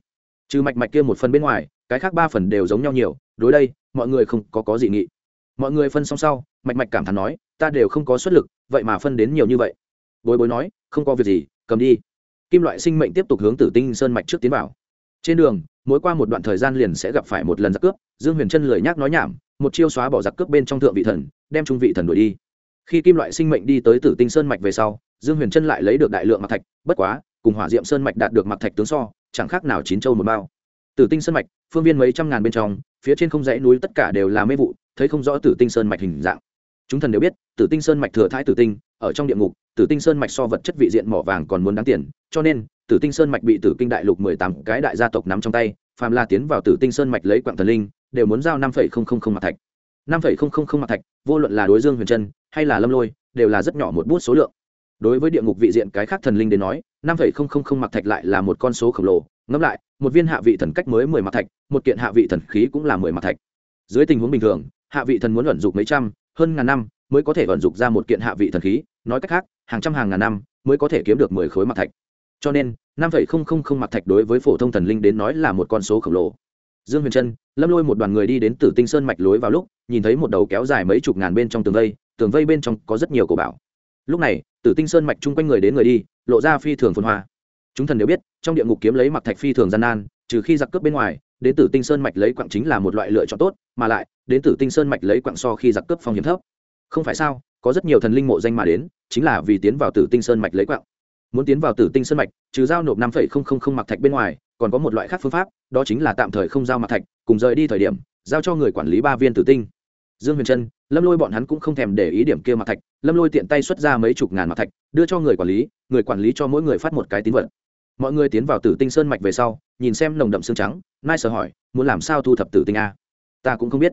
Speaker 1: Trừ mạch mạch kia một phần bên ngoài, cái khác ba phần đều giống nhau nhiều, đối đây, mọi người không có có dị nghị. Mọi người phân xong sau, mạch mạch cảm thán nói, ta đều không có xuất lực, vậy mà phân đến nhiều như vậy. Bối bối nói, không có việc gì, cầm đi. Kim loại sinh mệnh tiếp tục hướng tử tinh sơn mạch trước tiến vào. Trên đường, mỗi qua một đoạn thời gian liền sẽ gặp phải một lần giặc cướp, dương huyền trân lười nhác nói nhảm, một chiêu xóa bỏ giặc cướp bên trong thượng vị thần, đem trung vị thần đuổi đi. Khi kim loại sinh mệnh đi tới tử tinh sơn mạch về sau, dương huyền trân lại lấy được đại lượng mặc thạch, bất quá cùng hỏa diệm sơn mạch đạt được mặc thạch tướng so, chẳng khác nào chín châu một bao. Tử tinh sơn mạch, phương viên mấy trăm ngàn bên trong, phía trên không dãy núi tất cả đều là mê vụ, thấy không rõ tử tinh sơn mạch hình dạng. Chúng thần đều biết, tử tinh sơn mạch thừa thái tử tinh, ở trong địa ngục, tử tinh sơn mạch so vật chất vị diện mỏ vàng còn muốn đáng tiền, cho nên, tử tinh sơn mạch bị tử kinh đại lục mười tám cái đại gia tộc nắm trong tay, phàm la tiến vào tử tinh sơn mạch lấy quặng thần linh, đều muốn giao năm phẩy không không không mặt thạch. Năm phẩy không không không mặt thạch, vô luận là đối dương huyền trân hay là lâm lôi, đều là rất nhỏ một bút số lượng. Đối với địa ngục vị diện cái khác thần linh đến nói năm phẩy không không không mặt thạch lại là một con số khổng lồ. Ngẫm lại, một viên hạ vị thần cách mới mười mặt thạch, một kiện hạ vị thần khí cũng là mười mặt thạch. Dưới tình huống bình thường, hạ vị thần muốn vận dục mấy trăm, hơn ngàn năm mới có thể vận dục ra một kiện hạ vị thần khí. Nói cách khác, hàng trăm hàng ngàn năm mới có thể kiếm được mười khối mặt thạch. Cho nên, năm phẩy không không không mặt thạch đối với phổ thông thần linh đến nói là một con số khổng lồ. Dương huyền trân lâm lôi một đoàn người đi đến tử tinh sơn mạch lối vào lúc, nhìn thấy một đầu kéo dài mấy chục ngàn bên trong tường vây tường vây bên trong có rất nhiều cổ bảo lúc này, tử tinh sơn mạch chung quanh người đến người đi, lộ ra phi thường phồn hoa. Chúng thần đều biết, trong địa ngục kiếm lấy mặc thạch phi thường gian nan, trừ khi giặc cướp bên ngoài, đến tử tinh sơn mạch lấy quặng chính là một loại lựa chọn tốt, mà lại, đến tử tinh sơn mạch lấy quặng so khi giặc cướp phong hiểm thấp. Không phải sao, có rất nhiều thần linh mộ danh mà đến, chính là vì tiến vào tử tinh sơn mạch lấy quặng. Muốn tiến vào tử tinh sơn mạch, trừ giao nộp năm phẩy không không không mặc thạch bên ngoài, còn có một loại khác phương pháp, đó chính là tạm thời không giao mặc thạch, cùng rời đi thời điểm, giao cho người quản lý ba viên tử tinh dương huyền trân, lâm lôi bọn hắn cũng không thèm để ý điểm kia mặt thạch, lâm lôi tiện tay xuất ra mấy chục ngàn mặt thạch, đưa cho người quản lý, người quản lý cho mỗi người phát một cái tín vật. Mọi người tiến vào tử tinh sơn mạch về sau, nhìn xem nồng đậm xương trắng, nai sợ hỏi, muốn làm sao thu thập tử tinh a? Ta cũng không biết.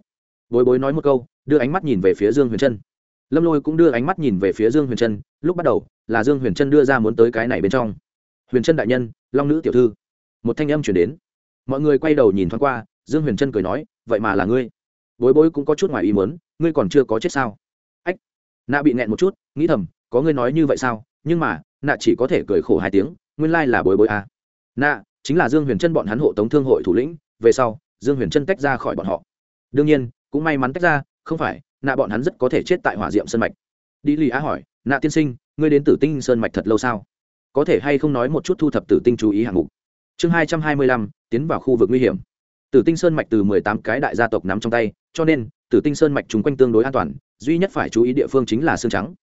Speaker 1: Bối bối nói một câu, đưa ánh mắt nhìn về phía dương huyền trân. Lâm lôi cũng đưa ánh mắt nhìn về phía dương huyền trân, lúc bắt đầu là dương huyền trân đưa ra muốn tới cái này bên trong. Huyền trân đại nhân, long nữ tiểu thư. Một thanh âm chuyển đến. Mọi người quay đầu nhìn thoáng qua, dương huyền trân cười nói, vậy mà là ngươi bối bối cũng có chút ngoài ý muốn, ngươi còn chưa có chết sao? Ách, nạ bị nẹn một chút, nghĩ thầm, có ngươi nói như vậy sao? Nhưng mà, nạ chỉ có thể cười khổ hai tiếng, nguyên lai là bối bối à. nạ, chính là dương huyền trân bọn hắn hộ tống thương hội thủ lĩnh, về sau, dương huyền trân tách ra khỏi bọn họ. Đương nhiên, cũng may mắn tách ra, không phải, nạ bọn hắn rất có thể chết tại hỏa diệm sơn mạch. Đi lì á hỏi, nạ tiên sinh, ngươi đến tử tinh sơn mạch thật lâu sao? Có thể hay không nói một chút thu thập tử tinh chú ý hạng mục? Chương hai trăm hai mươi lăm, tiến vào khu vực nguy hiểm tử tinh sơn mạch từ mười tám cái đại gia tộc nắm trong tay, cho nên, tử tinh sơn mạch chúng quanh tương đối an toàn, duy nhất phải chú ý địa phương chính là xương trắng.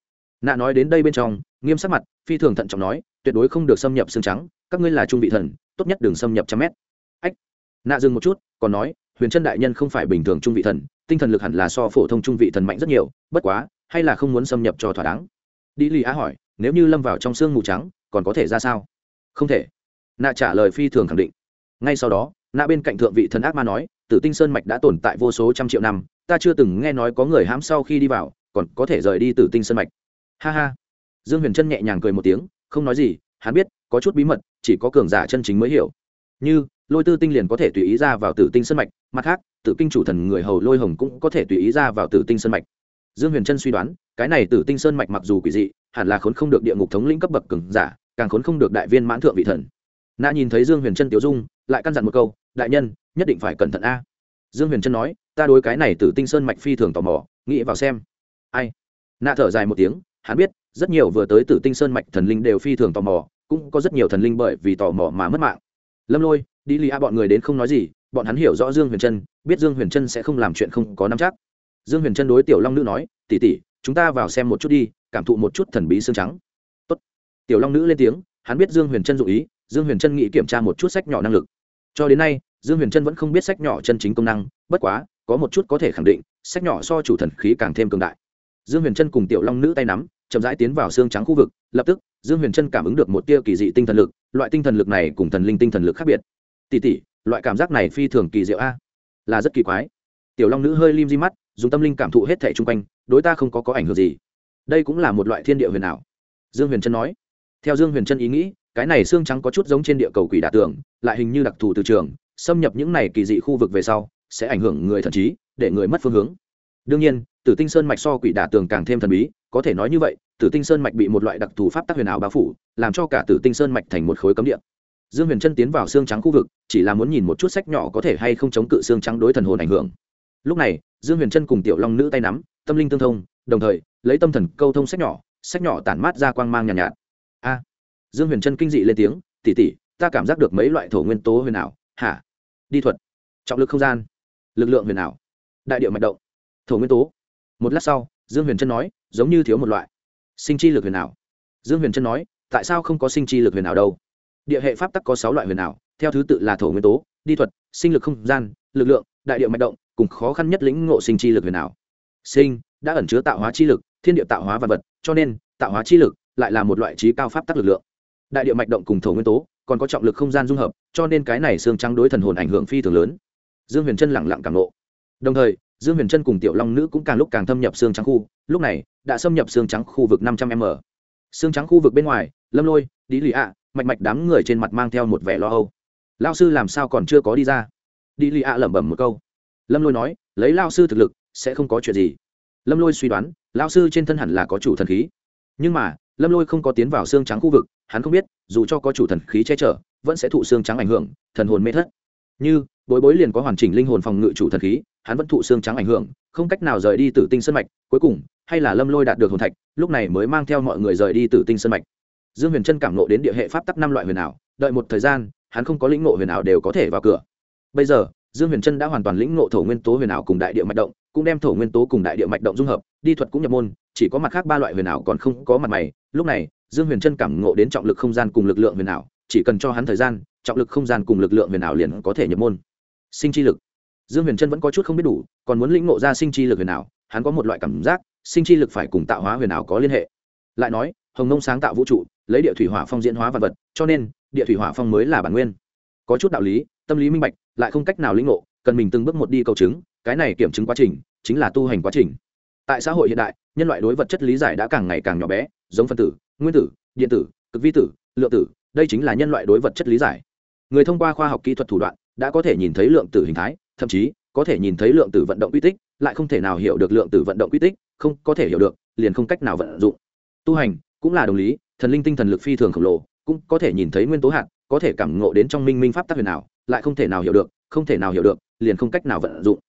Speaker 1: Nạ nói đến đây bên trong, nghiêm sắc mặt, phi thường thận trọng nói, tuyệt đối không được xâm nhập xương trắng, các ngươi là trung vị thần, tốt nhất đừng xâm nhập trăm mét. Ách. Nạ dừng một chút, còn nói, huyền chân đại nhân không phải bình thường trung vị thần, tinh thần lực hẳn là so phổ thông trung vị thần mạnh rất nhiều, bất quá, hay là không muốn xâm nhập cho thỏa đáng. Đi lì á hỏi, nếu như lâm vào trong xương mù trắng, còn có thể ra sao? Không thể. Nạ trả lời phi thường khẳng định. Ngay sau đó nạ bên cạnh thượng vị thần ác ma nói, tử tinh sơn mạch đã tồn tại vô số trăm triệu năm, ta chưa từng nghe nói có người hãm sau khi đi vào, còn có thể rời đi tử tinh sơn mạch. Ha ha. Dương huyền trân nhẹ nhàng cười một tiếng, không nói gì, hắn biết, có chút bí mật, chỉ có cường giả chân chính mới hiểu. Như, lôi tư tinh liền có thể tùy ý ra vào tử tinh sơn mạch, mặt khác, tử kinh chủ thần người hầu lôi hồng cũng có thể tùy ý ra vào tử tinh sơn mạch. Dương huyền trân suy đoán, cái này tử tinh sơn mạch mặc dù quỷ dị, hẳn là khốn không được địa ngục thống lĩnh cấp bậc cường giả, càng khốn không được đại viên mãn thượng vị thần. Nạ nhìn thấy dương huyền trân tiểu dung, lại căn dặn một câu đại nhân, nhất định phải cẩn thận a. Dương huyền trân nói, ta đối cái này tử tinh sơn mạch phi thường tò mò, nghĩ vào xem. Ai? Nạ thở dài một tiếng, hắn biết, rất nhiều vừa tới tử tinh sơn mạch thần linh đều phi thường tò mò, cũng có rất nhiều thần linh bởi vì tò mò mà mất mạng. Lâm lôi, đi lì a bọn người đến không nói gì, bọn hắn hiểu rõ dương huyền trân, biết dương huyền trân sẽ không làm chuyện không có nắm chắc. Dương huyền trân đối tiểu long nữ nói tỉ tỉ chúng ta vào xem một chút đi, cảm thụ một chút thần bí xương trắng. Tốt. tiểu long nữ lên tiếng, hắn biết dương huyền trân dụ ý, dương huyền trân nghĩ kiểm tra một chút sách nhỏ năng lực cho đến nay, dương huyền trân vẫn không biết sách nhỏ chân chính công năng, bất quá, có một chút có thể khẳng định, sách nhỏ so chủ thần khí càng thêm cường đại. Dương huyền trân cùng tiểu long nữ tay nắm, chậm rãi tiến vào xương trắng khu vực, lập tức, dương huyền trân cảm ứng được một tia kỳ dị tinh thần lực, loại tinh thần lực này cùng thần linh tinh thần lực khác biệt. Tỉ tỉ loại cảm giác này phi thường kỳ diệu a. Là rất kỳ quái. Tiểu long nữ hơi lim di mắt, dùng tâm linh cảm thụ hết thẻ chung quanh, đối ta không có có ảnh hưởng gì. Đây cũng là một loại thiên địa huyền ảo. Dương huyền trân nói. Theo dương huyền trân ý nghĩ cái này xương trắng có chút giống trên địa cầu quỷ đả tường lại hình như đặc thù từ trường xâm nhập những này kỳ dị khu vực về sau sẽ ảnh hưởng người thần trí để người mất phương hướng. Đương nhiên tử tinh sơn mạch so quỷ đả tường càng thêm thần bí có thể nói như vậy tử tinh sơn mạch bị một loại đặc thù pháp tắc huyền ảo bao phủ làm cho cả tử tinh sơn mạch thành một khối cấm địa. Dương huyền trân tiến vào xương trắng khu vực chỉ là muốn nhìn một chút sách nhỏ có thể hay không chống cự xương trắng đối thần hồn ảnh hưởng. Lúc này dương huyền trân cùng tiểu long nữ tay nắm tâm linh tương thông đồng thời lấy tâm thần câu thông sách nhỏ sách nhỏ tản mát ra quang mang nhàn nhạt, nhạt dương huyền trân kinh dị lên tiếng tỉ tỉ ta cảm giác được mấy loại thổ nguyên tố huyền ảo. Hả? Đi thuật. Trọng lực không gian. Lực lượng huyền ảo. Đại điệu mạch động. Thổ nguyên tố. Một lát sau, dương huyền trân nói, giống như thiếu một loại. Sinh chi lực huyền ảo. Dương huyền trân nói, tại sao không có sinh chi lực huyền ảo đâu? Địa hệ pháp tắc có sáu loại huyền ảo, theo thứ tự là thổ nguyên tố, đi thuật, sinh lực không gian, lực lượng, đại điệu mạch động, cùng khó khăn nhất lĩnh ngộ sinh chi lực huyền ảo. Sinh đã ẩn chứa tạo hóa chi lực, thiên địa tạo hóa vật vật, cho nên tạo hóa chi lực lại là một loại trí cao pháp tắc lực lượng đại địa mạch động cùng thổ nguyên tố, còn có trọng lực không gian dung hợp, cho nên cái này xương trắng đối thần hồn ảnh hưởng phi thường lớn. Dương huyền trân lẳng lặng cảm lộ đồng thời, dương huyền trân cùng tiểu long nữ cũng càng lúc càng thâm nhập xương trắng khu, lúc này, đã xâm nhập xương trắng khu vực năm trăm m. Xương trắng khu vực bên ngoài, lâm lôi đi lì ạ, mạch mạch đám người trên mặt mang theo một vẻ lo âu. Lao sư làm sao còn chưa có đi ra? Đi lì ạ lẩm bẩm một câu. Lâm lôi nói, lấy lao sư thực lực, sẽ không có chuyện gì. Lâm lôi suy đoán lao sư trên thân hẳn là có chủ thần khí nhưng mà, lâm lôi không có tiến vào xương trắng khu vực, hắn không biết, dù cho có chủ thần khí che chở, vẫn sẽ thụ xương trắng ảnh hưởng, thần hồn mê thất. Như, bối bối liền có hoàn chỉnh linh hồn phòng ngự chủ thần khí, hắn vẫn thụ xương trắng ảnh hưởng, không cách nào rời đi từ tinh sân mạch, cuối cùng, hay là lâm lôi đạt được hồn thạch, lúc này mới mang theo mọi người rời đi từ tinh sân mạch. Dương huyền trân cảm nộ đến địa hệ pháp tắc năm loại huyền ảo, đợi một thời gian, hắn không có lĩnh ngộ huyền ảo đều có thể vào cửa. Bây giờ, dương huyền trân đã hoàn toàn lĩnh ngộ thổ nguyên tố huyền ảo cùng đại địa mạch động cũng đem thổ nguyên tố cùng đại địa mạch động dung hợp, đi thuật cũng nhập môn, chỉ có mặt khác ba loại huyền ảo còn không có mặt mày. Lúc này, dương huyền trân cảm ngộ đến trọng lực không gian cùng lực lượng huyền ảo, chỉ cần cho hắn thời gian, trọng lực không gian cùng lực lượng huyền ảo liền có thể nhập môn. Sinh chi lực. Dương huyền trân vẫn có chút không biết đủ, còn muốn lĩnh ngộ ra sinh chi lực huyền ảo, hắn có một loại cảm giác, sinh chi lực phải cùng tạo hóa huyền ảo có liên hệ. Lại nói, hồng nông sáng tạo vũ trụ, lấy địa thủy hỏa phong diễn hóa vật vật, cho nên, địa thủy hỏa phong mới là bản nguyên. Có chút đạo lý, tâm lý minh bạch, lại không cách nào lĩnh ngộ, cần mình từng bước một đi cầu chứng cái này kiểm chứng quá trình chính là tu hành quá trình. Tại xã hội hiện đại, nhân loại đối vật chất lý giải đã càng ngày càng nhỏ bé, giống phân tử, nguyên tử, điện tử, cực vi tử, lượng tử, đây chính là nhân loại đối vật chất lý giải. Người thông qua khoa học kỹ thuật thủ đoạn đã có thể nhìn thấy lượng tử hình thái, thậm chí có thể nhìn thấy lượng tử vận động quy tích, lại không thể nào hiểu được lượng tử vận động quy tích, không có thể hiểu được, liền không cách nào vận dụng. Tu hành cũng là đồng lý, thần linh tinh thần lực phi thường khổng lồ, cũng có thể nhìn thấy nguyên tố hạt, có thể cảm ngộ đến trong minh minh pháp tác huyền nào lại không thể nào hiểu được, không thể nào hiểu được, liền không cách nào vận dụng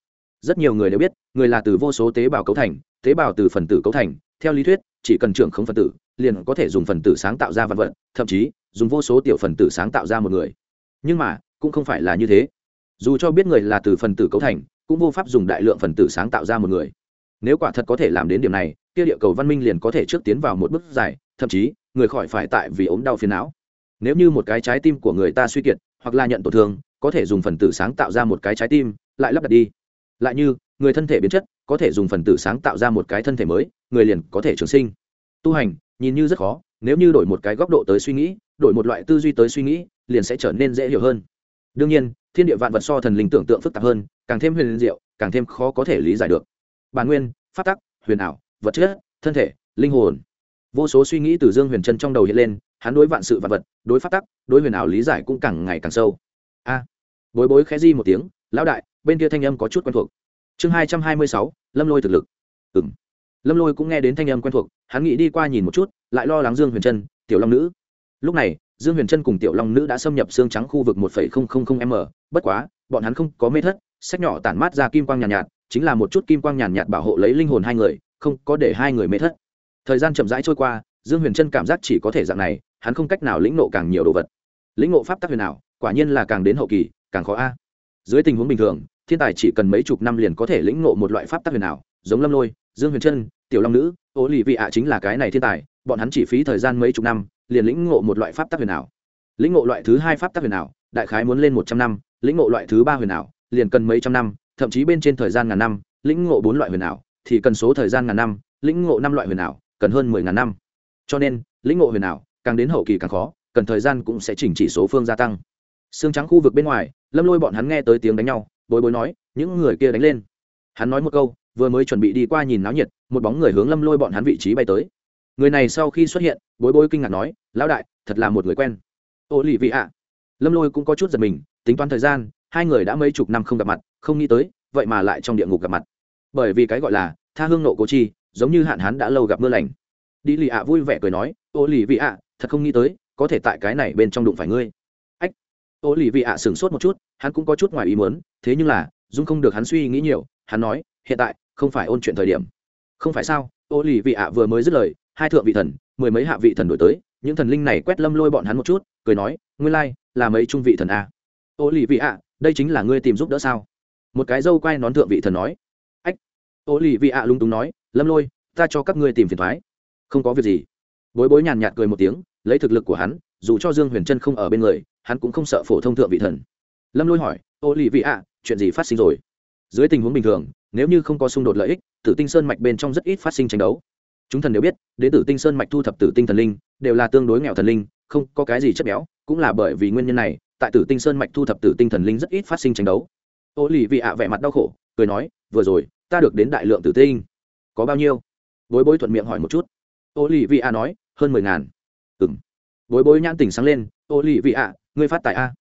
Speaker 1: rất nhiều người đều biết, người là từ vô số tế bào cấu thành, tế bào từ phần tử cấu thành. Theo lý thuyết, chỉ cần trưởng không phần tử, liền có thể dùng phần tử sáng tạo ra vật vật, thậm chí, dùng vô số tiểu phần tử sáng tạo ra một người. Nhưng mà, cũng không phải là như thế. Dù cho biết người là từ phần tử cấu thành, cũng vô pháp dùng đại lượng phần tử sáng tạo ra một người. Nếu quả thật có thể làm đến điểm này, kia địa cầu văn minh liền có thể trước tiến vào một bước dài, thậm chí, người khỏi phải tại vì ốm đau phiền não. Nếu như một cái trái tim của người ta suy kiệt, hoặc là nhận tổn thương, có thể dùng phần tử sáng tạo ra một cái trái tim, lại lắp đặt đi lại như, người thân thể biến chất, có thể dùng phần tử sáng tạo ra một cái thân thể mới, người liền có thể trường sinh. Tu hành, nhìn như rất khó, nếu như đổi một cái góc độ tới suy nghĩ, đổi một loại tư duy tới suy nghĩ, liền sẽ trở nên dễ hiểu hơn. Đương nhiên, thiên địa vạn vật so thần linh tưởng tượng phức tạp hơn, càng thêm huyền diệu, càng thêm khó có thể lý giải được. Bản nguyên phát tắc, huyền ảo, vật chất, thân thể, linh hồn. Vô số suy nghĩ từ dương huyền chân trong đầu hiện lên, hắn đối vạn sự vạn vật, đối phát tắc, đối huyền ảo lý giải cũng càng ngày càng sâu. A. Bối bối khẽ di một tiếng lão đại bên kia thanh âm có chút quen thuộc. Chương hai trăm hai mươi sáu lâm lôi thực lực. Ừ m lâm lôi cũng nghe đến thanh âm quen thuộc hắn nghĩ đi qua nhìn một chút lại lo lắng dương huyền trân tiểu long nữ. Lúc này dương huyền trân cùng tiểu long nữ đã xâm nhập xương trắng khu vực một m. Bất quá bọn hắn không có mê thất sách nhỏ tản mát ra kim quang nhàn nhạt, nhạt chính là một chút kim quang nhàn nhạt bảo hộ lấy linh hồn hai người không có để hai người mê thất. Thời gian chậm rãi trôi qua dương huyền trân cảm giác chỉ có thể dạng này hắn không cách nào lĩnh nộ càng nhiều đồ vật. Lĩnh ngộ pháp tắc huyền ảo quả nhiên là càng đến hậu kỳ càng khó a dưới tình huống bình thường, thiên tài chỉ cần mấy chục năm liền có thể lĩnh ngộ một loại pháp tắc huyền ảo, giống lâm lôi, dương huyền trân, tiểu long nữ ô lì vị ạ chính là cái này thiên tài, bọn hắn chỉ phí thời gian mấy chục năm, liền lĩnh ngộ một loại pháp tắc huyền ảo. Lĩnh ngộ loại thứ hai pháp tắc huyền ảo, đại khái muốn lên một trăm năm, lĩnh ngộ loại thứ ba huyền ảo, liền cần mấy trăm năm, thậm chí bên trên thời gian ngàn năm, lĩnh ngộ bốn loại huyền ảo, thì cần số thời gian ngàn năm, lĩnh ngộ năm loại huyền ảo, cần hơn mười ngàn năm. Cho nên, lĩnh ngộ huyền ảo, càng đến hậu kỳ càng khó, cần thời gian cũng sẽ chỉnh chỉ số phương gia tăng xương trắng khu vực bên ngoài, lâm lôi bọn hắn nghe tới tiếng đánh nhau, bối bối nói, những người kia đánh lên. Hắn nói một câu, vừa mới chuẩn bị đi qua nhìn náo nhiệt, một bóng người hướng lâm lôi bọn hắn vị trí bay tới. Người này sau khi xuất hiện, bối bối kinh ngạc nói, lão đại, thật là một người quen. Ô lì vị ạ lâm lôi cũng có chút giật mình, tính toán thời gian, hai người đã mấy chục năm không gặp mặt, không nghĩ tới, vậy mà lại trong địa ngục gặp mặt. Bởi vì cái gọi là, tha hương nộ cố chi, giống như hạn hán đã lâu gặp mưa lành. Đi lì ạ vui vẻ cười nói ô lì vị ạ thật không nghĩ tới, có thể tại cái này bên trong đụng phải ngươi ô lì vị ạ sửng sốt một chút hắn cũng có chút ngoài ý muốn thế nhưng là dung không được hắn suy nghĩ nhiều hắn nói hiện tại không phải ôn chuyện thời điểm. Không phải sao? Ô lì vị ạ vừa mới dứt lời hai thượng vị thần mười mấy hạ vị thần đổi tới những thần linh này quét lâm lôi bọn hắn một chút cười nói ngươi lai、like, là mấy trung vị thần a. Ô lì vị ạ đây chính là ngươi tìm giúp đỡ sao? Một cái dâu quay nón thượng vị thần nói. Ách. Ô lì vị ạ lung túng nói lâm lôi ta cho các ngươi tìm phiền thoái. Không có việc gì. Bối bối nhàn nhạt cười một tiếng lấy thực lực của hắn dù cho dương huyền trân không ở bên người hắn cũng không sợ phổ thông thượng vị thần. Lâm lôi hỏi ô lì vị ạ chuyện gì phát sinh rồi? Dưới tình huống bình thường, nếu như không có xung đột lợi ích, tử tinh sơn mạch bên trong rất ít phát sinh tranh đấu. Chúng thần đều biết đ ế tử tinh sơn mạch thu thập tử tinh thần linh, đều là tương đối nghèo thần linh, không có cái gì chất béo, cũng là bởi vì nguyên nhân này, tại tử tinh sơn mạch thu thập tử tinh thần linh rất ít phát sinh tranh đấu. Ô lì vị ạ vẻ mặt đau khổ, cười nói, vừa rồi, ta được đến đại lượng tử tinh. Có bao nhiêu? Bối bối thuận miệng hỏi một chút. Ô lì vị ạ nói, hơn mười ngàn. Ừng bối bối nhãn tỉnh sáng lên ô lì vị ạ ngươi phát tại a.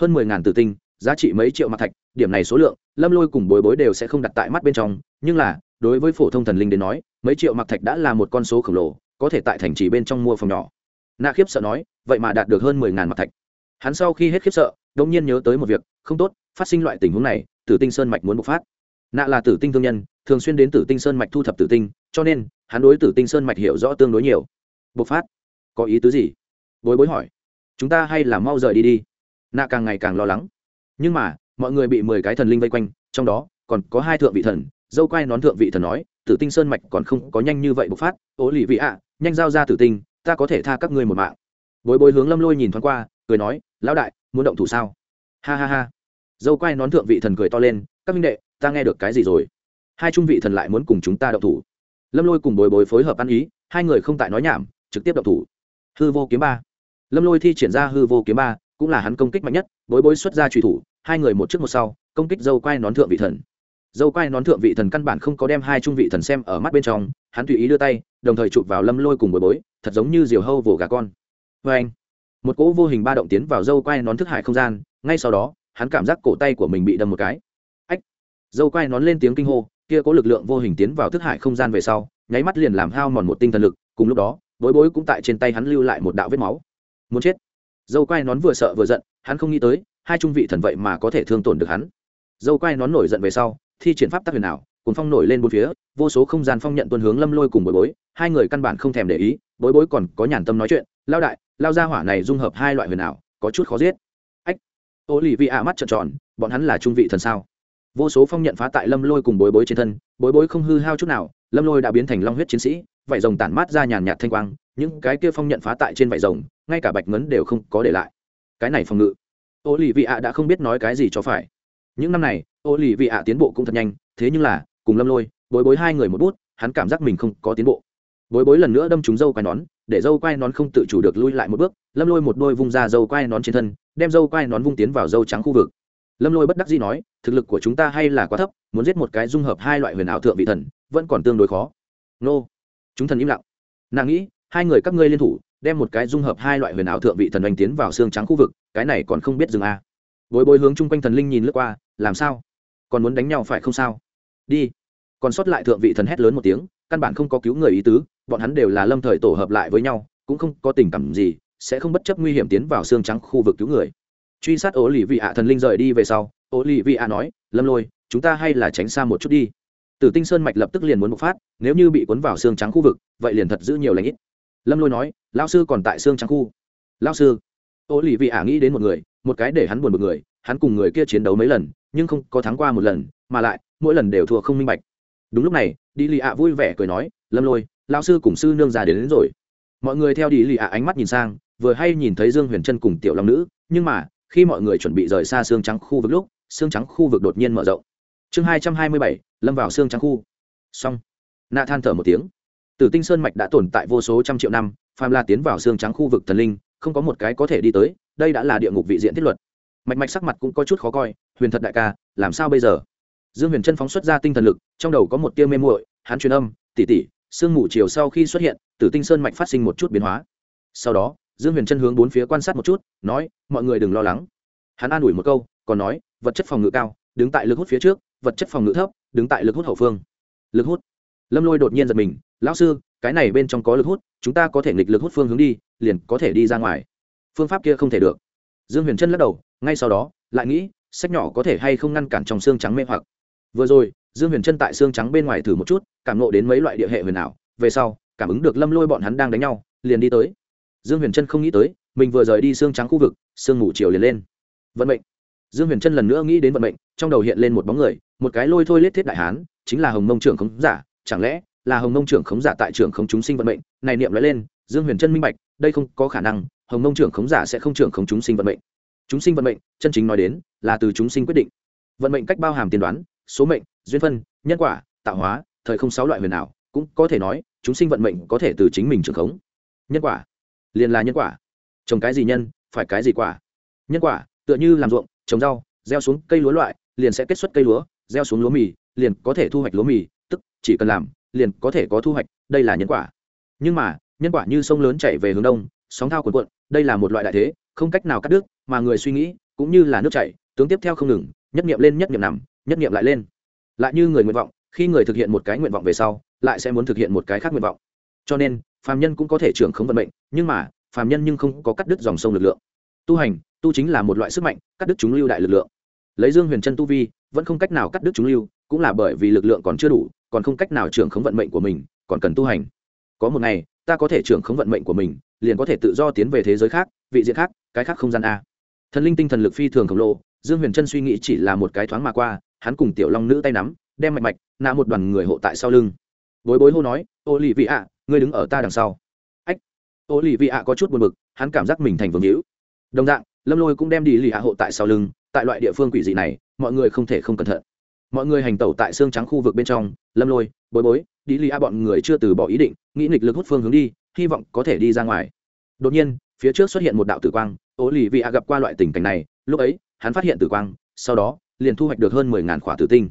Speaker 1: Hơn mười ngàn tử tinh, giá trị mấy triệu mặt thạch, điểm này số lượng, lâm lôi cùng bối bối đều sẽ không đặt tại mắt bên trong, nhưng là, đối với phổ thông thần linh đến nói, mấy triệu mặt thạch đã là một con số khổng lồ, có thể tại thành trì bên trong mua phòng nhỏ. Nạ khiếp sợ nói, vậy mà đạt được hơn mười ngàn mặt thạch. Hắn sau khi hết khiếp sợ đông nhiên nhớ tới một việc, không tốt, phát sinh loại tình huống này, tử tinh sơn mạch muốn bộc phát. Nạ là tử tinh thương nhân, thường xuyên đến tử tinh sơn mạch thu thập tử tinh, cho nên, hắn đối tử tinh sơn mạch hiểu rõ tương đối nhiều. Bộc phát? Có ý tứ gì? Bối bối hỏi chúng ta hay là mau rời đi đi. Nạ càng ngày càng lo lắng. Nhưng mà, mọi người bị mười cái thần linh vây quanh, trong đó, còn có hai thượng vị thần. Dâu quai nón thượng vị thần nói, tử tinh sơn mạch còn không có nhanh như vậy bộc phát. Ố lì vị ạ, nhanh giao ra tử tinh, ta có thể tha các ngươi một mạng. Bối bối hướng lâm lôi nhìn thoáng qua, cười nói, lão đại, muốn động thủ sao? Ha ha ha. Dâu quai nón thượng vị thần cười to lên, các minh đệ, ta nghe được cái gì rồi? Hai trung vị thần lại muốn cùng chúng ta động thủ. Lâm lôi cùng bồi bối phối hợp ăn ý, hai người không tại nói nhảm, trực tiếp động thủ. Hư vô kiếm ba lâm lôi thi triển ra hư vô kiếm ba, cũng là hắn công kích mạnh nhất, bối bối xuất ra truy thủ, hai người một trước một sau, công kích dâu quai nón thượng vị thần. Dâu quai nón thượng vị thần căn bản không có đem hai trung vị thần xem ở mắt bên trong, hắn tùy ý đưa tay, đồng thời chụp vào lâm lôi cùng Bối bối, thật giống như diều hâu vồ gà con. Vê anh một cỗ vô hình ba động tiến vào dâu quai nón thức hải không gian, ngay sau đó, hắn cảm giác cổ tay của mình bị đâm một cái. Ách! Dâu quai nón lên tiếng kinh hô, kia có lực lượng vô hình tiến vào thức hải không gian về sau, nháy mắt liền làm hao mòn một tinh thần lực, cùng lúc đó, bối bối cũng tại trên tay hắn lưu lại một đạo vết máu muốn chết. Dâu quai nón vừa sợ vừa giận, hắn không nghĩ tới, hai trung vị thần vậy mà có thể thương tổn được hắn. Dâu quai nón nổi giận về sau, thi triển pháp tác huyền ảo cùng phong nổi lên bốn phía, vô số không gian phong nhận tuân hướng lâm lôi cùng bối bối, hai người căn bản không thèm để ý, bối bối còn có nhàn tâm nói chuyện lao đại lao ra hỏa này dung hợp hai loại huyền ảo, có chút khó giết. Ách ô lì vị ạ mắt trợn tròn, bọn hắn là trung vị thần sao? Vô số phong nhận phá tại lâm lôi cùng bối bối trên thân, bối bối không hư hao chút nào, lâm lôi đã biến thành long huyết chiến sĩ vảy rồng tản mát ra nhàn nhạt thanh quang, những cái kia phong nhận phá tại trên vảy rồng ngay cả bạch ngấn đều không có để lại. Cái này phòng ngự ô lì vị ạ đã không biết nói cái gì cho phải. Những năm này ô lì vị ạ tiến bộ cũng thật nhanh, thế nhưng là, cùng lâm lôi, bối bối hai người một bút, hắn cảm giác mình không có tiến bộ. Bối bối lần nữa đâm trúng dâu quai nón, để dâu quai nón không tự chủ được lui lại một bước, lâm lôi một đôi vung ra dâu quai nón trên thân, đem dâu quai nón vung tiến vào dâu trắng khu vực. Lâm lôi bất đắc dĩ nói, thực lực của chúng ta hay là quá thấp, muốn giết một cái dung hợp hai loại huyền ảo thượng vị thần, vẫn còn tương đối khó. Nô. Chúng thần im lặng. Nàng nghĩ, hai người các ngươi liên thủ đem một cái dung hợp hai loại huyền ảo thượng vị thần oanh tiến vào xương trắng khu vực, cái này còn không biết dừng a. À. bối bối hướng chung quanh thần linh nhìn lướt qua, làm sao? Còn muốn đánh nhau phải không sao? Đi. Còn sót lại thượng vị thần hét lớn một tiếng, căn bản không có cứu người ý tứ, bọn hắn đều là lâm thời tổ hợp lại với nhau, cũng không có tình cảm gì, sẽ không bất chấp nguy hiểm tiến vào xương trắng khu vực cứu người. Truy sát ố lì vị ạ thần linh rời đi về sau ố lì vị ạ nói, lâm lôi, chúng ta hay là tránh xa một chút đi. Tử tinh sơn mạch lập tức liền muốn bộc phát, nếu như bị cuốn vào xương trắng khu vực, vậy liền thật giữ nhiều lãnh ít lâm lôi nói lao sư còn tại xương trắng khu. Lao sư? Ô lì vị ả nghĩ đến một người một cái để hắn buồn một người hắn cùng người kia chiến đấu mấy lần nhưng không có thắng qua một lần mà lại mỗi lần đều thua không minh bạch. Đúng lúc này đi lì ạ vui vẻ cười nói lâm lôi lao sư cùng sư nương già đến, đến rồi. Mọi người theo đi lì ạ ánh mắt nhìn sang vừa hay nhìn thấy dương huyền trân cùng tiểu long nữ nhưng mà khi mọi người chuẩn bị rời xa xương trắng khu vực lúc xương trắng khu vực đột nhiên mở rộng. Chương hai trăm hai mươi bảy lâm vào xương trắng khu. Xong. Nạ than thở một tiếng tử tinh sơn mạch đã tồn tại vô số trăm triệu năm, phàm la tiến vào xương trắng khu vực thần linh, không có một cái có thể đi tới, đây đã là địa ngục vị diện thiết luật. Mạch mạch sắc mặt cũng có chút khó coi, huyền thật đại ca, làm sao bây giờ? Dương huyền chân phóng xuất ra tinh thần lực, trong đầu có một tia mê muội, hắn truyền âm tỉ tỉ sương mù chiều sau khi xuất hiện, tử tinh sơn mạch phát sinh một chút biến hóa. Sau đó, dương huyền chân hướng bốn phía quan sát một chút, nói, mọi người đừng lo lắng. Hắn an ủi một câu, còn nói, vật chất phòng ngự cao, đứng tại lực hút phía trước, vật chất phòng ngự thấp, đứng tại lực hút hậu phương. Lực hút lâm lôi đột nhiên giật mình, lão sư, cái này bên trong có lực hút, chúng ta có thể nghịch lực hút phương hướng đi, liền có thể đi ra ngoài. Phương pháp kia không thể được. Dương huyền trân lắc đầu, ngay sau đó, lại nghĩ, sách nhỏ có thể hay không ngăn cản trong xương trắng mê hoặc? Vừa rồi, dương huyền trân tại xương trắng bên ngoài thử một chút, cảm nộ đến mấy loại địa hệ huyền ảo, về sau, cảm ứng được lâm lôi bọn hắn đang đánh nhau, liền đi tới. Dương huyền trân không nghĩ tới, mình vừa rời đi xương trắng khu vực, sương mù chiều liền lên. Vận mệnh. Dương huyền trân lần nữa nghĩ đến vận mệnh, trong đầu hiện lên một bóng người, một cái lôi thôi lết thiết đại hán, chính là hồng mông trưởng khống giả chẳng lẽ là hồng nông trưởng khống giả tại trưởng khống chúng sinh vận mệnh? Này niệm nói lên, dương huyền chân minh bạch, đây không có khả năng, hồng nông trưởng khống giả sẽ không trưởng khống chúng sinh vận mệnh. Chúng sinh vận mệnh, chân chính nói đến, là từ chúng sinh quyết định. Vận mệnh cách bao hàm tiên đoán, số mệnh, duyên phân, nhân quả, tạo hóa, thời không sáu loại huyền nào cũng có thể nói, chúng sinh vận mệnh có thể từ chính mình trưởng khống. Nhân quả, liền là nhân quả. Trồng cái gì nhân, phải cái gì quả. Nhân quả, tựa như làm ruộng, trồng rau, gieo xuống cây lúa loại, liền sẽ kết xuất cây lúa, gieo xuống lúa mì, liền có thể thu hoạch lúa mì, tức chỉ cần làm, liền có thể có thu hoạch, đây là nhân quả. Nhưng mà, nhân quả như sông lớn chảy về hướng đông, sóng thao cuồn cuộn, đây là một loại đại thế, không cách nào cắt đứt, mà người suy nghĩ, cũng như là nước chảy, tướng tiếp theo không ngừng, nhất nghiệm lên, nhất nghiệm nằm, nhất nghiệm lại lên. Lại như người nguyện vọng, khi người thực hiện một cái nguyện vọng về sau, lại sẽ muốn thực hiện một cái khác nguyện vọng. Cho nên, phàm nhân cũng có thể trưởng không vận mệnh, nhưng mà, phàm nhân nhưng không có cắt đứt dòng sông lực lượng. Tu hành, tu chính là một loại sức mạnh, cắt đứt chúng lưu đại lực lượng. Lấy dương huyền chân tu vi, vẫn không cách nào cắt đứt chúng lưu, cũng là bởi vì lực lượng còn chưa đủ còn không cách nào trưởng khống vận mệnh của mình, còn cần tu hành. Có một ngày, ta có thể trưởng khống vận mệnh của mình, liền có thể tự do tiến về thế giới khác, vị diện khác, cái khác không gian a. Thần linh tinh thần lực phi thường khổng lồ, dương huyền trân suy nghĩ chỉ là một cái thoáng mà qua, hắn cùng tiểu long nữ tay nắm, đem mạch mạch nạ một đoàn người hộ tại sau lưng. Bối bối hô nói ô lì vị ạ ngươi đứng ở ta đằng sau. Ách ô lì vị ạ có chút buồn bực, hắn cảm giác mình thành vương hữu. Đồng dạng, lâm lôi cũng đem đi lì hạ hộ tại sau lưng, tại loại địa phương quỷ dị này, mọi người không thể không cẩn thận mọi người hành tẩu tại xương trắng khu vực bên trong, lâm lôi, bối bối đi lì a, bọn người chưa từ bỏ ý định, nghĩ nghịch lực hút phương hướng đi, hy vọng có thể đi ra ngoài. Đột nhiên, phía trước xuất hiện một đạo tử quang ố lì vị a gặp qua loại tình cảnh này, lúc ấy, hắn phát hiện tử quang, sau đó, liền thu hoạch được hơn mười ngàn khỏa tử tinh.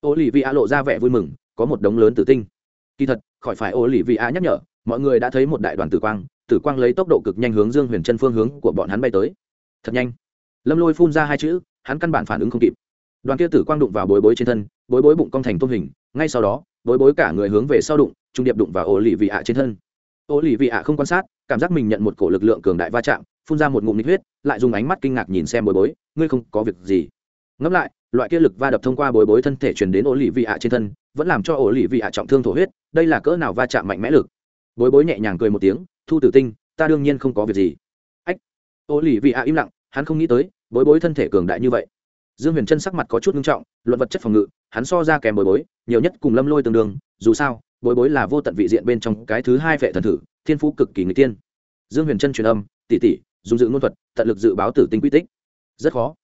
Speaker 1: Ố lì vị a lộ ra vẻ vui mừng, có một đống lớn tử tinh. Kỳ thật, khỏi phải ố lì vị a nhắc nhở, mọi người đã thấy một đại đoàn tử quang tử quang lấy tốc độ cực nhanh hướng dương huyền chân phương hướng của bọn hắn bay tới. Thật nhanh. Lâm lôi phun ra hai chữ, hắn căn bản phản ứng không kịp đoàn kia tử quang đụng vào bối bối trên thân, bối bối bụng cong thành tôm hình, ngay sau đó, bối bối cả người hướng về sau đụng, trung điệp đụng vào ổ lì vị ạ trên thân. Ổ lì vị ạ không quan sát, cảm giác mình nhận một cổ lực lượng cường đại va chạm, phun ra một ngụm nít huyết, lại dùng ánh mắt kinh ngạc nhìn xem bối bối, ngươi không có việc gì. Ngẫm lại, loại kia lực va đập thông qua bối bối thân thể truyền đến ổ lì vị ạ trên thân, vẫn làm cho ổ lì vị ạ trọng thương thổ huyết, đây là cỡ nào va chạm mạnh mẽ lực? Bối bối nhẹ nhàng cười một tiếng, thu tử tinh, ta đương nhiên không có việc gì. Ách ổ lì vị ạ im lặng, hắn không nghĩ tới, bối bối thân thể cường đại như vậy dương huyền trân sắc mặt có chút nghiêm trọng, luận vật chất phòng ngự, hắn so ra kèm bối bối, nhiều nhất cùng lâm lôi tương đương, dù sao, bối bối là vô tận vị diện bên trong cái thứ hai vệ thần thử, thiên phú cực kỳ người tiên dương huyền trân truyền âm tỉ tỉ dùng dự ngôn thuật, tận lực dự báo tử tinh quy tích. Rất khó.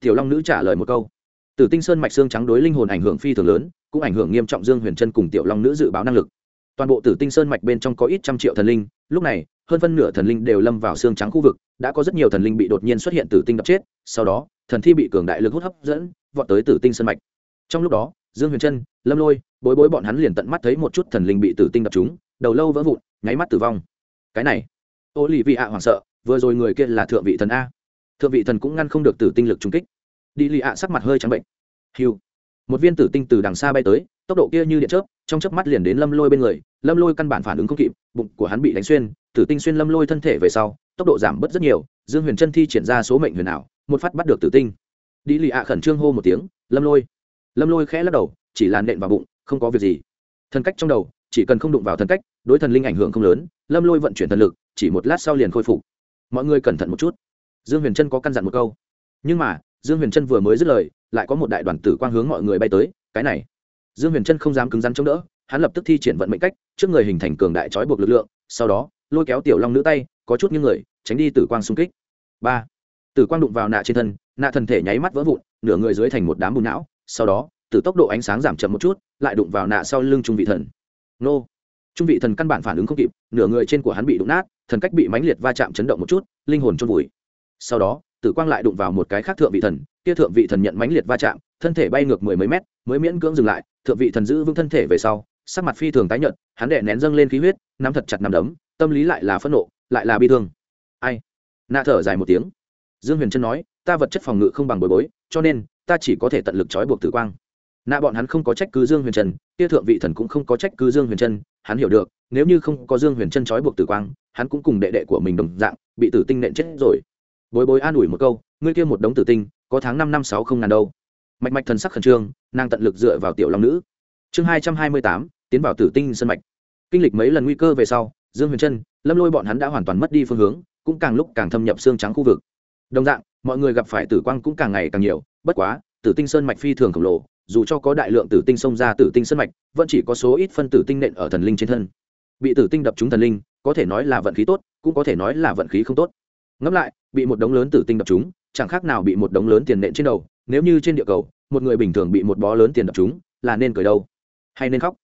Speaker 1: Tiểu long nữ trả lời một câu. Tử tinh sơn mạch xương trắng đối linh hồn ảnh hưởng phi thường lớn, cũng ảnh hưởng nghiêm trọng dương huyền trân cùng tiểu long nữ dự báo năng lực. Toàn bộ tử tinh sơn mạch bên trong có ít trăm triệu thần linh, lúc này hơn phân nửa thần linh đều lâm vào xương trắng khu vực, đã có rất nhiều thần linh bị đột nhiên xuất hiện tử tinh đập chết, sau đó, thần thi bị cường đại lực hút hấp dẫn, vọt tới tử tinh sân mạch. Trong lúc đó, dương huyền trân, lâm lôi, bối bối bọn hắn liền tận mắt thấy một chút thần linh bị tử tinh đập chúng đầu lâu vỡ vụn, nháy mắt tử vong. Cái này ô lì vị ạ hoảng sợ, vừa rồi người kia là thượng vị thần a. Thượng vị thần cũng ngăn không được tử tinh lực trung kích. Đi lì ạ, sắc mặt hơi trắng bệnh. Hiu một viên tử tinh từ đằng xa bay tới, tốc độ kia như điện chớp, trong chớp mắt liền đến lâm lôi bên người. Lâm lôi căn bản phản ứng không kịp, bụng của hắn bị đánh xuyên tử tinh xuyên lâm lôi thân thể về sau, tốc độ giảm bớt rất nhiều, dương huyền chân thi triển ra số mệnh huyền ảo, một phát bắt được tử tinh. Đi lì ạ khẩn trương hô một tiếng, lâm lôi! Lâm lôi khẽ lắc đầu, chỉ là nện vào bụng, không có việc gì. Thần cách trong đầu, chỉ cần không đụng vào thần cách, đối thần linh ảnh hưởng không lớn, lâm lôi vận chuyển thần lực, chỉ một lát sau liền khôi phục. Mọi người cẩn thận một chút. Dương huyền trân có căn dặn một câu. Nhưng mà, dương huyền trân vừa mới dứt lời, lại có một đại đoàn tử quang hướng mọi người bay tới, cái này. Dương huyền trân không dám cứng rắn chống đỡ, hắn lập tức thi triển vận mệnh cách, trước người hình thành cường đại trói buộc lực lượng, sau đó lôi kéo tiểu long nữ tay, có chút những người, tránh đi tử quang xung kích. Ba, tử quang đụng vào nạ trên thân, nạ thần thể nháy mắt vỡ vụn, nửa người dưới thành một đám bùn não, sau đó, từ tốc độ ánh sáng giảm chậm một chút, lại đụng vào nạ sau lưng trung vị thần. Nô, trung vị thần căn bản phản ứng không kịp, nửa người trên của hắn bị đụng nát, thần cách bị mãnh liệt va chạm chấn động một chút, linh hồn trôn vùi. Sau đó, tử quang lại đụng vào một cái khác thượng vị thần, kia thượng vị thần nhận mãnh liệt va chạm, thân thể bay ngược mười mấy mét, mới miễn cưỡng dừng lại, thượng vị thần giữ vững thân thể về sau, sắc mặt phi thường tái nhợt, hắn đệ nén dâng lên khí huyết, nắm thật chặt nắm đấm tâm lý lại là phẫn nộ, lại là bi thương. Ai? Nạ thở dài một tiếng. Dương huyền trân nói, ta vật chất phòng ngự không bằng bồi bối, cho nên ta chỉ có thể tận lực trói buộc tử quang. Nạ bọn hắn không có trách cứ dương huyền trân, kia thượng vị thần cũng không có trách cứ dương huyền trân, hắn hiểu được, nếu như không có dương huyền trân trói buộc tử quang, hắn cũng cùng đệ đệ của mình đồng dạng, bị tử tinh nện chết rồi. Bối bối an ủi một câu, ngươi kia một đống tử tinh, có tháng năm năm sáu không ngàn đâu. Mạch mạch thần sắc khẩn trương, nàng tận lực dựa vào tiểu long nữ. Chương hai trăm hai mươi tám, tiến vào tử tinh sân mạch. Kinh lịch mấy lần nguy cơ về sau dương huyền trân, lâm lôi bọn hắn đã hoàn toàn mất đi phương hướng, cũng càng lúc càng thâm nhập xương trắng khu vực. Đồng dạng, mọi người gặp phải tử quang cũng càng ngày càng nhiều, bất quá, tử tinh sơn mạch phi thường khổng lồ, dù cho có đại lượng tử tinh xông ra tử tinh sơn mạch, vẫn chỉ có số ít phân tử tinh nện ở thần linh trên thân. Bị tử tinh đập trúng thần linh, có thể nói là vận khí tốt, cũng có thể nói là vận khí không tốt. Ngẫm lại, bị một đống lớn tử tinh đập trúng, chẳng khác nào bị một đống lớn tiền nện trên đầu, nếu như trên địa cầu, một người bình thường bị một bó lớn tiền đập trúng, là nên cười đâu? Hay nên khóc?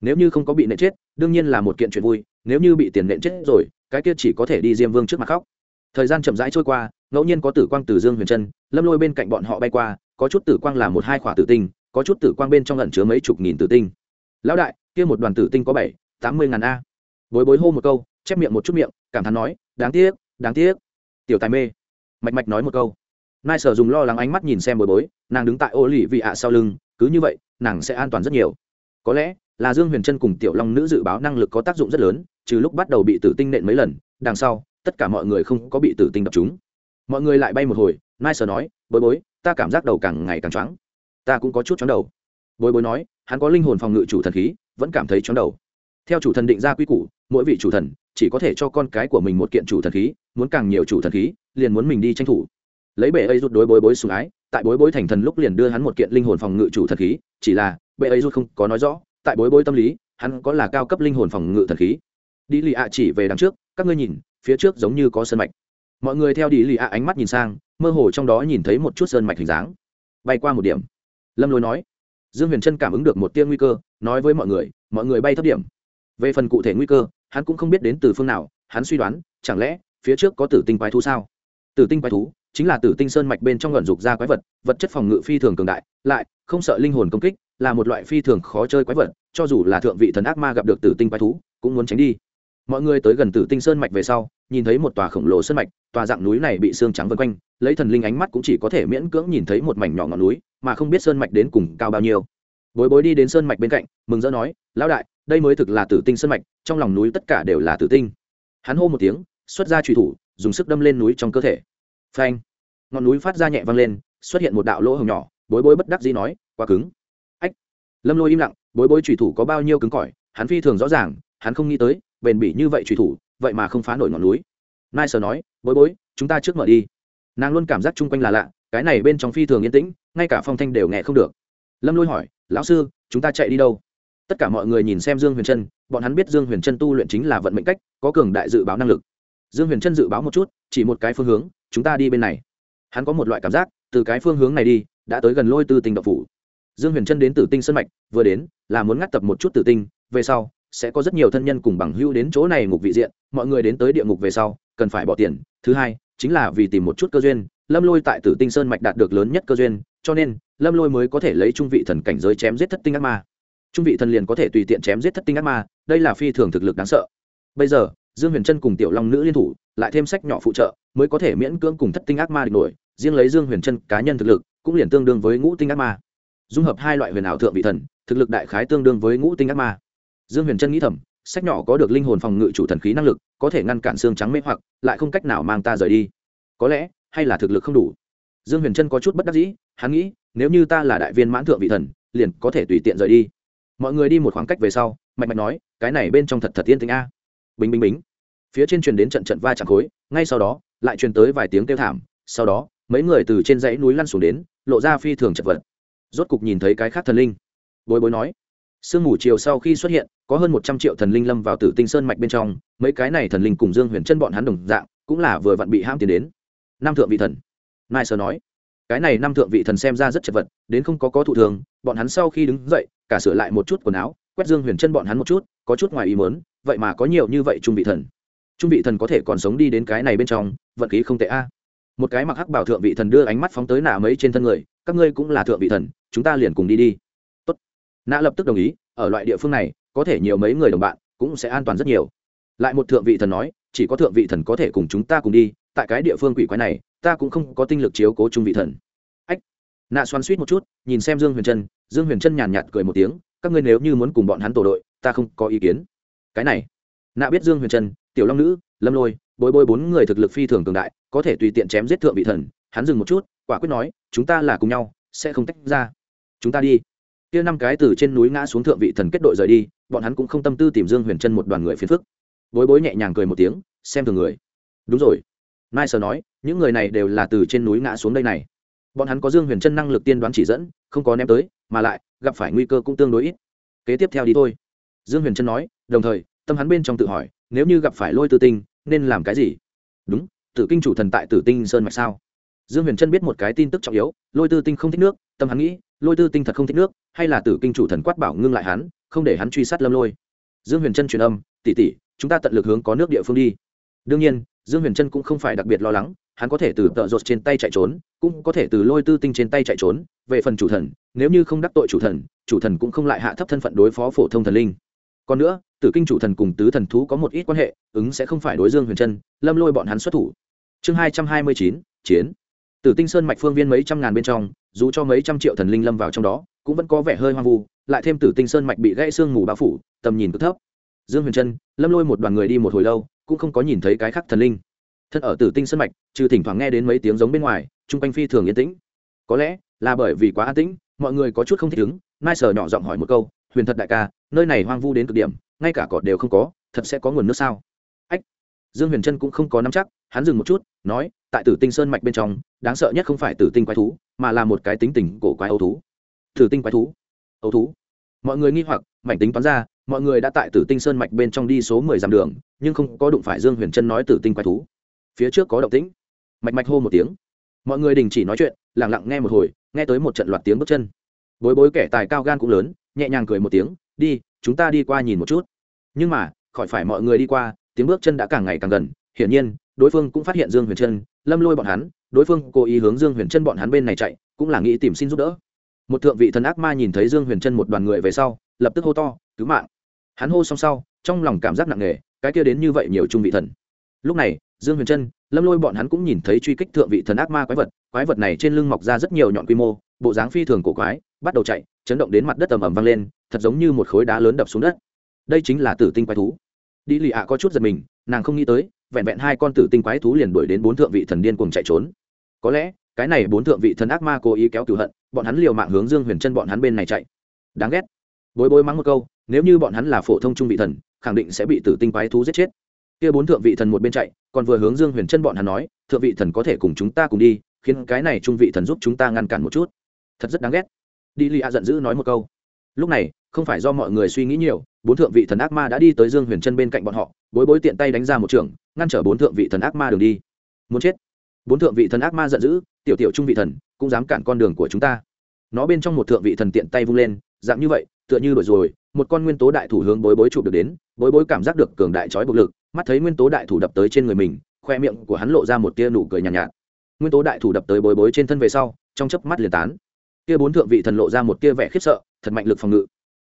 Speaker 1: Nếu như không có bị nện chết, đương nhiên là một kiện chuyện vui nếu như bị tiền nện chết rồi, cái kia chỉ có thể đi diêm vương trước mặt khóc. Thời gian chậm rãi trôi qua, ngẫu nhiên có tử quang từ dương huyền chân lâm lôi bên cạnh bọn họ bay qua, có chút tử quang là một hai khỏa tử tinh, có chút tử quang bên trong lẩn chứa mấy chục nghìn tử tinh. Lão đại, kia một đoàn tử tinh có bảy, tám mươi ngàn a. Bối bối hô một câu, chép miệng một chút miệng, cảm thán nói, đáng tiếc đáng tiếc. Tiểu tài mê. Mạch mạch nói một câu. Nai sở dùng lo lắng ánh mắt nhìn xem bối bối, nàng đứng tại ô lì vị ạ sau lưng, cứ như vậy, nàng sẽ an toàn rất nhiều. Có lẽ là dương huyền trân cùng tiểu long nữ dự báo năng lực có tác dụng rất lớn, trừ lúc bắt đầu bị tử tinh nện mấy lần, đằng sau, tất cả mọi người không có bị tử tinh đập chúng mọi người lại bay một hồi, nai sở nói, bối bối, ta cảm giác đầu càng ngày càng choáng. Ta cũng có chút chóng đầu. Bối bối nói, hắn có linh hồn phòng ngự chủ thần khí, vẫn cảm thấy chóng đầu. Theo chủ thần định ra quy củ, mỗi vị chủ thần chỉ có thể cho con cái của mình một kiện chủ thần khí, muốn càng nhiều chủ thần khí, liền muốn mình đi tranh thủ. Lấy bệ ấy rút đối bối bối sùng ái, tại bối bối thành thần lúc liền đưa hắn một kiện linh hồn phòng ngự chủ thần khí, chỉ là bệ ấy rút không có nói rõ tại bối bối tâm lý, hắn có là cao cấp linh hồn phòng ngự thần khí. Đi lì ạ chỉ về đằng trước, các ngươi nhìn, phía trước giống như có sơn mạch. Mọi người theo đi lì ạ ánh mắt nhìn sang, mơ hồ trong đó nhìn thấy một chút sơn mạch hình dáng. Bay qua một điểm. Lâm lôi nói. Dương huyền trân cảm ứng được một tiên nguy cơ, nói với mọi người mọi người bay thấp điểm. Về phần cụ thể nguy cơ, hắn cũng không biết đến từ phương nào, hắn suy đoán, chẳng lẽ, phía trước có tử tinh quái thú sao? Tử tinh quái thú chính là tử tinh sơn mạch bên trong luận dục ra quái vật vật chất phòng ngự phi thường cường đại, lại không sợ linh hồn công kích là một loại phi thường khó chơi quái vật, cho dù là thượng vị thần ác ma gặp được tử tinh quái thú, cũng muốn tránh đi. Mọi người tới gần tử tinh sơn mạch về sau, nhìn thấy một tòa khổng lồ sơn mạch, tòa dạng núi này bị xương trắng vân quanh, lấy thần linh ánh mắt cũng chỉ có thể miễn cưỡng nhìn thấy một mảnh nhỏ ngọn núi, mà không biết sơn mạch đến cùng cao bao nhiêu. Bối bối đi đến sơn mạch bên cạnh, mừng rỡ nói, lão đại, đây mới thực là tử tinh sơn mạch, trong lòng núi tất cả đều là tử tinh. Hắn hô một tiếng, xuất ra trùy thủ, dùng sức đâm lên núi trong cơ thể. Phanh! Ngọn núi phát ra nhẹ văng lên, xuất hiện một đạo lỗ hồng nhỏ, bối bối bất đắc dĩ nói, quá cứng lâm lôi im lặng, bối bối trùy thủ có bao nhiêu cứng cỏi, hắn phi thường rõ ràng, hắn không nghĩ tới, bền bỉ như vậy trùy thủ, vậy mà không phá nổi ngọn núi. Nai sờ nói, bối bối, chúng ta trước mở đi. Nàng luôn cảm giác chung quanh là lạ, cái này bên trong phi thường yên tĩnh, ngay cả phong thanh đều nghe không được. Lâm lôi hỏi, lão sư, chúng ta chạy đi đâu? Tất cả mọi người nhìn xem dương huyền trân, bọn hắn biết dương huyền trân tu luyện chính là vận mệnh cách, có cường đại dự báo năng lực. Dương huyền trân dự báo một chút, chỉ một cái phương hướng, chúng ta đi bên này. Hắn có một loại cảm giác, từ cái phương hướng này đi, đã tới gần lôi tư tinh độc phủ dương huyền trân đến tử tinh sân mạch, vừa đến, là muốn ngắt tập một chút tử tinh, về sau, sẽ có rất nhiều thân nhân cùng bằng hữu đến chỗ này ngục vị diện, mọi người đến tới địa ngục về sau, cần phải bỏ tiền. Thứ hai, chính là vì tìm một chút cơ duyên, lâm lôi tại tử tinh sơn mạch đạt được lớn nhất cơ duyên, cho nên, lâm lôi mới có thể lấy trung vị thần cảnh giới chém giết thất tinh ác ma. Trung vị thần liền có thể tùy tiện chém giết thất tinh ác ma, đây là phi thường thực lực đáng sợ. Bây giờ, dương huyền trân cùng tiểu long nữ liên thủ, lại thêm sách nhỏ phụ trợ, mới có thể miễn cưỡng cùng thất tinh ác ma địch nổi, riêng lấy dương huyền trân cá nhân thực lực, cũng liền tương đương với ngũ tinh ác ma dung hợp hai loại huyền ảo thượng vị thần, thực lực đại khái tương đương với ngũ tinh ác ma. Dương huyền trân nghĩ thầm, sách nhỏ có được linh hồn phòng ngự chủ thần khí năng lực, có thể ngăn cản xương trắng mê hoặc, lại không cách nào mang ta rời đi. Có lẽ, hay là thực lực không đủ. Dương huyền trân có chút bất đắc dĩ, hắn nghĩ, nếu như ta là đại viên mãn thượng vị thần, liền có thể tùy tiện rời đi. Mọi người đi một khoảng cách về sau mạnh mạnh nói, cái này bên trong thật thật tiên tính a. Bình bình bình. phía trên truyền đến trận trận va chạm khối, ngay sau đó, lại truyền tới vài tiếng kêu thảm, sau đó, mấy người từ trên dãy núi lăn xuống đến, lộ ra phi thường chật vật rốt cục nhìn thấy cái khác thần linh. Bối bối nói, sương mù chiều sau khi xuất hiện, có hơn một trăm triệu thần linh lâm vào tử tinh sơn mạch bên trong, mấy cái này thần linh cùng dương huyền chân bọn hắn đồng dạng, cũng là vừa vặn bị ham tiến đến. Nam thượng vị thần. Nai sơ nói, cái này năm thượng vị thần xem ra rất chật vật, đến không có có thụ thường, bọn hắn sau khi đứng dậy, cả sửa lại một chút quần áo, quét dương huyền chân bọn hắn một chút, có chút ngoài ý mớn vậy mà có nhiều như vậy trung vị thần. Trung vị thần có thể còn sống đi đến cái này bên trong, vận khí không tệ a. Một cái mặc hắc bảo thượng vị thần đưa ánh mắt phóng tới nạ mấy trên thân người, các ngươi cũng là thượng vị thần chúng ta liền cùng đi đi. Tốt. nã lập tức đồng ý, ở loại địa phương này, có thể nhiều mấy người đồng bạn, cũng sẽ an toàn rất nhiều. Lại một thượng vị thần nói, chỉ có thượng vị thần có thể cùng chúng ta cùng đi, tại cái địa phương quỷ quái này, ta cũng không có tinh lực chiếu cố trung vị thần. Ách. Nạ xoắn suýt một chút, nhìn xem dương huyền trân, dương huyền trân nhàn nhạt cười một tiếng, các ngươi nếu như muốn cùng bọn hắn tổ đội, ta không có ý kiến. Cái này. Nạ biết dương huyền trân, tiểu long nữ, lâm lôi, bối bối bốn người thực lực phi thường cường đại, có thể tùy tiện chém giết thượng vị thần, hắn dừng một chút, quả quyết nói, chúng ta là cùng nhau, sẽ không tách ra chúng ta đi. Kia năm cái từ trên núi ngã xuống thượng vị thần kết đội rời đi, bọn hắn cũng không tâm tư tìm dương huyền chân một đoàn người phiền phức. Bối bối nhẹ nhàng cười một tiếng, xem thường người. Đúng rồi. Nai sờ nói, những người này đều là từ trên núi ngã xuống đây này. Bọn hắn có dương huyền chân năng lực tiên đoán chỉ dẫn, không có ném tới, mà lại, gặp phải nguy cơ cũng tương đối ít. Kế tiếp theo đi thôi. Dương huyền chân nói, đồng thời, tâm hắn bên trong tự hỏi, nếu như gặp phải lôi tư tinh, nên làm cái gì? Đúng, tử kinh chủ thần tại tử tinh sơn mạch sao? Dương huyền chân biết một cái tin tức trọng yếu, lôi tư tinh không thích nước, tâm hắn nghĩ lôi tư tinh thật không thích nước, hay là tử kinh chủ thần quát bảo ngưng lại hắn, không để hắn truy sát lâm lôi. Dương huyền trân truyền âm tỉ tỉ chúng ta tận lực hướng có nước địa phương đi. Đương nhiên, dương huyền trân cũng không phải đặc biệt lo lắng, hắn có thể từ tợ rột trên tay chạy trốn, cũng có thể từ lôi tư tinh trên tay chạy trốn, về phần chủ thần, nếu như không đắc tội chủ thần chủ thần cũng không lại hạ thấp thân phận đối phó phổ thông thần linh. Còn nữa, tử kinh chủ thần cùng tứ thần thú có một ít quan hệ, ứng sẽ không phải đối dương huyền trân lâm lôi bọn hắn xuất thủ. Chương hai trăm hai mươi chín, chiến. Tử tinh sơn mạch phương viên mấy trăm ngàn bên trong dù cho mấy trăm triệu thần linh lâm vào trong đó, cũng vẫn có vẻ hơi hoang vu, lại thêm tử tinh sơn mạch bị gãy xương mù bao phủ, tầm nhìn cực thấp. Dương huyền trân, lâm lôi một đoàn người đi một hồi lâu, cũng không có nhìn thấy cái khác thần linh. Thân ở tử tinh sơn mạch, trừ thỉnh thoảng nghe đến mấy tiếng giống bên ngoài, chung quanh phi thường yên tĩnh. Có lẽ là bởi vì quá an tĩnh, mọi người có chút không thích ứng nai sờ nhỏ giọng hỏi một câu, huyền thật đại ca, nơi này hoang vu đến cực điểm, ngay cả cỏ đều không có, thật sẽ có nguồn nước sao? Ách. Dương huyền trân cũng không có nắm chắc, hắn dừng một chút, nói, tại tử tinh sơn mạch bên trong, đáng sợ nhất không phải tử tinh quái thú mà là một cái tính tình cổ quái ấu thú. Tử tinh quái thú. Ấu thú. Mọi người nghi hoặc, mảnh tính toán ra, mọi người đã tại tử tinh sơn mạch bên trong đi số mười dặm đường, nhưng không có đụng phải dương huyền trân nói tử tinh quái thú. Phía trước có động tĩnh. Mạch mạch hô một tiếng. Mọi người đình chỉ nói chuyện lẳng lặng nghe một hồi, nghe tới một trận loạt tiếng bước chân. Bối bối kẻ tài cao gan cũng lớn, nhẹ nhàng cười một tiếng, đi, chúng ta đi qua nhìn một chút. Nhưng mà, khỏi phải mọi người đi qua, tiếng bước chân đã càng ngày càng gần. Hiển nhiên, đối phương cũng phát hiện dương huyền trân lâm lôi bọn hắn đối phương cố ý hướng dương huyền trân bọn hắn bên này chạy, cũng là nghĩ tìm xin giúp đỡ. Một thượng vị thần ác ma nhìn thấy dương huyền trân một đoàn người về sau, lập tức hô to, cứu mạng! Hắn hô xong sau, trong lòng cảm giác nặng nề, cái kia đến như vậy nhiều trung vị thần. Lúc này, dương huyền trân lâm lôi bọn hắn cũng nhìn thấy truy kích thượng vị thần ác ma quái vật quái vật này trên lưng mọc ra rất nhiều nhọn quy mô, bộ dáng phi thường cổ quái, bắt đầu chạy, chấn động đến mặt đất ầm ầm vang lên, thật giống như một khối đá lớn đập xuống đất. Đây chính là tử tinh quái thú. Đi lì ạ có chút giật mình, nàng không nghĩ tới, vẹn vẹn hai con tử tinh quái thú liền đuổi đến bốn thượng vị thần điên cùng chạy trốn có lẽ, cái này bốn thượng vị thần ác ma cố ý kéo cửu hận, bọn hắn liều mạng hướng dương huyền chân bọn hắn bên này chạy. Đáng ghét. Bối bối mắng một câu, nếu như bọn hắn là phổ thông trung vị thần, khẳng định sẽ bị tử tinh quái thú giết chết. Kia bốn thượng vị thần một bên chạy, còn vừa hướng dương huyền chân bọn hắn nói, thượng vị thần có thể cùng chúng ta cùng đi, khiến cái này trung vị thần giúp chúng ta ngăn cản một chút. Thật rất đáng ghét. Đi lì a giận dữ nói một câu. Lúc này, không phải do mọi người suy nghĩ nhiều, bốn thượng vị thần ác ma đã đi tới dương huyền chân bên cạnh bọn họ, bối bối tiện tay đánh ra một trường, ngăn trở bốn thượng vị thần ác ma đường đi. Muốn chết bốn thượng vị thần ác ma giận dữ tiểu tiểu trung vị thần cũng dám cản con đường của chúng ta. Nó bên trong một thượng vị thần tiện tay vung lên dạng như vậy tựa như đổi rồi một con nguyên tố đại thủ hướng bối bối chụp được đến bối bối cảm giác được cường đại trói bộc lực mắt thấy nguyên tố đại thủ đập tới trên người mình khoe miệng của hắn lộ ra một tia nụ cười nhàn nhạt, nhạt. Nguyên tố đại thủ đập tới bối bối trên thân về sau trong chớp mắt liền tán. Kia bốn thượng vị thần lộ ra một tia vẻ khiếp sợ thật mạnh lực phòng ngự.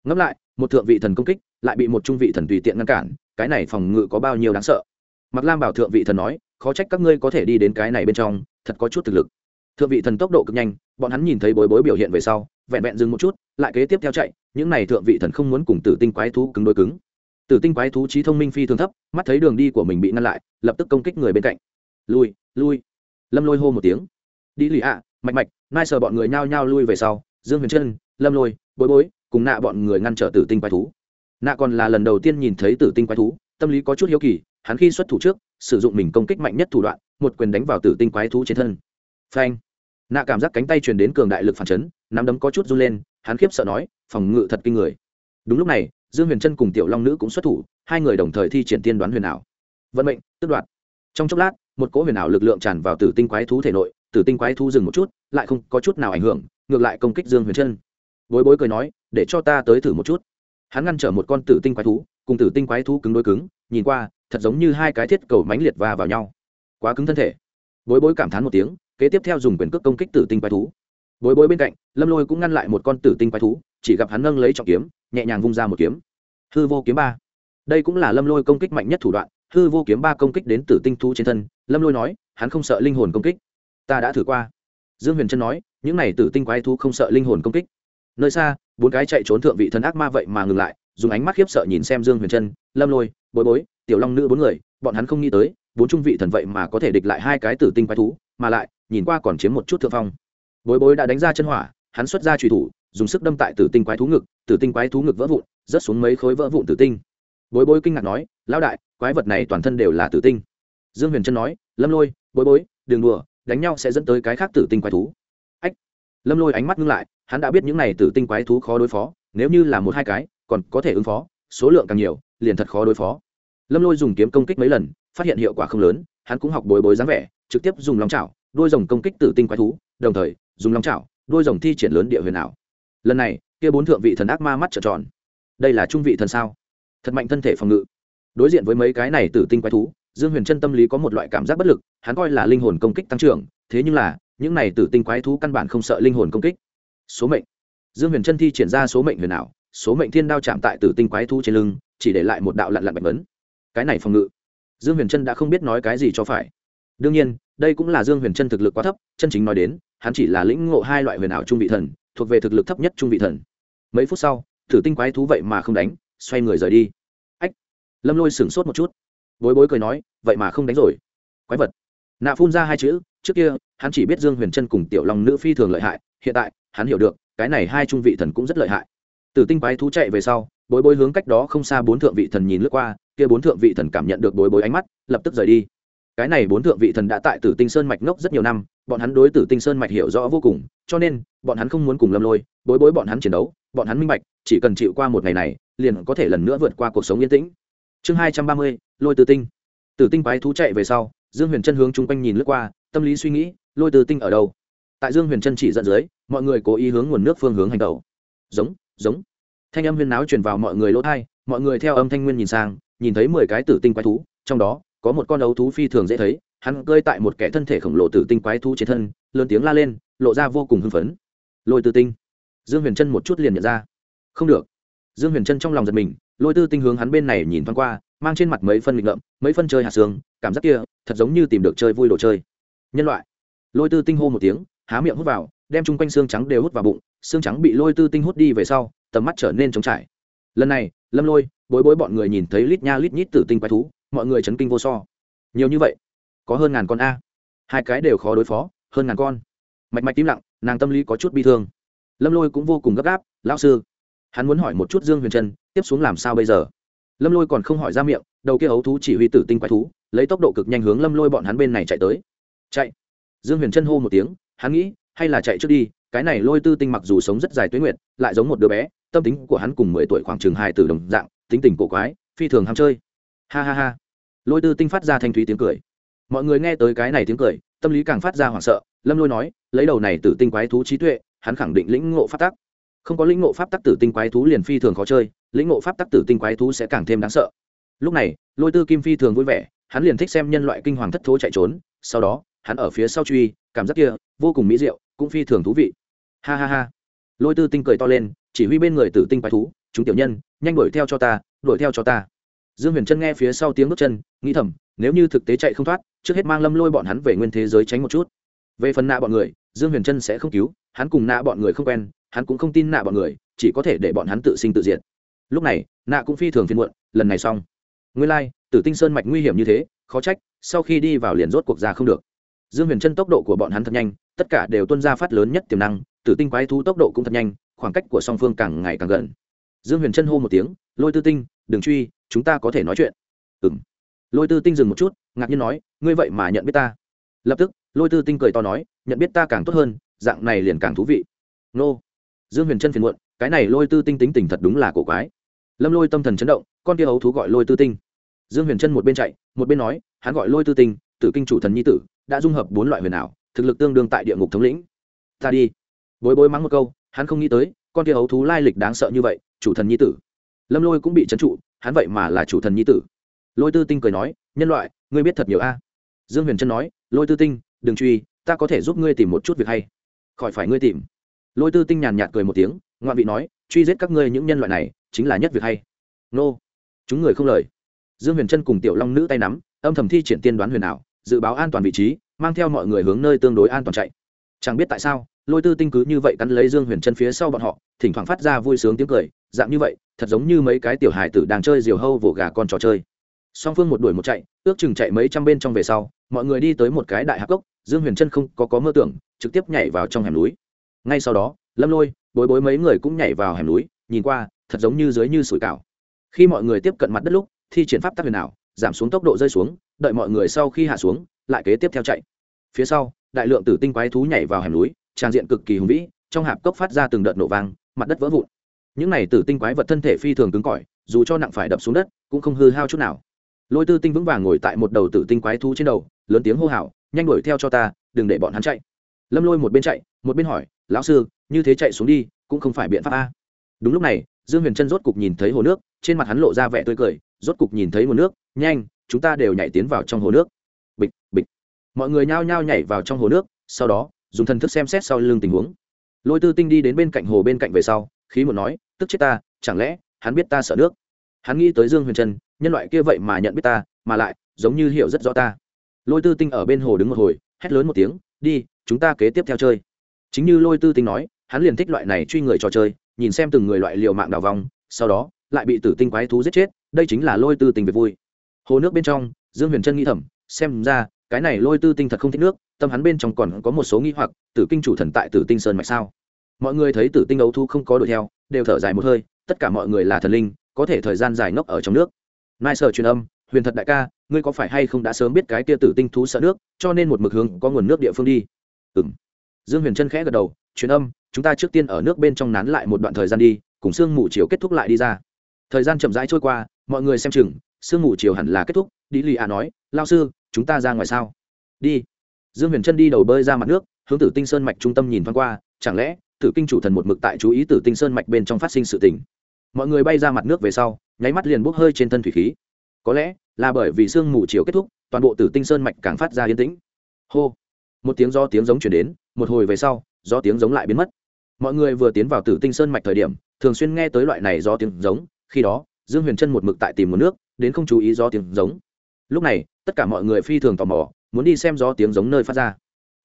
Speaker 1: Ngẫm lại một thượng vị thần công kích lại bị một trung vị thần tùy tiện ngăn cản cái này phòng ngự có bao nhiêu đáng sợ. Mặc lam bảo thượng vị thần nói khó trách các ngươi có thể đi đến cái này bên trong, thật có chút thực lực. Thượng vị thần tốc độ cực nhanh, bọn hắn nhìn thấy bối bối biểu hiện về sau, vẹn vẹn dừng một chút, lại kế tiếp theo chạy, những này thượng vị thần không muốn cùng tử tinh quái thú cứng đôi cứng. Tử tinh quái thú trí thông minh phi thường thấp, mắt thấy đường đi của mình bị ngăn lại, lập tức công kích người bên cạnh. Lui lui. Lâm lôi hô một tiếng. Đi lì ạ, mạch mạch, nai sờ bọn người nhao nhao lui về sau, dương huyền trân, lâm lôi, bối bối, cùng nạ bọn người ngăn trở tử tinh quái thú. Nạ còn là lần đầu tiên nhìn thấy tử tinh quái thú, tâm lý có chút hiếu kỳ hắn khi xuất thủ trước, sử dụng mình công kích mạnh nhất thủ đoạn, một quyền đánh vào tử tinh quái thú trên thân. Phanh! Nạ cảm giác cánh tay truyền đến cường đại lực phản chấn, nắm đấm có chút run lên, hắn khiếp sợ nói, phòng ngự thật kinh người. Đúng lúc này, dương huyền trân cùng tiểu long nữ cũng xuất thủ, hai người đồng thời thi triển tiên đoán huyền ảo. Vận mệnh tức đoạt. Trong chốc lát, một cỗ huyền ảo lực lượng tràn vào tử tinh quái thú thể nội, tử tinh quái thú dừng một chút, lại không có chút nào ảnh hưởng, ngược lại công kích dương huyền trân bối bối cười nói, để cho ta tới thử một chút. Hắn ngăn trở một con tử tinh quái thú, cùng tử tinh quái thú cứng đôi cứng, nhìn qua thật giống như hai cái thiết cầu mánh liệt va vào nhau. Quá cứng thân thể. Bối bối cảm thán một tiếng, kế tiếp theo dùng quyền cước công kích tử tinh quái thú. Bối bối bên cạnh, lâm lôi cũng ngăn lại một con tử tinh quái thú, chỉ gặp hắn nâng lấy trọng kiếm, nhẹ nhàng vung ra một kiếm. Hư vô kiếm ba. Đây cũng là lâm lôi công kích mạnh nhất thủ đoạn, hư vô kiếm ba công kích đến tử tinh thú trên thân, lâm lôi nói, hắn không sợ linh hồn công kích. Ta đã thử qua. Dương huyền trân nói, những này tử tinh quái thú không sợ linh hồn công kích. Nơi xa, bốn cái chạy trốn thượng vị thần ác ma vậy mà ngừng lại, dùng ánh mắt khiếp sợ nhìn xem dương huyền trân, lâm lôi, bối bối tiểu long nữ bốn người, bọn hắn không nghĩ tới, bốn trung vị thần vậy mà có thể địch lại hai cái tử tinh quái thú, mà lại, nhìn qua còn chiếm một chút thượng phong. Bối bối đã đánh ra chân hỏa, hắn xuất ra trùy thủ, dùng sức đâm tại tử tinh quái thú ngực, tử tinh quái thú ngực vỡ vụn, rớt xuống mấy khối vỡ vụn tử tinh. Bối bối kinh ngạc nói, lão đại, quái vật này toàn thân đều là tử tinh. Dương huyền trân nói, lâm lôi, bối bối đường đùa, đánh nhau sẽ dẫn tới cái khác tử tinh quái thú. Ách. Lâm lôi ánh mắt ngưng lại, hắn đã biết những này tử tinh quái thú khó đối phó, nếu như là một hai cái, còn có thể ứng phó, số lượng càng nhiều, liền thật khó đối phó lâm lôi dùng kiếm công kích mấy lần, phát hiện hiệu quả không lớn, hắn cũng học bối bối dáng vẻ, trực tiếp dùng lòng chảo, đôi rồng công kích tử tinh quái thú, đồng thời, dùng lòng chảo, đôi rồng thi triển lớn địa huyền ảo. Lần này, kia bốn thượng vị thần ác ma mắt trợn tròn. Đây là trung vị thần sao? Thật mạnh thân thể phòng ngự. Đối diện với mấy cái này tử tinh quái thú, dương huyền chân tâm lý có một loại cảm giác bất lực, hắn coi là linh hồn công kích tăng trưởng, thế nhưng là, những này tử tinh quái thú căn bản không sợ linh hồn công kích. Số mệnh. Dương huyền chân thi triển ra số mệnh huyền ảo, số mệnh thiên đao chạm tại tử tinh quái thú trên lưng, chỉ để lại một đạo lặn lặn bạch vấn cái này phòng ngự. Dương huyền trân đã không biết nói cái gì cho phải. Đương nhiên, đây cũng là dương huyền trân thực lực quá thấp, chân chính nói đến, hắn chỉ là lĩnh ngộ hai loại huyền ảo trung vị thần, thuộc về thực lực thấp nhất trung vị thần. Mấy phút sau, thử tinh quái thú vậy mà không đánh, xoay người rời đi. Ách! Lâm lôi sửng sốt một chút. Bối bối cười nói, vậy mà không đánh rồi. Quái vật. Nạ phun ra hai chữ, trước kia, hắn chỉ biết dương huyền trân cùng tiểu long nữ phi thường lợi hại, hiện tại, hắn hiểu được, cái này hai trung vị thần cũng rất lợi hại. Tử tinh quái thú chạy về sau, bối bối hướng cách đó không xa bốn thượng vị thần nhìn lướt qua kia bốn thượng vị thần cảm nhận được bối bối ánh mắt, lập tức rời đi. Cái này bốn thượng vị thần đã tại tử tinh sơn mạch ngốc rất nhiều năm, bọn hắn đối tử tinh sơn mạch hiểu rõ vô cùng, cho nên, bọn hắn không muốn cùng lâm lôi, bối bối bọn hắn chiến đấu, bọn hắn minh bạch, chỉ cần chịu qua một ngày này, liền có thể lần nữa vượt qua cuộc sống yên tĩnh. Chương hai trăm ba mươi, lôi tử tinh. Tử tinh quái thú chạy về sau, dương huyền chân hướng chung quanh nhìn lướt qua, tâm lý suy nghĩ, lôi tử tinh ở đâu? Tại dương huyền chân chỉ dẫn dưới, mọi người cố ý hướng nguồn nước phương hướng hành tẩu. Giống giống. Thanh âm huyên náo truyền vào mọi người lỗ thai mọi người theo âm thanh nguyên nhìn sang nhìn thấy mười cái tử tinh quái thú, trong đó có một con ấu thú phi thường dễ thấy, hắn cơi tại một kẻ thân thể khổng lồ tử tinh quái thú trên thân, lớn tiếng la lên, lộ ra vô cùng hưng phấn. Lôi tư tinh. Dương huyền trân một chút liền nhận ra. Không được. Dương huyền trân trong lòng giật mình, lôi tư tinh hướng hắn bên này nhìn thoáng qua, mang trên mặt mấy phân nghịch ngợm, mấy phân chơi hạt xương cảm giác kia thật giống như tìm được chơi vui đồ chơi. Nhân loại. Lôi tư tinh hô một tiếng, há miệng hút vào, đem chung quanh xương trắng đều hút vào bụng, xương trắng bị lôi tư tinh hút đi về sau, tầm mắt trở nên trống trải. Lần này, lâm lôi bối bối bọn người nhìn thấy lít nha lít nhít tử tinh quái thú, mọi người chấn kinh vô so. Nhiều như vậy, có hơn ngàn con a. Hai cái đều khó đối phó, hơn ngàn con. Mạch mạch tim lặng, nàng tâm lý có chút bi thương. Lâm lôi cũng vô cùng gấp gáp, lão sư. Hắn muốn hỏi một chút dương huyền trân, tiếp xuống làm sao bây giờ? Lâm lôi còn không hỏi ra miệng, đầu kia ấu thú chỉ huy tử tinh quái thú, lấy tốc độ cực nhanh hướng lâm lôi bọn hắn bên này chạy tới. Chạy. Dương huyền trân hô một tiếng, hắn nghĩ, hay là chạy trước đi, cái này lôi tư tinh mặc dù sống rất dài tuế nguyệt, lại giống một đứa bé, tâm tính của hắn cùng mười tuổi khoảng chừng hai từ đồng dạng tính tình cổ quái, phi thường ham chơi. Ha ha ha. Lôi tư tinh phát ra thanh thúy tiếng cười. Mọi người nghe tới cái này tiếng cười, tâm lý càng phát ra hoảng sợ, lâm lôi nói, lấy đầu này tử tinh quái thú trí tuệ, hắn khẳng định lĩnh ngộ pháp tắc. Không có lĩnh ngộ pháp tắc tử tinh quái thú liền phi thường khó chơi, lĩnh ngộ pháp tắc tử tinh quái thú sẽ càng thêm đáng sợ. Lúc này, lôi tư kim phi thường vui vẻ, hắn liền thích xem nhân loại kinh hoàng thất thố chạy trốn, sau đó, hắn ở phía sau truy, cảm giác kia, vô cùng mỹ diệu, cũng phi thường thú vị. Ha ha ha. Lôi tư tinh cười to lên, chỉ huy bên người tử tinh quái thú, chúng tiểu nhân nhanh đuổi theo cho ta đuổi theo cho ta. Dương huyền trân nghe phía sau tiếng bước chân nghĩ thầm nếu như thực tế chạy không thoát trước hết mang lâm lôi bọn hắn về nguyên thế giới tránh một chút. Về phần nạ bọn người dương huyền trân sẽ không cứu hắn cùng nạ bọn người không quen hắn cũng không tin nạ bọn người chỉ có thể để bọn hắn tự sinh tự diệt. Lúc này nạ cũng phi thường phiên muộn lần này xong. Nguyên lai、like, tử tinh sơn mạch nguy hiểm như thế khó trách sau khi đi vào liền rốt cuộc ra không được. Dương huyền trân tốc độ của bọn hắn thật nhanh tất cả đều tuân ra phát lớn nhất tiềm năng tử tinh quái thú tốc độ cũng thật nhanh khoảng cách của song phương càng ngày càng gần dương huyền trân hô một tiếng, lôi tư tinh đừng truy, chúng ta có thể nói chuyện. Ừng lôi tư tinh dừng một chút, ngạc nhiên nói, ngươi vậy mà nhận biết ta. Lập tức, lôi tư tinh cười to nói, nhận biết ta càng tốt hơn, dạng này liền càng thú vị. Nô. Dương huyền trân phiền muộn, cái này lôi tư tinh tính tình thật đúng là cổ quái. Lâm lôi tâm thần chấn động, con kia ấu thú gọi lôi tư tinh. Dương huyền trân một bên chạy, một bên nói, hắn gọi lôi tư tinh, tử kinh chủ thần nhi tử, đã dung hợp bốn loại huyền ảo, thực lực tương đương tại địa ngục thống lĩnh. Ta đi. Bối bối mắng một câu, hắn không nghĩ tới con kia ấu thú lai lịch đáng sợ như vậy, chủ thần nhi tử. Lâm lôi cũng bị trấn trụ, hắn vậy mà là chủ thần nhi tử. Lôi tư tinh cười nói, nhân loại, ngươi biết thật nhiều a? Dương huyền trân nói, lôi tư tinh, đừng truy, ta có thể giúp ngươi tìm một chút việc hay. Khỏi phải ngươi tìm. Lôi tư tinh nhàn nhạt cười một tiếng, ngoạn vị nói, truy giết các ngươi những nhân loại này, chính là nhất việc hay. Nô, chúng người không lời. Dương huyền trân cùng tiểu long nữ tay nắm, âm thầm thi triển tiên đoán huyền ảo, dự báo an toàn vị trí, mang theo mọi người hướng nơi tương đối an toàn chạy chẳng biết tại sao, lôi tư tinh cứ như vậy cắn lấy dương huyền chân phía sau bọn họ, thỉnh thoảng phát ra vui sướng tiếng cười, dạng như vậy, thật giống như mấy cái tiểu hài tử đang chơi diều hâu vỗ gà con trò chơi. Song phương một đuổi một chạy, ước chừng chạy mấy trăm bên trong về sau, mọi người đi tới một cái đại hạc cốc, dương huyền chân không có có mơ tưởng, trực tiếp nhảy vào trong hẻm núi. Ngay sau đó, lâm lôi, bối bối mấy người cũng nhảy vào hẻm núi, nhìn qua, thật giống như dưới như sủi cảo. Khi mọi người tiếp cận mặt đất lúc, thi triển pháp tắc huyền ảo, giảm xuống tốc độ rơi xuống, đợi mọi người sau khi hạ xuống, lại kế tiếp theo chạy. Phía sau đại lượng tử tinh quái thú nhảy vào hẻm núi, tràn diện cực kỳ hùng vĩ, trong hạp cốc phát ra từng đợt nổ vang, mặt đất vỡ vụn. Những này tử tinh quái vật thân thể phi thường cứng cỏi, dù cho nặng phải đập xuống đất, cũng không hư hao chút nào. Lôi tư tinh vững vàng ngồi tại một đầu tử tinh quái thú trên đầu, lớn tiếng hô hào, nhanh đuổi theo cho ta, đừng để bọn hắn chạy. Lâm lôi một bên chạy, một bên hỏi, lão sư, như thế chạy xuống đi, cũng không phải biện pháp a? Đúng lúc này, dương huyền trân rốt cục nhìn thấy hồ nước, trên mặt hắn lộ ra vẻ tươi cười, rốt cục nhìn thấy hồ nước, nhanh, chúng ta đều nhảy tiến vào trong hồ nước. Bịch bịch mọi người nhao nhao nhảy vào trong hồ nước, sau đó, dùng thần thức xem xét sau lưng tình huống. Lôi tư tinh đi đến bên cạnh hồ bên cạnh về sau, khí một nói, tức chết ta, chẳng lẽ hắn biết ta sợ nước? Hắn nghĩ tới dương huyền trân, nhân loại kia vậy mà nhận biết ta, mà lại giống như hiểu rất rõ ta. Lôi tư tinh ở bên hồ đứng một hồi, hét lớn một tiếng, đi, chúng ta kế tiếp theo chơi. Chính như lôi tư tinh nói, hắn liền thích loại này truy người trò chơi, nhìn xem từng người loại liệu mạng đào vòng sau đó, lại bị tử tinh quái thú giết chết, đây chính là lôi tư tinh về vui. Hồ nước bên trong, dương huyền trân nghĩ thầm, xem ra cái này lôi tư tinh thật không thích nước, tâm hắn bên trong còn có một số nghi hoặc, tử kinh chủ thần tại tử tinh sơn mạch sao? Mọi người thấy tử tinh ấu thu không có đuổi theo, đều thở dài một hơi, tất cả mọi người là thần linh, có thể thời gian dài ngốc ở trong nước. Nai sở truyền âm, huyền thật đại ca, ngươi có phải hay không đã sớm biết cái kia tử tinh thú sợ nước, cho nên một mực hướng có nguồn nước địa phương đi? Ừ m dương huyền chân khẽ gật đầu, truyền âm, chúng ta trước tiên ở nước bên trong nán lại một đoạn thời gian đi, cùng sương mù chiều kết thúc lại đi ra. Thời gian chậm rãi trôi qua, mọi người xem chừng, sương mù chiều hẳn là kết thúc đi lì à nói, lao sư chúng ta ra ngoài sao? Đi. Dương huyền trân đi đầu bơi ra mặt nước, hướng tử tinh sơn mạch trung tâm nhìn thoáng qua, chẳng lẽ tử kinh chủ thần một mực tại chú ý tử tinh sơn mạch bên trong phát sinh sự tình? Mọi người bay ra mặt nước về sau, nháy mắt liền bốc hơi trên thân thủy khí. Có lẽ là bởi vì sương mù chiều kết thúc, toàn bộ tử tinh sơn mạch càng phát ra yên tĩnh. Hô! Một tiếng do tiếng giống chuyển đến, một hồi về sau do tiếng giống lại biến mất. Mọi người vừa tiến vào tử tinh sơn mạch thời điểm, thường xuyên nghe tới loại này do tiếng giống, khi đó, dương huyền trân một mực tại tìm nguồn nước, đến không chú ý do tiếng giống. Lúc này tất cả mọi người phi thường tò mò, muốn đi xem gió tiếng giống nơi phát ra.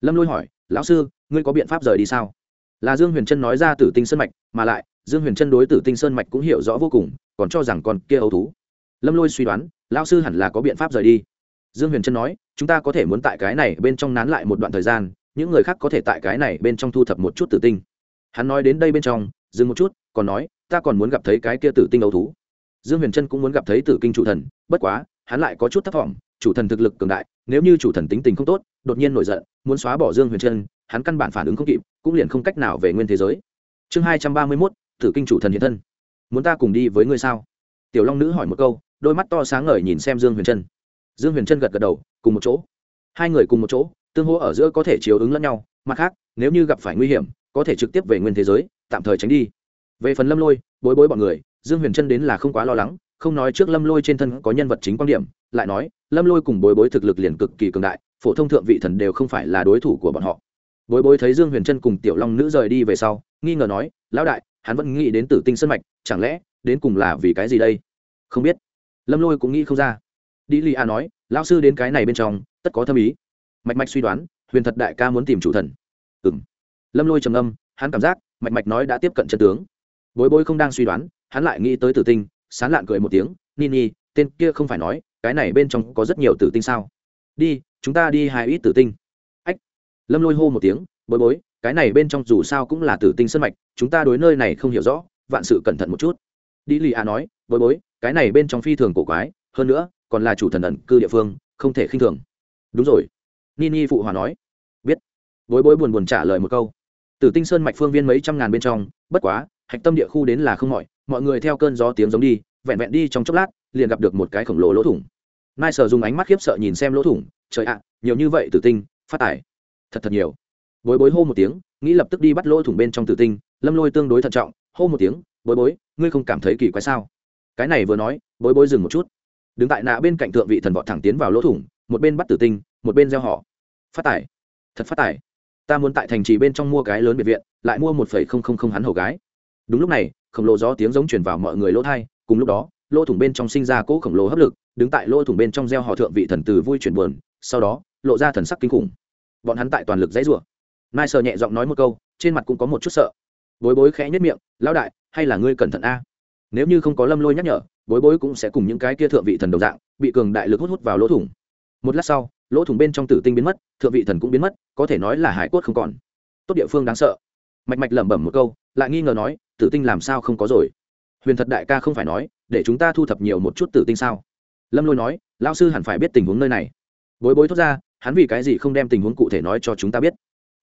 Speaker 1: Lâm lôi hỏi, lão sư, ngươi có biện pháp rời đi sao? Là dương huyền trân nói ra tử tinh sơn mạch, mà lại, dương huyền trân đối tử tinh sơn mạch cũng hiểu rõ vô cùng, còn cho rằng con kia ấu thú. Lâm lôi suy đoán, lão sư hẳn là có biện pháp rời đi. Dương huyền trân nói, chúng ta có thể muốn tại cái này bên trong nán lại một đoạn thời gian, những người khác có thể tại cái này bên trong thu thập một chút tử tinh. Hắn nói đến đây bên trong, dừng một chút, còn nói, ta còn muốn gặp thấy cái kia tử tinh ấu thú. Dương huyền trân cũng muốn gặp thấy tử kinh chủ thần, bất quá, hắn lại có chút thất vọng chủ thần thực lực cường đại, nếu như chủ thần tính tình không tốt, đột nhiên nổi giận, muốn xóa bỏ dương huyền trân, hắn căn bản phản ứng không kịp, cũng liền không cách nào về nguyên thế giới. Chương hai trăm ba mươi mốt thử kinh chủ thần hiện thân. Muốn ta cùng đi với ngươi sao? Tiểu long nữ hỏi một câu, đôi mắt to sáng ngời nhìn xem dương huyền trân. Dương huyền trân gật gật đầu, cùng một chỗ. Hai người cùng một chỗ, tương hỗ ở giữa có thể chiếu ứng lẫn nhau, mặt khác, nếu như gặp phải nguy hiểm, có thể trực tiếp về nguyên thế giới, tạm thời tránh đi. Về phần lâm lôi, bối bối bọn người, dương huyền trân đến là không quá lo lắng, không nói trước lâm lôi trên thân có nhân vật chính quan điểm lại nói, lâm lôi cùng bối bối thực lực liền cực kỳ cường đại, phổ thông thượng vị thần đều không phải là đối thủ của bọn họ. Bối bối thấy dương huyền trân cùng tiểu long nữ rời đi về sau, nghi ngờ nói, lão đại, hắn vẫn nghĩ đến tử tinh sân mạch, chẳng lẽ đến cùng là vì cái gì đây? Không biết. Lâm lôi cũng nghĩ không ra. Đi li a nói, lão sư đến cái này bên trong, tất có thâm ý. Mạch mạch suy đoán, huyền thật đại ca muốn tìm chủ thần. Ừ m lâm lôi trầm âm hắn cảm giác, mạch mạch nói đã tiếp cận chân tướng. Bối bối không đang suy đoán, hắn lại nghĩ tới tử tinh, sán lạn cười một tiếng, ni ni, tên kia không phải nói cái này bên trong có rất nhiều tử tinh sao? Đi, chúng ta đi hai ít tử tinh. Ách. Lâm lôi hô một tiếng, bối bối, cái này bên trong dù sao cũng là tử tinh sân mạch, chúng ta đối nơi này không hiểu rõ, vạn sự cẩn thận một chút. Đi lì a nói, bối bối, cái này bên trong phi thường cổ quái, hơn nữa, còn là chủ thần ẩn cư địa phương, không thể khinh thường. Đúng rồi. Nini phụ hòa nói. Biết. Bối bối buồn buồn trả lời một câu. Tử tinh sơn mạch phương viên mấy trăm ngàn bên trong, bất quá, hạch tâm địa khu đến là không mọi mọi người theo cơn gió tiếng giống đi, vẹn vẹn đi trong chốc lát, liền gặp được một cái khổng lồ lỗ thủng nai sở dùng ánh mắt khiếp sợ nhìn xem lỗ thủng, trời ạ, nhiều như vậy tử tinh, phát tải thật thật nhiều. Bối bối hô một tiếng, nghĩ lập tức đi bắt lỗ thủng bên trong tử tinh, lâm lôi tương đối thận trọng, hô một tiếng, bối bối, ngươi không cảm thấy kỳ quái sao? Cái này vừa nói, bối bối dừng một chút. Đứng tại nạ bên cạnh thượng vị thần vọt thẳng tiến vào lỗ thủng, một bên bắt tử tinh, một bên gieo họ. Phát tải thật phát tải ta muốn tại thành trì bên trong mua cái lớn biệt viện, lại mua một phẩy không không không hắn hầu gái. Đúng lúc này, khổng lồ gió tiếng giống chuyển vào mọi người lỗ thai, cùng lúc đó lỗ thủng bên trong sinh ra cỗ khổng lồ hấp lực, đứng tại lỗ thủng bên trong gieo họ thượng vị thần từ vui chuyển buồn, sau đó, lộ ra thần sắc kinh khủng. Bọn hắn tại toàn lực dãy rủa. Nai sờ nhẹ giọng nói một câu, trên mặt cũng có một chút sợ. Bối bối khẽ nhất miệng, lão đại, hay là ngươi cẩn thận a? Nếu như không có lâm lôi nhắc nhở, bối bối cũng sẽ cùng những cái kia thượng vị thần đồng dạng, bị cường đại lực hút hút vào lỗ thủng. Một lát sau, lỗ thủng bên trong tử tinh biến mất, thượng vị thần cũng biến mất, có thể nói là hải cốt không còn. Tốt địa phương đáng sợ. Mạch mạch lẩm bẩm một câu, lại nghi ngờ nói, tử tinh làm sao không có rồi? Huyền thật đại ca không phải nói, để chúng ta thu thập nhiều một chút tử tinh sao? Lâm lôi nói lao sư hẳn phải biết tình huống nơi này. Bối bối thốt ra, hắn vì cái gì không đem tình huống cụ thể nói cho chúng ta biết?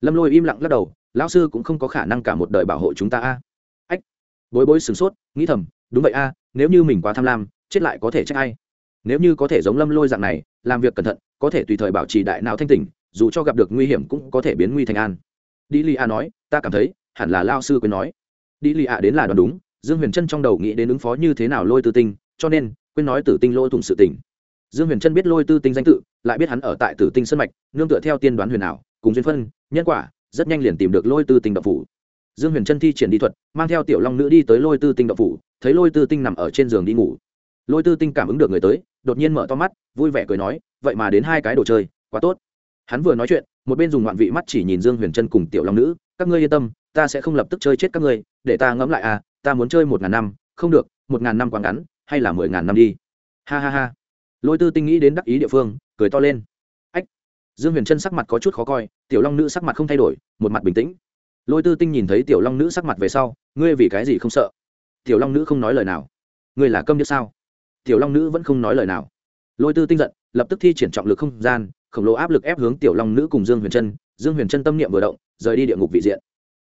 Speaker 1: Lâm lôi im lặng lắc đầu, lão sư cũng không có khả năng cả một đời bảo hộ chúng ta a. Ách. Bối bối sửng sốt, nghĩ thầm, đúng vậy a, nếu như mình quá tham lam, chết lại có thể trách ai? Nếu như có thể giống lâm lôi dạng này, làm việc cẩn thận, có thể tùy thời bảo trì đại nào thanh tỉnh, dù cho gặp được nguy hiểm cũng có thể biến nguy thành an. Đi li a nói, ta cảm thấy, hẳn là lao sư quên nói. Đi li a đến là đoán đúng dương huyền trân trong đầu nghĩ đến ứng phó như thế nào lôi tư tinh, cho nên quên nói tử tinh lôi thủng sự tỉnh dương huyền trân biết lôi tư tinh danh tự, lại biết hắn ở tại tử tinh sân mạch, nương tựa theo tiên đoán huyền ảo, cùng duyên phân, nhân quả, rất nhanh liền tìm được lôi tư tinh độc phủ. Dương huyền trân thi triển đi thuật, mang theo tiểu long nữ đi tới lôi tư tinh độc phủ, thấy lôi tư tinh nằm ở trên giường đi ngủ. Lôi tư tinh cảm ứng được người tới, đột nhiên mở to mắt, vui vẻ cười nói, vậy mà đến hai cái đồ chơi, quá tốt. Hắn vừa nói chuyện, một bên dùng ngoạn vị mắt chỉ nhìn dương huyền trân cùng tiểu long nữ, các ngươi yên tâm, ta sẽ không lập tức chơi chết các ngươi, để ta ngẫm lại à ta muốn chơi một ngàn năm, không được, một ngàn năm quá ngắn, hay là mười ngàn năm đi. Ha ha ha. Lôi tư tinh nghĩ đến đắc ý địa phương, cười to lên. Ách. Dương huyền trân sắc mặt có chút khó coi, tiểu long nữ sắc mặt không thay đổi, một mặt bình tĩnh. Lôi tư tinh nhìn thấy tiểu long nữ sắc mặt về sau, ngươi vì cái gì không sợ? Tiểu long nữ không nói lời nào. Ngươi là câm điếc sao? Tiểu long nữ vẫn không nói lời nào. Lôi tư tinh giận, lập tức thi triển trọng lực không gian, khổng lồ áp lực ép hướng tiểu long nữ cùng dương huyền trân dương huyền trân tâm niệm vừa động, rời đi địa ngục vị diện.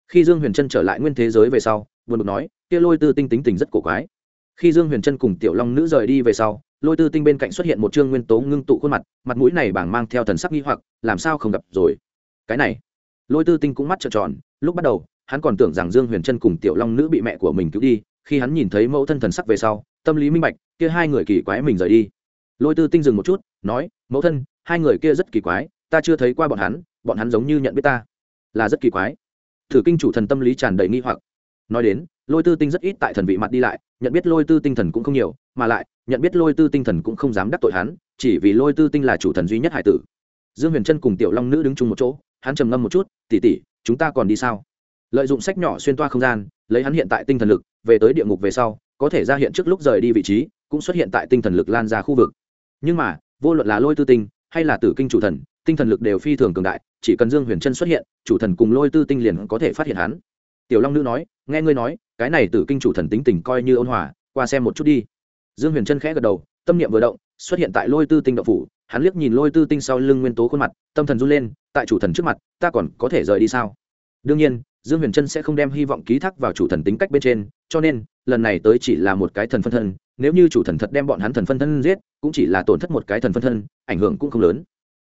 Speaker 1: Khi dương huyền trân trở lại nguyên thế giới về sau, buồn bực nói kia lôi tư tinh tính tình rất cổ quái. Khi dương huyền trân cùng tiểu long nữ rời đi về sau, lôi tư tinh bên cạnh xuất hiện một chương nguyên tố ngưng tụ khuôn mặt mặt mũi này bảng mang theo thần sắc nghi hoặc, làm sao không gặp rồi? Cái này, lôi tư tinh cũng mắt trợn tròn, lúc bắt đầu, hắn còn tưởng rằng dương huyền trân cùng tiểu long nữ bị mẹ của mình cứu đi, khi hắn nhìn thấy mẫu thân thần sắc về sau, tâm lý minh bạch, kia hai người kỳ quái mình rời đi. Lôi tư tinh dừng một chút, nói, mẫu thân, hai người kia rất kỳ quái, ta chưa thấy qua bọn hắn bọn hắn giống như nhận biết ta, là rất kỳ quái. Thử kinh chủ thần tâm lý tràn đầy nghi hoặc. Nói đến lôi tư tinh rất ít tại thần vị mặt đi lại, nhận biết lôi tư tinh thần cũng không nhiều, mà lại, nhận biết lôi tư tinh thần cũng không dám đắc tội hắn, chỉ vì lôi tư tinh là chủ thần duy nhất hải tử. Dương huyền trân cùng tiểu long nữ đứng chung một chỗ, hắn trầm ngâm một chút tỉ tỉ chúng ta còn đi sao? Lợi dụng sách nhỏ xuyên toa không gian, lấy hắn hiện tại tinh thần lực, về tới địa ngục về sau, có thể ra hiện trước lúc rời đi vị trí, cũng xuất hiện tại tinh thần lực lan ra khu vực. Nhưng mà, vô luận là lôi tư tinh, hay là tử kinh chủ thần, tinh thần lực đều phi thường cường đại, chỉ cần dương huyền trân xuất hiện, chủ thần cùng lôi tư tinh liền có thể phát hiện hắn. Tiểu long nữ nói, nghe ngươi nói cái này tử kinh chủ thần tính tình coi như ôn hòa, qua xem một chút đi. Dương huyền trân khẽ gật đầu, tâm niệm vừa động, xuất hiện tại lôi tư tinh đậu phủ, hắn liếc nhìn lôi tư tinh sau lưng nguyên tố khuôn mặt, tâm thần run lên, tại chủ thần trước mặt, ta còn có thể rời đi sao? Đương nhiên, dương huyền trân sẽ không đem hy vọng ký thác vào chủ thần tính cách bên trên, cho nên, lần này tới chỉ là một cái thần phân thân, nếu như chủ thần thật đem bọn hắn thần phân thân giết, cũng chỉ là tổn thất một cái thần phân thân, ảnh hưởng cũng không lớn.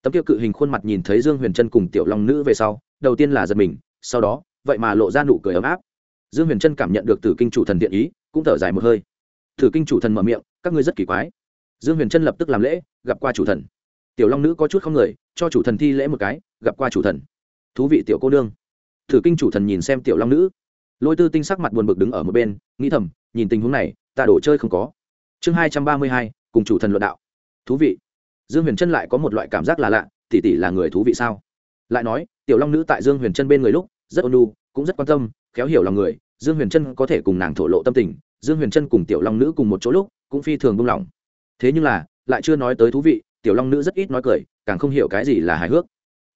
Speaker 1: Tấm tiêu cự hình khuôn mặt nhìn thấy dương huyền trân cùng tiểu long nữ về sau, đầu tiên là giật mình, sau đó, vậy mà lộ ra nụ cười ấm áp dương huyền trân cảm nhận được Tử kinh chủ thần thiện ý, cũng thở dài một hơi. Tử kinh chủ thần mở miệng, các ngươi rất kỳ quái. Dương huyền trân lập tức làm lễ, gặp qua chủ thần. Tiểu long nữ có chút không người cho chủ thần thi lễ một cái, gặp qua chủ thần. Thú vị tiểu cô nương. Tử kinh chủ thần nhìn xem tiểu long nữ. Lôi tư tinh sắc mặt buồn bực đứng ở một bên, nghĩ thầm, nhìn tình huống này, ta đổ chơi không có. Chương hai trăm ba mươi hai, cùng chủ thần luận đạo. Thú vị. Dương huyền trân lại có một loại cảm giác là lạ tỉ tỉ là người thú vị sao? Lại nói, tiểu long nữ tại dương huyền trân bên người lúc, rất ôn lu cũng rất quan tâm khéo hiểu lòng người, dương huyền trân có thể cùng nàng thổ lộ tâm tình, dương huyền trân cùng tiểu long nữ cùng một chỗ lúc, cũng phi thường buông lỏng. Thế nhưng là, lại chưa nói tới thú vị, tiểu long nữ rất ít nói cười, càng không hiểu cái gì là hài hước.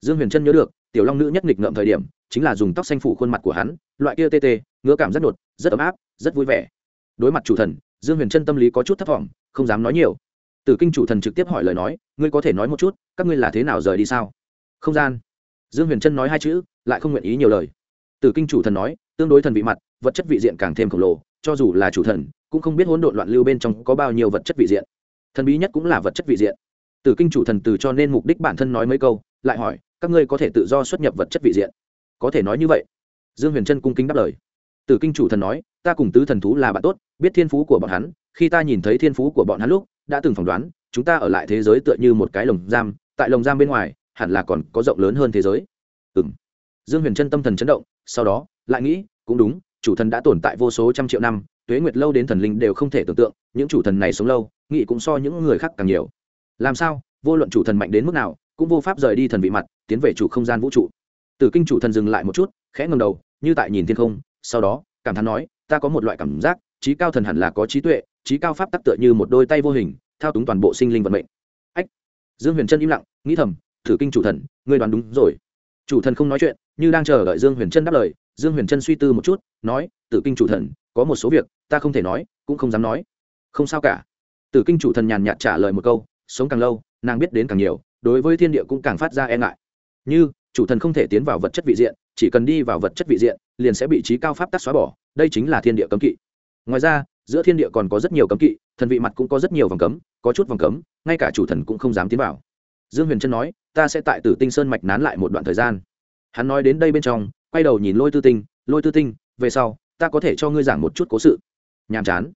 Speaker 1: Dương huyền trân nhớ được, tiểu long nữ nhất nghịch ngợm thời điểm, chính là dùng tóc xanh phủ khuôn mặt của hắn, loại kia tê tê, ngứa cảm rất nột rất ấm áp, rất vui vẻ. Đối mặt chủ thần, dương huyền trân tâm lý có chút thất vọng không dám nói nhiều. Tử kinh chủ thần trực tiếp hỏi lời nói, ngươi có thể nói một chút, các ngươi là thế nào rời đi sao? Không gian. Dương huyền trân nói hai chữ, lại không nguyện ý nhiều lời tử kinh chủ thần nói, tương đối thần vị mặt, vật chất vị diện càng thêm khổng lồ, cho dù là chủ thần, cũng không biết hỗn độn loạn lưu bên trong có bao nhiêu vật chất vị diện. Thần bí nhất cũng là vật chất vị diện. Tử kinh chủ thần từ cho nên mục đích bản thân nói mấy câu, lại hỏi, các ngươi có thể tự do xuất nhập vật chất vị diện? Có thể nói như vậy. Dương huyền trân cung kính đáp lời. Tử kinh chủ thần nói, ta cùng tứ thần thú là bạn tốt, biết thiên phú của bọn hắn, khi ta nhìn thấy thiên phú của bọn hắn lúc, đã từng phỏng đoán, chúng ta ở lại thế giới tựa như một cái lồng giam, tại lồng giam bên ngoài, hẳn là còn có rộng lớn hơn thế giới. Ừ m dương huyền trân tâm thần chấn động sau đó, lại nghĩ, cũng đúng, chủ thần đã tồn tại vô số trăm triệu năm, tuế nguyệt lâu đến thần linh đều không thể tưởng tượng, những chủ thần này sống lâu, nghĩ cũng so những người khác càng nhiều. Làm sao, vô luận chủ thần mạnh đến mức nào, cũng vô pháp rời đi thần vị mặt, tiến về chủ không gian vũ trụ. Từ kinh chủ thần dừng lại một chút, khẽ ngầm đầu, như tại nhìn thiên không, sau đó, cảm thán nói, ta có một loại cảm giác, trí cao thần hẳn là có trí tuệ, trí cao pháp tắc tựa như một đôi tay vô hình, thao túng toàn bộ sinh linh vận mệnh. Ách. Dương huyền trân im lặng, nghĩ thầm thử kinh chủ thần, ngươi đoán đúng rồi. Chủ thần không nói chuyện như đang chờ đợi dương huyền trân đáp lời, dương huyền trân suy tư một chút, nói, tử kinh chủ thần, có một số việc, ta không thể nói, cũng không dám nói. Không sao cả. Tử kinh chủ thần nhàn nhạt trả lời một câu, sống càng lâu, nàng biết đến càng nhiều, đối với thiên địa cũng càng phát ra e ngại. Như, chủ thần không thể tiến vào vật chất vị diện, chỉ cần đi vào vật chất vị diện, liền sẽ bị trí cao pháp tắc xóa bỏ, đây chính là thiên địa cấm kỵ. Ngoài ra, giữa thiên địa còn có rất nhiều cấm kỵ, thần vị mặt cũng có rất nhiều vòng cấm, có chút vòng cấm, ngay cả chủ thần cũng không dám tiến vào. Dương huyền trân nói, ta sẽ tại tử tinh sơn mạch nán lại một đoạn thời gian hắn nói đến đây bên trong, quay đầu nhìn lôi tư tinh, lôi tư tinh, về sau, ta có thể cho ngươi giảng một chút cố sự. Nhàm chán.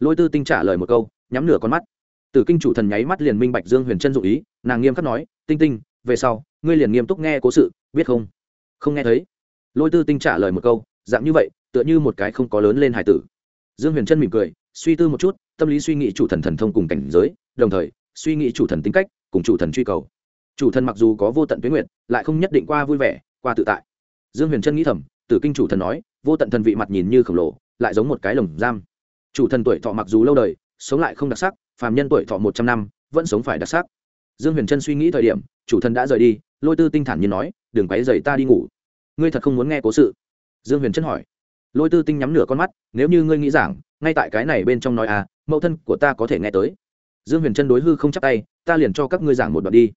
Speaker 1: Lôi tư tinh trả lời một câu, nhắm nửa con mắt. Tử kinh chủ thần nháy mắt liền minh bạch dương huyền trân dụ ý, nàng nghiêm khắc nói, tinh tinh, về sau, ngươi liền nghiêm túc nghe cố sự, biết không? Không nghe thấy. Lôi tư tinh trả lời một câu, dạng như vậy, tựa như một cái không có lớn lên hải tử. Dương huyền trân mỉm cười, suy tư một chút, tâm lý suy nghĩ chủ thần thần thông cùng cảnh giới, đồng thời, suy nghĩ chủ thần tính cách, cùng chủ thần truy cầu. Chủ thần mặc dù có vô tận tuyến nguyện, lại không nhất định qua vui vẻ qua tự tại. Dương huyền trân nghĩ thầm, tử kinh chủ thần nói, vô tận thần vị mặt nhìn như khổng lồ, lại giống một cái lồng giam. Chủ thần tuổi thọ mặc dù lâu đời, sống lại không đặc sắc, phàm nhân tuổi thọ một trăm năm, vẫn sống phải đặc sắc. Dương huyền trân suy nghĩ thời điểm, chủ thần đã rời đi, lôi tư tinh thản như nói, đừng quấy dày ta đi ngủ. Ngươi thật không muốn nghe cố sự. Dương huyền trân hỏi. Lôi tư tinh nhắm nửa con mắt, nếu như ngươi nghĩ rằng, ngay tại cái này bên trong nói à mẫu thân của ta có thể nghe tới. Dương huyền trân đối hư không chắc tay, ta liền cho các ngươi giảng một đoạn đi.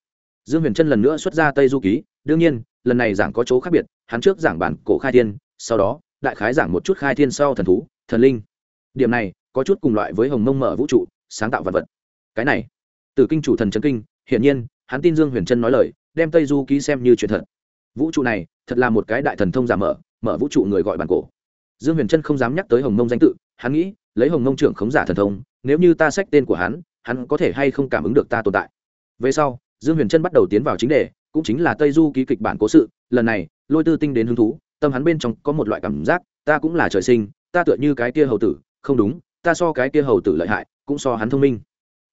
Speaker 1: Dương huyền trân lần nữa xuất ra tây du ký, đương nhiên lần này giảng có chỗ khác biệt, hắn trước giảng bản cổ khai thiên, sau đó, đại khái giảng một chút khai thiên sau thần thú, thần linh. Điểm này, có chút cùng loại với hồng mông mở vũ trụ, sáng tạo vật vật. Cái này, từ kinh chủ thần trấn kinh, hiển nhiên, hắn tin dương huyền trân nói lời, đem tây du ký xem như chuyện thật. Vũ trụ này, thật là một cái đại thần thông giả mở mở vũ trụ người gọi bản cổ. Dương huyền trân không dám nhắc tới hồng mông danh tự, hắn nghĩ, lấy hồng mông trưởng khống giả thần thông, nếu như ta sách tên của hắn hắn có thể hay không cảm ứng được ta tồn tại. Về sau, dương huyền trân bắt đầu tiến vào chính đề cũng chính là tây du ký kịch bản cố sự, lần này, lôi tư tinh đến hứng thú, tâm hắn bên trong có một loại cảm giác, ta cũng là trời sinh, ta tựa như cái kia hầu tử, không đúng, ta so cái kia hầu tử lợi hại, cũng so hắn thông minh.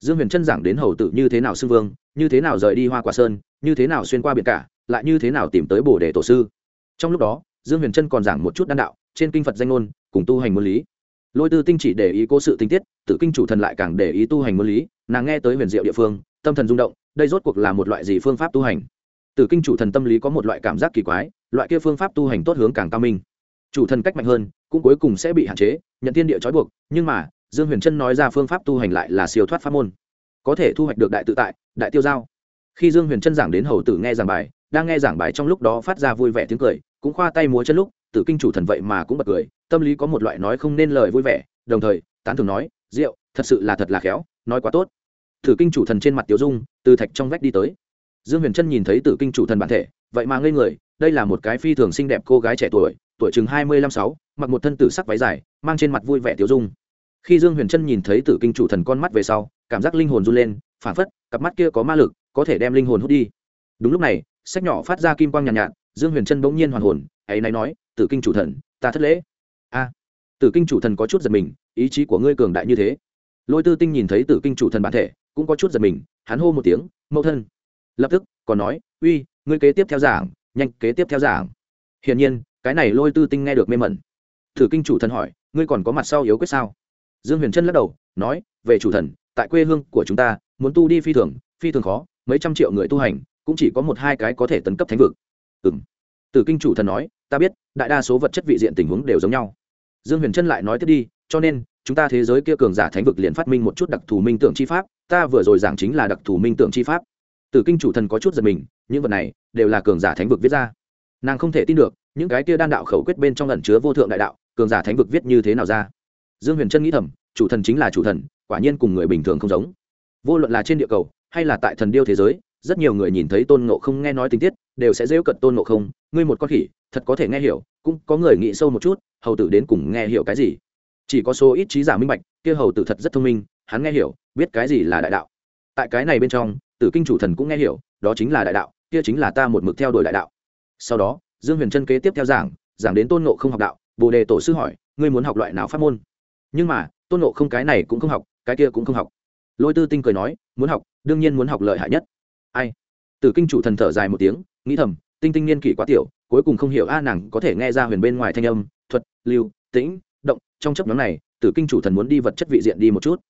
Speaker 1: Dương huyền trân giảng đến hầu tử như thế nào xưng vương, như thế nào rời đi hoa quả sơn, như thế nào xuyên qua biển cả, lại như thế nào tìm tới bồ đề tổ sư. Trong lúc đó, dương huyền trân còn giảng một chút đan đạo, trên kinh phật danh ngôn, cùng tu hành môn lý. Lôi tư tinh chỉ để ý cố sự tinh tiết, tự kinh chủ thần lại càng để ý tu hành môn lý, nàng nghe tới huyền diệu địa phương, tâm thần rung động, đây rốt cuộc là một loại gì phương pháp tu hành? Tử kinh chủ thần tâm lý có một loại cảm giác kỳ quái, loại kia phương pháp tu hành tốt hướng càng cao minh. Chủ thần cách mạnh hơn, cũng cuối cùng sẽ bị hạn chế, nhận thiên địa trói buộc, nhưng mà, dương huyền trân nói ra phương pháp tu hành lại là siêu thoát pháp môn. Có thể thu hoạch được đại tự tại, đại tiêu giao. Khi dương huyền trân giảng đến hầu tử nghe giảng bài, đang nghe giảng bài trong lúc đó phát ra vui vẻ tiếng cười, cũng khoa tay múa chân lúc, tử kinh chủ thần vậy mà cũng bật cười, tâm lý có một loại nói không nên lời vui vẻ, đồng thời, tán thường nói rượu thật sự là thật là khéo, nói quá tốt. Thử kinh chủ thần trên mặt tiểu dung, từ thạch trong vách đi tới dương huyền trân nhìn thấy tử kinh chủ thần bản thể vậy mà ngây người đây là một cái phi thường xinh đẹp cô gái trẻ tuổi tuổi chừng hai mươi lăm sáu mặc một thân tử sắc váy dài mang trên mặt vui vẻ tiểu dung. Khi dương huyền trân nhìn thấy tử kinh chủ thần con mắt về sau cảm giác linh hồn run lên phản phất cặp mắt kia có ma lực có thể đem linh hồn hút đi. Đúng lúc này sách nhỏ phát ra kim quang nhàn nhạt, nhạt dương huyền trân bỗng nhiên hoàn hồn ấy nay nói tử kinh chủ thần ta thất lễ. A. Tử kinh chủ thần có chút giật mình ý chí của ngươi cường đại như thế. Lôi tư tinh nhìn thấy tử kinh chủ thần bản thể cũng có chút giật mình hắn hô một tiếng mẫu thân lập tức, còn nói, uy, ngươi kế tiếp theo giảng, nhanh kế tiếp theo giảng. Hiển nhiên, cái này lôi tư tinh nghe được mê mẩn. Thử kinh chủ thần hỏi, ngươi còn có mặt sau yếu quyết sao? Dương huyền trân lắc đầu, nói, về chủ thần, tại quê hương của chúng ta, muốn tu đi phi thường phi thường khó, mấy trăm triệu người tu hành, cũng chỉ có một hai cái có thể tấn cấp thánh vực. Ừng tử kinh chủ thần nói, ta biết, đại đa số vật chất vị diện tình huống đều giống nhau. Dương huyền trân lại nói tiếp đi, cho nên, chúng ta thế giới kia cường giả thánh vực liền phát minh một chút đặc thù minh tưởng chi pháp, ta vừa rồi giảng chính là đặc thù minh tưởng chi pháp tử kinh chủ thần có chút giật mình, những vật này đều là cường giả thánh vực viết ra. Nàng không thể tin được, những cái kia đan đạo khẩu quyết bên trong ẩn chứa vô thượng đại đạo, cường giả thánh vực viết như thế nào ra. Dương huyền trân nghĩ thầm, chủ thần chính là chủ thần, quả nhiên cùng người bình thường không giống. Vô luận là trên địa cầu, hay là tại thần điêu thế giới, rất nhiều người nhìn thấy tôn ngộ không nghe nói tình tiết, đều sẽ dễu cận tôn ngộ không, ngươi một con khỉ, thật có thể nghe hiểu, cũng có người nghĩ sâu một chút, hầu tử đến cùng nghe hiểu cái gì? Chỉ có số ít trí giả minh bạch, kia hầu tử thật rất thông minh, hắn nghe hiểu, biết cái gì là đại đạo. Tại cái này bên trong tử kinh chủ thần cũng nghe hiểu, đó chính là đại đạo, kia chính là ta một mực theo đuổi đại đạo. Sau đó, dương huyền trân kế tiếp theo giảng giảng đến tôn nộ không học đạo, bồ đề tổ sư hỏi, ngươi muốn học loại nào pháp môn? Nhưng mà, tôn nộ không cái này cũng không học, cái kia cũng không học. Lôi tư tinh cười nói, muốn học, đương nhiên muốn học lợi hại nhất. Ai? Tử kinh chủ thần thở dài một tiếng, nghĩ thầm, tinh tinh niên kỷ quá tiểu, cuối cùng không hiểu a nàng có thể nghe ra huyền bên ngoài thanh âm, thuật, lưu, tĩnh, động, trong chấp nhóm này, tử kinh chủ thần muốn đi vật chất vị diện đi một chút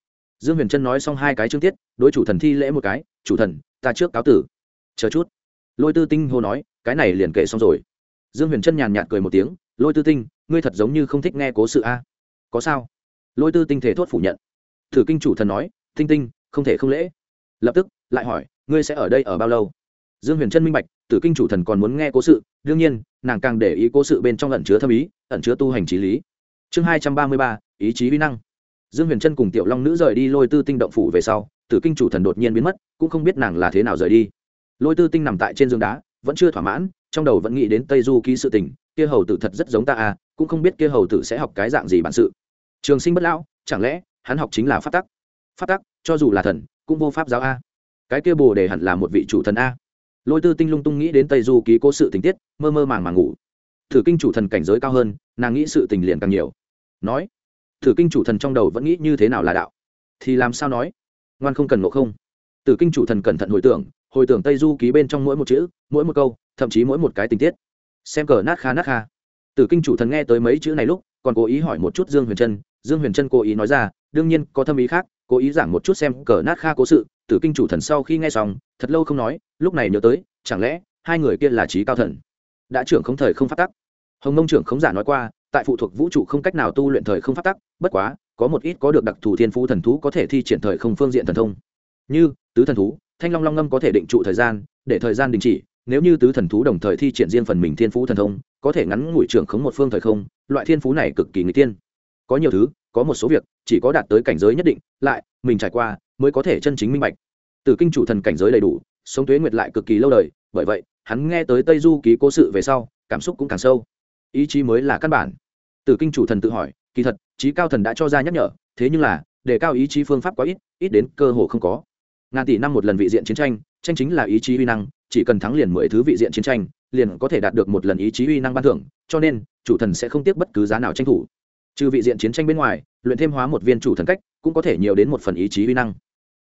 Speaker 1: dương huyền trân nói xong hai cái chương tiết, đối chủ thần thi lễ một cái, chủ thần, ta trước cáo tử. Chờ chút. Lôi tư tinh hô nói, cái này liền kể xong rồi. Dương huyền trân nhàn nhạt cười một tiếng, lôi tư tinh, ngươi thật giống như không thích nghe cố sự a. À? Có sao? Lôi tư tinh thể thốt phủ nhận. Thử kinh chủ thần nói, tinh tinh, không thể không lễ. Lập tức, lại hỏi, ngươi sẽ ở đây ở bao lâu? Dương huyền trân minh bạch, tử kinh chủ thần còn muốn nghe cố sự, đương nhiên, nàng càng để ý cố sự bên trong ẩn chứa thâm ý, ẩn chứa tu hành trí lý. Chương hai trăm ba mươi ba, ý chí vi năng dương huyền trân cùng tiểu long nữ rời đi lôi tư tinh động phủ về sau, tử kinh chủ thần đột nhiên biến mất, cũng không biết nàng là thế nào rời đi. Lôi tư tinh nằm tại trên giường đá, vẫn chưa thỏa mãn, trong đầu vẫn nghĩ đến tây du ký sự tình, kia hầu tử thật rất giống ta à cũng không biết kia hầu tử sẽ học cái dạng gì bản sự. Trường sinh bất lão, chẳng lẽ hắn học chính là pháp tắc? Pháp tắc, cho dù là thần, cũng vô pháp giáo a. Cái kia bồ đề hẳn là một vị chủ thần a. Lôi tư tinh lung tung nghĩ đến tây du ký cố sự tình tiết, mơ mơ màng màng ngủ. Thử kinh chủ thần cảnh giới cao hơn, nàng nghĩ sự tình liền càng nhiều. Nói thử kinh chủ thần trong đầu vẫn nghĩ như thế nào là đạo? Thì làm sao nói? Ngoan không cần ngộ không. Tử kinh chủ thần cẩn thận hồi tưởng hồi tưởng tây du ký bên trong mỗi một chữ, mỗi một câu, thậm chí mỗi một cái tình tiết. Xem cờ nát kha nát kha. Tử kinh chủ thần nghe tới mấy chữ này lúc, còn cố ý hỏi một chút dương huyền trân. Dương huyền trân cố ý nói ra, đương nhiên, có thâm ý khác, cố ý giảng một chút xem cờ nát kha cố sự. Tử kinh chủ thần sau khi nghe xong, thật lâu không nói, lúc này nhớ tới, chẳng lẽ hai người kia là trí cao thần? Đã trưởng không thời không phát tắc. Hồng mông trưởng không giả nói qua tại phụ thuộc vũ trụ không cách nào tu luyện thời không phát tắc, bất quá, có một ít có được đặc thù thiên phú thần thú có thể thi triển thời không phương diện thần thông. Như, tứ thần thú, thanh long long ngâm có thể định trụ thời gian, để thời gian đình chỉ, nếu như tứ thần thú đồng thời thi triển riêng phần mình thiên phú thần thông, có thể ngắn ngủi trưởng khống một phương thời không, loại thiên phú này cực kỳ người tiên. Có nhiều thứ, có một số việc, chỉ có đạt tới cảnh giới nhất định, lại, mình trải qua, mới có thể chân chính minh bạch. Từ kinh chủ thần cảnh giới đầy đủ, sống tuế nguyệt lại cực kỳ lâu đời, bởi vậy, hắn nghe tới tây du ký cố sự về sau, cảm xúc cũng càng sâu ý chí mới là căn bản. Từ kinh chủ thần tự hỏi, kỳ thật, trí cao thần đã cho ra nhắc nhở, thế nhưng là, để cao ý chí phương pháp quá ít ít đến cơ hồ không có. Ngàn tỷ năm một lần vị diện chiến tranh tranh chính là ý chí uy năng, chỉ cần thắng liền mười thứ vị diện chiến tranh, liền có thể đạt được một lần ý chí uy năng ban thưởng, cho nên, chủ thần sẽ không tiếc bất cứ giá nào tranh thủ. Trừ vị diện chiến tranh bên ngoài, luyện thêm hóa một viên chủ thần cách, cũng có thể nhiều đến một phần ý chí uy năng.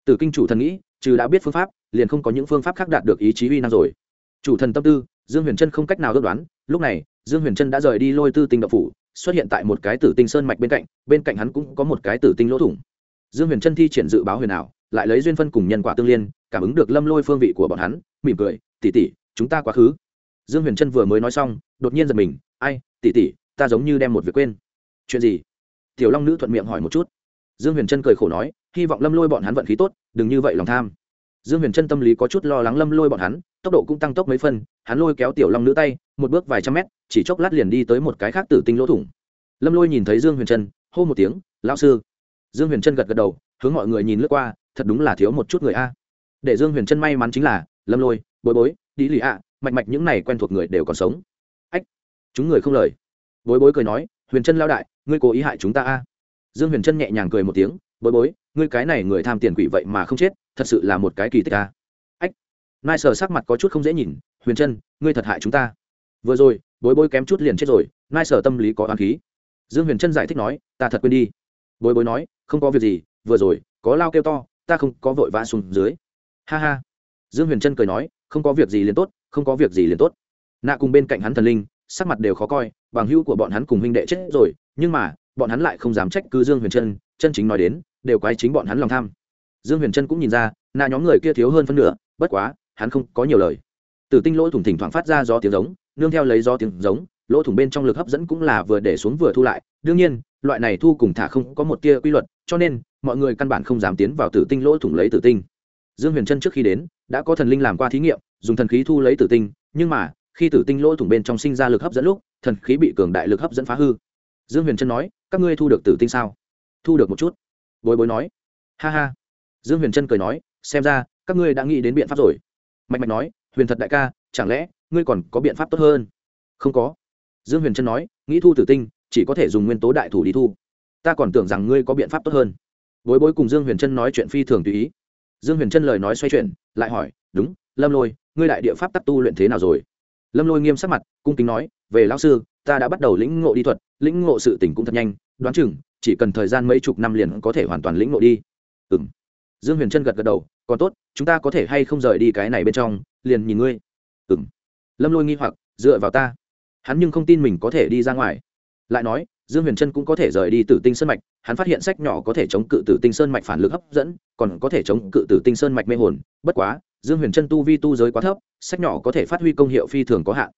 Speaker 1: Từ kinh chủ thần nghĩ, trừ đã biết phương pháp, liền không có những phương pháp khác đạt được ý chí uy năng rồi. Chủ thần tâm tư, dương huyền trân không cách nào ước đoán, lúc này dương huyền trân đã rời đi lôi tư tinh đậu phủ, xuất hiện tại một cái tử tinh sơn mạch bên cạnh bên cạnh hắn cũng có một cái tử tinh lỗ thủng. Dương huyền trân thi triển dự báo huyền ảo, lại lấy duyên phân cùng nhân quả tương liên, cảm ứng được lâm lôi phương vị của bọn hắn, mỉm cười tỉ tỉ chúng ta quá khứ. Dương huyền trân vừa mới nói xong, đột nhiên giật mình, ai tỉ tỉ ta giống như đem một việc quên. Chuyện gì? Tiểu long nữ thuận miệng hỏi một chút. Dương huyền trân cười khổ nói, hy vọng lâm lôi bọn hắn vận khí tốt, đừng như vậy lòng tham. Dương huyền trân tâm lý có chút lo lắng lâm lôi bọn hắn, tốc độ cũng tăng tốc mấy phân hắn lôi kéo tiểu long nữ tay, một bước vài trăm mét chỉ chốc lát liền đi tới một cái khác tử tinh lỗ thủng. Lâm lôi nhìn thấy dương huyền trân, hô một tiếng, lão sư. Dương huyền trân gật gật đầu, hướng mọi người nhìn lướt qua, thật đúng là thiếu một chút người a. Để dương huyền trân may mắn chính là, lâm lôi, bối bối, đi lì ạ, mạch mạch những này quen thuộc người đều còn sống. Ách, chúng người không lời. Bối bối cười nói, huyền trân lao đại, ngươi cố ý hại chúng ta a. Dương huyền trân nhẹ nhàng cười một tiếng, bối bối, ngươi cái này người tham tiền quỷ vậy mà không chết, thật sự là một cái kỳ tích a. Ách. Nai sờ sắc mặt có chút không dễ nhìn, huyền trân, ngươi thật hại chúng ta vừa rồi, bối bối kém chút liền chết rồi, nai sở tâm lý có oán khí. Dương huyền trân giải thích nói, ta thật quên đi. Bối bối nói, không có việc gì, vừa rồi, có lao kêu to, ta không có vội vã xuống dưới. Ha ha. Dương huyền trân cười nói, không có việc gì liền tốt, không có việc gì liền tốt. Nạ cùng bên cạnh hắn thần linh, sắc mặt đều khó coi, bằng hữu của bọn hắn cùng huynh đệ chết rồi, nhưng mà, bọn hắn lại không dám trách cứ dương huyền trân chân chính nói đến, đều quái chính bọn hắn lòng tham. Dương huyền trân cũng nhìn ra, nạ nhóm người kia thiếu hơn phân nửa, bất quá, hắn không có nhiều lời. Từ tinh lỗ thủng thỉnh thoảng phát ra do tiếng giống nương theo lấy do tiếng giống, lỗ thủng bên trong lực hấp dẫn cũng là vừa để xuống vừa thu lại. Đương nhiên, loại này thu cùng thả không có một tia quy luật, cho nên, mọi người căn bản không dám tiến vào tử tinh lỗ thủng lấy tử tinh. Dương huyền trân trước khi đến, đã có thần linh làm qua thí nghiệm, dùng thần khí thu lấy tử tinh, nhưng mà, khi tử tinh lỗ thủng bên trong sinh ra lực hấp dẫn lúc, thần khí bị cường đại lực hấp dẫn phá hư. Dương huyền trân nói, các ngươi thu được tử tinh sao? Thu được một chút. Bối bối nói. Ha ha. Dương huyền trân cười nói, xem ra, các ngươi đã nghĩ đến biện pháp rồi. Mạch mạch nói, huyền thật đại ca, chẳng lẽ ngươi còn có biện pháp tốt hơn. Không có. Dương huyền trân nói, nghĩ thu tử tinh, chỉ có thể dùng nguyên tố đại thủ đi thu. Ta còn tưởng rằng ngươi có biện pháp tốt hơn. Bối bối cùng dương huyền trân nói chuyện phi thường tùy ý. Dương huyền trân lời nói xoay chuyển, lại hỏi, đúng, lâm lôi, ngươi đại địa pháp tắc tu luyện thế nào rồi? Lâm lôi nghiêm sắc mặt, cung kính nói, về lão sư, ta đã bắt đầu lĩnh ngộ đi thuật, lĩnh ngộ sự tỉnh cũng thật nhanh, đoán chừng, chỉ cần thời gian mấy chục năm liền có thể hoàn toàn lĩnh ngộ đi. Ừ m dương huyền trân gật gật đầu, còn tốt, chúng ta có thể hay không rời đi cái này bên trong, liền nhìn ngươi. Ừ m lâm lôi nghi hoặc, dựa vào ta. Hắn nhưng không tin mình có thể đi ra ngoài. Lại nói, dương huyền trân cũng có thể rời đi từ tinh sơn mạch, hắn phát hiện sách nhỏ có thể chống cự tử tinh sơn mạch phản lực hấp dẫn, còn có thể chống cự tử tinh sơn mạch mê hồn. Bất quá, dương huyền trân tu vi tu giới quá thấp, sách nhỏ có thể phát huy công hiệu phi thường có hạn.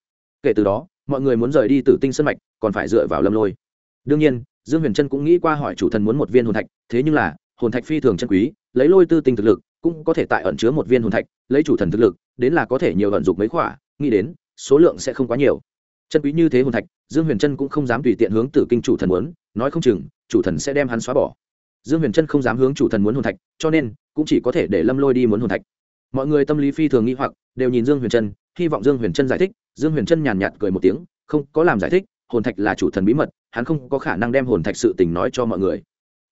Speaker 1: Kể từ đó, mọi người muốn rời đi tử tinh sơn mạch, còn phải dựa vào lâm lôi. Đương nhiên, dương huyền trân cũng nghĩ qua hỏi chủ thần muốn một viên hồn thạch, thế nhưng là, hồn thạch phi thường chân quý, lấy lôi tư tinh thực lực, cũng có thể tại ẩn chứa một viên hồn thạch, lấy chủ thần thực lực, đến là có thể nhiều vận dụng mấy khỏa nghĩ đến, số lượng sẽ không quá nhiều. Chân quý như thế hồn thạch, dương huyền trân cũng không dám tùy tiện hướng tử kinh chủ thần muốn, nói không chừng, chủ thần sẽ đem hắn xóa bỏ. Dương huyền trân không dám hướng chủ thần muốn hồn thạch, cho nên cũng chỉ có thể để lâm lôi đi muốn hồn thạch. Mọi người tâm lý phi thường nghĩ hoặc, đều nhìn dương huyền trân hy vọng dương huyền trân giải thích, dương huyền trân nhàn nhạt cười một tiếng, không có làm giải thích, hồn thạch là chủ thần bí mật, hắn không có khả năng đem hồn thạch sự tình nói cho mọi người.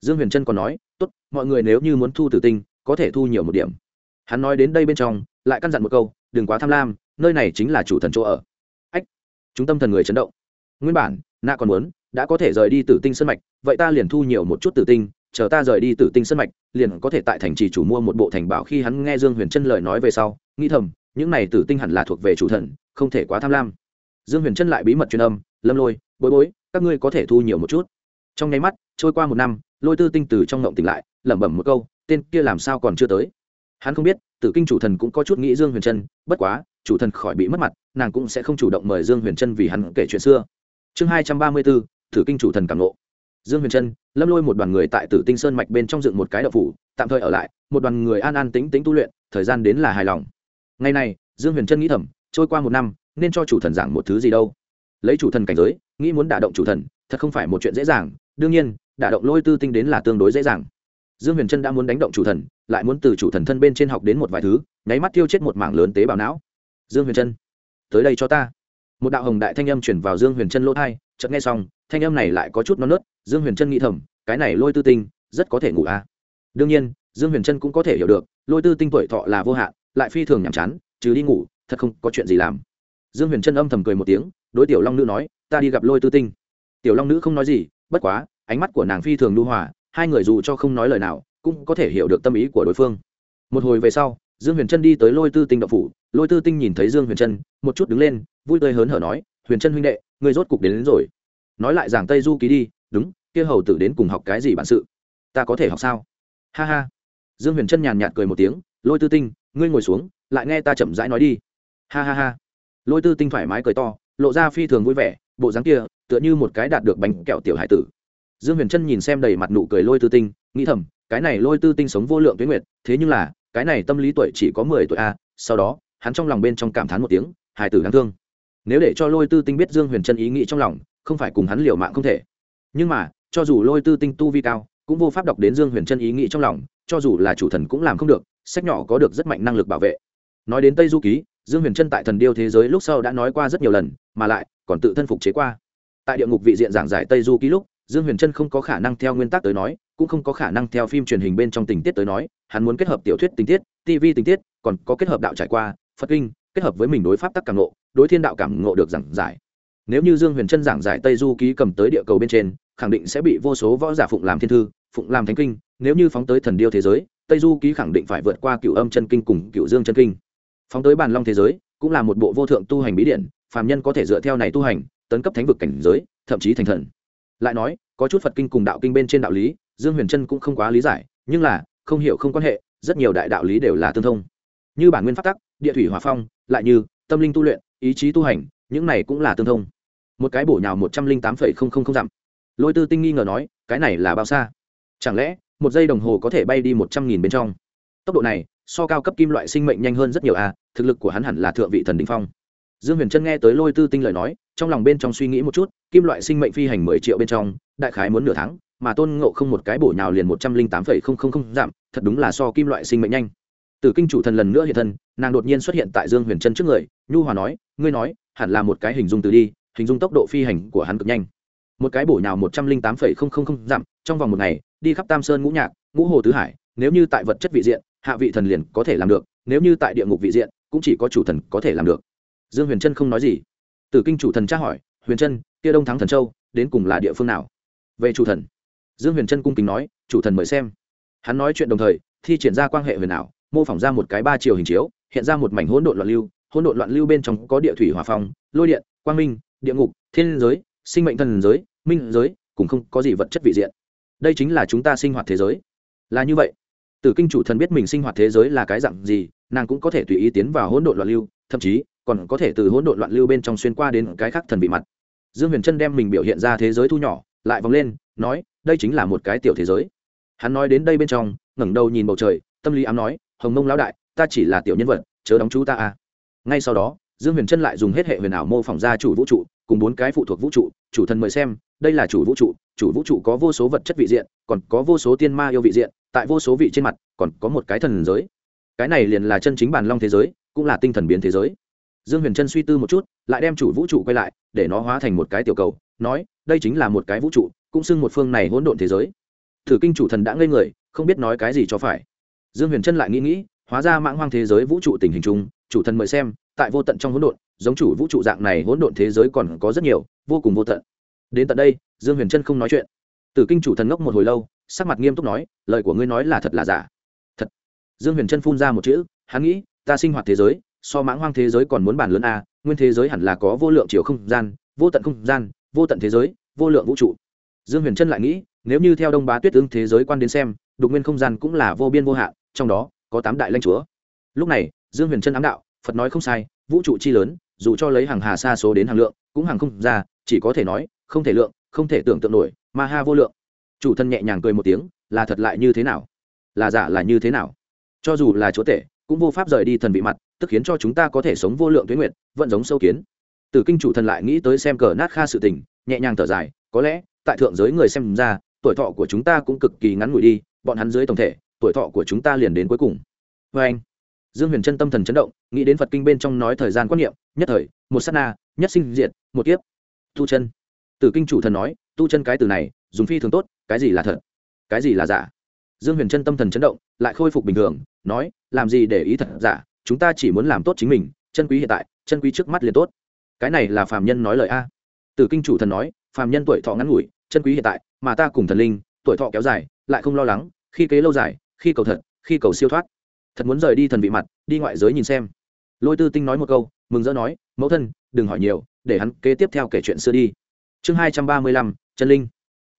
Speaker 1: Dương huyền trân còn nói, tốt, mọi người nếu như muốn thu tử tinh, có thể thu nhiều một điểm. Hắn nói đến đây bên trong, lại căn dặn một câu, đừng quá tham lam nơi này chính là chủ thần chỗ ở. Ách chúng tâm thần người chấn động. Nguyên bản nạ còn muốn đã có thể rời đi tử tinh sân mạch vậy ta liền thu nhiều một chút tử tinh chờ ta rời đi tử tinh sân mạch liền có thể tại thành trì chủ mua một bộ thành bảo khi hắn nghe dương huyền chân lời nói về sau nghĩ thầm những này tử tinh hẳn là thuộc về chủ thần không thể quá tham lam. Dương huyền chân lại bí mật truyền âm lâm lôi bối bối các ngươi có thể thu nhiều một chút. Trong nháy mắt trôi qua một năm lôi tư tinh từ trong ngộng tỉnh lại lẩm bẩm một câu tên kia làm sao còn chưa tới? Hắn không biết tử kinh chủ thần cũng có chút nghĩ dương huyền chân, bất quá chủ thần khỏi bị mất mặt, nàng cũng sẽ không chủ động mời dương huyền trân vì hắn kể chuyện xưa. Chương hai trăm ba mươi bốn, thử kinh chủ thần cảm Lộ. dương huyền trân, lâm lôi một đoàn người tại tử tinh sơn mạch bên trong dựng một cái đậu phủ, tạm thời ở lại, một đoàn người an an tính tính tu luyện, thời gian đến là hài lòng. Ngày này, dương huyền trân nghĩ thầm, trôi qua một năm, nên cho chủ thần giảng một thứ gì đâu. Lấy chủ thần cảnh giới, nghĩ muốn đả động chủ thần, thật không phải một chuyện dễ dàng, đương nhiên, đả động lôi tư tinh đến là tương đối dễ dàng. Dương huyền trân đã muốn đánh động chủ thần, lại muốn từ chủ thần thân bên trên học đến một vài thứ, nháy mắt tiêu chết một mảng lớn tế bào não dương huyền trân. Tới đây cho ta. Một đạo hồng đại thanh âm chuyển vào dương huyền trân lỗ thai chợt nghe xong, thanh âm này lại có chút non nớt, dương huyền trân nghĩ thầm, cái này lôi tư tinh, rất có thể ngủ à. đương nhiên, dương huyền trân cũng có thể hiểu được, lôi tư tinh tuổi thọ là vô hạn, lại phi thường nhàm chán chứ đi ngủ, thật không có chuyện gì làm. Dương huyền trân âm thầm cười một tiếng, đối tiểu long nữ nói, ta đi gặp lôi tư tinh. Tiểu long nữ không nói gì, bất quá, ánh mắt của nàng phi thường lưu hòa, hai người dù cho không nói lời nào, cũng có thể hiểu được tâm ý của đối phương. Một hồi về sau dương huyền trân đi tới lôi tư tinh đậu phủ. Lôi tư tinh nhìn thấy dương huyền trân một chút đứng lên vui tươi hớn hở nói huyền trân huynh đệ người rốt cục đến, đến rồi. Nói lại giảng tây du ký đi đúng kia hầu tử đến cùng học cái gì bản sự? Ta có thể học sao? Ha ha. Dương huyền trân nhàn nhạt cười một tiếng lôi tư tinh ngươi ngồi xuống lại nghe ta chậm rãi nói đi. Ha ha ha. Lôi tư tinh thoải mái cười to lộ ra phi thường vui vẻ bộ dáng kia tựa như một cái đạt được bánh kẹo tiểu hải tử. Dương huyền trân nhìn xem đầy mặt nụ cười lôi tư tinh nghĩ thầm cái này lôi tư tinh sống vô lượng tuyến nguyệt thế nhưng là cái này tâm lý tuổi chỉ có mười tuổi a, sau đó, hắn trong lòng bên trong cảm thán một tiếng, hài tử đáng thương. Nếu để cho lôi tư tinh biết dương huyền trân ý nghĩ trong lòng, không phải cùng hắn liều mạng không thể. Nhưng mà, cho dù lôi tư tinh tu vi cao, cũng vô pháp đọc đến dương huyền trân ý nghĩ trong lòng, cho dù là chủ thần cũng làm không được, sách nhỏ có được rất mạnh năng lực bảo vệ. Nói đến tây du ký, dương huyền trân tại thần điêu thế giới lúc sau đã nói qua rất nhiều lần, mà lại còn tự thân phục chế qua. Tại địa ngục vị diện giảng giải tây du ký lúc dương huyền trân không có khả năng theo nguyên tắc tới nói, cũng không có khả năng theo phim truyền hình bên trong tình tiết tới nói, hắn muốn kết hợp tiểu thuyết tình tiết tv tình tiết, còn có kết hợp đạo trải qua, phật kinh, kết hợp với mình đối pháp tắc cảm ngộ, đối thiên đạo cảm ngộ được giảng giải. Nếu như dương huyền trân giảng giải tây du ký cầm tới địa cầu bên trên, khẳng định sẽ bị vô số võ giả phụng làm thiên thư, phụng làm thánh kinh, nếu như phóng tới thần điêu thế giới, tây du ký khẳng định phải vượt qua cựu âm chân kinh cùng cựu dương chân kinh. Phóng tới bàn long thế giới, cũng là một bộ vô thượng tu hành bí điển, phàm nhân có thể dựa theo này tu hành, tấn cấp thánh vực cảnh giới, thậm chí thành thần lại nói, có chút phật kinh cùng đạo kinh bên trên đạo lý, dương huyền trân cũng không quá lý giải, nhưng là, không hiểu không quan hệ, rất nhiều đại đạo lý đều là tương thông. Như bản nguyên pháp tắc, địa thủy hòa phong, lại như tâm linh tu luyện, ý chí tu hành, những này cũng là tương thông. Một cái bổ nhào một trăm linh tám phẩy không không không dặm. Lôi tư tinh nghi ngờ nói, cái này là bao xa? Chẳng lẽ, một giây đồng hồ có thể bay đi một trăm nghìn bên trong? Tốc độ này, so cao cấp kim loại sinh mệnh nhanh hơn rất nhiều à thực lực của hắn hẳn là thượng vị thần đình phong. Dương huyền trân nghe tới lôi tư tinh lời nói trong lòng bên trong suy nghĩ một chút, kim loại sinh mệnh phi hành mười triệu bên trong, đại khái muốn nửa tháng, mà tôn ngộ không một cái bổ nhào liền một trăm linh tám phẩy không không không giảm, thật đúng là so kim loại sinh mệnh nhanh. Từ kinh chủ thần lần nữa hiện thân, nàng đột nhiên xuất hiện tại dương huyền trân trước người, nhu hòa nói, ngươi nói, hẳn là một cái hình dung từ đi, hình dung tốc độ phi hành của hắn cực nhanh. Một cái bổ nhào một trăm linh tám phẩy không không không dặm trong vòng một ngày, đi khắp tam sơn ngũ nhạc, ngũ hồ tứ hải, nếu như tại vật chất vị diện, hạ vị thần liền có thể làm được, nếu như tại địa ngục vị diện, cũng chỉ có chủ thần có thể làm được. Dương huyền trân không nói gì. Tử kinh chủ thần tra hỏi, huyền trân, kia đông thắng thần châu, đến cùng là địa phương nào? Về chủ thần. Dương huyền trân cung kính nói, chủ thần mời xem. Hắn nói chuyện đồng thời, thi triển ra quan hệ huyền ảo, mô phỏng ra một cái ba chiều hình chiếu, hiện ra một mảnh hỗn độn loạn lưu, hỗn độn loạn lưu bên trong có địa thủy hòa phong, lôi điện, quang minh, địa ngục, thiên giới, sinh mệnh thần giới, minh giới cũng không có gì vật chất vị diện. Đây chính là chúng ta sinh hoạt thế giới. Là như vậy. Tử kinh chủ thần biết mình sinh hoạt thế giới là cái dạng gì, nàng cũng có thể tùy ý tiến vào hỗn độn loạn lưu, thậm chí còn có thể từ hỗn độn loạn lưu bên trong xuyên qua đến cái khác thần vị mặt. Dương huyền trân đem mình biểu hiện ra thế giới thu nhỏ, lại vòng lên, nói, đây chính là một cái tiểu thế giới. Hắn nói đến đây bên trong, ngẩng đầu nhìn bầu trời, tâm lý ám nói, hồng mông lão đại, ta chỉ là tiểu nhân vật, chớ đóng chú ta à. Ngay sau đó, dương huyền trân lại dùng hết hệ huyền ảo mô phỏng ra chủ vũ trụ, cùng bốn cái phụ thuộc vũ trụ, chủ thần mời xem, đây là chủ vũ trụ, chủ vũ trụ có vô số vật chất vị diện, còn có vô số tiên ma yêu vị diện, tại vô số vị trên mặt, còn có một cái thần giới. Cái này liền là chân chính bản long thế giới, cũng là tinh thần biến thế giới dương huyền trân suy tư một chút, lại đem chủ vũ trụ quay lại, để nó hóa thành một cái tiểu cầu, nói, đây chính là một cái vũ trụ, cũng xưng một phương này hỗn độn thế giới. Thử kinh chủ thần đã ngây người, không biết nói cái gì cho phải. Dương huyền trân lại nghĩ nghĩ, hóa ra mãng hoang thế giới vũ trụ tình hình chung, chủ thần mời xem, tại vô tận trong hỗn độn, giống chủ vũ trụ dạng này hỗn độn thế giới còn có rất nhiều, vô cùng vô tận. Đến tận đây, dương huyền trân không nói chuyện. Tử kinh chủ thần ngốc một hồi lâu, sắc mặt nghiêm túc nói, lời của ngươi nói là thật là giả. Thật. Dương huyền trân phun ra một chữ, hắn nghĩ, ta sinh hoạt thế giới so mãng hoang thế giới còn muốn bàn lớn a, nguyên thế giới hẳn là có vô lượng chiều không gian, vô tận không gian, vô tận thế giới, vô lượng vũ trụ. Dương huyền trân lại nghĩ, nếu như theo đông bá tuyết ứng thế giới quan đến xem, đục nguyên không gian cũng là vô biên vô hạn, trong đó có tám đại lãnh chúa. Lúc này, dương huyền trân ám đạo, phật nói không sai, vũ trụ chi lớn, dù cho lấy hàng hà xa số đến hàng lượng, cũng hàng không ra, chỉ có thể nói, không thể lượng, không thể tưởng tượng nổi, ma ha vô lượng. Chủ thân nhẹ nhàng cười một tiếng, là thật lại như thế nào? Là giả là như thế nào? Cho dù là chúa tể, cũng vô pháp rời đi thần vị mặt tức khiến cho chúng ta có thể sống vô lượng tuyến nguyện vẫn giống sâu kiến. Từ kinh chủ thần lại nghĩ tới xem cờ nát kha sự tình, nhẹ nhàng thở dài, có lẽ, tại thượng giới người xem ra, tuổi thọ của chúng ta cũng cực kỳ ngắn ngủi đi, bọn hắn dưới tổng thể, tuổi thọ của chúng ta liền đến cuối cùng. Vê anh, dương huyền chân tâm thần chấn động, nghĩ đến phật kinh bên trong nói thời gian quan niệm, nhất thời, một s á t na, nhất sinh diệt, một kiếp. Tu chân. Từ kinh chủ thần nói, tu chân cái từ này, dùng phi thường tốt, cái gì là thật, cái gì là giả. Dương huyền chân tâm thần chấn động, lại khôi phục bình thường, nói, làm gì để ý thật giả chúng ta chỉ muốn làm tốt chính mình, chân quý hiện tại, chân quý trước mắt liền tốt. Cái này là phàm nhân nói lời a. Từ kinh chủ thần nói, phàm nhân tuổi thọ ngắn ngủi, chân quý hiện tại, mà ta cùng thần linh, tuổi thọ kéo dài, lại không lo lắng, khi kế lâu dài, khi cầu thật, khi cầu siêu thoát. Thật muốn rời đi thần vị mặt, đi ngoại giới nhìn xem. Lôi tư tinh nói một câu, mừng rỡ nói, mẫu thân, đừng hỏi nhiều, để hắn kế tiếp theo kể chuyện xưa đi. Chương hai trăm ba mươi lăm, chân linh.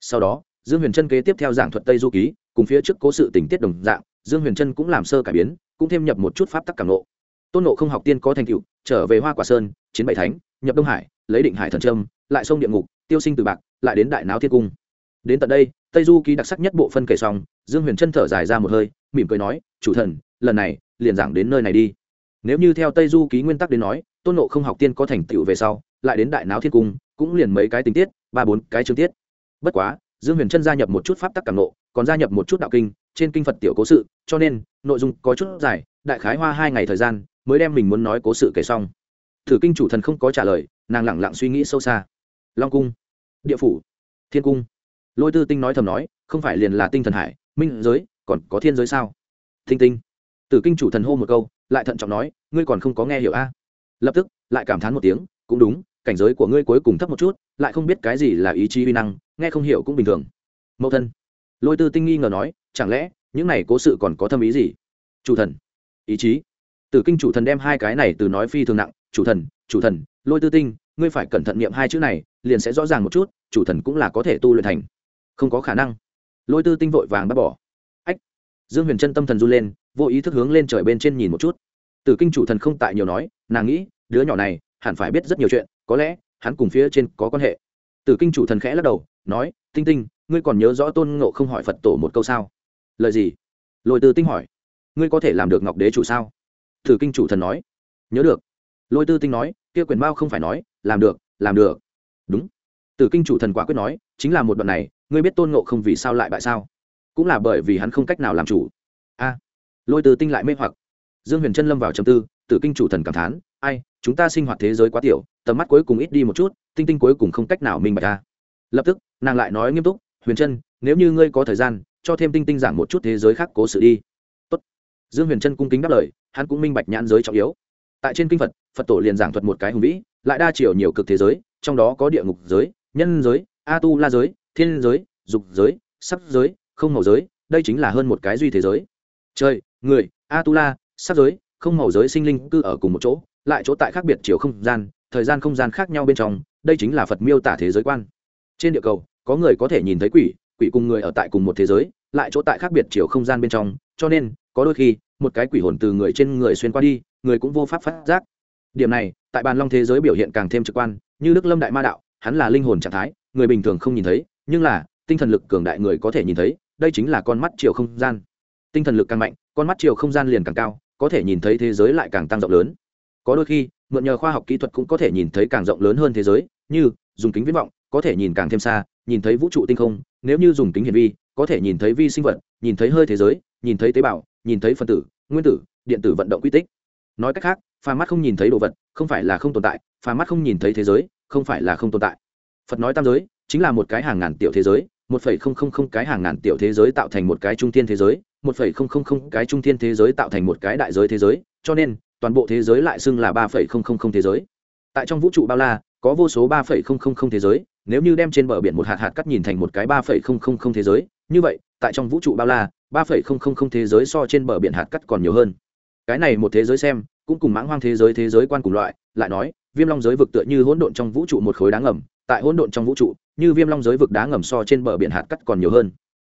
Speaker 1: Sau đó, dương huyền trân kế tiếp theo giảng thuật tây du ký, cùng phía trước cố sự tình tiết đồng dạng dương huyền trân cũng làm sơ cải biến, cũng thêm nhập một chút pháp tắc cảm nộ tôn nộ không học tiên có thành tựu, trở về hoa quả sơn, chiến bảy thánh, nhập đông hải, lấy định hải thần trâm lại sông địa ngục, tiêu sinh từ bạc, lại đến đại náo thiên cung. Đến tận đây, tây du ký đặc sắc nhất bộ phân kể xong, dương huyền trân thở dài ra một hơi, mỉm cười nói, chủ thần, lần này, liền giảng đến nơi này đi. Nếu như theo tây du ký nguyên tắc đến nói, tôn nộ không học tiên có thành tựu về sau, lại đến đại náo thiên cung, cũng liền mấy cái tình tiết, ba bốn cái chương tiết. Bất quá dương huyền trân gia nhập một chút pháp tắc cảm nộ còn gia nhập một chút đạo kinh, trên kinh phật tiểu cố sự, cho nên, nội dung có chút dài, đại khái hoa hai ngày thời gian, mới đem mình muốn nói cố sự kể xong. Thử kinh chủ thần không có trả lời, nàng lẳng lặng suy nghĩ sâu xa. Long cung, địa phủ, thiên cung. Lôi tư tinh nói thầm nói, không phải liền là tinh thần hải, minh giới, còn có thiên giới sao? Thinh tinh. Tử kinh chủ thần hô một câu, lại thận trọng nói, ngươi còn không có nghe hiểu a. Lập tức, lại cảm thán một tiếng, cũng đúng, cảnh giới của ngươi cuối cùng thấp một chút lại không biết cái gì là ý chí uy năng, nghe không hiểu cũng bình thường. Mẫu thân. Lôi tư tinh nghi ngờ nói, chẳng lẽ, những này cố sự còn có thâm ý gì? Chủ thần. Ý chí. Tử kinh chủ thần đem hai cái này từ nói phi thường nặng, chủ thần chủ thần, lôi tư tinh, ngươi phải cẩn thận niệm hai chữ này, liền sẽ rõ ràng một chút, chủ thần cũng là có thể tu luyện thành. Không có khả năng. Lôi tư tinh vội vàng bắt bỏ. Ách. Dương huyền chân tâm thần run lên, vô ý thức hướng lên trời bên trên nhìn một chút. Tử kinh chủ thần không tại nhiều nói, nàng nghĩ, đứa nhỏ này, hẳn phải biết rất nhiều chuyện, có lẽ hắn cùng phía trên có quan hệ. Tử kinh chủ thần khẽ lắc đầu, nói, tinh tinh, ngươi còn nhớ rõ tôn ngộ không hỏi phật tổ một câu sao? Lời gì? Lôi tư tinh hỏi. Ngươi có thể làm được ngọc đế chủ sao? Tử kinh chủ thần nói. Nhớ được. Lôi tư tinh nói, kia quyền mao không phải nói, làm được làm được. Đúng. Tử kinh chủ thần quả quyết nói, chính là một đoạn này, ngươi biết tôn ngộ không vì sao lại bại sao? Cũng là bởi vì hắn không cách nào làm chủ. A. Lôi tư tinh lại mê hoặc. Dương huyền trân lâm vào trầm tư, tử kinh chủ thần cảm thán, ai chúng ta sinh hoạt thế giới quá tiểu, tầm mắt cuối cùng ít đi một chút, tinh tinh cuối cùng không cách nào minh bạch ta lập tức, nàng lại nói nghiêm túc, huyền trân, nếu như ngươi có thời gian, cho thêm tinh tinh giảng một chút thế giới khác cố sự đi. Tốt. dương huyền trân cung kính đáp lời, hắn cũng minh bạch nhãn giới trọng yếu. Tại trên kinh phật phật tổ liền giảng thuật một cái hùng vĩ, lại đa chiều nhiều cực thế giới, trong đó có địa ngục giới, nhân giới a tu la giới, thiên giới, dục giới, sắc giới, không màu giới, đây chính là hơn một cái duy thế giới. Trời, người a tu la sắc giới, không màu giới sinh linh cư ở cùng một chỗ lại chỗ tại khác biệt chiều không gian, thời gian không gian khác nhau bên trong, đây chính là phật miêu tả thế giới quan. Trên địa cầu, có người có thể nhìn thấy quỷ quỷ cùng người ở tại cùng một thế giới, lại chỗ tại khác biệt chiều không gian bên trong, cho nên, có đôi khi, một cái quỷ hồn từ người trên người xuyên qua đi, người cũng vô pháp phát giác. Điểm này, tại bàn long thế giới biểu hiện càng thêm trực quan, như đức lâm đại ma đạo, hắn là linh hồn trạng thái, người bình thường không nhìn thấy, nhưng là, tinh thần lực cường đại người có thể nhìn thấy, đây chính là con mắt chiều không gian. Tinh thần lực càng mạnh, con mắt chiều không gian liền càng cao, có thể nhìn thấy thế giới lại càng tăng rộng lớn có đôi khi, mượn nhờ khoa học kỹ thuật cũng có thể nhìn thấy càng rộng lớn hơn thế giới, như dùng kính viễn vọng, có thể nhìn càng thêm xa, nhìn thấy vũ trụ tinh không, nếu như dùng kính hiển vi, có thể nhìn thấy vi sinh vật, nhìn thấy hơi thế giới, nhìn thấy tế bào, nhìn thấy phân tử, nguyên tử, điện tử vận động quy tích. Nói cách khác phà mắt không nhìn thấy đồ vật, không phải là không tồn tại phà mắt không nhìn thấy thế giới, không phải là không tồn tại. Phật nói tam giới, chính là một cái hàng ngàn tiểu thế giới, một phẩy không không không cái hàng ngàn tiểu thế giới tạo thành một cái trung thiên thế giới, một phẩy không không không cái trung thiên thế giới tạo thành một cái đại giới thế giới, cho nên toàn bộ thế giới lại xưng là ba phẩy không không không thế giới. Tại trong vũ trụ bao la, có vô số ba phẩy không không không thế giới, nếu như đem trên bờ biển một hạt hạt cắt nhìn thành một cái ba phẩy không không không thế giới, như vậy, tại trong vũ trụ bao la, ba phẩy không không không thế giới so trên bờ biển hạt cắt còn nhiều hơn. Cái này một thế giới xem, cũng cùng mãng hoang thế giới thế giới quan cùng loại, lại nói, viêm long giới vực tựa như hỗn độn trong vũ trụ một khối đá ngầm, tại hỗn độn trong vũ trụ, như viêm long giới vực đá ngầm so trên bờ biển hạt cắt còn nhiều hơn.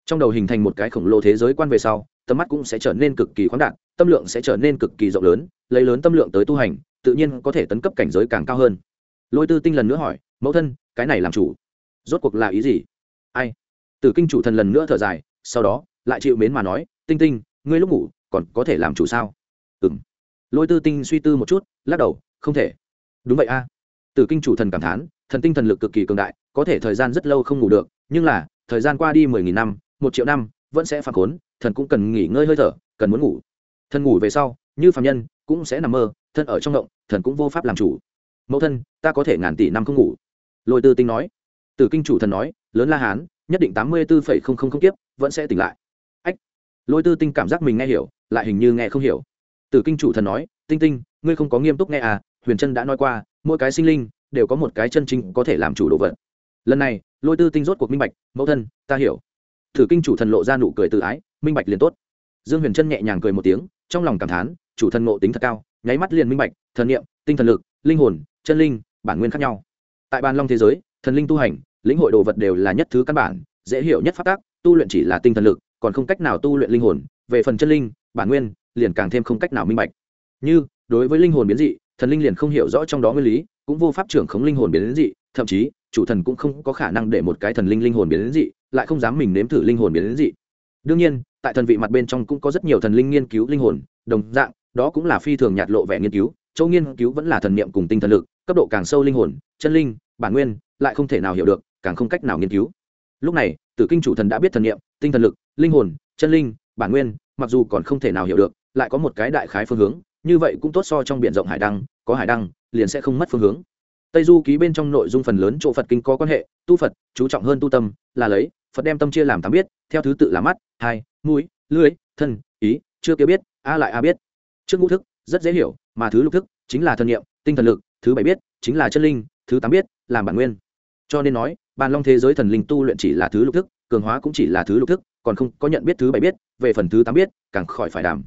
Speaker 1: Trong đầu hình thành một cái khổng lồ thế giới quan về sau, tầm mắt cũng sẽ trở nên cực kỳ khoáng đạt, tâm lượng sẽ trở nên cực kỳ rộng lớn lấy lớn tâm lượng tới tu hành, tự nhiên có thể tấn cấp cảnh giới càng cao hơn. Lôi tư tinh lần nữa hỏi, mẫu thân, cái này làm chủ, rốt cuộc là ý gì? Ai? Tử kinh chủ thần lần nữa thở dài, sau đó, lại chịu mến mà nói, tinh tinh, ngươi lúc ngủ còn có thể làm chủ sao? Ừ m lôi tư tinh suy tư một chút, lắc đầu, không thể. Đúng vậy a. Tử kinh chủ thần cảm thán, thần tinh thần lực cực kỳ cường đại, có thể thời gian rất lâu không ngủ được, nhưng là, thời gian qua đi mười nghìn năm, một triệu năm, vẫn sẽ phản khốn, thần cũng cần nghỉ ngơi hơi thở, cần muốn ngủ. Thần ngủ về sau như phạm nhân cũng sẽ nằm mơ, thân ở trong động thần cũng vô pháp làm chủ. Mẫu thân, ta có thể ngàn tỷ năm không ngủ. Lôi tư tinh nói. Từ kinh chủ thần nói, lớn la hán, nhất định tám mươi bốn không kiếp, vẫn sẽ tỉnh lại. Ách. Lôi tư tinh cảm giác mình nghe hiểu, lại hình như nghe không hiểu. Từ kinh chủ thần nói, tinh tinh, ngươi không có nghiêm túc nghe à huyền trân đã nói qua, mỗi cái sinh linh đều có một cái chân chính có thể làm chủ đồ vật. Lần này, lôi tư tinh rốt cuộc minh bạch, mẫu thân, ta hiểu. Thử kinh chủ thần lộ ra nụ cười tự ái, minh bạch liền tốt. Dương huyền trân nhẹ nhàng cười một tiếng, trong lòng cảm thán chủ thần ngộ tính thật cao, nháy mắt liền minh bạch, thần niệm, tinh thần lực, linh hồn, chân linh, bản nguyên khác nhau. Tại bàn long thế giới, thần linh tu hành, lĩnh hội đồ vật đều là nhất thứ căn bản, dễ hiểu nhất phát tác tu luyện chỉ là tinh thần lực, còn không cách nào tu luyện linh hồn. Về phần chân linh, bản nguyên, liền càng thêm không cách nào minh bạch. Như, đối với linh hồn biến dị, thần linh liền không hiểu rõ trong đó nguyên lý, cũng vô pháp trưởng khống linh hồn biến dị, thậm chí, chủ thần cũng không có khả năng để một cái thần linh linh hồn biến dị, lại không dám mình nếm thử linh hồn biến dị. Đương nhiên, tại thần vị mặt bên trong cũng có rất nhiều thần linh nghiên cứu linh hồn, đồng dạng đó cũng là phi thường nhạt lộ vẻ nghiên cứu châu nghiên cứu vẫn là thần niệm cùng tinh thần lực, cấp độ càng sâu linh hồn, chân linh, bản nguyên, lại không thể nào hiểu được, càng không cách nào nghiên cứu. Lúc này, tử kinh chủ thần đã biết thần niệm, tinh thần lực, linh hồn, chân linh, bản nguyên, mặc dù còn không thể nào hiểu được, lại có một cái đại khái phương hướng, như vậy cũng tốt so trong b i ể n rộng hải đăng, có hải đăng, liền sẽ không mất phương hướng. Tây du ký bên trong nội dung phần lớn chỗ phật kinh có quan hệ, tu phật, chú trọng hơn tu tâm, là lấy, phật đem tâm chia làm tám biết, theo thứ tự là mắt, hai, mũi lưới thân, ý, chưa kia biết, a lại a biết trước ngũ thức, rất dễ hiểu, mà thứ lục thức chính là thân nhiệm tinh thần lực, thứ bảy biết chính là chân linh, thứ tám biết làm bản nguyên. Cho nên nói, bàn long thế giới thần linh tu luyện chỉ là thứ lục thức, cường hóa cũng chỉ là thứ lục thức, còn không có nhận biết thứ bảy biết, về phần thứ tám biết, càng khỏi phải đảm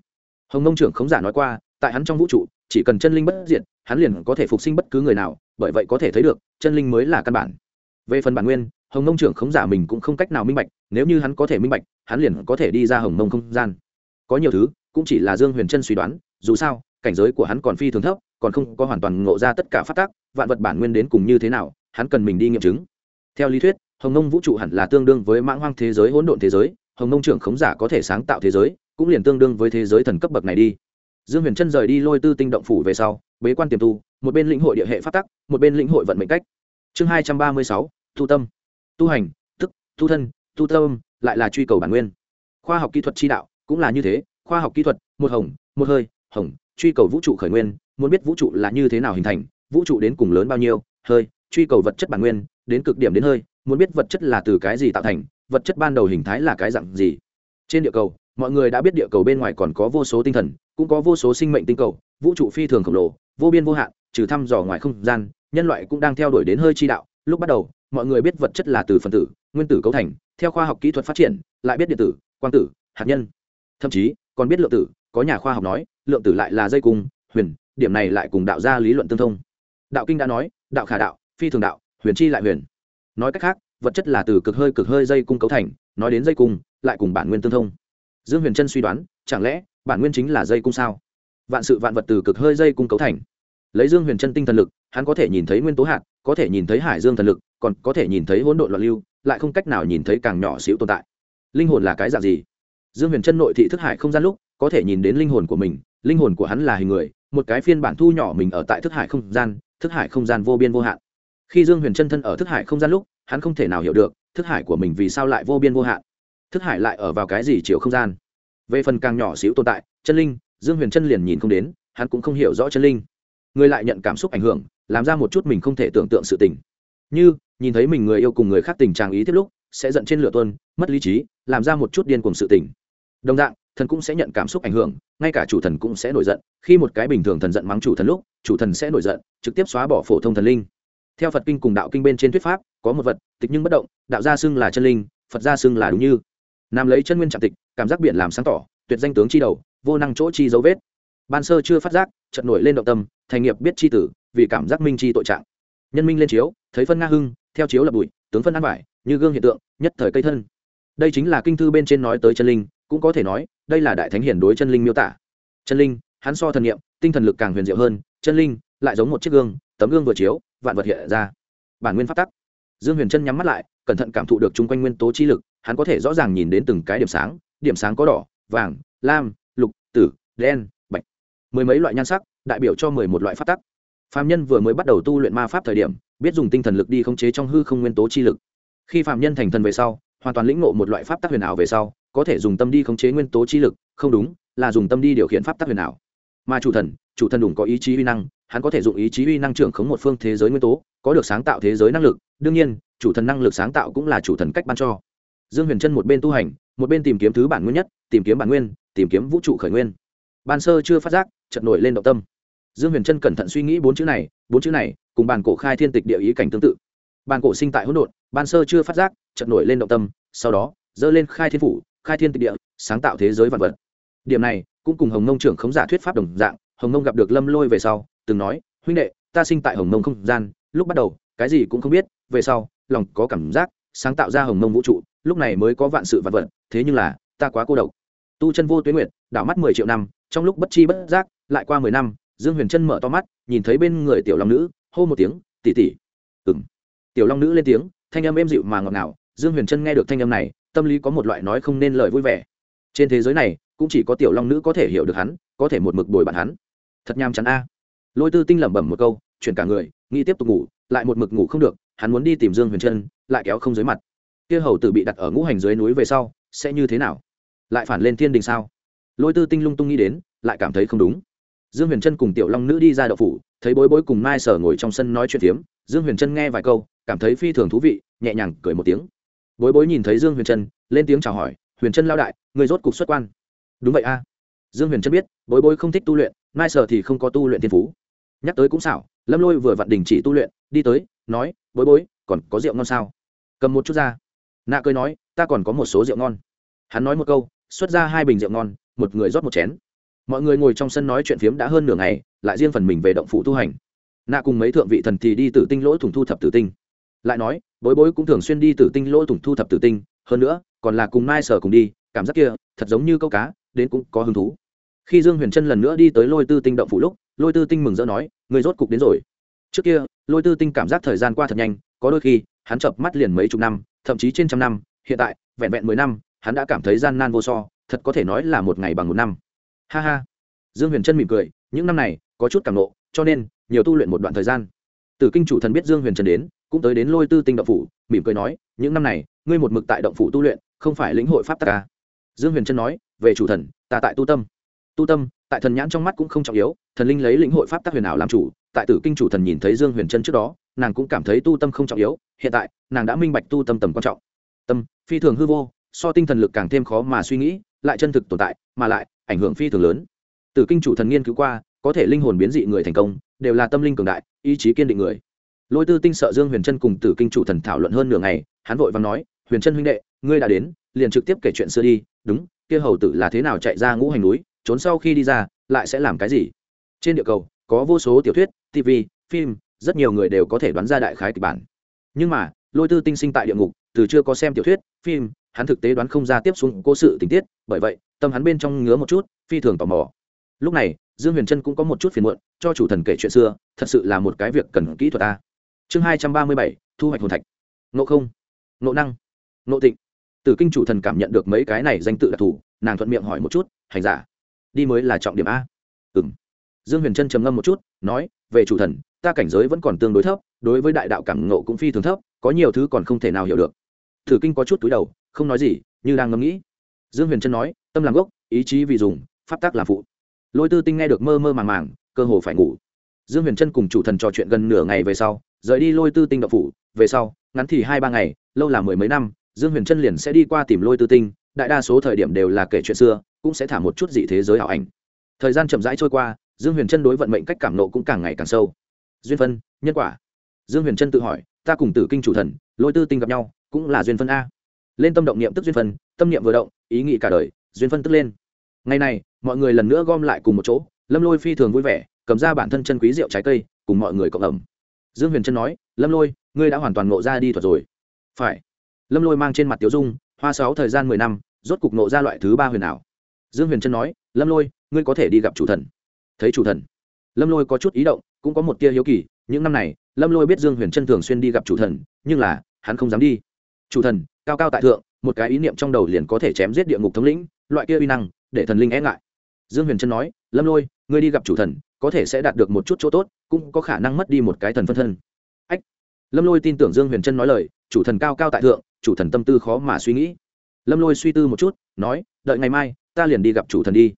Speaker 1: hồng nông trưởng khống giả nói qua, tại hắn trong vũ trụ, chỉ cần chân linh bất diệt, hắn liền có thể phục sinh bất cứ người nào, bởi vậy có thể thấy được, chân linh mới là căn bản. Về phần bản nguyên, hồng nông trưởng khống giả mình cũng không cách nào minh bạch, nếu như hắn có thể minh bạch, hắn liền có thể đi ra hồng nông không gian. Có nhiều thứ, cũng chỉ là dương huyền chân suy đoán dù sao, cảnh giới của hắn còn phi thường thấp, còn không có hoàn toàn ngộ ra tất cả phát tác, vạn vật bản nguyên đến cùng như thế nào, hắn cần mình đi nghiệm chứng. Theo lý thuyết, hồng nông vũ trụ hẳn là tương đương với mãng hoang thế giới hỗn độn thế giới, hồng nông trưởng khống giả có thể sáng tạo thế giới, cũng liền tương đương với thế giới thần cấp bậc này đi. Dương huyền trân rời đi lôi tư tinh động phủ về sau, bế quan tiềm tu, một bên lĩnh hội địa hệ phát tắc, một bên lĩnh hội vận mệnh cách. Chương hai trăm ba mươi sáu, tu tâm. Tu hành tức tu thân, tu tâm, lại là truy cầu bản nguyên. Khoa học kỹ thuật chi đạo, cũng là như thế, khoa học kỹ thuật, một hồng, một hơi hồng, truy cầu vũ trụ khởi nguyên, muốn biết vũ trụ là như thế nào hình thành, vũ trụ đến cùng lớn bao nhiêu, hơi, truy cầu vật chất bản nguyên, đến cực điểm đến hơi, muốn biết vật chất là từ cái gì tạo thành, vật chất ban đầu hình thái là cái dạng gì. Trên địa cầu, mọi người đã biết địa cầu bên ngoài còn có vô số tinh thần, cũng có vô số sinh mệnh tinh cầu, vũ trụ phi thường khổng lồ, vô biên vô hạn, trừ thăm dò ngoài không gian, nhân loại cũng đang theo đuổi đến hơi chi đạo. Lúc bắt đầu, mọi người biết vật chất là từ phần tử, nguyên tử cấu thành, theo khoa học kỹ thuật phát triển, lại biết điện tử, quang tử, hạt nhân. Thậm chí, còn biết lượng tử, có nhà khoa học nói lượng tử lại là dây cung, huyền, điểm này lại cùng đạo gia lý luận tương thông. Đạo kinh đã nói, đạo khả đạo, phi thường đạo, huyền chi lại huyền. Nói cách khác, vật chất là từ cực hơi cực hơi dây cung cấu thành, nói đến dây cung, lại cùng bản nguyên tương thông. Dương huyền trân suy đoán, chẳng lẽ bản nguyên chính là dây cung sao? Vạn sự vạn vật từ cực hơi dây cung cấu thành. Lấy dương huyền chân tinh thần lực, hắn có thể nhìn thấy nguyên tố hạt, có thể nhìn thấy hải dương thần lực, còn có thể nhìn thấy hỗn độn loạn lưu, lại không cách nào nhìn thấy càng nhỏ xíu tồn tại. Linh hồn là cái dạng gì? Dương huyền chân nội thị thức hải không gian lúc, có thể nhìn đến linh hồn của mình linh hồn của hắn là hình người, một cái phiên bản thu nhỏ mình ở tại thức hải không gian, thức hải không gian vô biên vô hạn. Khi dương huyền chân thân ở thức hải không gian lúc, hắn không thể nào hiểu được, thức hải của mình vì sao lại vô biên vô hạn. Thức hải lại ở vào cái gì chiều không gian? Về phần càng nhỏ xíu tồn tại, chân linh, dương huyền chân liền nhìn không đến, hắn cũng không hiểu rõ chân linh. Người lại nhận cảm xúc ảnh hưởng, làm ra một chút mình không thể tưởng tượng sự tình. Như, nhìn thấy mình người yêu cùng người khác tình trạng ý tiếp lúc, sẽ giận trên lửa tuân mất lý trí, làm ra một chút điên cùng sự tình. Đồng dạng thần cũng sẽ nhận cảm xúc ảnh hưởng, ngay cả chủ thần cũng sẽ nổi giận. Khi một cái bình thường thần giận mắng chủ thần lúc, chủ thần sẽ nổi giận, trực tiếp xóa bỏ phổ thông thần linh. Theo phật kinh cùng đạo kinh bên trên thuyết pháp, có một vật, tịch nhưng bất động, đạo gia xưng là chân linh, phật gia xưng là đúng như. Nam lấy chân nguyên trạng tịch, cảm giác biển làm sáng tỏ, tuyệt danh tướng chi đầu, vô năng chỗ chi dấu vết. Ban sơ chưa phát giác, chợt nổi lên động tâm, thành nghiệp biết chi tử, vì cảm giác minh chi tội trạng. Nhân minh lên chiếu, thấy phân nga hưng, theo chiếu là bụi, tướng phân ăn vải, như gương hiện tượng, nhất thời cây thân. Đây chính là kinh thư bên trên nói tới chân linh cũng có thể nói, đây là đại thánh hiển đối chân linh miêu tả. Chân linh, hắn so thần nghiệm tinh thần lực càng huyền diệu hơn, chân linh lại giống một chiếc gương, tấm gương vừa chiếu, vạn vật hiện ra. Bản nguyên phát tắc. Dương huyền chân nhắm mắt lại, cẩn thận cảm thụ được chung quanh nguyên tố chi lực, hắn có thể rõ ràng nhìn đến từng cái điểm sáng điểm sáng có đỏ, vàng, lam, lục, tử, đen, bạch. Mười mấy loại nhan sắc, đại biểu cho mười một loại phát tắc. Phạm nhân vừa mới bắt đầu tu luyện ma pháp thời điểm, biết dùng tinh thần lực đi khống chế trong hư không nguyên tố chi lực. Khi phạm nhân thành thần về sau, hoàn toàn lĩnh ngộ một loại pháp tắc huyền ảo về sau có thể dùng tâm đi khống chế nguyên tố chi lực, không đúng, là dùng tâm đi điều khiển pháp tắc huyền ảo. Mà chủ thần chủ thần đủ có ý chí uy năng, hắn có thể dụng ý chí uy năng trưởng khống một phương thế giới nguyên tố, có được sáng tạo thế giới năng lực. Đương nhiên, chủ thần năng lực sáng tạo cũng là chủ thần cách ban cho. Dương huyền trân một bên tu hành, một bên tìm kiếm thứ bản nguyên nhất, tìm kiếm bản nguyên, tìm kiếm vũ trụ khởi nguyên. Ban sơ chưa phát giác, chợt nổi lên động tâm. Dương huyền trân cẩn thận suy nghĩ bốn chữ này, bốn chữ này cùng bàn cổ khai thiên tịch địa ý cảnh tương tự. Bàn cổ sinh tại hỗn độn, ban sơ chưa phát giác, chợt nổi lên động tâm, sau đó dơ lên khai thiên phủ khai thiên tịch địa, sáng tạo thế giới vạn vật. Điểm này, cũng cùng hồng nông trưởng khống giả thuyết pháp đồng dạng, hồng nông gặp được lâm lôi về sau, từng nói, huynh đệ, ta sinh tại hồng nông không gian, lúc bắt đầu, cái gì cũng không biết, về sau, lòng có cảm giác, sáng tạo ra hồng nông vũ trụ, lúc này mới có vạn sự vạn vật, thế nhưng là, ta quá cô độc. Tu chân vô tuyến nguyện đảo mắt mười triệu năm, trong lúc bất chi bất giác, lại qua mười năm, dương huyền chân mở to mắt, nhìn thấy bên người tiểu long nữ, hô một tiếng tỉ tỉ ừng tiểu long nữ lên tiếng, thanh âm êm dịu mà ngọt ngào, dương huyền chân nghe được thanh âm này tâm lý có một loại nói không nên lời vui vẻ. Trên thế giới này, cũng chỉ có tiểu long nữ có thể hiểu được hắn, có thể một mực bồi bạn hắn. Thật nham chắn a. Lôi tư tinh lẩm bẩm một câu, chuyển cả người, nghĩ tiếp tục ngủ, lại một mực ngủ không được, hắn muốn đi tìm dương huyền trân, lại kéo không dưới mặt. Kia hầu tử bị đặt ở ngũ hành dưới núi về sau, sẽ như thế nào? Lại phản lên thiên đình sao? Lôi tư tinh lung tung nghĩ đến, lại cảm thấy không đúng. Dương huyền trân cùng tiểu long nữ đi ra đậu phủ, thấy bối bối cùng mai sở ngồi trong sân nói chuyện phiếm, dương huyền trân nghe vài câu, cảm thấy phi thường thú vị, nhẹ nhàng cười một tiếng bối bối nhìn thấy dương huyền trân, lên tiếng chào hỏi, huyền trân lao đại người rốt cục xuất quan. Đúng vậy a. Dương huyền trân biết, bối bối không thích tu luyện, mai sở thì không có tu luyện thiên phú. Nhắc tới cũng xảo, lâm lôi vừa vặn đình chỉ tu luyện, đi tới, nói, bối bối, còn có rượu ngon sao? Cầm một chút ra. Nạ cười nói, ta còn có một số rượu ngon. Hắn nói một câu, xuất ra hai bình rượu ngon, một người rót một chén. Mọi người ngồi trong sân nói chuyện phiếm đã hơn nửa ngày, lại riêng phần mình về động phủ tu hành. Nạ cùng mấy thượng vị thần thì đi tử tinh lỗ thủng thu thập tử tinh lại nói, bối bối cũng thường xuyên đi tử tinh lỗ thủng thu thập tử tinh, hơn nữa, còn là cùng mai sở cùng đi, cảm giác kia, thật giống như câu cá, đến cũng có hứng thú. Khi dương huyền trân lần nữa đi tới lôi tư tinh động phủ lúc, lôi tư tinh mừng rỡ nói người rốt cục đến rồi. Trước kia, lôi tư tinh cảm giác thời gian qua thật nhanh, có đôi khi, hắn chập mắt liền mấy chục năm, thậm chí trên trăm năm, hiện tại, vẹn vẹn mười năm, hắn đã cảm thấy gian nan vô so, thật có thể nói là một ngày bằng một năm. Ha ha. Dương huyền trân mỉm cười, những năm này, có chút cảm nộ, cho nên, nhiều tu luyện một đoạn thời gian. Từ kinh chủ thần biết dương huyền trân đến cũng tới đến lôi tư tinh động phủ, mỉm cười nói, những năm này, ngươi một mực tại động phủ tu luyện, không phải lĩnh hội pháp tắc ca dương huyền trân nói, về chủ thần, ta tại tu tâm. Tu tâm, tại thần nhãn trong mắt cũng không trọng yếu, thần linh lấy lĩnh hội pháp tắc huyền ảo làm chủ, tại tử kinh chủ thần nhìn thấy dương huyền trân trước đó, nàng cũng cảm thấy tu tâm không trọng yếu, hiện tại, nàng đã minh bạch tu tâm tầm quan trọng. Tâm, phi thường hư vô, so tinh thần lực càng thêm khó mà suy nghĩ, lại chân thực tồn tại, mà lại, ảnh hưởng phi thường lớn. Tử kinh chủ thần nghiên cứu qua, có thể linh hồn biến dị người thành công, đều là tâm linh cường đại, ý chí kiên định người lôi tư tinh sợ dương huyền trân cùng tử kinh chủ thần thảo luận hơn nửa ngày, hắn vội và nói, huyền trân huynh đệ, ngươi đã đến, liền trực tiếp kể chuyện xưa đi, đúng, kia hầu tử là thế nào chạy ra ngũ hành núi, trốn sau khi đi ra, lại sẽ làm cái gì? Trên địa cầu, có vô số tiểu thuyết tv phim, rất nhiều người đều có thể đoán ra đại khái kịch bản. Nhưng mà, lôi tư tinh sinh tại địa ngục, từ chưa có xem tiểu thuyết, phim, hắn thực tế đoán không ra tiếp xuống cố sự tình tiết, bởi vậy, tâm hắn bên trong ngứa một chút, phi thường tò mò. Lúc này, dương huyền trân cũng có một chút phiền muộn, cho chủ thần kể chuyện xưa, thật sự là một cái việc cần kỹ thuật ta chương hai trăm ba mươi bảy, thu hoạch hồn thạch. Nộ không. Nộ năng. Nộ tịnh. Từ kinh chủ thần cảm nhận được mấy cái này danh tự đặc thù, nàng thuận miệng hỏi một chút, hành giả, đi mới là trọng điểm a. Ừ m dương huyền trân trầm ngâm một chút, nói, về chủ thần, ta cảnh giới vẫn còn tương đối thấp, đối với đại đạo cảm nộ cũng phi thường thấp, có nhiều thứ còn không thể nào hiểu được. Thử kinh có chút túi đầu, không nói gì, như đang ngẫm nghĩ. Dương huyền trân nói, tâm làm gốc, ý chí vì dùng, pháp tắc làm phụ. Lôi tư tinh nghe được mơ mơ màng màng, cơ hồ phải ngủ dương huyền trân cùng chủ thần trò chuyện gần nửa ngày về sau, rời đi lôi tư tinh đậu phủ. Về sau, ngắn thì hai ba ngày, lâu là mười mấy năm, dương huyền trân liền sẽ đi qua tìm lôi tư tinh. Đại đa số thời điểm đều là kể chuyện xưa, cũng sẽ thả một chút dị thế giới ảo ảnh. Thời gian chậm rãi trôi qua, dương huyền trân đối vận mệnh cách cảm nộ cũng càng ngày càng sâu. Duyên phân, nhân quả. Dương huyền trân tự hỏi, ta cùng tử kinh chủ thần, lôi tư tinh gặp nhau, cũng là duyên phân a? Lên tâm động niệm tức duyên phân, tâm niệm vừa động, ý nghĩ cả đời, duyên phân tức lên. Ngày này, mọi người lần nữa gom lại cùng một chỗ, lâm lôi phi thường vui vẻ cầm ra bản thân chân quý rượu trái cây, cùng mọi người cộng ẩm. Dương huyền trân nói, lâm lôi, ngươi đã hoàn toàn ngộ ra đi thuật rồi. Phải. Lâm lôi mang trên mặt tiểu dung, hoa sáu thời gian mười năm, rốt cục ngộ ra loại thứ ba huyền ảo. Dương huyền trân nói, lâm lôi, ngươi có thể đi gặp chủ thần. Thấy chủ thần. Lâm lôi có chút ý động, cũng có một tia hiếu kỳ, những năm này, lâm lôi biết dương huyền trân thường xuyên đi gặp chủ thần, nhưng là, hắn không dám đi. Chủ thần, cao cao tại thượng, một cái ý niệm trong đầu liền có thể chém giết địa ngục thống lĩnh, loại kia uy năng, để thần linh e ngại. Dương huyền trân nói, lâm lôi, ngươi đi gặp chủ thần có thể sẽ đạt được một chút chỗ tốt, cũng có khả năng mất đi một cái thần phân thân. Ách, lâm lôi tin tưởng dương huyền trân nói lời, chủ thần cao cao tại thượng, chủ thần tâm tư khó mà suy nghĩ. Lâm lôi suy tư một chút, nói, đợi ngày mai, ta liền đi gặp chủ thần đi.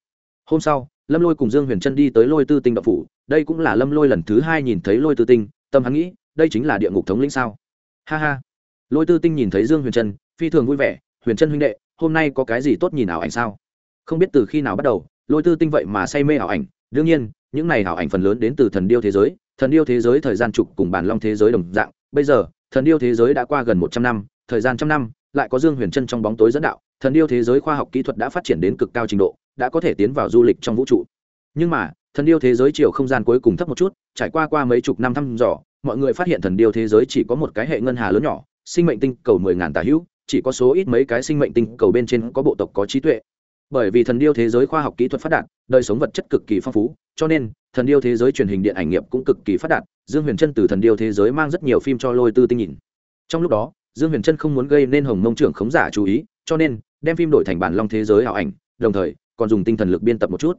Speaker 1: Hôm sau, lâm lôi cùng dương huyền trân đi tới lôi tư tinh đậu phủ, đây cũng là lâm lôi lần thứ hai nhìn thấy lôi tư tinh, tâm hắn nghĩ, đây chính là địa ngục thống lĩnh sao? Ha ha. Lôi tư tinh nhìn thấy dương huyền trân, phi thường vui vẻ, huyền trân huynh đệ, hôm nay có cái gì tốt nhìn ảo ảnh sao? Không biết từ khi nào bắt đầu, lôi tư tinh vậy mà say mê ảo ảnh, đương nhiên những này ảo ảnh phần lớn đến từ thần điêu thế giới, thần điêu thế giới thời gian trục cùng bản long thế giới đồng dạng. Bây giờ, thần điêu thế giới đã qua gần một trăm năm, thời gian trăm năm, lại có dương huyền trân trong bóng tối dẫn đạo. Thần điêu thế giới khoa học kỹ thuật đã phát triển đến cực cao trình độ, đã có thể tiến vào du lịch trong vũ trụ. Nhưng mà, thần điêu thế giới chiều không gian cuối cùng thấp một chút, trải qua qua mấy chục năm thăm dò, mọi người phát hiện thần điêu thế giới chỉ có một cái hệ ngân hà lớn nhỏ, sinh mệnh tinh cầu mười ngàn tà hữu, chỉ có số ít mấy cái sinh mệnh tinh cầu bên trên có bộ tộc có trí tuệ bởi vì thần điêu thế giới khoa học kỹ thuật phát đạt, đời sống vật chất cực kỳ phong phú, cho nên, thần điêu thế giới truyền hình điện ảnh nghiệp cũng cực kỳ phát đạt, dương huyền trân từ thần điêu thế giới mang rất nhiều phim cho lôi tư tinh nhìn. Trong lúc đó, dương huyền trân không muốn gây nên hồng mông trưởng khống giả chú ý, cho nên, đem phim đổi thành bản long thế giới ảo ảnh, đồng thời, còn dùng tinh thần lực biên tập một chút.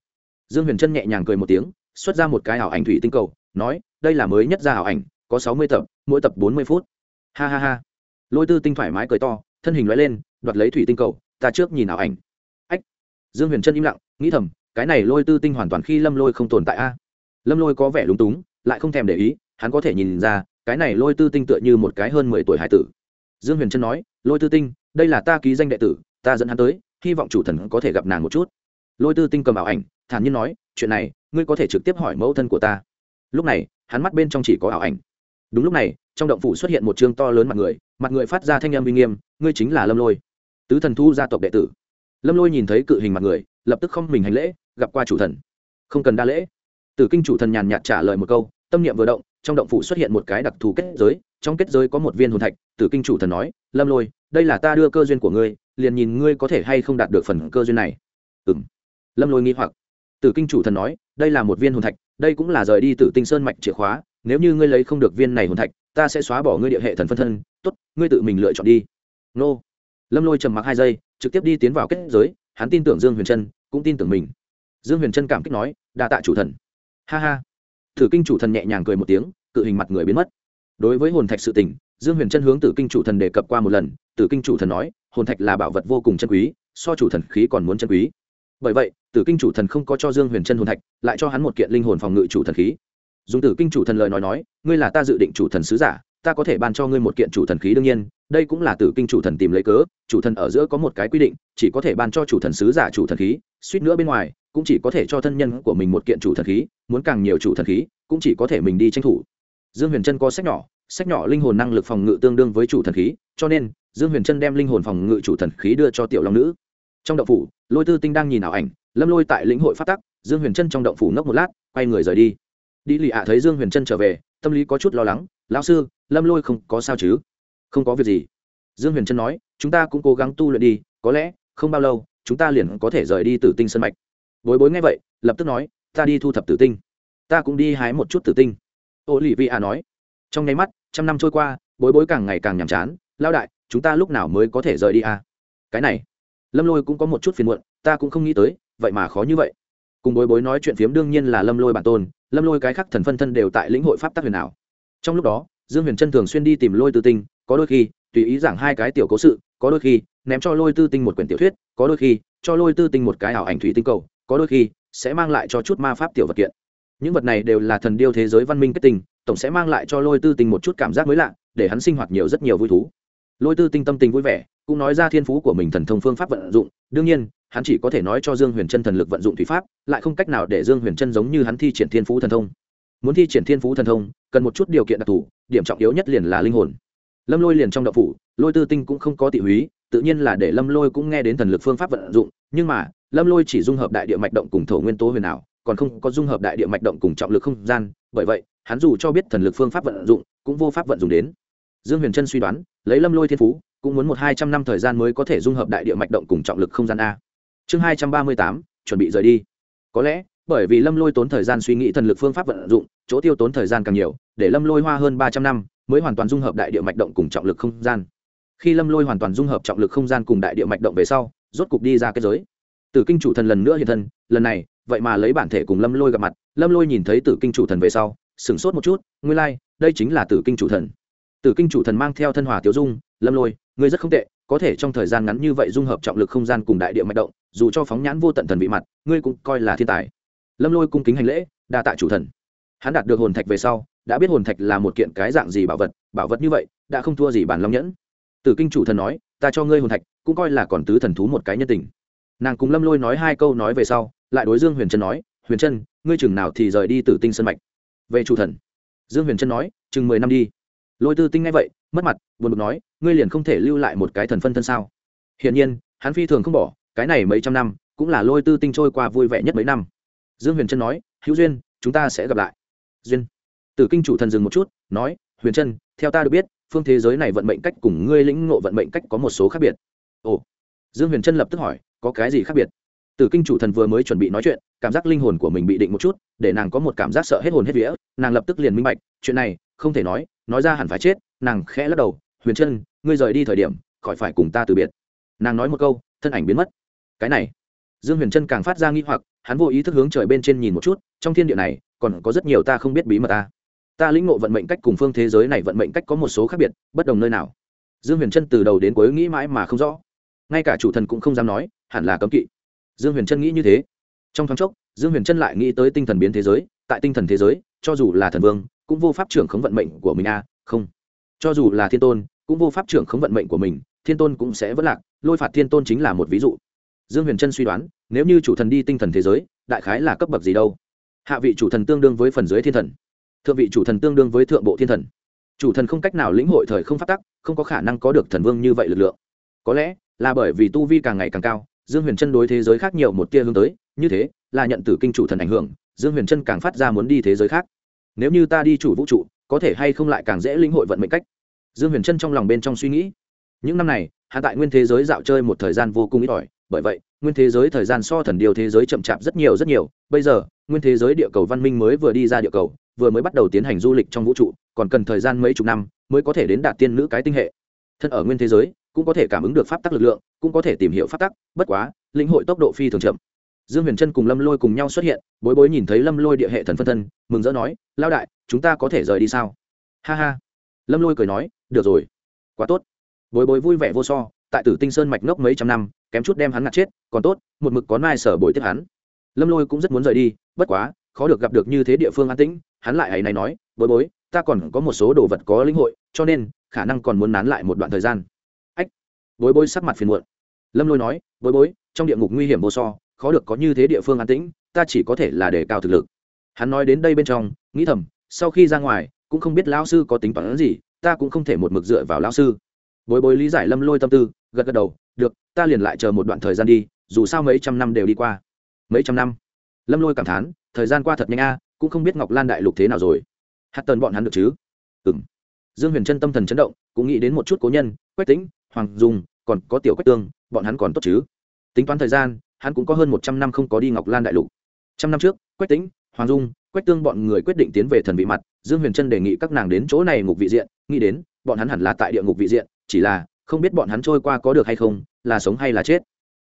Speaker 1: Dương huyền trân nhẹ nhàng cười một tiếng, xuất ra một cái ảo ảnh thủy tinh cầu, nói, đây là mới nhất ra ảo ảnh, có sáu mươi tập, mỗi tập bốn mươi phút. Ha ha ha. Lôi tư tinh thoải mái cười to, thân hình loại lên, đoạt lấy thủy tinh cầu, ta trước nhìn ảo ảnh dương huyền trân im lặng, nghĩ thầm, cái này lôi tư tinh hoàn toàn khi lâm lôi không tồn tại a. Lâm lôi có vẻ lúng túng, lại không thèm để ý, hắn có thể nhìn ra, cái này lôi tư tinh tựa như một cái hơn mười tuổi hải tử. Dương huyền trân nói, lôi tư tinh, đây là ta ký danh đệ tử, ta dẫn hắn tới, hy vọng chủ thần có thể gặp nàng một chút. Lôi tư tinh cầm ảo ảnh, thản nhiên nói, chuyện này, ngươi có thể trực tiếp hỏi mẫu thân của ta. Lúc này, hắn mắt bên trong chỉ có ảo ảnh. Đúng lúc này, trong động phủ xuất hiện một chương to lớn mặt người mặt người phát ra thanh âm uy nghiêm, ngươi chính là lâm lôi. Tứ thần thu gia tộc đệ tử lâm lôi nhìn thấy cự hình mặt người, lập tức không mình hành lễ, gặp qua chủ thần. Không cần đa lễ. Tử kinh chủ thần nhàn nhạt trả lời một câu, tâm niệm vừa động, trong động phủ xuất hiện một cái đặc thù kết giới, trong kết giới có một viên hồn thạch, tử kinh chủ thần nói, lâm lôi, đây là ta đưa cơ duyên của ngươi, liền nhìn ngươi có thể hay không đạt được phần cơ duyên này. Ừ m lâm lôi nghi hoặc. Tử kinh chủ thần nói, đây là một viên hồn thạch, đây cũng là rời đi tử tinh sơn mạch chìa khóa, nếu như ngươi lấy không được viên này hồn thạch, ta sẽ xóa bỏ ngươi địa hệ thần phân thân, tốt, ngươi tự mình lựa chọn đi. Nô lâm lôi trầm mặc hai giây, trực tiếp đi tiến vào kết giới, hắn tin tưởng dương huyền trân, cũng tin tưởng mình. Dương huyền trân cảm kích nói, đa tạ chủ thần. Ha ha. Thử kinh chủ thần nhẹ nhàng cười một tiếng, cự hình mặt người biến mất. Đối với hồn thạch sự tình, dương huyền trân hướng tử kinh chủ thần đề cập qua một lần, tử kinh chủ thần nói, hồn thạch là bảo vật vô cùng chân quý, so chủ thần khí còn muốn chân quý. Bởi vậy, tử kinh chủ thần không có cho dương huyền trân hồn thạch, lại cho hắn một kiện linh hồn phòng ngự chủ thần khí. Dùng tử kinh chủ thần lời nói nói, ngươi là ta dự định chủ thần sứ giả ta có thể ban cho ngươi một kiện chủ thần khí đương nhiên, đây cũng là tử kinh chủ thần tìm lấy cớ, chủ thần ở giữa có một cái quy định, chỉ có thể ban cho chủ thần sứ giả chủ thần khí, suýt nữa bên ngoài, cũng chỉ có thể cho thân nhân của mình một kiện chủ thần khí, muốn càng nhiều chủ thần khí, cũng chỉ có thể mình đi tranh thủ. Dương huyền trân có sách nhỏ sách nhỏ linh hồn năng lực phòng ngự tương đương với chủ thần khí, cho nên, dương huyền trân đem linh hồn phòng ngự chủ thần khí đưa cho tiểu long nữ. Trong động phủ, lôi tư tinh đang nhìn ảo ảnh, lâm lôi tại lĩnh hội phát tắc, dương huyền trân trong động phủ ngốc một lát, quay người rời đi. Đi lì ạ thấy dương huyền trân trở về, tâm lý có chút lo lắng, lão sư lâm lôi không có sao chứ? Không có việc gì. Dương huyền trân nói, chúng ta cũng cố gắng tu luyện đi, có lẽ, không bao lâu, chúng ta liền có thể rời đi từ tinh sân mạch. Bối bối nghe vậy, lập tức nói, ta đi thu thập tử tinh. Ta cũng đi hái một chút tử tinh. Ô lì vị a nói. Trong nháy mắt, trăm năm trôi qua, bối bối càng ngày càng nhàm chán. Lao đại, chúng ta lúc nào mới có thể rời đi a cái này, lâm lôi cũng có một chút phiền muộn, ta cũng không nghĩ tới, vậy mà khó như vậy. Cùng bối bối nói chuyện phiếm đương nhiên là lâm lôi bản tôn, lâm lôi cái khác thần phân thân đều tại lĩnh hội pháp tắc huyền ảo. Trong lúc đó dương huyền trân thường xuyên đi tìm lôi tư tinh, có đôi khi, tùy ý giảng hai cái tiểu cố sự, có đôi khi, ném cho lôi tư tinh một quyển tiểu thuyết, có đôi khi, cho lôi tư tinh một cái ảo ảnh thủy tinh cầu, có đôi khi, sẽ mang lại cho chút ma pháp tiểu vật kiện. Những vật này đều là thần điêu thế giới văn minh kết tình, tổng sẽ mang lại cho lôi tư tinh một chút cảm giác mới lạ, để hắn sinh hoạt nhiều rất nhiều vui thú. Lôi tư tinh tâm tình vui vẻ, cũng nói ra thiên phú của mình thần thông phương pháp vận dụng, đương nhiên, hắn chỉ có thể nói cho dương huyền trân thần lực vận dụng thủy pháp, lại không cách nào để dương huyền trân giống như hắn thi triển thiên phú thần thông. Muốn thi triển thiên phú thần thông, cần một chút điều kiện đặc thù điểm trọng yếu nhất liền là linh hồn. Lâm lôi liền trong đậu phủ, lôi tư tinh cũng không có tị húy, tự nhiên là để lâm lôi cũng nghe đến thần lực phương pháp vận dụng, nhưng mà, lâm lôi chỉ dung hợp đại địa mạch động cùng thổ nguyên tố huyền ảo, còn không có dung hợp đại địa mạch động cùng trọng lực không gian, bởi vậy, hắn dù cho biết thần lực phương pháp vận dụng, cũng vô pháp vận dụng đến. Dương huyền trân suy đoán, lấy lâm lôi thiên phú, cũng muốn một hai trăm năm thời gian mới có thể dung hợp đại địa mạch động cùng trọng lực không gian a. Chương hai trăm ba mươi tám, chuẩn bị rời đi. Có lẽ bởi vì lâm lôi tốn thời gian suy nghĩ thần lực phương pháp vận dụng chỗ tiêu tốn thời gian càng nhiều để lâm lôi hoa hơn ba trăm năm mới hoàn toàn dung hợp đại địa mạch động cùng trọng lực không gian. Khi lâm lôi hoàn toàn dung hợp trọng lực không gian cùng đại địa mạch động về sau rốt cục đi ra kết giới. Tử kinh chủ thần lần nữa hiện thân lần này vậy mà lấy bản thể cùng lâm lôi gặp mặt lâm lôi nhìn thấy tử kinh chủ thần về sau sửng sốt một chút ngươi lai、like, đây chính là tử kinh chủ thần. Tử kinh chủ thần mang theo thân hòa tiểu dung lâm lôi ngươi rất không tệ có thể trong thời gian ngắn như vậy dung hợp trọng lực không gian cùng đại địa mạch động dù cho phóng nhãn vô tận thần vị mặt ngươi cũng coi là thiên tài lâm lôi cung kính hành lễ, đa tạ chủ thần. Hắn đạt được hồn thạch về sau, đã biết hồn thạch là một kiện cái dạng gì bảo vật bảo vật như vậy, đã không thua gì bản long nhẫn. Tử kinh chủ thần nói, ta cho ngươi hồn thạch, cũng coi là còn tứ thần thú một cái nhân tình. Nàng cùng lâm lôi nói hai câu nói về sau, lại đối dương huyền trân nói, huyền trân, ngươi chừng nào thì rời đi từ tinh sân mạch? Về chủ thần. Dương huyền trân nói, chừng mười năm đi. Lôi tư tinh ngay vậy, mất mặt, buồn bực nói, ngươi liền không thể lưu lại một cái thần phân thân sao? Hiển nhiên, hắn phi thường không bỏ, cái này mấy trăm năm, cũng là lôi tư tinh trôi qua vui vẻ nhất mấy năm dương huyền trân nói, hữu duyên, chúng ta sẽ gặp lại. Duyên. Tử kinh chủ thần dừng một chút, nói, huyền trân, theo ta được biết, phương thế giới này vận mệnh cách cùng ngươi lĩnh ngộ vận mệnh cách có một số khác biệt. Ồ. Dương huyền trân lập tức hỏi, có cái gì khác biệt? Tử kinh chủ thần vừa mới chuẩn bị nói chuyện, cảm giác linh hồn của mình bị định một chút, để nàng có một cảm giác sợ hết hồn hết vía, nàng lập tức liền minh bạch, chuyện này, không thể nói nói ra hẳn phải chết, nàng khẽ lắc đầu, huyền trân, ngươi rời đi thời điểm, khỏi phải cùng ta từ biệt. Nàng nói một câu, thân ảnh biến mất. Cái này. Dương huyền trân càng phát ra nghi hoặc hắn vô ý thức hướng trời bên trên nhìn một chút trong thiên địa này còn có rất nhiều ta không biết bí mật ta. Ta lĩnh ngộ vận mệnh cách cùng phương thế giới này vận mệnh cách có một số khác biệt bất đồng nơi nào. Dương huyền trân từ đầu đến cuối nghĩ mãi mà không rõ. Ngay cả chủ thần cũng không dám nói hẳn là cấm kỵ. Dương huyền trân nghĩ như thế. Trong thoáng chốc dương huyền trân lại nghĩ tới tinh thần biến thế giới tại tinh thần thế giới cho dù là thần vương cũng vô pháp trưởng khống vận mệnh của mình a à, không. Cho dù là thiên tôn cũng vô pháp trưởng khống vận mệnh của mình thiên tôn cũng sẽ vất lạc lôi phạt thiên tôn chính là một ví dụ dương huyền trân suy đoán, nếu như chủ thần đi tinh thần thế giới, đại khái là cấp bậc gì đâu? Hạ vị chủ thần tương đương với phần dưới thiên thần. Thượng vị chủ thần tương đương với thượng bộ thiên thần. Chủ thần không cách nào lĩnh hội thời không phát tắc, không có khả năng có được thần vương như vậy lực lượng. Có lẽ là bởi vì tu vi càng ngày càng cao, dương huyền Chân đối thế giới khác nhiều một tia hướng tới, như thế là nhận từ kinh chủ thần ảnh hưởng, dương huyền Chân càng phát ra muốn đi thế giới khác. Nếu như ta đi chủ vũ trụ, có thể hay không lại càng dễ lĩnh hội vận mệnh cách? Dương huyền Chân trong lòng bên trong suy nghĩ. Những năm này, hạ tại nguyên thế giới dạo chơi một thời gian vô cùng ít ỏi bởi vậy, nguyên thế giới thời gian so thần điều thế giới chậm chạp rất nhiều rất nhiều. Bây giờ, nguyên thế giới địa cầu văn minh mới vừa đi ra địa cầu, vừa mới bắt đầu tiến hành du lịch trong vũ trụ, còn cần thời gian mấy chục năm mới có thể đến đạt tiên nữ cái tinh hệ. Thân ở nguyên thế giới, cũng có thể cảm ứng được pháp tắc lực lượng, cũng có thể tìm hiểu pháp tắc, bất quá, lĩnh hội tốc độ phi thường chậm. Dương huyền trân cùng lâm lôi cùng nhau xuất hiện, bối bối nhìn thấy lâm lôi địa hệ thần phân thân, mừng rỡ nói lao đại, chúng ta có thể rời đi sao? Ha ha. Lâm lôi cười nói, được rồi. Quá tốt. Bối bối vui vẻ vô so tại tử tinh sơn mạch ngốc mấy trăm năm, kém chút đem hắn ngạt chết, còn tốt, một mực có nai sở bồi tiếp hắn. Lâm lôi cũng rất muốn rời đi, bất quá, khó được gặp được như thế địa phương an tĩnh, hắn lại ấy này nói, bối bối, ta còn có một số đồ vật có lĩnh hội, cho nên, khả năng còn muốn nán lại một đoạn thời gian. Ách, bối bối sắc mặt phiền muộn. Lâm lôi nói, bối bối, trong địa ngục nguy hiểm vô so, khó được có như thế địa phương an tĩnh, ta chỉ có thể là để cao thực lực. Hắn nói đến đây bên trong, nghĩ thầm, sau khi ra ngoài, cũng không biết lão sư có tính toán gì, ta cũng không thể một mực dựa vào lão sư bối bối lý giải lâm lôi tâm tư, gật gật đầu, được, ta liền lại chờ một đoạn thời gian đi, dù sao mấy trăm năm đều đi qua. Mấy trăm năm? Lâm lôi cảm thán, thời gian qua thật nhanh a, cũng không biết ngọc lan đại lục thế nào rồi. Hạt tần bọn hắn được chứ? Ừ m dương huyền trân tâm thần chấn động, cũng nghĩ đến một chút cố nhân, quách tĩnh, hoàng dung, còn có tiểu quách tương, bọn hắn còn tốt chứ? Tính toán thời gian, hắn cũng có hơn một trăm năm không có đi ngọc lan đại lục. Trăm năm trước, quách tĩnh, hoàng dung, quách tương bọn người quyết định tiến về thần vị mặt, dương huyền trân đề nghị các nàng đến chỗ này ngục vị diện, nghĩ đến, bọn hắn hẳn là tại địa ngục vị diện chỉ là, không biết bọn hắn trôi qua có được hay không, là sống hay là chết.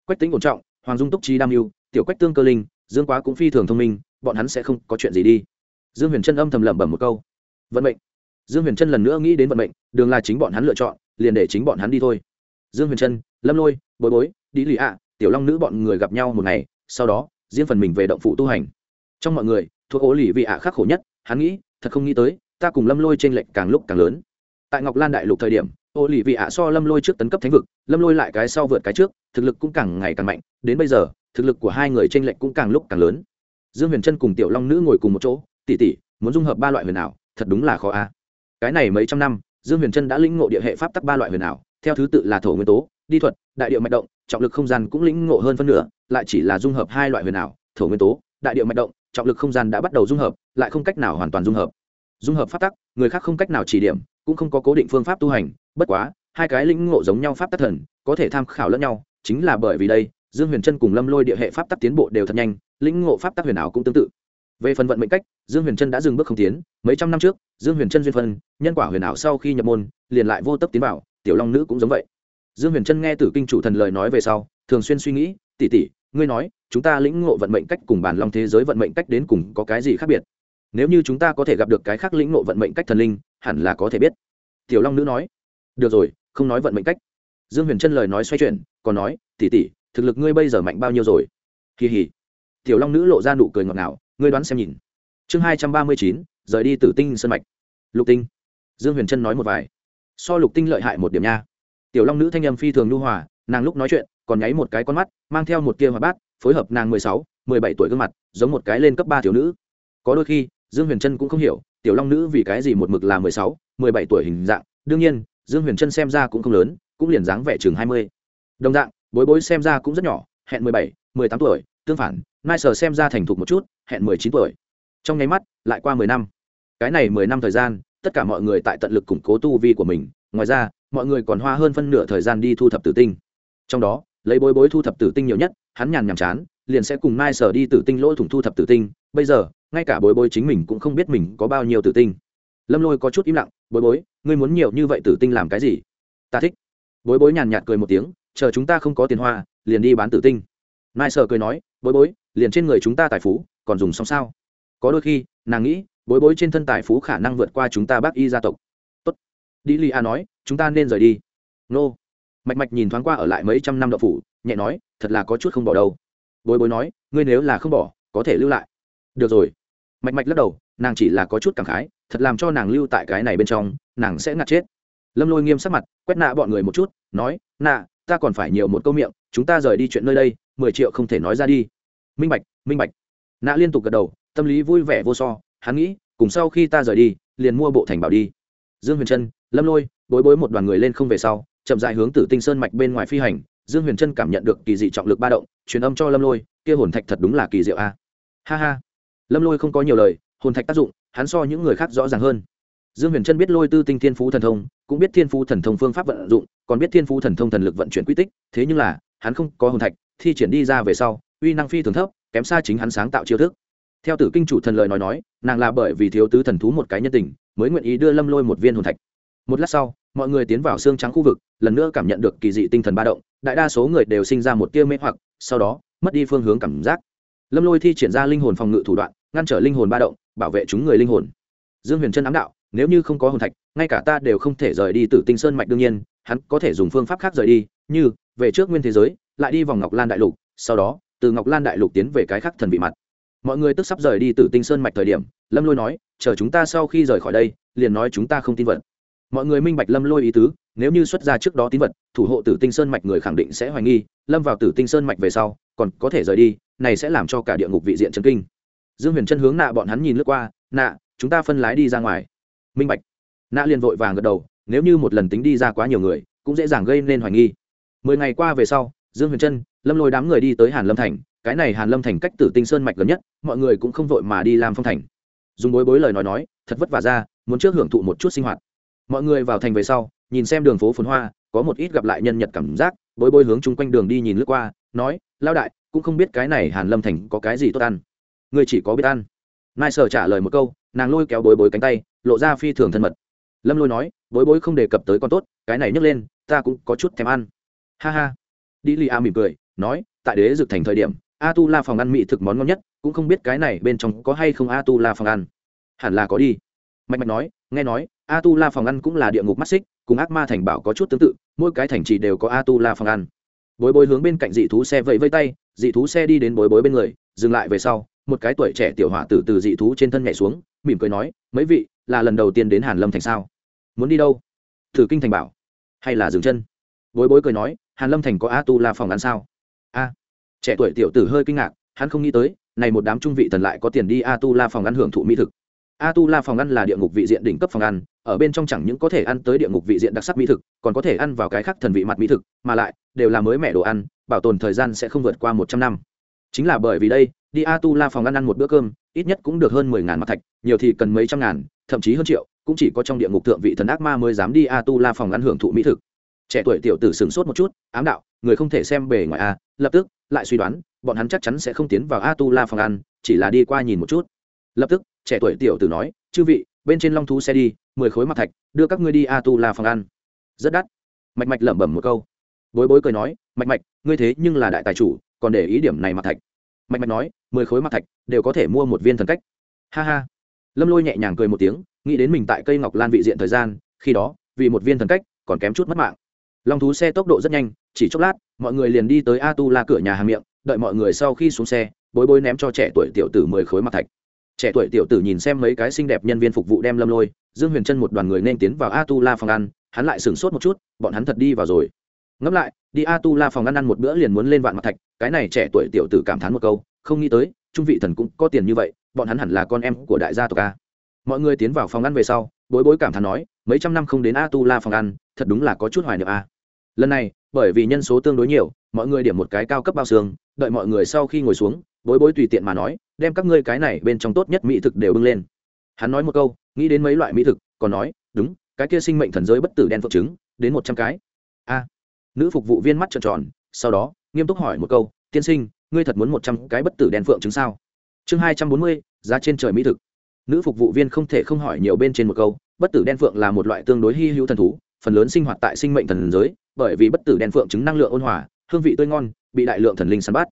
Speaker 1: Quách tính ổn trọng, hoàng dung túc trí đam mưu, tiểu quách tương cơ linh, dương quá cũng phi thường thông minh, bọn hắn sẽ không có chuyện gì đi. Dương huyền trân âm thầm lẩm bẩm một câu. Vận mệnh. Dương huyền trân lần nữa nghĩ đến vận mệnh, đường là chính bọn hắn lựa chọn, liền để chính bọn hắn đi thôi. Dương huyền trân lâm lôi, bối bối đi lì ạ, tiểu long nữ bọn người gặp nhau một ngày, sau đó, riêng phần mình về động phụ tu hành. Trong mọi người, thuộc ố lì vị ạ khắc khổ nhất, hắn nghĩ, thật không nghĩ tới, ta cùng lâm lôi t r ê n lệch càng lúc càng lớn. Tại ngọc lan đại lục thời điểm ô lì vị ạ so lâm lôi trước tấn cấp thánh vực, lâm lôi lại cái sau vượt cái trước, thực lực cũng càng ngày càng mạnh, đến bây giờ, thực lực của hai người tranh lệch cũng càng lúc càng lớn. Dương huyền trân cùng tiểu long nữ ngồi cùng một chỗ tỉ tỉ muốn dung hợp ba loại huyền ảo, thật đúng là khó a. Cái này mấy trăm năm, dương huyền trân đã lĩnh ngộ địa hệ pháp tắc ba loại huyền ảo, theo thứ tự là thổ nguyên tố, đi thuật, đại địa mạch động, trọng lực không gian cũng lĩnh ngộ hơn phân nửa, lại chỉ là dung hợp hai loại huyền ảo, thổ nguyên tố, đại địa mạch động, trọng lực không gian đã bắt đầu dung hợp, lại không cách nào hoàn toàn dung hợp. Dung hợp pháp tắc, người khác không cách nào chỉ điểm, cũng không có cố định phương pháp tu hành bất quá, hai cái lĩnh ngộ giống nhau pháp tắc thần, có thể tham khảo lẫn nhau, chính là bởi vì đây, dương huyền trân cùng lâm lôi địa hệ pháp tắc tiến bộ đều thật nhanh, lĩnh ngộ pháp tắc huyền ảo cũng tương tự. Về phần vận mệnh cách, dương huyền trân đã dừng bước không tiến, mấy trăm năm trước, dương huyền trân duyên phân nhân quả huyền ảo sau khi nhập môn, liền lại vô tấp tiến vào, tiểu long nữ cũng giống vậy. Dương huyền trân nghe từ kinh chủ thần lời nói về sau, thường xuyên suy nghĩ tỉ tỉ ngươi nói, chúng ta lĩnh ngộ vận mệnh cách cùng bản long thế giới vận mệnh cách đến cùng có cái gì khác biệt? Nếu như chúng ta có thể gặp được cái khác lĩnh ngộ vận mệnh cách thần linh, hẳn là có thể biết. Tiểu long nữ nói được rồi, không nói vận mệnh cách. Dương huyền trân lời nói xoay chuyển, còn nói tỉ tỉ thực lực ngươi bây giờ mạnh bao nhiêu rồi? Kỳ hỉ. Tiểu long nữ lộ ra nụ cười ngọt ngào, ngươi đoán xem nhìn. Chương hai trăm ba mươi chín, rời đi tử tinh sân mạch. Lục tinh. Dương huyền trân nói một vài. So lục tinh lợi hại một điểm nha. Tiểu long nữ thanh âm phi thường nhu hòa, nàng lúc nói chuyện, còn nháy một cái con mắt, mang theo một tia hoạt bát, phối hợp nàng mười sáu, mười bảy tuổi gương mặt, giống một cái lên cấp ba tiểu nữ. Có đôi khi, dương huyền trân cũng không hiểu, tiểu long nữ vì cái gì một mực là mười sáu, mười bảy tuổi hình dạng, đương nhiên dương huyền trân xem ra cũng không lớn, cũng liền dáng vẻ chừng hai mươi. Đồng dạng, bối bối xem ra cũng rất nhỏ, hẹn mười bảy, mười tám tuổi, tương phản, nai sờ xem ra thành thục một chút, hẹn mười chín tuổi. Trong nháy mắt, lại qua mười năm. Cái này mười năm thời gian, tất cả mọi người tại tận lực củng cố tu vi của mình, ngoài ra, mọi người còn hoa hơn phân nửa thời gian đi thu thập tử tinh. Trong đó, lấy bối bối thu thập tử tinh nhiều nhất, hắn nhàn nhàm chán, liền sẽ cùng nai sờ đi tử tinh lỗ thủng thu thập tử tinh. Bây giờ, ngay cả bối bối chính mình cũng không biết mình có bao nhiêu tử tinh. Lâm lôi có chút im lặng, bối bối ngươi muốn nhiều như vậy tử tinh làm cái gì? Ta thích. Bối bối nhàn nhạt cười một tiếng, chờ chúng ta không có tiền hoa, liền đi bán tử tinh. Nai sợ cười nói, bối bối, liền trên người chúng ta tài phú, còn dùng xong sao? Có đôi khi, nàng nghĩ, bối bối trên thân tài phú khả năng vượt qua chúng ta bác y gia tộc. Tốt. Đi li a nói, chúng ta nên rời đi. Nô. Mạch mạch nhìn thoáng qua ở lại mấy trăm năm đậu phủ, nhẹ nói, thật là có chút không bỏ đâu. Bối bối nói, ngươi nếu là không bỏ, có thể lưu lại. Được rồi. Mạch mạch lắc đầu, nàng chỉ là có chút cảm khái, thật làm cho nàng lưu tại cái này bên trong nàng sẽ ngạt chết. Lâm lôi nghiêm sắc mặt, quét nạ bọn người một chút, nói nạ ta còn phải nhiều một câu miệng, chúng ta rời đi chuyện nơi đây, mười triệu không thể nói ra đi. Minh bạch minh bạch. Nạ liên tục gật đầu, tâm lý vui vẻ vô so, hắn nghĩ, cùng sau khi ta rời đi, liền mua bộ thành bảo đi. Dương huyền trân, lâm lôi, bối bối một đoàn người lên không về sau, chậm dại hướng tử tinh sơn mạch bên ngoài phi hành. Dương huyền trân cảm nhận được kỳ dị trọng lực ba động, truyền âm cho lâm lôi, kia hồn thạch thật đúng là kỳ diệu a. Ha ha. Lâm lôi không có nhiều lời, hồn thạch tác dụng, hắn so những người khác rõ ràng hơn dương huyền trân biết lôi tư tinh thiên phú thần thông, cũng biết thiên phú thần thông phương pháp vận dụng, còn biết thiên phú thần thông thần lực vận chuyển quy tích, thế nhưng là, hắn không có hồn thạch, thi triển đi ra về sau, uy năng phi thường thấp, kém xa chính hắn sáng tạo chiêu thức. Theo tử kinh chủ thần lời nói nói, nàng là bởi vì thiếu tứ thần thú một cái nhân tình, mới nguyện ý đưa lâm lôi một viên hồn thạch. Một lát sau, mọi người tiến vào xương trắng khu vực, lần nữa cảm nhận được kỳ dị tinh thần ba động, đại đa số người đều sinh ra một tia mê hoặc, sau đó, mất đi phương hướng cảm giác. Lâm lôi thi triển ra linh hồn phòng ngự thủ đoạn, ngăn trở linh hồn ba động, bảo vệ chúng người linh hồn. Dương huyền trân ám đạo nếu như không có hồn thạch, ngay cả ta đều không thể rời đi từ tinh sơn mạch đương nhiên, hắn có thể dùng phương pháp khác rời đi, như, về trước nguyên thế giới, lại đi vòng ngọc lan đại lục, sau đó, từ ngọc lan đại lục tiến về cái khác thần vị mặt. Mọi người tức sắp rời đi từ tinh sơn mạch thời điểm, lâm lôi nói, chờ chúng ta sau khi rời khỏi đây, liền nói chúng ta không tin vật. Mọi người minh bạch lâm lôi ý tứ, nếu như xuất ra trước đó tín vật, thủ hộ tử tinh sơn mạch người khẳng định sẽ hoài nghi, lâm vào tử tinh sơn mạch về sau, còn có thể rời đi, này sẽ làm cho cả địa ngục vị diện trấn kinh. Dương huyền chân hướng nạ bọn hắn nhìn lướt qua, nạ, chúng ta phân lái đi ra ngoài minh bạch. Nạ liền vội vàng gật đầu, nếu như một lần tính đi ra quá nhiều người, cũng dễ dàng gây nên hoài nghi. Mười ngày qua về sau, dương huyền trân, lâm lôi đám người đi tới hàn lâm thành, cái này hàn lâm thành cách tử tinh sơn mạch gần nhất, mọi người cũng không vội mà đi làm phong thành. Dùng bối bối lời nói nói, thật vất vả ra, muốn trước hưởng thụ một chút sinh hoạt. Mọi người vào thành về sau, nhìn xem đường phố phồn hoa, có một ít gặp lại nhân nhật cảm giác, bối bối hướng chung quanh đường đi nhìn lướt qua, nói lao đại, cũng không biết cái này hàn lâm thành có cái gì tốt ăn. Người chỉ có biết ăn. Nai sở trả lời một câu, nàng lôi kéo bối bối cánh tay lộ ra phi thường thân mật. Lâm lôi nói, bối bối không đề cập tới con tốt, cái này nhấc lên, ta cũng có chút thèm ăn. Ha ha. Đi li a mỉm cười, nói, tại đế dực thành thời điểm a tu la phòng ăn mỹ thực món ngon nhất, cũng không biết cái này bên trong có hay không a tu la phòng ăn. Hẳn là có đi. Mạch mạch nói, nghe nói a tu la phòng ăn cũng là địa ngục mắt xích, cùng ác ma thành bảo có chút tương tự, mỗi cái thành trì đều có a tu la phòng ăn. Bối bối hướng bên cạnh dị thú xe vẫy vây tay, dị thú xe đi đến bối bối bên người, dừng lại về sau, một cái tuổi trẻ tiểu hỏa tử từ dị thú trên thân nhảy xuống, mỉm cười nói, mấy vị là lần đầu tiên đến hàn lâm thành sao? Muốn đi đâu? Thử kinh thành bảo, hay là dừng chân? Bối bối cười nói, hàn lâm thành có a tu là phòng ăn sao? A, trẻ tuổi tiểu tử hơi kinh ngạc, hắn không nghĩ tới, này một đám trung vị thần lại có tiền đi a tu la phòng ăn hưởng thụ mỹ thực. A tu la phòng ăn là địa ngục vị diện đỉnh cấp phòng ăn, ở bên trong chẳng những có thể ăn tới địa ngục vị diện đặc sắc mỹ thực, còn có thể ăn vào cái khác thần vị mặt mỹ thực, mà lại, đều là mới mẻ đồ ăn, bảo tồn thời gian sẽ không vượt qua một trăm năm. Chính là bởi vì đây, đi a tu la phòng ăn ăn một bữa cơm ít nhất cũng được hơn mười ngàn mặt thạch, nhiều thì cần mấy trăm ngàn, thậm chí hơn triệu, cũng chỉ có trong địa ngục thượng vị thần ác ma mới dám đi a tu la phòng ăn hưởng thụ mỹ thực. Trẻ tuổi tiểu tử sửng sốt một chút, ám đạo, người không thể xem bề ngoài a, lập tức, lại suy đoán, bọn hắn chắc chắn sẽ không tiến vào a tu la phòng ăn chỉ là đi qua nhìn một chút. Lập tức, trẻ tuổi tiểu tử nói, chư vị, bên trên long thú xe đi, mười khối mặt thạch, đưa các ngươi đi a tu la phòng ăn rất đắt. Mạch mạch lẩm bẩm một câu. Bối bối cười nói, mạch mạch, ngươi thế nhưng là đại tài chủ, còn để ý điểm này mặt thạch. Mạch mạch nói mười khối mặt thạch, đều có thể mua một viên thần cách. Ha ha. Lâm lôi nhẹ nhàng cười một tiếng, nghĩ đến mình tại cây ngọc lan vị diện thời gian, khi đó, vì một viên thần cách, còn kém chút mất mạng. Long thú xe tốc độ rất nhanh, chỉ chốc lát, mọi người liền đi tới a tu la cửa nhà hàng miệng, đợi mọi người sau khi xuống xe, bối bối ném cho trẻ tuổi tiểu tử mười khối mặt thạch. Trẻ tuổi tiểu tử nhìn xem mấy cái xinh đẹp nhân viên phục vụ đem lâm lôi, dương huyền chân một đoàn người nên tiến vào a tu la phòng ăn, hắn lại sửng sốt một chút, bọn hắn thật đi vào rồi. Ngẫm lại, đi a tu la phòng ăn ăn một bữa liền muốn lên vạn mặt thạch, cái này trẻ tuổi tiểu tử cảm thán một câu không nghĩ tới, trung vị thần cũng có tiền như vậy, bọn hắn hẳn là con em của đại gia tộc a. Mọi người tiến vào phòng ăn về sau, bối bối cảm thán nói, mấy trăm năm không đến a tu la phòng ăn, thật đúng là có chút hoài niệm a. Lần này, bởi vì nhân số tương đối nhiều, mọi người điểm một cái cao cấp bao xương, đợi mọi người sau khi ngồi xuống, bối bối tùy tiện mà nói, đem các ngươi cái này bên trong tốt nhất mỹ thực đều bưng lên. Hắn nói một câu, nghĩ đến mấy loại mỹ thực, còn nói, đúng, cái kia sinh mệnh thần giới bất tử đen phượng trứng, đến một trăm cái. A. Nữ phục vụ viên mắt trợn tròn, sau đó, nghiêm túc hỏi một câu, tiên sinh ngươi thật muốn một trăm cái bất tử đen phượng trứng sao? Chương hai trăm bốn mươi, giá trên trời mỹ thực. Nữ phục vụ viên không thể không hỏi nhiều bên trên một câu, bất tử đen phượng là một loại tương đối hy hữu thần thú, phần lớn sinh hoạt tại sinh mệnh thần giới, bởi vì bất tử đen phượng trứng năng lượng ôn hòa, hương vị tươi ngon, bị đại lượng thần linh săn bắt.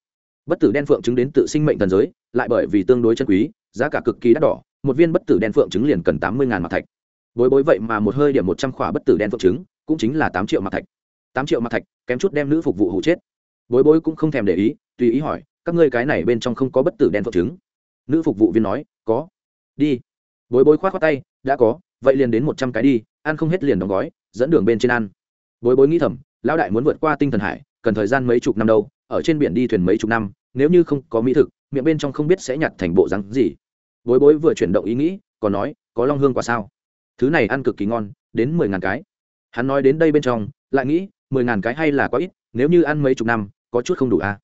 Speaker 1: Bất tử đen phượng trứng đến tự sinh mệnh thần giới, lại bởi vì tương đối chân quý, giá cả cực kỳ đắt đỏ, một viên bất tử đen phượng trứng liền cần tám mươi ngàn mặt thạch. Bối bối vậy mà một hơi điểm một trăm khỏa bất tử đen phượng trứng cũng chính là tám triệu mặt thạch. Tám triệu mặt thạch, kém chút đem nữ phục vụ hụ chết. Bối bối cũng không thèm để ý tùy ý hỏi, các ngươi cái này bên trong không có bất tử đen phượng trứng nữ phục vụ viên nói, có. Đi. Bối bối khoát khoát tay, đã có, vậy liền đến một trăm cái đi, ăn không hết liền đóng gói, dẫn đường bên trên ăn. Bối bối nghĩ thầm, lão đại muốn vượt qua tinh thần hải, cần thời gian mấy chục năm đâu, ở trên biển đi thuyền mấy chục năm, nếu như không có mỹ thực, miệng bên trong không biết sẽ nhặt thành bộ rắn gì. Bối bối vừa chuyển động ý nghĩ, còn nói, có long hương quả sao? Thứ này ăn cực kỳ ngon, đến mười ngàn cái. Hắn nói đến đây bên trong, lại nghĩ, mười ngàn cái hay là quá ít, nếu như ăn mấy chục năm, có chút không đủ à?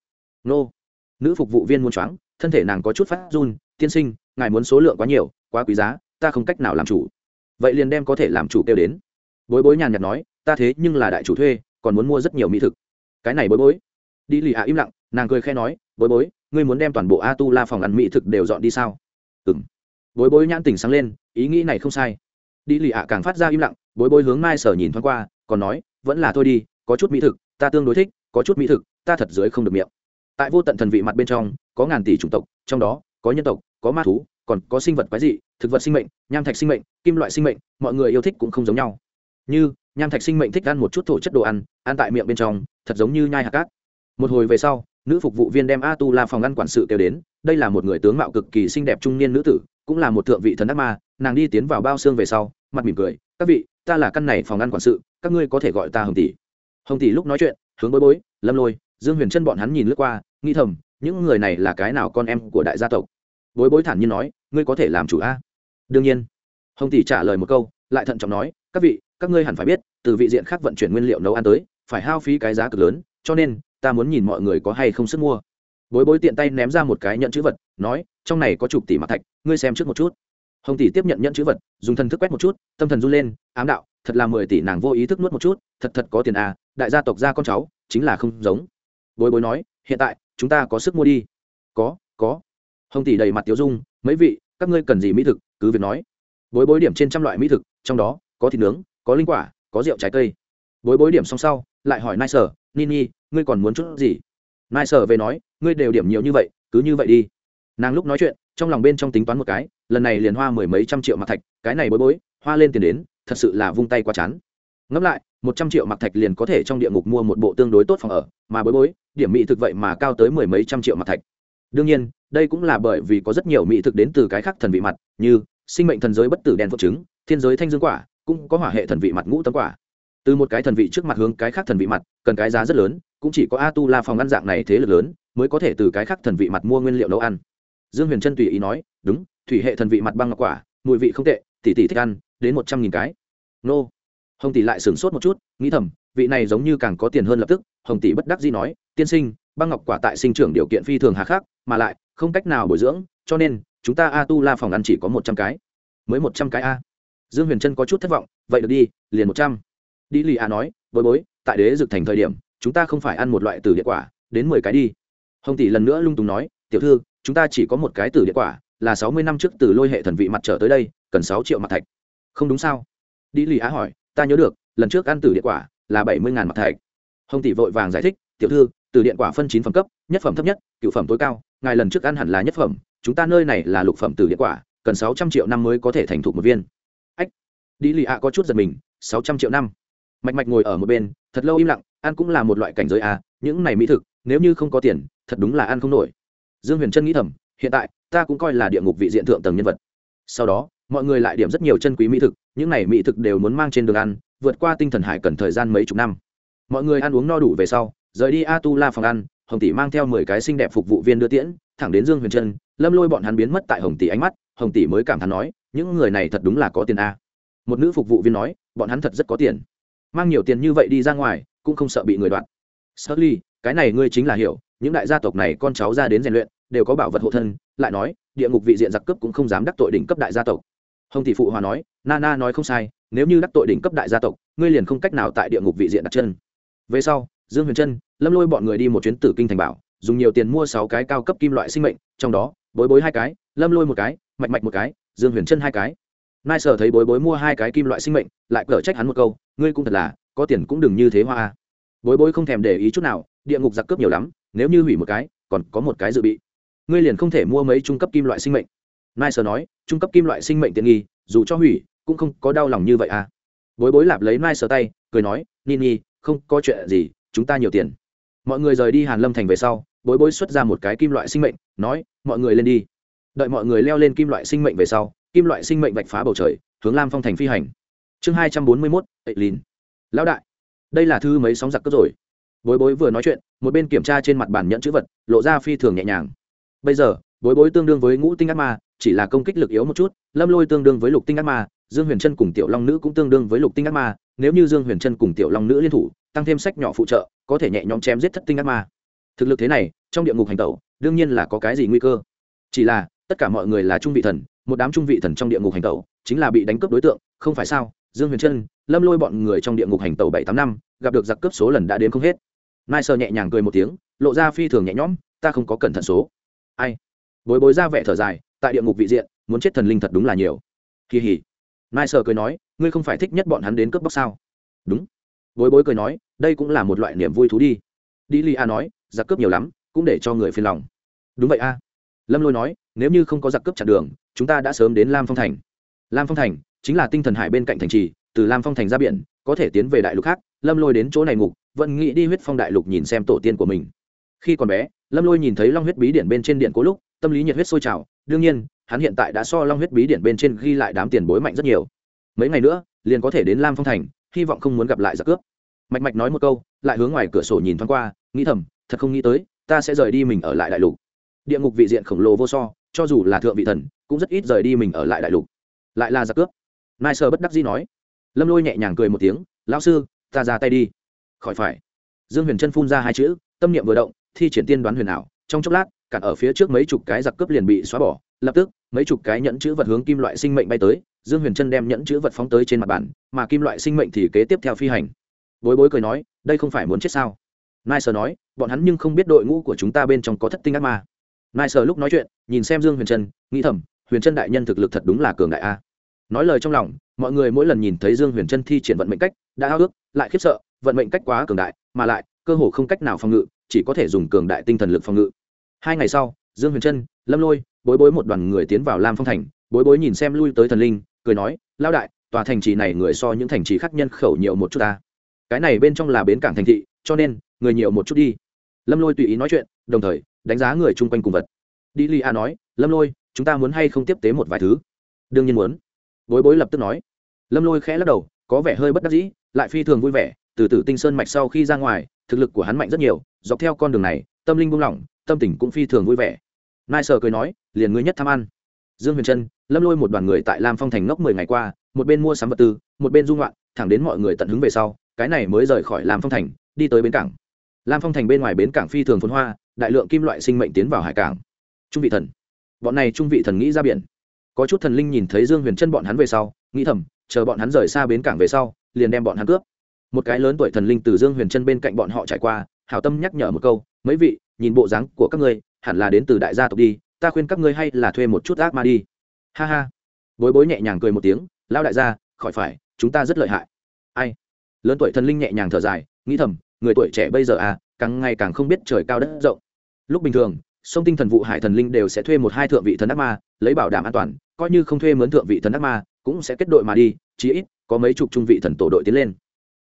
Speaker 1: Nô. Nữ phục vụ viên muốn choáng, thân thể nàng có chút phát run, tiên sinh, ngài muốn số lượng quá nhiều, quá quý giá, ta không cách nào làm chủ. Vậy liền đem có thể làm chủ kêu đến. Bối bối nhàn nhạt nói, ta thế nhưng là đại chủ thuê, còn muốn mua rất nhiều mỹ thực. Cái này bối bối. Đi lì ạ im lặng, nàng cười khe nói, bối bối, ngươi muốn đem toàn bộ a tu la phòng ăn mỹ thực đều dọn đi sao? Ừng bối bối nhãn tỉnh sáng lên, ý nghĩ này không sai. Đi lì ạ càng phát ra im lặng, bối bối hướng mai sở nhìn thoáng qua, còn nói, vẫn là thôi đi, có chút mỹ thực, ta tương đối thích, có chút mỹ thực, ta thật dưới không được miệng tại vô tận thần vị mặt bên trong, có ngàn tỷ chủng tộc, trong đó, có nhân tộc, có ma thú, còn có sinh vật quái dị, thực vật sinh mệnh, nham thạch sinh mệnh, kim loại sinh mệnh, mọi người yêu thích cũng không giống nhau. Như, nham thạch sinh mệnh thích ăn một chút thổ chất đồ ăn ăn tại miệng bên trong, thật giống như nhai hạt cát. Một hồi về sau, nữ phục vụ viên đem a tu la phòng ăn quản sự kêu đến, đây là một người tướng mạo cực kỳ xinh đẹp trung niên nữ tử, cũng là một thượng vị thần ác ma, nàng đi tiến vào bao xương về sau, mặt mỉm cười, các vị, ta là căn này phòng ăn quản sự, các ngươi có thể gọi ta hồng tỷ. Hồng tỷ lúc nói chuyện, hướng bối bối, lâm lôi, dương huyền chân bọn hắn nhìn lướt qua nghĩ thầm, những người này là cái nào con em của đại gia tộc? Bối bối thản nhiên nói, ngươi có thể làm chủ a? Đương nhiên. Hồng tỷ trả lời một câu, lại thận trọng nói, các vị, các ngươi hẳn phải biết, từ vị diện khác vận chuyển nguyên liệu nấu ăn tới, phải hao phí cái giá cực lớn, cho nên, ta muốn nhìn mọi người có hay không sức mua. Bối bối tiện tay ném ra một cái nhận chữ vật, nói, trong này có chục tỷ mặt thạch, ngươi xem trước một chút. Hồng tỷ tiếp nhận nhận chữ vật, dùng thần thức quét một chút, tâm thần run lên, ám đạo, thật là mười tỷ, nàng vô ý thức nuốt một chút, thật thật có tiền à đại gia tộc gia con cháu, chính là không giống. Bối bối nói, hiện tại chúng ta có sức mua đi. Có có. Hồng tỷ đầy mặt tiếu dung, mấy vị, các ngươi cần gì mỹ thực? Cứ việc nói. Bối bối điểm trên trăm loại mỹ thực, trong đó có thịt nướng, có linh quả, có rượu trái cây. Bối bối điểm xong sau, lại hỏi nai sở nini ngươi còn muốn chút gì? Nai sở về nói, ngươi đều điểm nhiều như vậy, cứ như vậy đi. Nàng lúc nói chuyện, trong lòng bên trong tính toán một cái, lần này liền hoa mười mấy trăm triệu mặt thạch, cái này bối bối, hoa lên tiền đến, thật sự là vung tay quá chán. Ngẫm lại một trăm triệu mặt thạch liền có thể trong địa ngục mua một bộ tương đối tốt phòng ở, mà bối bối, điểm mỹ thực vậy mà cao tới mười mấy trăm triệu mặt thạch. Đương nhiên, đây cũng là bởi vì có rất nhiều mỹ thực đến từ cái khác thần vị mặt, như sinh mệnh thần giới bất tử đen phượng trứng thiên giới thanh dương quả, cũng có hỏa hệ thần vị mặt ngũ tấm quả. Từ một cái thần vị trước mặt hướng cái khác thần vị mặt, cần cái giá rất lớn, cũng chỉ có a tu la phòng ăn dạng này thế lực lớn, mới có thể từ cái khác thần vị mặt mua nguyên liệu nấu ăn. Dương huyền trân tùy ý nói, đúng, thủy hệ thần vị mặt băng ngọc quả, mùi vị không tệ, tỷ tỷ thích ăn, đến một trăm nghìn cái. Nô hồng tỷ lại sửng sốt một chút, nghĩ thầm, vị này giống như càng có tiền hơn lập tức, hồng tỷ bất đắc dĩ nói, tiên sinh, băng ngọc quả tại sinh trưởng điều kiện phi thường hà khắc, mà lại, không cách nào bồi dưỡng, cho nên, chúng ta a tu la phòng ăn chỉ có một trăm cái. Mới một trăm cái a. Dương huyền trân có chút thất vọng, vậy được đi, liền một trăm. Đi lì a nói, bối bối, tại đế dực thành thời điểm, chúng ta không phải ăn một loại từ địa quả, đến mười cái đi. Hồng tỷ lần nữa lung tùng nói, tiểu thư, chúng ta chỉ có một cái từ địa quả, là sáu mươi năm trước từ lôi hệ thần vị mặt trở tới đây, cần sáu triệu mặt thạch. Không đúng sao? Đi lì á hỏi ta nhớ được, lần trước ăn từ điện quả là bảy mươi ngàn mặt thạch. Hồng tỷ vội vàng giải thích, tiểu thư, từ điện quả phân chín phẩm cấp, nhất phẩm thấp nhất, cựu phẩm tối cao, ngài lần trước ăn hẳn là nhất phẩm, chúng ta nơi này là lục phẩm từ điện quả, cần sáu trăm triệu năm mới có thể thành thục một viên. Ách đi lì ạ có chút giật mình, sáu trăm triệu năm. Mạch mạch ngồi ở một bên, thật lâu im lặng, ăn cũng là một loại cảnh giới à những này mỹ thực, nếu như không có tiền, thật đúng là ăn không nổi. Dương huyền trân nghĩ thầm, hiện tại, ta cũng coi là địa ngục vị diện thượng tầng nhân vật. Sau đó mọi người lại điểm rất nhiều chân quý mỹ thực những này mỹ thực đều muốn mang trên đường ăn vượt qua tinh thần hải cần thời gian mấy chục năm. Mọi người ăn uống no đủ về sau rời đi a tu la phòng ăn hồng tỷ mang theo mười cái xinh đẹp phục vụ viên đưa tiễn thẳng đến dương huyền trân lâm lôi bọn hắn biến mất tại hồng tỷ ánh mắt hồng tỷ mới cảm thán nói những người này thật đúng là có tiền a. Một nữ phục vụ viên nói bọn hắn thật rất có tiền. Mang nhiều tiền như vậy đi ra ngoài cũng không sợ bị người đoạt. Sully, cái này ngươi chính là hiểu những đại gia tộc này con cháu ra đến rèn luyện đều có bảo vật hộ thân. Lại nói địa ngục vị diện giặc cướp cũng không dám đắc tội đỉnh cấp đại gia tộc hồng thị phụ hòa nói Nana nói không sai, nếu như đắc tội đỉnh cấp đại gia tộc, ngươi liền không cách nào tại địa ngục vị diện đặt chân. Về sau, dương huyền trân, lâm lôi bọn người đi một chuyến tử kinh thành bảo, dùng nhiều tiền mua sáu cái cao cấp kim loại sinh mệnh, trong đó, bối bối hai cái, lâm lôi một cái, mạch mạch một cái, dương huyền trân hai cái. Nai sở thấy bối bối mua hai cái kim loại sinh mệnh, lại cở trách hắn một câu, ngươi cũng thật là, có tiền cũng đừng như thế hoa bối bối không thèm để ý chút nào, địa ngục giặc cướp nhiều lắm, nếu như hủy một cái, còn có một cái dự bị. Ngươi liền không thể mua mấy trung cấp kim loại sinh mệnh nai sơ nói, trung cấp kim loại sinh mệnh tiện nghi, dù cho hủy, cũng không có đau lòng như vậy à. Bối bối lạp lấy nai sơ tay, cười nói, nini, không có chuyện gì, chúng ta nhiều tiền. Mọi người rời đi hàn lâm thành về sau, bối bối xuất ra một cái kim loại sinh mệnh, nói, mọi người lên đi. Đợi mọi người leo lên kim loại sinh mệnh về sau, kim loại sinh mệnh vạch phá bầu trời, hướng lam phong thành phi hành. Chương hai trăm bốn mươi mốt ệ lìn lão đại, đây là thư mấy sóng giặc cướp rồi? Bối bối vừa nói chuyện, một bên kiểm tra trên mặt bản nhận chữ vật, lộ ra phi thường nhẹ nhàng. Bây giờ, bối bối tương đương với ngũ tinh ác ma chỉ là công kích lực yếu một chút, lâm lôi tương đương với lục tinh ác ma, dương huyền trân cùng tiểu long nữ cũng tương đương với lục tinh ác ma, nếu như dương huyền trân cùng tiểu long nữ liên thủ, tăng thêm sách nhỏ phụ trợ, có thể nhẹ nhõm chém giết thất tinh ác ma. Thực lực thế này, trong địa ngục hành tẩu, đương nhiên là có cái gì nguy cơ. Chỉ là, tất cả mọi người là trung vị thần, một đám trung vị thần trong địa ngục hành tẩu, chính là bị đánh cướp đối tượng, không phải sao? Dương huyền trân lâm lôi bọn người trong địa ngục hành tẩu bảy tám năm, gặp được giặc cướp số lần đã đến không hết. Nai sơ nhẹ nhàng cười một tiếng, lộ ra phi thường nhẹ nhõm, ta không có cẩn thận số. Ai? Bối bối ra vẻ thở dài tại địa ngục vị diện, muốn chết thần linh thật đúng là nhiều. Kỳ hỉ. Nai sờ cười nói, ngươi không phải thích nhất bọn hắn đến cướp bóc sao? Đúng. Bối bối cười nói, đây cũng là một loại niềm vui thú đi. Đi li a nói, giặc cướp nhiều lắm, cũng để cho người phiền lòng. Đúng vậy a. Lâm lôi nói, nếu như không có giặc cướp chặn đường, chúng ta đã sớm đến lam phong thành. Lam phong thành chính là tinh thần hải bên cạnh thành trì, từ lam phong thành ra biển, có thể tiến về đại lục khác. Lâm lôi đến chỗ này ngục, vẫn nghĩ đi huyết phong đại lục nhìn xem tổ tiên của mình. Khi còn bé, lâm lôi nhìn thấy long huyết bí điển bên trên điện cố lúc, tâm lý nhiệt huyết sôi trào đương nhiên, hắn hiện tại đã so long huyết bí điển bên trên ghi lại đám tiền bối mạnh rất nhiều. Mấy ngày nữa, liền có thể đến lam phong thành, hy vọng không muốn gặp lại giặc cướp. Mạch mạch nói một câu, lại hướng ngoài cửa sổ nhìn thoáng qua, nghĩ thầm, thật không nghĩ tới, ta sẽ rời đi mình ở lại đại lục. Địa ngục vị diện khổng lồ vô so, cho dù là thượng vị thần, cũng rất ít rời đi mình ở lại đại lục. Lại là giặc cướp. Nai sơ bất đắc dĩ nói. Lâm lôi nhẹ nhàng cười một tiếng, lão sư, ta ra tay đi. Khỏi phải. Dương huyền trân phun ra hai chữ, tâm niệm vừa động, thi triển tiên đoán huyền ảo, trong chốc lát cản ở phía trước mấy chục cái giặc cướp liền bị xóa bỏ, lập tức, mấy chục cái nhẫn chữ vật hướng kim loại sinh mệnh bay tới, dương huyền trân đem nhẫn chữ vật phóng tới trên mặt bản mà kim loại sinh mệnh thì kế tiếp theo phi hành. Bối bối cười nói, đây không phải muốn chết sao? Nai sờ nói, bọn hắn nhưng không biết đội ngũ của chúng ta bên trong có thất tinh ác ma. Nai sờ lúc nói chuyện, nhìn xem dương huyền trân nghĩ thầm, huyền trân đại nhân thực lực thật đúng là cường đại a. Nói lời trong lòng, mọi người mỗi lần nhìn thấy dương huyền trân thi triển vận mệnh cách, đã ao ước lại khiếp sợ, vận mệnh cách quá cường đại, mà lại, cơ hồ không cách nào phòng ngự, chỉ có thể dùng cường đại tinh thần lực phòng ngự hai ngày sau, dương huyền trân, lâm lôi, bối bối một đoàn người tiến vào lam phong thành, bối bối nhìn xem lui tới thần linh, cười nói lao đại, tòa thành trì này người so những thành trì khác nhân khẩu nhiều một chút ta. Cái này bên trong là bến cảng thành thị, cho nên, người nhiều một chút đi. Lâm lôi tùy ý nói chuyện, đồng thời, đánh giá người chung quanh cùng vật. Đi li a nói, lâm lôi, chúng ta muốn hay không tiếp tế một vài thứ? Đương nhiên muốn. Bối bối lập tức nói. Lâm lôi khẽ lắc đầu, có vẻ hơi bất đắc dĩ, lại phi thường vui vẻ, từ từ tinh sơn mạch sau khi ra ngoài, thực lực của hắn mạnh rất nhiều, dọc theo con đường này, tâm linh buông lỏng tâm tình cũng phi thường vui vẻ. Nai sờ cười nói, liền ngươi nhất tham ăn. Dương huyền trân lâm lôi một đoàn người tại lam phong thành ngốc mười ngày qua, một bên mua sắm vật tư, một bên dung loạn thẳng đến mọi người tận hứng về sau, cái này mới rời khỏi lam phong thành, đi tới bến cảng. Lam phong thành bên ngoài bến cảng phi thường phun hoa, đại lượng kim loại sinh mệnh tiến vào hải cảng. Trung vị thần. Bọn này trung vị thần nghĩ ra biển. Có chút thần linh nhìn thấy dương huyền chân bọn hắn về sau, nghĩ thầm, chờ bọn hắn rời xa bến cảng về sau, liền đem bọn hắn cướp. Một cái lớn tuổi thần linh từ dương huyền chân bên cạnh bọn họ trải qua, hảo tâm nhắc nhở một câu, mấy vị nhìn bộ dáng của các ngươi, hẳn là đến từ đại gia tộc đi, ta khuyên các ngươi hay là thuê một chút ác ma đi. Ha ha. Bối bối nhẹ nhàng cười một tiếng lao đại gia, khỏi phải, chúng ta rất lợi hại. Ai? Lớn tuổi thần linh nhẹ nhàng thở dài, nghĩ thầm, người tuổi trẻ bây giờ à càng ngày càng không biết trời cao đất rộng. Lúc bình thường sông tinh thần vụ hải thần linh đều sẽ thuê một hai thượng vị thần ác ma, lấy bảo đảm an toàn, coi như không thuê mướn thượng vị thần ác ma, cũng sẽ kết đội mà đi, chí ít có mấy chục trung vị thần tổ đội tiến lên.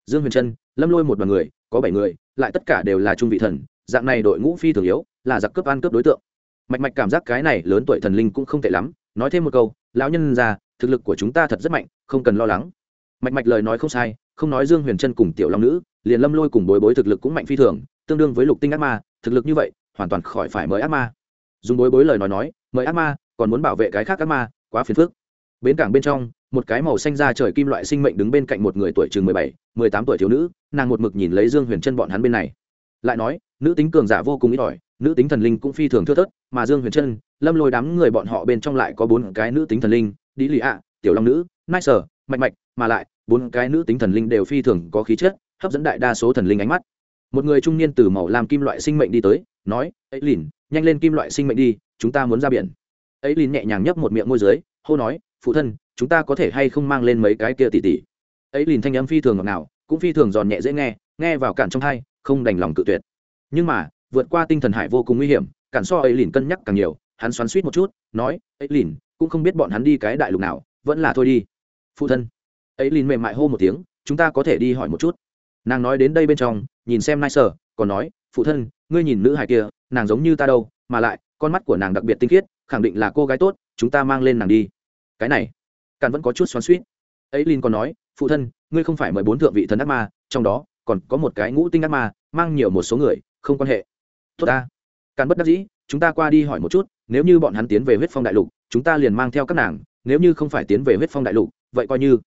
Speaker 1: Dương huyền trân, lâm lôi một đoàn người, có bảy người, lại tất cả đều là trung vị thần dạng này đội ngũ phi thường yếu, là giặc cướp ăn cướp đối tượng. Mạch mạch cảm giác cái này lớn tuổi thần linh cũng không tệ lắm, nói thêm một câu, lão nhân ra thực lực của chúng ta thật rất mạnh, không cần lo lắng. Mạch mạch lời nói không sai, không nói dương huyền trân cùng tiểu long nữ, liền lâm lôi cùng bối bối thực lực cũng mạnh phi thường, tương đương với lục tinh ác ma, thực lực như vậy, hoàn toàn khỏi phải mời ác ma. Dùng bối bối lời nói nói, mời ác ma, còn muốn bảo vệ cái khác ác ma, quá phiền phức. Bến cảng bên trong, một cái màu xanh da trời kim loại sinh mệnh đứng bên cạnh một người tuổi chừng mười bảy, mười tám tuổi thiếu nữ, nàng một mực nhìn lấy dương huyền chân bọn hắn bên này. Lại nói nữ tính cường giả vô cùng ít ỏi nữ tính thần linh cũng phi thường thưa thớt mà dương huyền Trân, lâm lôi đám người bọn họ bên trong lại có bốn cái nữ tính thần linh đi lì ạ tiểu long nữ nai sở mạch mạch mà lại bốn cái nữ tính thần linh đều phi thường có khí chất hấp dẫn đại đa số thần linh ánh mắt. Một người trung niên từ màu làm kim loại sinh mệnh đi tới nói ấy lìn nhanh lên kim loại sinh mệnh đi chúng ta muốn ra biển. Ấy lìn nhẹ nhàng nhấp một miệng môi dưới hô nói phụ thân chúng ta có thể hay không mang lên mấy cái kia tỉ tỉ? Ấy lìn thanh âm phi thường ngọt nào cũng phi thường giòn nhẹ dễ nghe nghe vào cản trong thai không đành lòng cự tuyệt nhưng mà, vượt qua tinh thần hải vô cùng nguy hiểm, cản so ấy lìn cân nhắc càng nhiều, hắn xoắn suýt một chút, nói ấy lìn cũng không biết bọn hắn đi cái đại lục nào, vẫn là thôi đi. Phụ thân. Ấy lìn mềm mại hô một tiếng, chúng ta có thể đi hỏi một chút. Nàng nói đến đây bên trong, nhìn xem nai sở, còn nói, phụ thân, ngươi nhìn nữ hải kia, nàng giống như ta đâu, mà lại, con mắt của nàng đặc biệt tinh khiết, khẳng định là cô gái tốt, chúng ta mang lên nàng đi. Cái này, càn vẫn có chút xoắn suýt. Ấy lìn còn nói, phụ thân, ngươi không phải mời bốn thượng vị thần ác ma, trong đó, còn có một cái ngũ tinh ác ma, mang nhiều một số người không quan hệ. Tốt ta. Càn bất đắc dĩ, chúng ta qua đi hỏi một chút, nếu như bọn hắn tiến về huyết phong đại lục, chúng ta liền mang theo các nàng, nếu như không phải tiến về huyết phong đại lục, vậy coi như.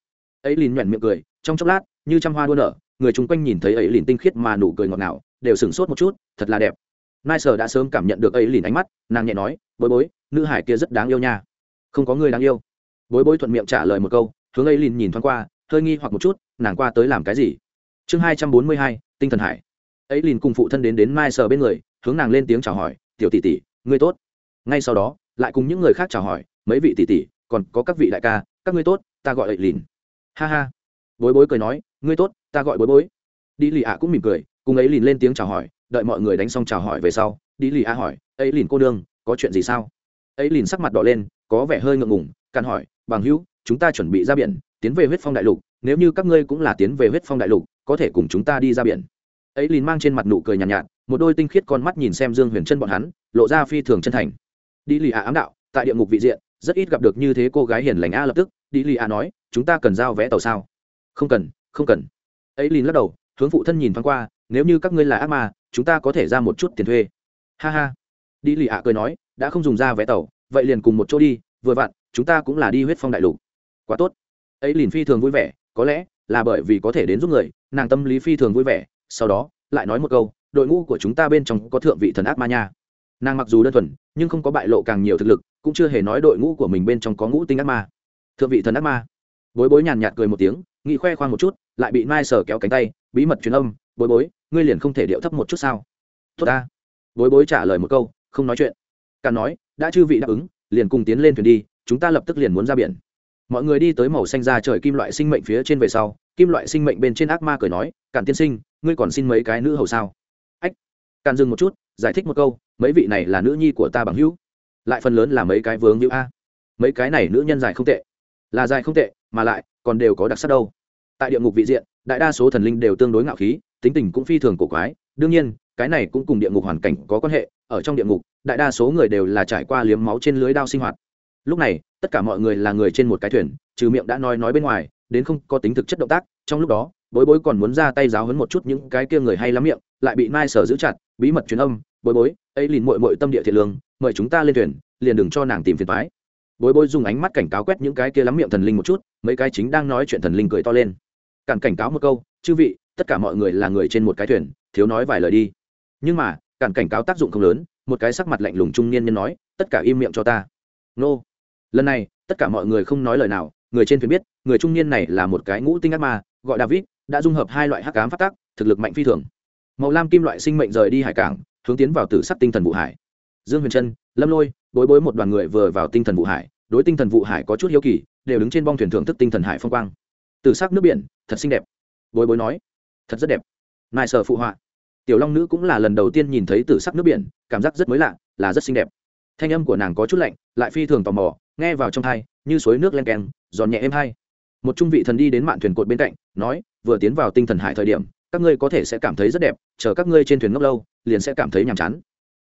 Speaker 1: Ấy liền nhoẻn miệng cười, trong chốc lát, như trăm hoa đua nở, người chung quanh nhìn thấy ấy liền tinh khiết mà nụ cười ngọt ngào, đều sửng sốt một chút, thật là đẹp. Nai sở đã sớm cảm nhận được ấy liền ánh mắt, nàng nhẹ nói, bối bối, nữ hải kia rất đáng yêu nha. Không có người đáng yêu. Bối bối thuận miệng trả lời một câu, hướng ấy liền nhìn thoáng qua, hơi nghi hoặc một chút, nàng qua tới làm cái gì? Chương hai trăm bốn mươi hai, tinh thần hải ấy liền cùng phụ thân đến đến mai sờ bên người, hướng nàng lên tiếng chào hỏi, tiểu tỷ tỷ, ngươi tốt. Ngay sau đó, lại cùng những người khác chào hỏi, mấy vị tỷ tỷ, còn có các vị đại ca, các ngươi tốt, ta gọi ấy liền. Ha ha. Bối bối cười nói, ngươi tốt, ta gọi bối bối. Đi lì ạ cũng mỉm cười, cùng ấy liền lên tiếng chào hỏi, đợi mọi người đánh xong chào hỏi về sau, đi lì ạ hỏi, ấy liền cô đương có chuyện gì sao? Ấy liền sắc mặt đỏ lên, có vẻ hơi ngượng ngùng càn hỏi, bằng hữu, chúng ta chuẩn bị ra biển, tiến về huyết phong đại lục, nếu như các ngươi cũng là tiến về huyết phong đại lục, có thể cùng chúng ta đi ra biển ấy liền mang trên mặt nụ cười nhàn nhạt, nhạt một đôi tinh khiết con mắt nhìn xem dương huyền chân bọn hắn lộ ra phi thường chân thành. Đi lì ạ ám đạo tại địa ngục vị diện rất ít gặp được như thế cô gái hiền lành a lập tức đi lì ạ nói chúng ta cần giao vé tàu sao? Không cần không cần. Ấy liền lắc đầu hướng phụ thân nhìn thoáng qua nếu như các ngươi là ác ma chúng ta có thể ra một chút tiền thuê. Ha ha. Đi lì ạ cười nói đã không dùng ra vé tàu vậy liền cùng một chỗ đi vừa vặn chúng ta cũng là đi huyết phong đại lục. Quá tốt. Ấy liền phi thường vui vẻ có lẽ là bởi vì có thể đến giúp người nàng tâm lý phi thường vui vẻ sau đó, lại nói một câu, đội ngũ của chúng ta bên trong có thượng vị thần ác ma nha. Nàng mặc dù đơn thuần, nhưng không có bại lộ càng nhiều thực lực, cũng chưa hề nói đội ngũ của mình bên trong có ngũ tinh ác ma. Thượng vị thần ác ma. Bối bối nhàn nhạt cười một tiếng nghĩ khoe khoang một chút, lại bị mai sở kéo cánh tay, bí mật truyền âm, bối bối, ngươi liền không thể điệu thấp một chút sao? Tốt ta. Bối bối trả lời một câu, không nói chuyện. Càng nói, đã chư vị đáp ứng, liền cùng tiến lên thuyền đi, chúng ta lập tức liền muốn ra biển. Mọi người đi tới màu xanh ra trời kim loại sinh mệnh phía trên về sau, kim loại sinh mệnh bên trên ác ma cười nói càn tiên sinh ngươi còn xin mấy cái nữ hầu sao? Ách, càn dừng một chút, giải thích một câu, mấy vị này là nữ nhi của ta bằng hữu. Lại phần lớn là mấy cái vướng hữu a. Mấy cái này nữ nhân dài không tệ. Là dài không tệ, mà lại, còn đều có đặc sắc đâu. Tại địa ngục vị diện, đại đa số thần linh đều tương đối ngạo khí, tính tình cũng phi thường cổ quái. Đương nhiên, cái này cũng cùng địa ngục hoàn cảnh có quan hệ. Ở trong địa ngục, đại đa số người đều là trải qua liếm máu trên lưới đao sinh hoạt. Lúc này, tất cả mọi người là người trên một cái thuyền, trừ miệng đã nói nói bên ngoài đến không có tính thực chất động tác, trong lúc đó, bối bối còn muốn ra tay giáo hấn một chút những cái kia người hay lắm miệng, lại bị mai sở giữ chặt, bí mật truyền âm, bối bối, ấy liền mội mội tâm địa thiện lương, mời chúng ta lên thuyền, liền đừng cho nàng tìm phiền thoái bối bối dùng ánh mắt cảnh cáo quét những cái kia lắm miệng thần linh một chút, mấy cái chính đang nói chuyện thần linh cười to lên. Cản cảnh cáo một câu, chư vị, tất cả mọi người là người trên một cái thuyền, thiếu nói vài lời đi. Nhưng mà, cản cảnh cáo tác dụng không lớn, một cái sắc mặt lạnh lùng trung niên nhân nói, tất cả im miệng cho ta. Nô. Lần này, tất cả mọi người không nói lời nào người trên thuyền biết, người trung niên này là một cái ngũ tinh ác ma, gọi david, đã dung hợp hai loại hắc cám phát tác thực lực mạnh phi thường. Màu lam kim loại sinh mệnh rời đi hải cảng, hướng tiến vào tử sắc tinh thần vụ hải. Dương huyền trân, lâm lôi, bối bối một đoàn người vừa vào tinh thần vụ hải, đối tinh thần vụ hải có chút hiếu kỳ, đều đứng trên bong thuyền thưởng thức tinh thần hải phong quang. Tử sắc nước biển, thật xinh đẹp. Bối bối nói, thật rất đẹp. Nai sở phụ họa. Tiểu long nữ cũng là lần đầu tiên nhìn thấy tử sắc nước biển, cảm giác rất mới lạ, là rất xinh đẹp. Thanh âm của nàng có chút lạnh, lại phi thường tò mò, nghe vào trong thai như suối nước len keng, giòn nhẹ êm hay một trung vị thần đi đến mạn thuyền cột bên cạnh, nói, vừa tiến vào tinh thần hải thời điểm, các ngươi có thể sẽ cảm thấy rất đẹp, chờ các ngươi trên thuyền ngốc lâu, liền sẽ cảm thấy nhàm chán.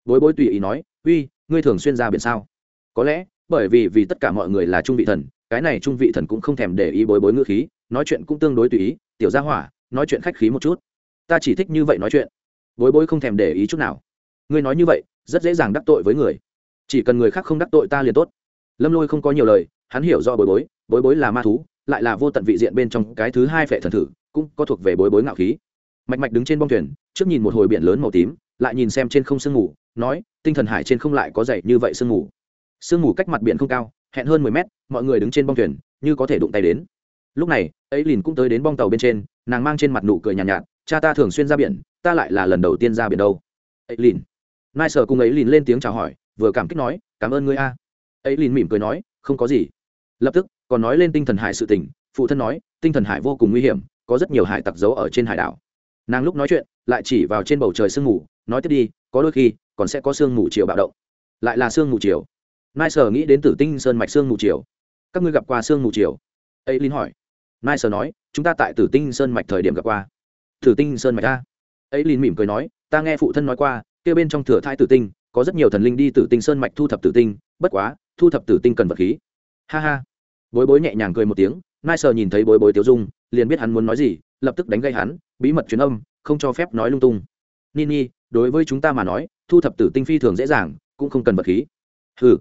Speaker 1: Bối bối tùy ý nói, uy, ngươi thường xuyên ra biển sao? Có lẽ, bởi vì vì tất cả mọi người là trung vị thần, cái này trung vị thần cũng không thèm để ý bối bối ngữ khí, nói chuyện cũng tương đối tùy ý, tiểu gia hỏa, nói chuyện khách khí một chút. Ta chỉ thích như vậy nói chuyện. Bối bối không thèm để ý chút nào. Ngươi nói như vậy, rất dễ dàng đắc tội với người. Chỉ cần người khác không đắc tội ta liền tốt. Lâm lôi không có nhiều lời hắn hiểu do bối bối bối bối là ma thú lại là vô tận vị diện bên trong cái thứ hai phệ thần thử cũng có thuộc về bối bối ngạo khí. Mạch mạch đứng trên bông thuyền trước nhìn một hồi biển lớn màu tím lại nhìn xem trên không sương mù nói tinh thần hải trên không lại có dày như vậy sương mù. Sương mù cách mặt biển không cao hẹn hơn mười mét mọi người đứng trên bông thuyền như có thể đụng tay đến. Lúc này ấy lìn cũng tới đến bong tàu bên trên nàng mang trên mặt nụ cười nhàn nhạt, nhạt cha ta thường xuyên ra biển ta lại là lần đầu tiên ra biển đâu. Ấy lìn. Nai sở cùng ấy lìn lên tiếng chào hỏi vừa cảm kích nói cảm ơn ngươi a. Ấy lìn mỉm cười nói không có gì. Lập tức còn nói lên tinh thần hải sự tình phụ thân nói tinh thần hải vô cùng nguy hiểm có rất nhiều hải tặc giấu ở trên hải đảo. Nàng lúc nói chuyện lại chỉ vào trên bầu trời sương mù nói tiếp đi có đôi khi còn sẽ có sương mù chiều bạo động. Lại là sương mù chiều. Nai sở nghĩ đến tử tinh sơn mạch sương mù chiều. Các ngươi gặp qua sương mù chiều? Ấy linh hỏi. Nai sở nói chúng ta tại tử tinh sơn mạch thời điểm gặp qua. Tử tinh sơn mạch ta, ấy linh mỉm cười nói ta nghe phụ thân nói qua kia bên trong thừa thai tử tinh có rất nhiều thần linh đi tử tinh sơn mạch thu thập tử tinh bất quá thu thập tử tinh cần vật khí. Ha ha. Bối bối nhẹ nhàng cười một tiếng, nai sờ nhìn thấy bối bối tiêu dung, liền biết hắn muốn nói gì, lập tức đánh gây hắn, bí mật truyền âm, không cho phép nói lung tung. Nini đối với chúng ta mà nói, thu thập tử tinh phi thường dễ dàng, cũng không cần vật khí. Hừ.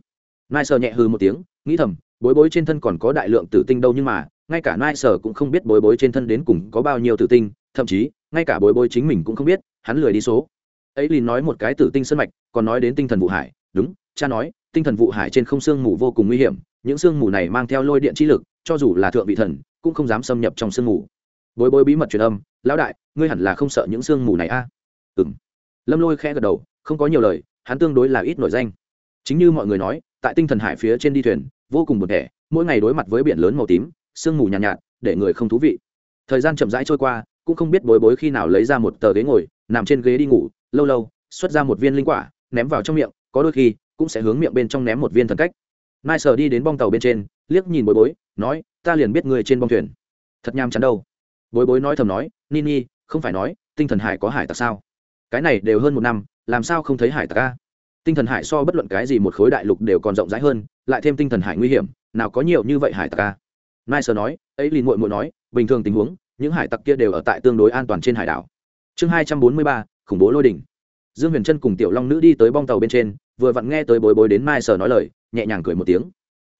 Speaker 1: Nai sờ nhẹ hừ một tiếng, nghĩ thầm, bối bối trên thân còn có đại lượng tử tinh đâu nhưng mà, ngay cả nai sờ cũng không biết bối bối trên thân đến cùng có bao nhiêu tử tinh, thậm chí, ngay cả bối bối chính mình cũng không biết, hắn lười đi số. Ấy liền nói một cái tử tinh sân mạch, còn nói đến tinh thần vụ hải, đúng, cha nói tinh thần vụ hải trên không sương mù vô cùng nguy hiểm những sương mù này mang theo lôi điện chi lực cho dù là thượng vị thần cũng không dám xâm nhập trong sương mù. Bối bối bí mật truyền âm lão đại ngươi hẳn là không sợ những sương mù này a? À? ừ m lâm lôi khẽ gật đầu không có nhiều lời hắn tương đối là ít nổi danh. Chính như mọi người nói tại tinh thần hải phía trên đi thuyền vô cùng buồn thẻ mỗi ngày đối mặt với biển lớn màu tím sương mù nhàn nhạt, nhạt để người không thú vị. Thời gian chậm rãi trôi qua cũng không biết bối bối khi nào lấy ra một tờ ghế ngồi nằm trên ghế đi ngủ lâu lâu xuất ra một viên linh quả ném vào trong miệng có đôi khi cũng sẽ hướng miệng bên trong ném một viên thần cách. Nai sờ đi đến bong tàu bên trên, liếc nhìn bối bối, nói, ta liền biết người trên bong thuyền. Thật nham chắn đâu. Bối bối nói thầm nói nini không phải nói, tinh thần hải có hải tặc sao? Cái này đều hơn một năm, làm sao không thấy hải tặc ca tinh thần hải so bất luận cái gì một khối đại lục đều còn rộng rãi hơn, lại thêm tinh thần hải nguy hiểm, nào có nhiều như vậy hải tặc ca nai sờ nói, ấy liền muội muội nói, bình thường tình huống, những hải tặc kia đều ở tại tương đối an toàn trên hải đảo. Chương hai trăm bốn mươi ba, khủng bố lôi đỉnh dương huyền trân cùng tiểu long nữ đi tới bong tàu bên trên, vừa vặn nghe tới bối bối đến mai sở nói lời, nhẹ nhàng cười một tiếng.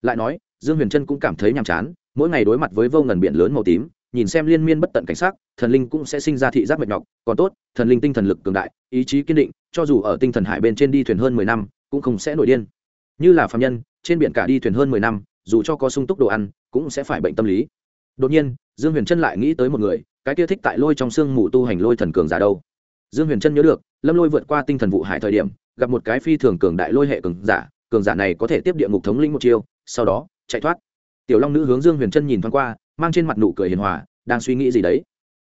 Speaker 1: Lại nói, dương huyền trân cũng cảm thấy nhàm chán, mỗi ngày đối mặt với vô ngần biển lớn màu tím, nhìn xem liên miên bất tận cảnh sắc, thần linh cũng sẽ sinh ra thị giác mệt nhọc, còn tốt, thần linh tinh thần lực cường đại, ý chí kiên định, cho dù ở tinh thần hải bên trên đi thuyền hơn mười năm, cũng không sẽ nổi điên. Như là phạm nhân, trên biển cả đi thuyền hơn mười năm, dù cho có sung túc đồ ăn, cũng sẽ phải bệnh tâm lý. Đột nhiên, dương huyền trân lại nghĩ tới một người, cái kia thích tại lôi trong sương mù tu hành lôi thần cường giả đâu? Dương huyền trân nhớ được lâm lôi vượt qua tinh thần vụ hải thời điểm gặp một cái phi thường cường đại lôi hệ cường giả cường giả này có thể tiếp địa ngục thống lĩnh một chiêu sau đó chạy thoát. Tiểu long nữ hướng dương huyền trân nhìn thoáng qua mang trên mặt nụ cười hiền hòa đang suy nghĩ gì đấy?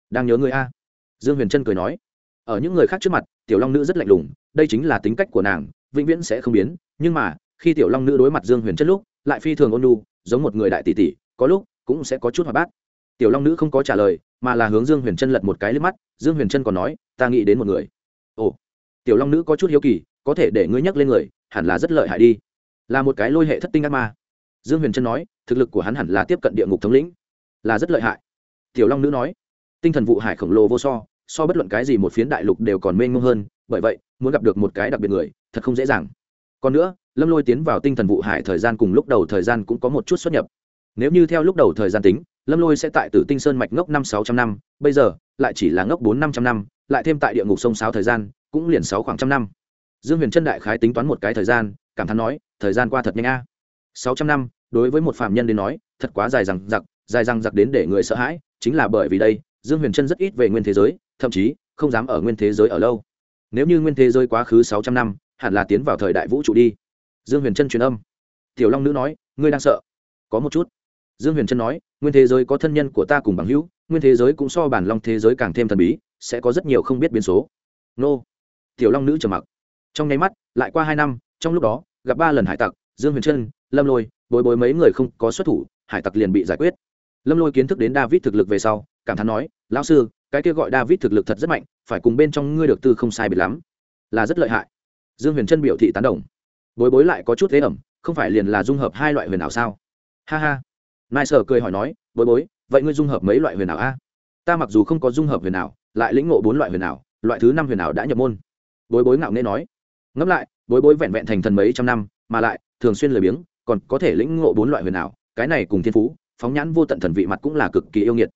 Speaker 1: Đang nhớ người a? Dương huyền trân cười nói. Ở những người khác trước mặt tiểu long nữ rất lạnh lùng đây chính là tính cách của nàng vĩnh viễn sẽ không biến nhưng mà khi tiểu long nữ đối mặt dương huyền trân lúc lại phi thường ôn nhu, giống một người đại tỷ tỷ có lúc cũng sẽ có chút hoạt bát. Tiểu long nữ không có trả lời mà là hướng dương huyền trân lật một cái lên mắt, dương huyền trân còn nói, ta nghĩ đến một người. Ồ, tiểu long nữ có chút hiếu kỳ, có thể để ngươi nhắc lên người, hẳn là rất lợi hại đi. Là một cái lôi hệ thất tinh ác ma. Dương huyền trân nói, thực lực của hắn hẳn là tiếp cận địa ngục thống lĩnh, là rất lợi hại. Tiểu long nữ nói, tinh thần vụ hải khổng lồ vô so so bất luận cái gì một phiến đại lục đều còn mênh mông hơn, bởi vậy, muốn gặp được một cái đặc biệt người, thật không dễ dàng. Còn nữa, lâm lôi tiến vào tinh thần vụ hải thời gian cùng lúc đầu thời gian cũng có một chút xuất nhập. Nếu như theo lúc đầu thời gian tính lâm lôi sẽ tại tử tinh sơn mạch ngốc năm sáu trăm năm, bây giờ, lại chỉ là ngốc bốn năm trăm năm, lại thêm tại địa ngục sông sáo thời gian, cũng liền sáu khoảng trăm năm. Dương huyền trân đại khái tính toán một cái thời gian, cảm thán nói, thời gian qua thật nhanh a. Sáu trăm năm, đối với một phạm nhân đến nói, thật quá dài rằng giặc dài rằng giặc đến để người sợ hãi, chính là bởi vì đây, dương huyền trân rất ít về nguyên thế giới, thậm chí, không dám ở nguyên thế giới ở lâu. Nếu như nguyên thế giới quá khứ sáu trăm năm, hẳn là tiến vào thời đại vũ trụ đi. Dương huyền trân truyền âm. Tiểu long nữ nói, ngươi đang sợ? Có một chút. Dương huyền trân nói nguyên thế giới có thân nhân của ta cùng bằng hữu, nguyên thế giới cũng so bản long thế giới càng thêm thần bí, sẽ có rất nhiều không biết biến số. Nô. Tiểu long nữ trầm mặc. Trong nháy mắt, lại qua hai năm, trong lúc đó, gặp ba lần hải tặc, dương huyền trân, lâm lôi, bối bối mấy người không có xuất thủ, hải tặc liền bị giải quyết. Lâm lôi kiến thức đến david thực lực về sau, cảm thán nói, lão sư, cái kia gọi david thực lực thật rất mạnh, phải cùng bên trong ngươi được tư không sai biệt lắm. Là rất lợi hại. Dương huyền trân biểu thị tán đồng. Bối bối lại có chút thế ẩm, không phải liền là dung hợp hai loại huyền ảo sao? Ha ha nai sở cười hỏi nói, bối bối, vậy ngươi dung hợp mấy loại huyền ảo a? Ta mặc dù không có dung hợp huyền ảo, lại lĩnh ngộ bốn loại huyền ảo, loại thứ năm huyền ảo đã nhập môn. Bối bối ngạo nghễ nói. Ngẫm lại, bối bối vẹn vẹn thành thần mấy trăm năm, mà lại, thường xuyên lười biếng, còn có thể lĩnh ngộ bốn loại huyền ảo, cái này cùng thiên phú, phóng nhãn vô tận thần vị mặt cũng là cực kỳ yêu nghiệt.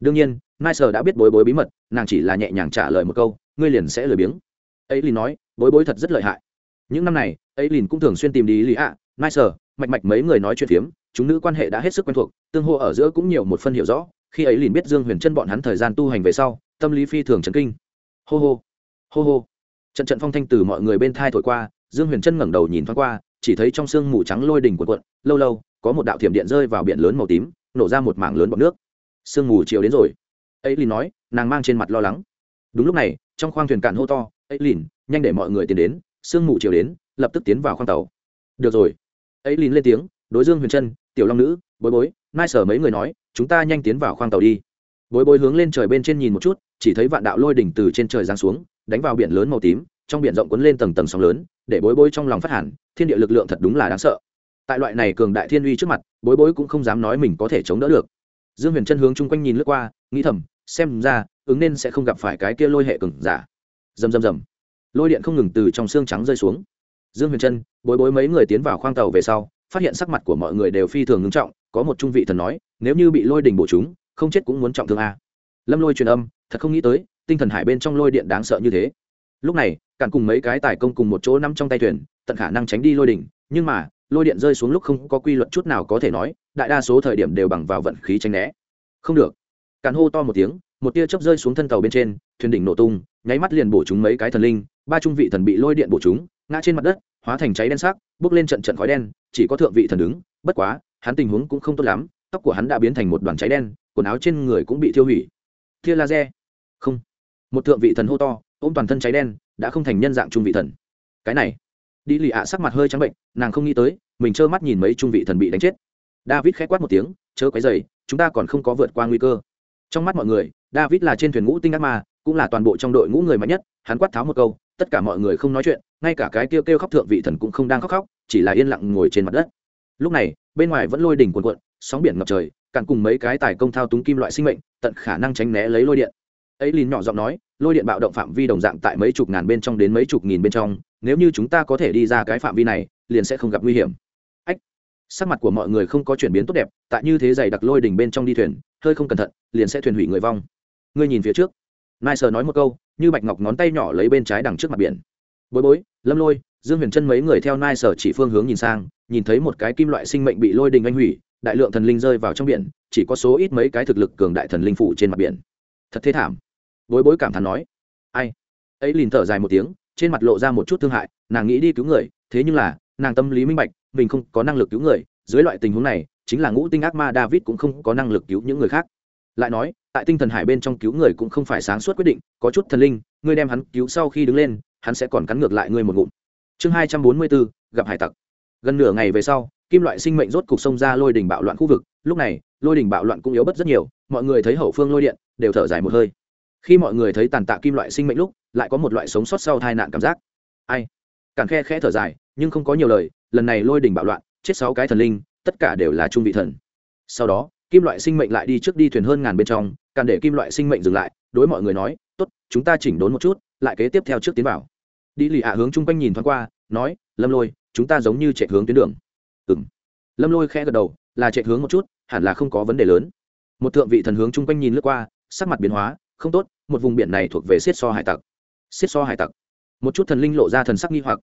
Speaker 1: Đương nhiên nai sở đã biết bối bối bí mật, nàng chỉ là nhẹ nhàng trả lời một câu, ngươi liền sẽ lười biếng. Ấy liền nói, bối bối thật rất lợi hại. Những năm này ấy liền cũng thường xuyên tìm đi lý ạ. Nai sở, mạch mạch mấy người nói chuyện phiếm chúng nữ quan hệ đã hết sức quen thuộc, tương hô ở giữa cũng nhiều một phân hiểu rõ, khi ấy liền biết dương huyền chân bọn hắn thời gian tu hành về sau, tâm lý phi thường chấn kinh. Hô hô hô hô. Trận trận phong thanh từ mọi người bên thai thổi qua, dương huyền chân ngẩng đầu nhìn thoáng qua, chỉ thấy trong sương mù trắng lôi đỉnh của quận lâu lâu, có một đạo thiểm điện rơi vào biển lớn màu tím, nổ ra một mảng lớn bọt nước. Sương mù chiều đến rồi. Ấy liền nói, nàng mang trên mặt lo lắng. Đúng lúc này, trong khoang thuyền cạn hô to, ấy lìn, nhanh để mọi người tiến đến. Sương mù chiều đến, lập tức tiến vào khoang tàu. Được rồi. Ấy lìn lên tiếng, đối dương huyền chân tiểu long nữ, bối bối, nai sở mấy người nói, chúng ta nhanh tiến vào khoang tàu đi. Bối bối hướng lên trời bên trên nhìn một chút, chỉ thấy vạn đạo lôi đỉnh từ trên trời giáng xuống, đánh vào biển lớn màu tím, trong biển rộng cuốn lên tầng tầng sóng lớn, để bối bối trong lòng phát hẳn, thiên địa lực lượng thật đúng là đáng sợ. Tại loại này cường đại thiên uy trước mặt, bối bối cũng không dám nói mình có thể chống đỡ được. Dương huyền chân hướng chung quanh nhìn lướt qua, nghĩ thầm, xem ra, ứng nên sẽ không gặp phải cái kia lôi hệ cường giả. Rầm rầm rầm. Lôi điện không ngừng từ trong xương trắng rơi xuống. Dương huyền trân bối bối mấy người tiến vào khoang tàu về sau phát hiện sắc mặt của mọi người đều phi thường ngưng trọng, có một trung vị thần nói, nếu như bị lôi đình bổ chúng, không chết cũng muốn trọng thương a. Lâm lôi truyền âm, thật không nghĩ tới, tinh thần hải bên trong lôi điện đáng sợ như thế. Lúc này, cản cùng mấy cái tài công cùng một chỗ nằm trong tay thuyền, tận khả năng tránh đi lôi đỉnh nhưng mà, lôi điện rơi xuống lúc không có quy luật chút nào có thể nói, đại đa số thời điểm đều bằng vào vận khí tránh né. Không được. Cản hô to một tiếng, một tia chớp rơi xuống thân tàu bên trên, thuyền đỉnh nổ tung, nháy mắt liền bổ chúng mấy cái thần linh, ba trung vị thần bị lôi điện bổ chúng, ngã trên mặt đất, hóa thành cháy đen sắc, bước lên trận trận khói đen chỉ có thượng vị thần đứng, bất quá, hắn tình huống cũng không tốt lắm, tóc của hắn đã biến thành một đoàn cháy đen, quần áo trên người cũng bị thiêu hủy. Tia laser? Không. Một thượng vị thần hô to, ôm toàn thân cháy đen, đã không thành nhân dạng trung vị thần. Cái này. Đi lì ạ sắc mặt hơi trắng bệnh, nàng không nghĩ tới, mình trơ mắt nhìn mấy trung vị thần bị đánh chết. David khẽ quát một tiếng, chớ quấy dày chúng ta còn không có vượt qua nguy cơ. Trong mắt mọi người, david là trên thuyền ngũ tinh ác ma, cũng là toàn bộ trong đội ngũ người mạnh nhất, hắn quát tháo một câu tất cả mọi người không nói chuyện, ngay cả cái kêu kêu khóc thượng vị thần cũng không đang khóc khóc, chỉ là yên lặng ngồi trên mặt đất. Lúc này, bên ngoài vẫn lôi đỉnh cuồn cuộn, sóng biển ngập trời cạn cùng mấy cái tài công thao túng kim loại sinh mệnh, tận khả năng tránh né lấy lôi điện. Ấy lìn nhỏ giọng nói, lôi điện bạo động phạm vi đồng dạng tại mấy chục ngàn bên trong đến mấy chục nghìn bên trong, nếu như chúng ta có thể đi ra cái phạm vi này, liền sẽ không gặp nguy hiểm. Ách, sắc mặt của mọi người không có chuyển biến tốt đẹp, tại như thế dày đặc lôi đỉnh bên trong đi thuyền, hơi không cẩn thận, liền sẽ thuyền hủy người vong. Ngươi nhìn phía trước. Nai sờ nói một câu như bạch ngọc ngón tay nhỏ lấy bên trái đằng trước mặt biển. Bối bối, lâm lôi, dương huyền chân mấy người theo nai sở chỉ phương hướng nhìn sang, nhìn thấy một cái kim loại sinh mệnh bị lôi đình anh hủy, đại lượng thần linh rơi vào trong biển, chỉ có số ít mấy cái thực lực cường đại thần linh phụ trên mặt biển. Thật thế thảm. Bối bối cảm thán nói. Ai? Ấy liền thở dài một tiếng, trên mặt lộ ra một chút thương hại, nàng nghĩ đi cứu người, thế nhưng là, nàng tâm lý minh bạch, mình không có năng lực cứu người, dưới loại tình huống này, chính là ngũ tinh ác ma david cũng không có năng lực cứu những người khác. Lại nói tại tinh thần hải bên trong cứu người cũng không phải sáng suốt quyết định, có chút thần linh, ngươi đem hắn cứu sau khi đứng lên, hắn sẽ còn cắn ngược lại ngươi một ngụm. Chương hai trăm bốn mươi bốn, gặp hải tặc. Gần nửa ngày về sau, kim loại sinh mệnh rốt cục xông ra lôi đỉnh bạo loạn khu vực, lúc này, lôi đỉnh bạo loạn cũng yếu bất rất nhiều, mọi người thấy hậu phương lôi điện, đều thở dài một hơi. Khi mọi người thấy tàn tạ kim loại sinh mệnh lúc, lại có một loại sống sót sau tai nạn cảm giác. Ai? Càng khe khẽ thở dài, nhưng không có nhiều lời, lần này lôi đỉnh bạo loạn, chết sáu cái thần linh, tất cả đều là trung vị thần. Sau đó, kim loại sinh mệnh lại đi trước đi thuyền hơn ngàn bên trong càng để kim loại sinh mệnh dừng lại, đối mọi người nói, tốt, chúng ta chỉnh đốn một chút, lại kế tiếp theo trước tiến vào. Đi lì ạ hướng chung quanh nhìn thoáng qua, nói, lâm lôi, chúng ta giống như chạy hướng tuyến đường. Ừ m lâm lôi khẽ gật đầu, là chạy hướng một chút, hẳn là không có vấn đề lớn. Một thượng vị thần hướng chung quanh nhìn lướt qua, sắc mặt biến hóa, không tốt, một vùng biển này thuộc về xiết so hải tặc. Xiết so hải tặc. Một chút thần linh lộ ra thần sắc nghi hoặc.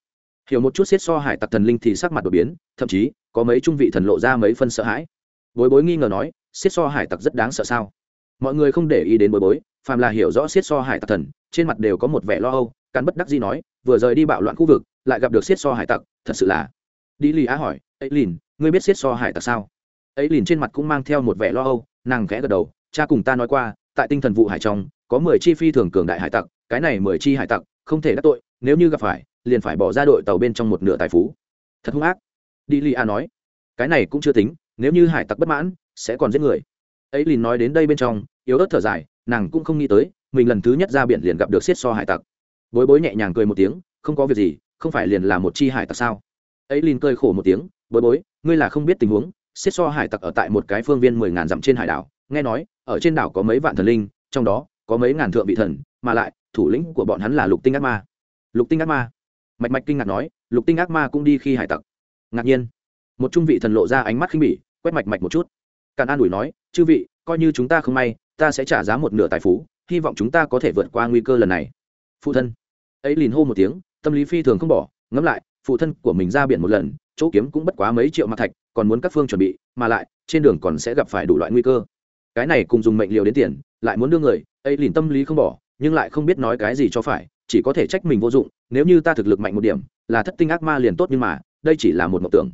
Speaker 1: Hiểu một chút xiết so hải tặc thần linh thì sắc mặt đột biến, thậm chí, có mấy trung vị thần lộ ra mấy phân sợ hãi. Bối bối nghi ngờ nói xiết so hải tặc rất đáng sợ sao? Mọi người không để ý đến bối bối, phàm là hiểu rõ Siết so hải tặc thần, trên mặt đều có một vẻ lo âu, cắn bất đắc gì nói, vừa rời đi bạo loạn khu vực, lại gặp được Siết so hải tặc, thật sự là. Đi lì á hỏi ấy lìn ngươi biết Siết so hải tặc sao? Ấy lìn trên mặt cũng mang theo một vẻ lo âu, nàng khẽ gật đầu, cha cùng ta nói qua, tại tinh thần vụ hải trong, có mười chi phi thường cường đại hải tặc, cái này mười chi hải tặc, không thể đắc tội, nếu như gặp phải, liền phải bỏ ra đội tàu bên trong một nửa tài phú. Thật hung ác. Đi lì a nói, cái này cũng chưa tính, nếu như hải tặc bất mãn, sẽ còn giết người ấy liền nói đến đây bên trong, yếu ớt thở dài, nàng cũng không nghĩ tới, mình lần thứ nhất ra biển liền gặp được xiết so hải tặc. Bối bối nhẹ nhàng cười một tiếng, không có việc gì, không phải liền là một chi hải tặc sao? Ấy liền cười khổ một tiếng, bối bối, ngươi là không biết tình huống xiết so hải tặc ở tại một cái phương viên mười ngàn dặm trên hải đảo, nghe nói, ở trên đảo có mấy vạn thần linh, trong đó, có mấy ngàn thượng vị thần, mà lại, thủ lĩnh của bọn hắn là lục tinh ác ma. Lục tinh ác ma? Mạch mạch kinh ngạc nói, lục tinh ác ma cũng đi khi hải tặc. Ngạc nhiên. Một trung vị thần lộ ra ánh mắt khinh bỉ, quét mạch mạch một chút. Càn an ủi nói chư vị, coi như chúng ta không may, ta sẽ trả giá một nửa tài phú, hy vọng chúng ta có thể vượt qua nguy cơ lần này. Phụ thân. Ấy liền hô một tiếng, tâm lý phi thường không bỏ, ngẫm lại, phụ thân của mình ra biển một lần, chỗ kiếm cũng bất quá mấy triệu mặt thạch, còn muốn các phương chuẩn bị, mà lại, trên đường còn sẽ gặp phải đủ loại nguy cơ. Cái này cùng dùng mệnh liều đến tiền, lại muốn đưa người, ấy liền tâm lý không bỏ, nhưng lại không biết nói cái gì cho phải, chỉ có thể trách mình vô dụng, nếu như ta thực lực mạnh một điểm, là thất tinh ác ma liền tốt nhưng mà, đây chỉ là một mộng tưởng.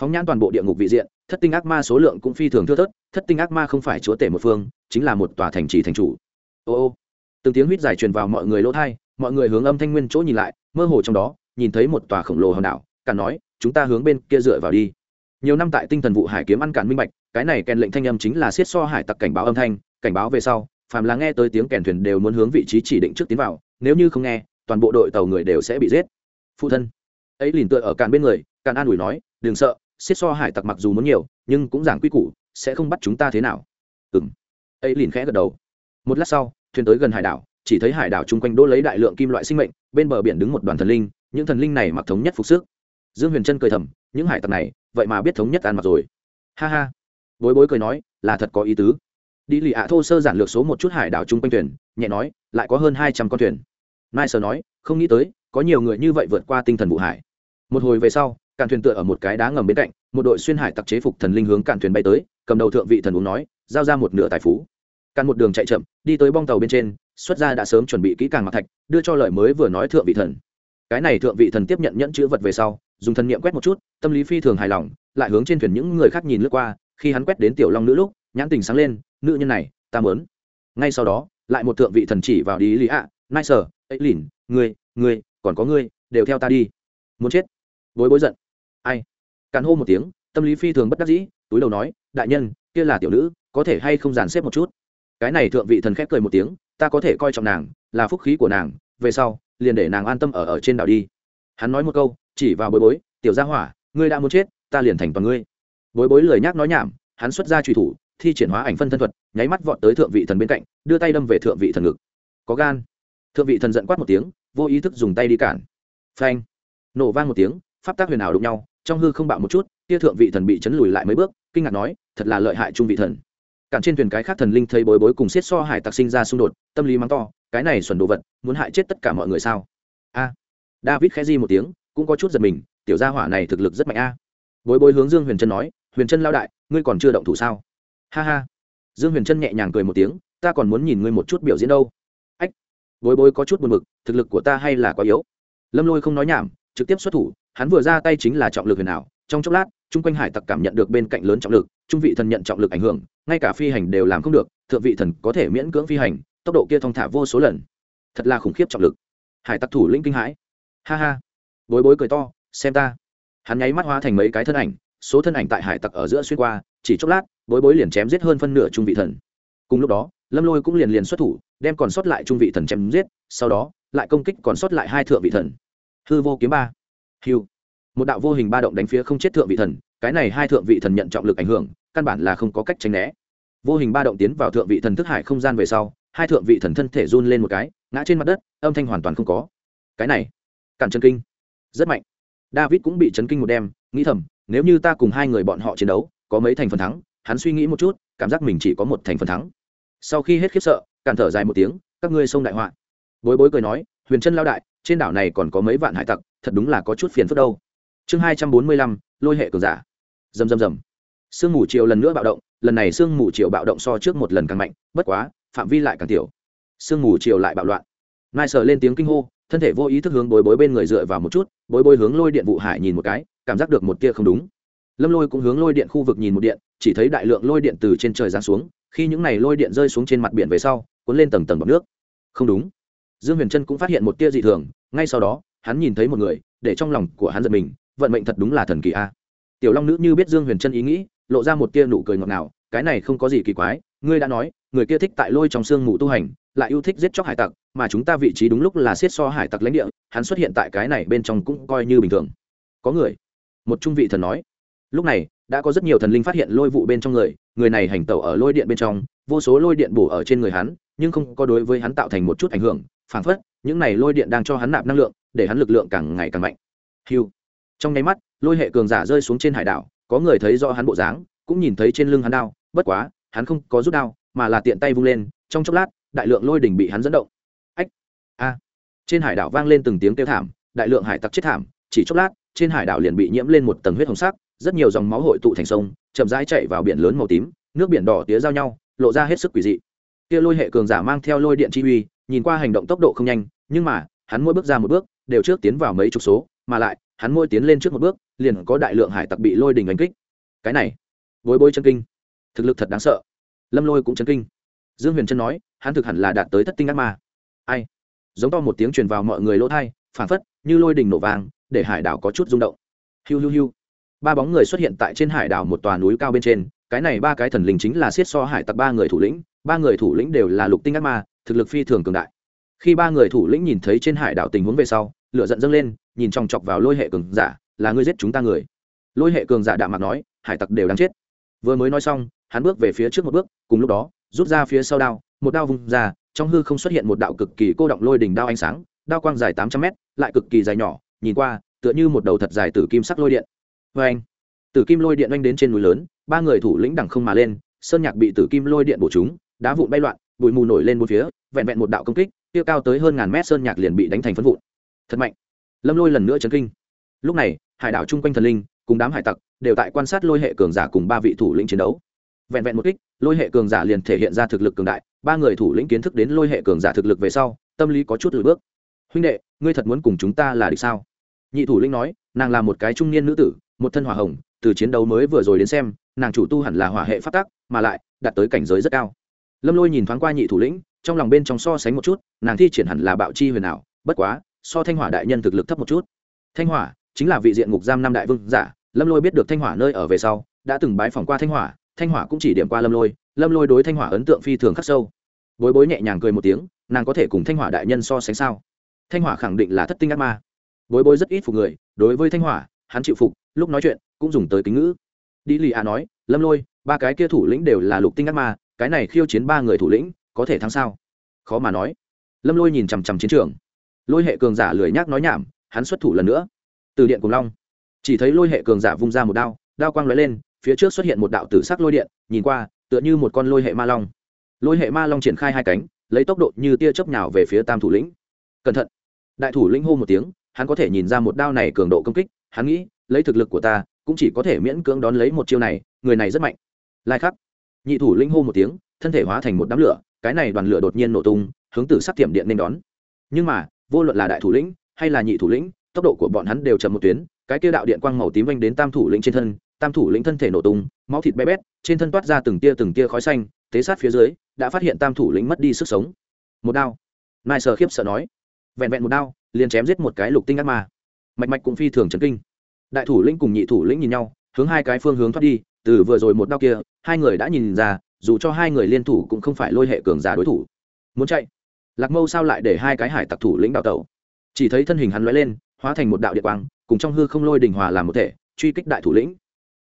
Speaker 1: Phóng nhãn toàn bộ địa ngục vị diện thất tinh ác ma số lượng cũng phi thường thưa thớt, thất tinh ác ma không phải chúa tể một phương, chính là một tòa thành trì thành chủ. Ô ô. Từng tiếng huýt dài truyền vào mọi người lỗ thai mọi người hướng âm thanh nguyên chỗ nhìn lại, mơ hồ trong đó, nhìn thấy một tòa khổng lồ hòn đảo càn nói, chúng ta hướng bên kia dựa vào đi. Nhiều năm tại tinh thần vụ hải kiếm ăn cản minh bạch, cái này kèn lệnh thanh âm chính là xiết so hải tặc cảnh báo âm thanh, cảnh báo về sau, phàm là nghe tới tiếng kèn thuyền đều muốn hướng vị trí chỉ định trước tiến vào, nếu như không nghe, toàn bộ đội tàu người đều sẽ bị giết. Phụ thân. Ấy liền tựa ở cạn bên người cạn an ủi nói, đừng sợ xiết so hải tặc mặc dù muốn nhiều, nhưng cũng giảng quy củ, sẽ không bắt chúng ta thế nào. Ừng ấy liền khẽ gật đầu. Một lát sau, thuyền tới gần hải đảo, chỉ thấy hải đảo chung quanh đỗ lấy đại lượng kim loại sinh mệnh, bên bờ biển đứng một đoàn thần linh, những thần linh này mặc thống nhất phục sức. Dương huyền trân cười thầm, những hải tặc này, vậy mà biết thống nhất ăn mặc rồi. Ha ha. Bối bối cười nói, là thật có ý tứ. Đi lì ạ thô sơ giản lược số một chút hải đảo chung quanh thuyền, nhẹ nói, lại có hơn hai trăm con thuyền. Nai sờ nói, không nghĩ tới, có nhiều người như vậy vượt qua tinh thần vụ hải. Một hồi về sau càn thuyền tựa ở một cái đá ngầm bên cạnh một đội xuyên hải tặc chế phục thần linh hướng càn thuyền bay tới cầm đầu thượng vị thần uống nói giao ra một nửa tài phú. Càn một đường chạy chậm đi tới bong tàu bên trên xuất ra đã sớm chuẩn bị kỹ càng mặt thạch đưa cho lời mới vừa nói thượng vị thần. Cái này thượng vị thần tiếp nhận nhẫn chữ vật về sau dùng thần niệm quét một chút tâm lý phi thường hài lòng lại hướng trên thuyền những người khác nhìn lướt qua khi hắn quét đến tiểu long nữ lúc nhãn tình sáng lên nữ nhân này ta mớn ngay sau đó lại một thượng vị thần chỉ vào đi lý ạ nai sở ấy lìn người, người, còn có ngươi đều theo ta đi. Muốn chết. Bối bối giận ai? Càn hô một tiếng, tâm lý phi thường bất đắc dĩ, túi đầu nói, đại nhân, kia là tiểu nữ, có thể hay không dàn xếp một chút? Cái này thượng vị thần khép cười một tiếng, ta có thể coi trọng nàng, là phúc khí của nàng, về sau, liền để nàng an tâm ở ở trên đảo đi. Hắn nói một câu, chỉ vào bối bối, tiểu gia hỏa, ngươi đã muốn chết, ta liền thành toàn ngươi. Bối bối lời nhác nói nhảm, hắn xuất ra truy thủ, thi triển hóa ảnh phân thân thuật, nháy mắt vọt tới thượng vị thần bên cạnh, đưa tay đâm về thượng vị thần ngực. Có gan. Thượng vị thần giận quát một tiếng, vô ý thức dùng tay đi cản. Phanh. Nổ vang một tiếng, pháp tác huyền ảo đụng nhau trong hư không bạo một chút, tia thượng vị thần bị chấn lùi lại mấy bước, kinh ngạc nói, thật là lợi hại trung vị thần. Cản trên thuyền cái khác thần linh thấy bối bối cùng xiết so hải tặc sinh ra xung đột, tâm lý mắng to, cái này xuẩn đồ vật, muốn hại chết tất cả mọi người sao? A. David khẽ di một tiếng, cũng có chút giật mình, tiểu gia hỏa này thực lực rất mạnh a. Bối bối hướng dương huyền trân nói, huyền trân lao đại, ngươi còn chưa động thủ sao? Ha ha. Dương huyền trân nhẹ nhàng cười một tiếng, ta còn muốn nhìn ngươi một chút biểu diễn đâu. Ách. Bối bối có chút buồn mực thực lực của ta hay là quá yếu. Lâm lôi không nói nhảm, trực tiếp xuất thủ hắn vừa ra tay chính là trọng lực huyền ảo, trong chốc lát, chung quanh hải tặc cảm nhận được bên cạnh lớn trọng lực, trung vị thần nhận trọng lực ảnh hưởng, ngay cả phi hành đều làm không được, thượng vị thần có thể miễn cưỡng phi hành, tốc độ kia thong thả vô số lần. Thật là khủng khiếp trọng lực. Hải tặc thủ lĩnh kinh hãi. Ha ha. Bối bối cười to, xem ta. Hắn nháy mắt hóa thành mấy cái thân ảnh, số thân ảnh tại hải tặc ở giữa xuyên qua, chỉ chốc lát, bối bối liền chém giết hơn phân nửa trung vị thần. Cùng lúc đó, lâm lôi cũng liền liền xuất thủ, đem còn sót lại trung vị thần chém giết, sau đó, lại công kích còn sót lại hai thượng vị thần. Hư vô kiếm ba hiu một đạo vô hình ba động đánh phía không chết thượng vị thần, cái này hai thượng vị thần nhận trọng lực ảnh hưởng, căn bản là không có cách tránh né. Vô hình ba động tiến vào thượng vị thần thức hải không gian về sau, hai thượng vị thần thân thể run lên một cái, ngã trên mặt đất, âm thanh hoàn toàn không có. Cái này, cản chân kinh. Rất mạnh. David cũng bị chấn kinh một đêm, nghĩ thầm, nếu như ta cùng hai người bọn họ chiến đấu, có mấy thành phần thắng, hắn suy nghĩ một chút, cảm giác mình chỉ có một thành phần thắng. Sau khi hết khiếp sợ, cản thở dài một tiếng, các ngươi xông đại họa. Bối bối cười nói, huyền chân lao đại trên đảo này còn có mấy vạn hải tặc, thật đúng là có chút phiền phức đâu. Chương hai trăm bốn mươi lăm, lôi hệ cường giả. Rầm rầm rầm. Sương mù chiều lần nữa bạo động, lần này sương mù chiều bạo động so trước một lần càng mạnh, bất quá, phạm vi lại càng tiểu. Sương mù chiều lại bạo loạn. Nai sờ lên tiếng kinh hô, thân thể vô ý thức hướng bối bối bên người dựa vào một chút, bối bối hướng lôi điện vụ hải nhìn một cái, cảm giác được một kia không đúng. Lâm lôi cũng hướng lôi điện khu vực nhìn một điện, chỉ thấy đại lượng lôi điện từ trên trời giáng xuống, khi những này lôi điện rơi xuống trên mặt biển về sau, cuốn lên tầng tầng bọc nước. Không đúng dương huyền trân cũng phát hiện một tia dị thường, ngay sau đó, hắn nhìn thấy một người, để trong lòng của hắn giật mình, vận mệnh thật đúng là thần kỳ a. Tiểu long nữ như biết dương huyền trân ý nghĩ, lộ ra một tia nụ cười ngọt ngào, cái này không có gì kỳ quái, ngươi đã nói, người kia thích tại lôi trong sương mù tu hành, lại yêu thích giết chóc hải tặc, mà chúng ta vị trí đúng lúc là xiết so hải tặc lãnh địa, hắn xuất hiện tại cái này bên trong cũng coi như bình thường. Có người, một trung vị thần nói, lúc này, đã có rất nhiều thần linh phát hiện lôi vụ bên trong người người này hành tẩu ở lôi điện bên trong, vô số lôi điện bổ ở trên người hắn, nhưng không có đối với hắn tạo thành một chút ảnh hưởng phảng phất, những này lôi điện đang cho hắn nạp năng lượng, để hắn lực lượng càng ngày càng mạnh. Hiu trong nháy mắt, lôi hệ cường giả rơi xuống trên hải đảo, có người thấy rõ hắn bộ dáng, cũng nhìn thấy trên lưng hắn đao, bất quá, hắn không có rút đao, mà là tiện tay vung lên, trong chốc lát, đại lượng lôi đỉnh bị hắn dẫn động. Ách. A. Trên hải đảo vang lên từng tiếng kêu thảm, đại lượng hải tặc chết thảm, chỉ chốc lát, trên hải đảo liền bị nhiễm lên một tầng huyết hồng sắc, rất nhiều dòng máu hội tụ thành sông, chậm rãi chạy vào biển lớn màu tím, nước biển đỏ tía giao nhau, lộ ra hết sức quỷ dị kia lôi hệ cường giả mang theo lôi điện chi uy, nhìn qua hành động tốc độ không nhanh, nhưng mà, hắn mỗi bước ra một bước, đều trước tiến vào mấy chục số, mà lại, hắn mỗi tiến lên trước một bước, liền có đại lượng hải tặc bị lôi đình đánh kích. Cái này, bối bối chân kinh. Thực lực thật đáng sợ. Lâm lôi cũng chân kinh. Dương huyền trân nói, hắn thực hẳn là đạt tới thất tinh ác ma. Ai? Giống to một tiếng truyền vào mọi người lỗ thai phản phất như lôi đình nổ vàng, để hải đảo có chút rung động. Hiu hiu hiu. Ba bóng người xuất hiện tại trên hải đảo một tòa núi cao bên trên, cái này ba cái thần linh chính là siết so hải tặc ba người thủ lĩnh ba người thủ lĩnh đều là lục tinh ác ma, thực lực phi thường cường đại. Khi ba người thủ lĩnh nhìn thấy trên hải đảo tình huống về sau, lửa giận dâng lên, nhìn chòng chọc vào lôi hệ cường giả, là ngươi giết chúng ta người. Lôi hệ cường giả đạm mặt nói, hải tặc đều đáng chết. Vừa mới nói xong, hắn bước về phía trước một bước, cùng lúc đó, rút ra phía sau đao, một đao vung ra, trong hư không xuất hiện một đạo cực kỳ cô động lôi đỉnh đao ánh sáng, đao quang dài tám trăm mét, lại cực kỳ dài nhỏ, nhìn qua, tựa như một đầu thật dài tử kim sắc lôi điện. Vê anh, tử kim lôi điện oanh đến trên núi lớn, ba người thủ lĩnh đẳng không mà lên, sơn nhạc bị tử kim lôi điện bổ chúng đá vụn bay loạn, bụi mù nổi lên một phía, vẹn vẹn một đạo công kích tiêu cao tới hơn ngàn mét sơn nhạc liền bị đánh thành phân vụn. Thật mạnh. Lâm lôi lần nữa chấn kinh. Lúc này, hải đảo chung quanh thần linh, cùng đám hải tặc, đều tại quan sát lôi hệ cường giả cùng ba vị thủ lĩnh chiến đấu. Vẹn vẹn một kích, lôi hệ cường giả liền thể hiện ra thực lực cường đại, ba người thủ lĩnh kiến thức đến lôi hệ cường giả thực lực về sau, tâm lý có chút lùi bước. Huynh đệ, ngươi thật muốn cùng chúng ta là địch sao? Nhị thủ lĩnh nói, nàng là một cái trung niên nữ tử, một thân hỏa hồng, từ chiến đấu mới vừa rồi đến xem, nàng chủ tu hẳn là hỏa hệ phát tác mà lại đạt tới cảnh giới rất cao lâm lôi nhìn thoáng qua nhị thủ lĩnh, trong lòng bên trong so sánh một chút, nàng thi triển hẳn là bạo chi huyền ảo, bất quá, so thanh hỏa đại nhân thực lực thấp một chút. Thanh hỏa chính là vị diện ngục giam năm đại vương giả, lâm lôi biết được thanh hỏa nơi ở về sau, đã từng bái phỏng qua thanh hỏa thanh hỏa cũng chỉ điểm qua lâm lôi lâm lôi đối thanh hỏa ấn tượng phi thường khắc sâu. Bối bối nhẹ nhàng cười một tiếng, nàng có thể cùng thanh hỏa đại nhân so sánh sao? Thanh hỏa khẳng định là thất tinh ác ma. Bối bối rất ít phục người, đối với thanh hỏa, hắn chịu phục, lúc nói chuyện cũng dùng tới kính ngữ. Đi lì a nói, lâm lôi, ba cái kia thủ lĩnh đều là lục tinh ác ma cái này khiêu chiến ba người thủ lĩnh, có thể thắng sao? Khó mà nói. Lâm lôi nhìn chằm chằm chiến trường. Lôi hệ cường giả lười nhác nói nhảm, hắn xuất thủ lần nữa. Từ điện cùng long. Chỉ thấy lôi hệ cường giả vung ra một đao đao quang lóe lên, phía trước xuất hiện một đạo tử sắc lôi điện, nhìn qua, tựa như một con lôi hệ ma long. Lôi hệ ma long triển khai hai cánh, lấy tốc độ như tia chớp nhào về phía tam thủ lĩnh. Cẩn thận. Đại thủ lĩnh hô một tiếng, hắn có thể nhìn ra một đao này cường độ công kích, hắn nghĩ, lấy thực lực của ta, cũng chỉ có thể miễn cưỡng đón lấy một chiêu này, người này rất mạnh. Lai khắc nhị thủ lĩnh hô một tiếng, thân thể hóa thành một đám lửa, cái này đoàn lửa đột nhiên nổ tung, hướng từ sắc tiệm điện nên đón. Nhưng mà, vô luận là đại thủ lĩnh hay là nhị thủ lĩnh, tốc độ của bọn hắn đều chậm một tuyến, cái kia đạo điện quang màu tím vanh đến tam thủ lĩnh trên thân, tam thủ lĩnh thân thể nổ tung, máu thịt bé bét, trên thân toát ra từng tia từng tia khói xanh, tế sát phía dưới, đã phát hiện tam thủ lĩnh mất đi sức sống. Một đao. Nai sờ khiếp sợ nói. Vẹn vẹn một đao, liền chém giết một cái lục tinh ác ma. Mạch mạch cũng phi thường chấn kinh. Đại thủ lĩnh cùng nhị thủ lĩnh nhìn nhau, hướng hai cái phương hướng thoát đi, từ vừa rồi một đao kia hai người đã nhìn ra, dù cho hai người liên thủ cũng không phải lôi hệ cường giả đối thủ. Muốn chạy? Lạc mâu sao lại để hai cái hải tặc thủ lĩnh đào tẩu? Chỉ thấy thân hình hắn lóe lên, hóa thành một đạo địa quang, cùng trong hư không lôi đình hòa làm một thể, truy kích đại thủ lĩnh.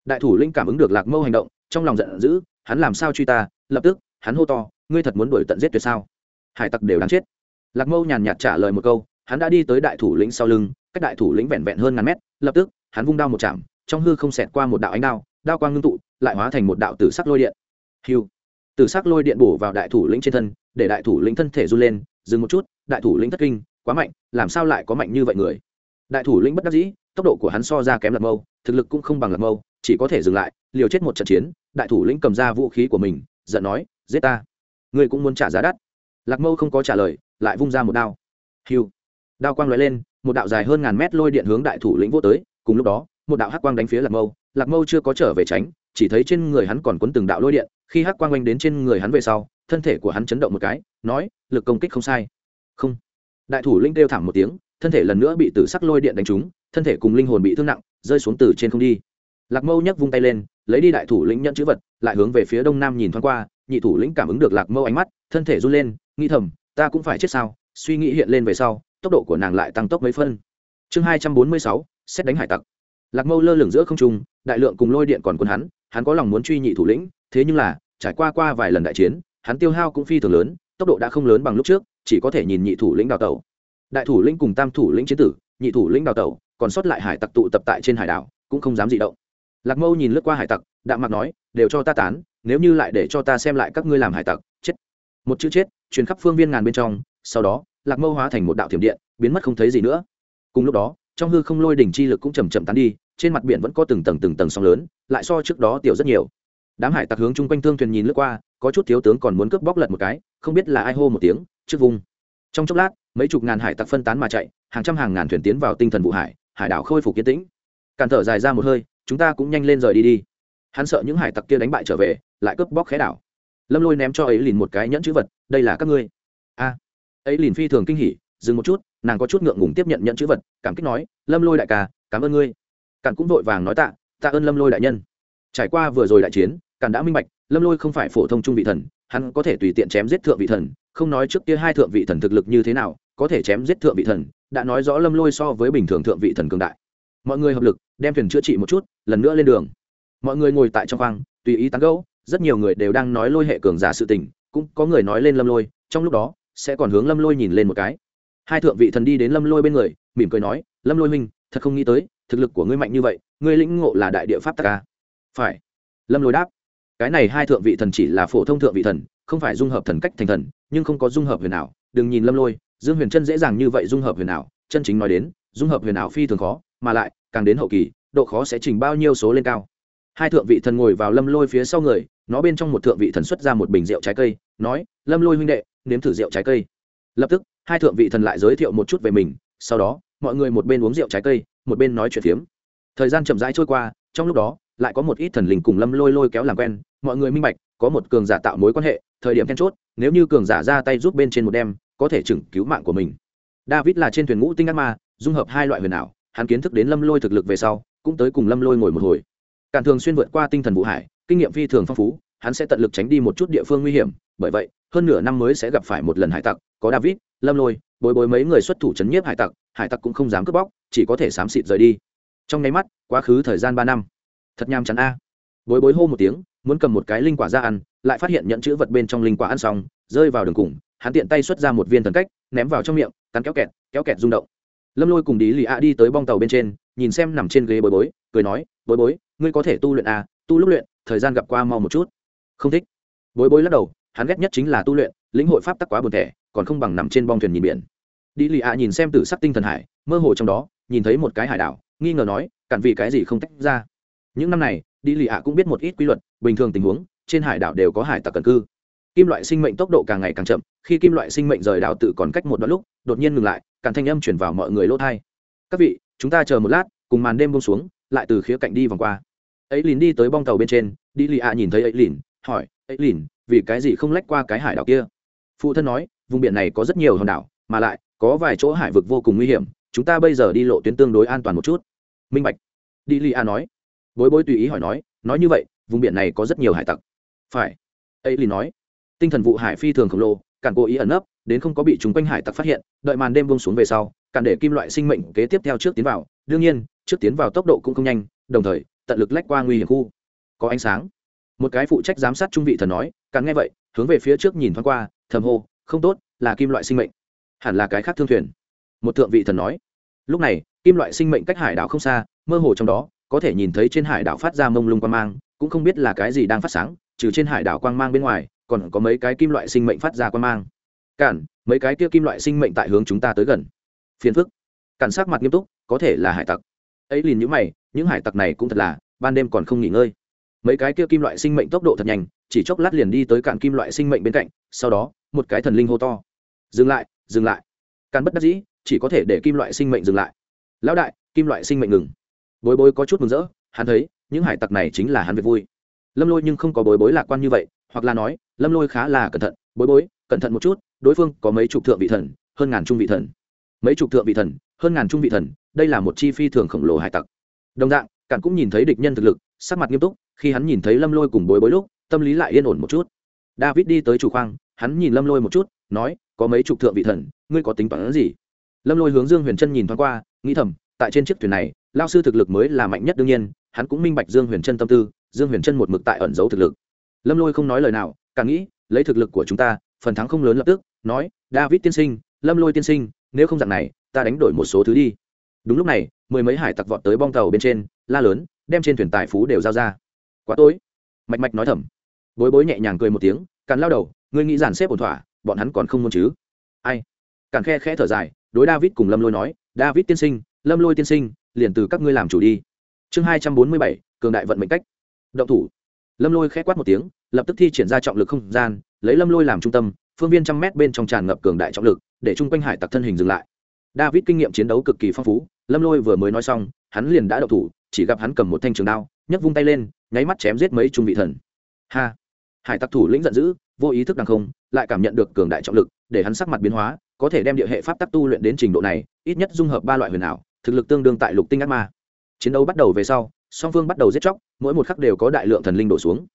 Speaker 1: Đại thủ lĩnh cảm ứng được lạc mâu hành động, trong lòng giận dữ, hắn làm sao truy ta? Lập tức, hắn hô to, ngươi thật muốn đuổi tận giết tuyệt sao? Hải tặc đều đáng chết. Lạc mâu nhàn nhạt trả lời một câu, hắn đã đi tới đại thủ lĩnh sau lưng, cách đại thủ lĩnh vẹn vẹn hơn ngàn mét, lập tức, hắn vung đao một chạm, trong hư không xẹt qua một đạo ánh đao đao quang ngưng tụ, lại hóa thành một đạo tử sắc lôi điện. Hiu tử sắc lôi điện bổ vào đại thủ lĩnh trên thân, để đại thủ lĩnh thân thể run lên, dừng một chút, đại thủ lĩnh thất kinh, quá mạnh, làm sao lại có mạnh như vậy người? Đại thủ lĩnh bất đắc dĩ, tốc độ của hắn so ra kém lạc mâu, thực lực cũng không bằng lạc mâu, chỉ có thể dừng lại, liều chết một trận chiến, đại thủ lĩnh cầm ra vũ khí của mình, giận nói, giết ta. Ngươi cũng muốn trả giá đắt. Lạc mâu không có trả lời, lại vung ra một đao. Hiu đao quang lóe lên, một đạo dài hơn ngàn mét lôi điện hướng đại thủ lĩnh vô tới, cùng lúc đó, một đạo hắc quang đánh phía lạc mâu lạc mâu chưa có trở về tránh, chỉ thấy trên người hắn còn cuốn từng đạo lôi điện, khi hắc quang oanh đến trên người hắn về sau, thân thể của hắn chấn động một cái, nói, lực công kích không sai. Không. Đại thủ linh kêu thảm một tiếng, thân thể lần nữa bị tử sắc lôi điện đánh trúng, thân thể cùng linh hồn bị thương nặng, rơi xuống từ trên không đi. Lạc mâu nhấc vung tay lên, lấy đi đại thủ lĩnh nhận chữ vật, lại hướng về phía đông nam nhìn thoáng qua, nhị thủ lĩnh cảm ứng được lạc mâu ánh mắt, thân thể run lên, nghĩ thầm, ta cũng phải chết sao? Suy nghĩ hiện lên về sau, tốc độ của nàng lại tăng tốc mấy phân. Chương hai trăm bốn mươi sáu, xét đánh hải tặc. Lạc mâu lơ lửng giữa không trung đại lượng cùng lôi điện còn quân hắn hắn có lòng muốn truy nhị thủ lĩnh, thế nhưng là, trải qua qua vài lần đại chiến, hắn tiêu hao cũng phi thường lớn, tốc độ đã không lớn bằng lúc trước, chỉ có thể nhìn nhị thủ lĩnh đào tẩu. Đại thủ lĩnh cùng tam thủ lĩnh chiến tử, nhị thủ lĩnh đào tẩu, còn sót lại hải tặc tụ tập tại trên hải đảo, cũng không dám dị động. Lạc mâu nhìn lướt qua hải tặc, đạm mặt nói, đều cho ta tán, nếu như lại để cho ta xem lại các ngươi làm hải tặc, chết. Một chữ chết, truyền khắp phương viên ngàn bên trong, sau đó, lạc mâu hóa thành một đạo thiểm điện, biến mất không thấy gì nữa. Cùng lúc đó trong hư không lôi đỉnh chi lực cũng chầm chậm tán đi, trên mặt biển vẫn có từng tầng từng tầng sóng lớn, lại so trước đó tiểu rất nhiều. Đám hải tặc hướng chung quanh thương thuyền nhìn lướt qua, có chút thiếu tướng còn muốn cướp bóc lật một cái, không biết là ai hô một tiếng, trước vùng trong chốc lát, mấy chục ngàn hải tặc phân tán mà chạy, hàng trăm hàng ngàn thuyền tiến vào tinh thần vụ hải hải đảo khôi phục kiến tĩnh. Càn thở dài ra một hơi, chúng ta cũng nhanh lên rời đi đi. Hắn sợ những hải tặc kia đánh bại trở về, lại cướp bóc khé đảo. Lâm lôi ném cho ấy lìn một cái nhẫn chữ vật, đây là các ngươi. A. Ấy lìn phi thường kinh hỉ, dừng một chút nàng có chút ngượng ngùng tiếp nhận nhận chữ vật, cảm kích nói, lâm lôi đại ca, cảm ơn ngươi. Cản cũng vội vàng nói tạ tạ ơn lâm lôi đại nhân. Trải qua vừa rồi đại chiến càn đã minh bạch, lâm lôi không phải phổ thông trung vị thần, hắn có thể tùy tiện chém giết thượng vị thần, không nói trước kia hai thượng vị thần thực lực như thế nào, có thể chém giết thượng vị thần, đã nói rõ lâm lôi so với bình thường thượng vị thần cường đại. Mọi người hợp lực, đem thuyền chữa trị một chút, lần nữa lên đường. Mọi người ngồi tại trong khoang, tùy ý tán gẫu, rất nhiều người đều đang nói lôi hệ cường giả sự tình, cũng có người nói lên lâm lôi, trong lúc đó, sẽ còn hướng lâm lôi nhìn lên một cái hai thượng vị thần đi đến lâm lôi bên người, mỉm cười nói, lâm lôi minh thật không nghĩ tới, thực lực của ngươi mạnh như vậy, ngươi lĩnh ngộ là đại địa pháp tắc ca phải. Lâm lôi đáp, cái này hai thượng vị thần chỉ là phổ thông thượng vị thần, không phải dung hợp thần cách thành thần, nhưng không có dung hợp huyền ảo. Đừng nhìn lâm lôi, dương huyền chân dễ dàng như vậy dung hợp huyền ảo, chân chính nói đến, dung hợp huyền ảo phi thường khó, mà lại, càng đến hậu kỳ, độ khó sẽ chỉnh bao nhiêu số lên cao. Hai thượng vị thần ngồi vào lâm lôi phía sau người, nó bên trong một thượng vị thần xuất ra một bình rượu trái cây, nói, lâm lôi huynh đệ, nếm thử rượu trái cây lập tức, hai thượng vị thần lại giới thiệu một chút về mình, sau đó, mọi người một bên uống rượu trái cây, một bên nói chuyện phiếm. Thời gian chậm rãi trôi qua, trong lúc đó, lại có một ít thần linh cùng lâm lôi lôi kéo làm quen, mọi người minh bạch, có một cường giả tạo mối quan hệ, thời điểm then chốt, nếu như cường giả ra tay giúp bên trên một đêm, có thể chừng cứu mạng của mình. David là trên thuyền ngũ tinh ác ma, dung hợp hai loại huyền ảo, hắn kiến thức đến lâm lôi thực lực về sau, cũng tới cùng lâm lôi ngồi một hồi. Cản thường xuyên vượt qua tinh thần vũ hải, kinh nghiệm phi thường phong phú hắn sẽ tận lực tránh đi một chút địa phương nguy hiểm, bởi vậy, hơn nửa năm mới sẽ gặp phải một lần hải tặc, có david, lâm lôi bồi bồi mấy người xuất thủ chấn nhiếp hải tặc hải tặc cũng không dám cướp bóc, chỉ có thể xám xịt rời đi. Trong nháy mắt, quá khứ thời gian ba năm. Thật nham chắn a. Bối bối hô một tiếng, muốn cầm một cái linh quả ra ăn, lại phát hiện nhận chữ vật bên trong linh quả ăn xong, rơi vào đường cùng, hắn tiện tay xuất ra một viên thần cách, ném vào trong miệng, cắn kéo kẹt kéo kẹt rung động. Lâm lôi cùng đi lì a đi tới bong tàu bên trên, nhìn xem nằm trên ghế bối bối, cười nói, bối bối, ngươi có thể tu luyện a tu lúc luyện, thời gian gặp qua mau một chút không thích. Bối bối lắc đầu, hắn ghét nhất chính là tu luyện, lĩnh hội pháp tắc quá buồn thẻ, còn không bằng nằm trên bong thuyền nhìn biển. Đi lì a nhìn xem từ sắc tinh thần hải, mơ hồ trong đó, nhìn thấy một cái hải đảo, nghi ngờ nói, cản vì cái gì không tách ra? Những năm này, đi lì ạ cũng biết một ít quy luật, bình thường tình huống, trên hải đảo đều có hải tặc cần cư. Kim loại sinh mệnh tốc độ càng ngày càng chậm, khi kim loại sinh mệnh rời đảo tự còn cách một đoạn lúc, đột nhiên ngừng lại càng thanh âm chuyển vào mọi người lỗ thai các vị, chúng ta chờ một lát, cùng màn đêm bông xuống, lại từ khía cạnh đi vòng qua. Ấy lìn đi tới bong tàu bên trên, đi lì ạ nhìn thấy ấy lìn hỏi ấy lìn, vì cái gì không lách qua cái hải đảo kia? Phụ thân nói, vùng biển này có rất nhiều hòn đảo, mà lại có vài chỗ hải vực vô cùng nguy hiểm, chúng ta bây giờ đi lộ tuyến tương đối an toàn một chút. Minh bạch. Đi li a nói. Bối bối tùy ý hỏi nói nói như vậy, vùng biển này có rất nhiều hải tặc. Phải. Ấy lìn nói. Tinh thần vụ hải phi thường khổng lồ, cản cố ý ẩn nấp, đến không có bị chúng quanh hải tặc phát hiện, đợi màn đêm bông xuống về sau, cản để kim loại sinh mệnh kế tiếp theo trước tiến vào. Đương nhiên, trước tiến vào tốc độ cũng không nhanh, đồng thời, tận lực lách qua nguy hiểm khu. Có ánh sáng một cái phụ trách giám sát trung vị thần nói càng nghe vậy, hướng về phía trước nhìn thoáng qua, thầm hô, không tốt, là kim loại sinh mệnh. Hẳn là cái khác thương thuyền. Một thượng vị thần nói, lúc này, kim loại sinh mệnh cách hải đảo không xa, mơ hồ trong đó, có thể nhìn thấy trên hải đảo phát ra mông lung quang mang, cũng không biết là cái gì đang phát sáng, trừ trên hải đảo quang mang bên ngoài, còn có mấy cái kim loại sinh mệnh phát ra quang mang. Cản mấy cái kia kim loại sinh mệnh tại hướng chúng ta tới gần. Phiền phức. Cản sát mặt nghiêm túc, có thể là hải tặc. Ấy liền những mày, những hải tặc này cũng thật là, ban đêm còn không nghỉ ngơi mấy cái kia kim loại sinh mệnh tốc độ thật nhanh, chỉ chốc lát liền đi tới cạn kim loại sinh mệnh bên cạnh, sau đó, một cái thần linh hô to. Dừng lại dừng lại. Càn bất đắc dĩ, chỉ có thể để kim loại sinh mệnh dừng lại. Lão đại, kim loại sinh mệnh ngừng. Bối bối có chút mừng rỡ, hắn thấy, những hải tặc này chính là hắn việc vui. Lâm lôi nhưng không có bối bối lạc quan như vậy, hoặc là nói, lâm lôi khá là cẩn thận. Bối bối, cẩn thận một chút, đối phương có mấy chục thượng vị thần, hơn ngàn trung vị thần. Mấy chục thượng vị thần, hơn ngàn trung vị thần, đây là một chi phi thường khổng lồ hải tặc. Đồng dạng, cản cũng nhìn thấy địch nhân thực lực sắc mặt nghiêm túc, khi hắn nhìn thấy lâm lôi cùng bối bối lúc, tâm lý lại yên ổn một chút. David đi tới chủ khoang, hắn nhìn lâm lôi một chút, nói, có mấy chục thượng vị thần, ngươi có tính toán gì? Lâm lôi hướng dương huyền trân nhìn thoáng qua, nghĩ thầm, tại trên chiếc thuyền này, lao sư thực lực mới là mạnh nhất đương nhiên, hắn cũng minh bạch dương huyền trân tâm tư, dương huyền trân một mực tại ẩn giấu thực lực. Lâm lôi không nói lời nào, càng nghĩ, lấy thực lực của chúng ta, phần thắng không lớn lập tức, nói, david tiên sinh, lâm lôi tiên sinh, nếu không dạng này, ta đánh đổi một số thứ đi. Đúng lúc này, mười mấy hải tặc vọt tới bong tàu bên trên, la lớn đem trên thuyền tài phú đều giao ra. Quá tối. Mạch mạch nói thầm. Bối bối nhẹ nhàng cười một tiếng, càn lao đầu, ngươi nghĩ giàn xếp ổn thỏa, bọn hắn còn không muốn chứ? Ai? Càn khe khẽ thở dài, đối david cùng lâm lôi nói, david tiên sinh, lâm lôi tiên sinh, liền từ các ngươi làm chủ đi. Chương hai trăm bốn mươi bảy, cường đại vận mệnh cách. Động thủ. Lâm lôi khẽ quát một tiếng, lập tức thi triển ra trọng lực không gian, lấy lâm lôi làm trung tâm, phương viên trăm mét bên trong tràn ngập cường đại trọng lực, để chung quanh hải tặc thân hình dừng lại. David kinh nghiệm chiến đấu cực kỳ phong phú, lâm lôi vừa mới nói xong, hắn liền đã đậu thủ chỉ gặp hắn cầm một thanh trường đao, nhấc vung tay lên, nháy mắt chém giết mấy trung vị thần. Ha! Hải tặc thủ lĩnh giận dữ, vô ý thức đằng không, lại cảm nhận được cường đại trọng lực, để hắn sắc mặt biến hóa, có thể đem địa hệ pháp tắc tu luyện đến trình độ này, ít nhất dung hợp ba loại huyền ảo, thực lực tương đương tại lục tinh ác ma. Chiến đấu bắt đầu về sau, song phương bắt đầu giết chóc, mỗi một khắc đều có đại lượng thần linh đổ xuống.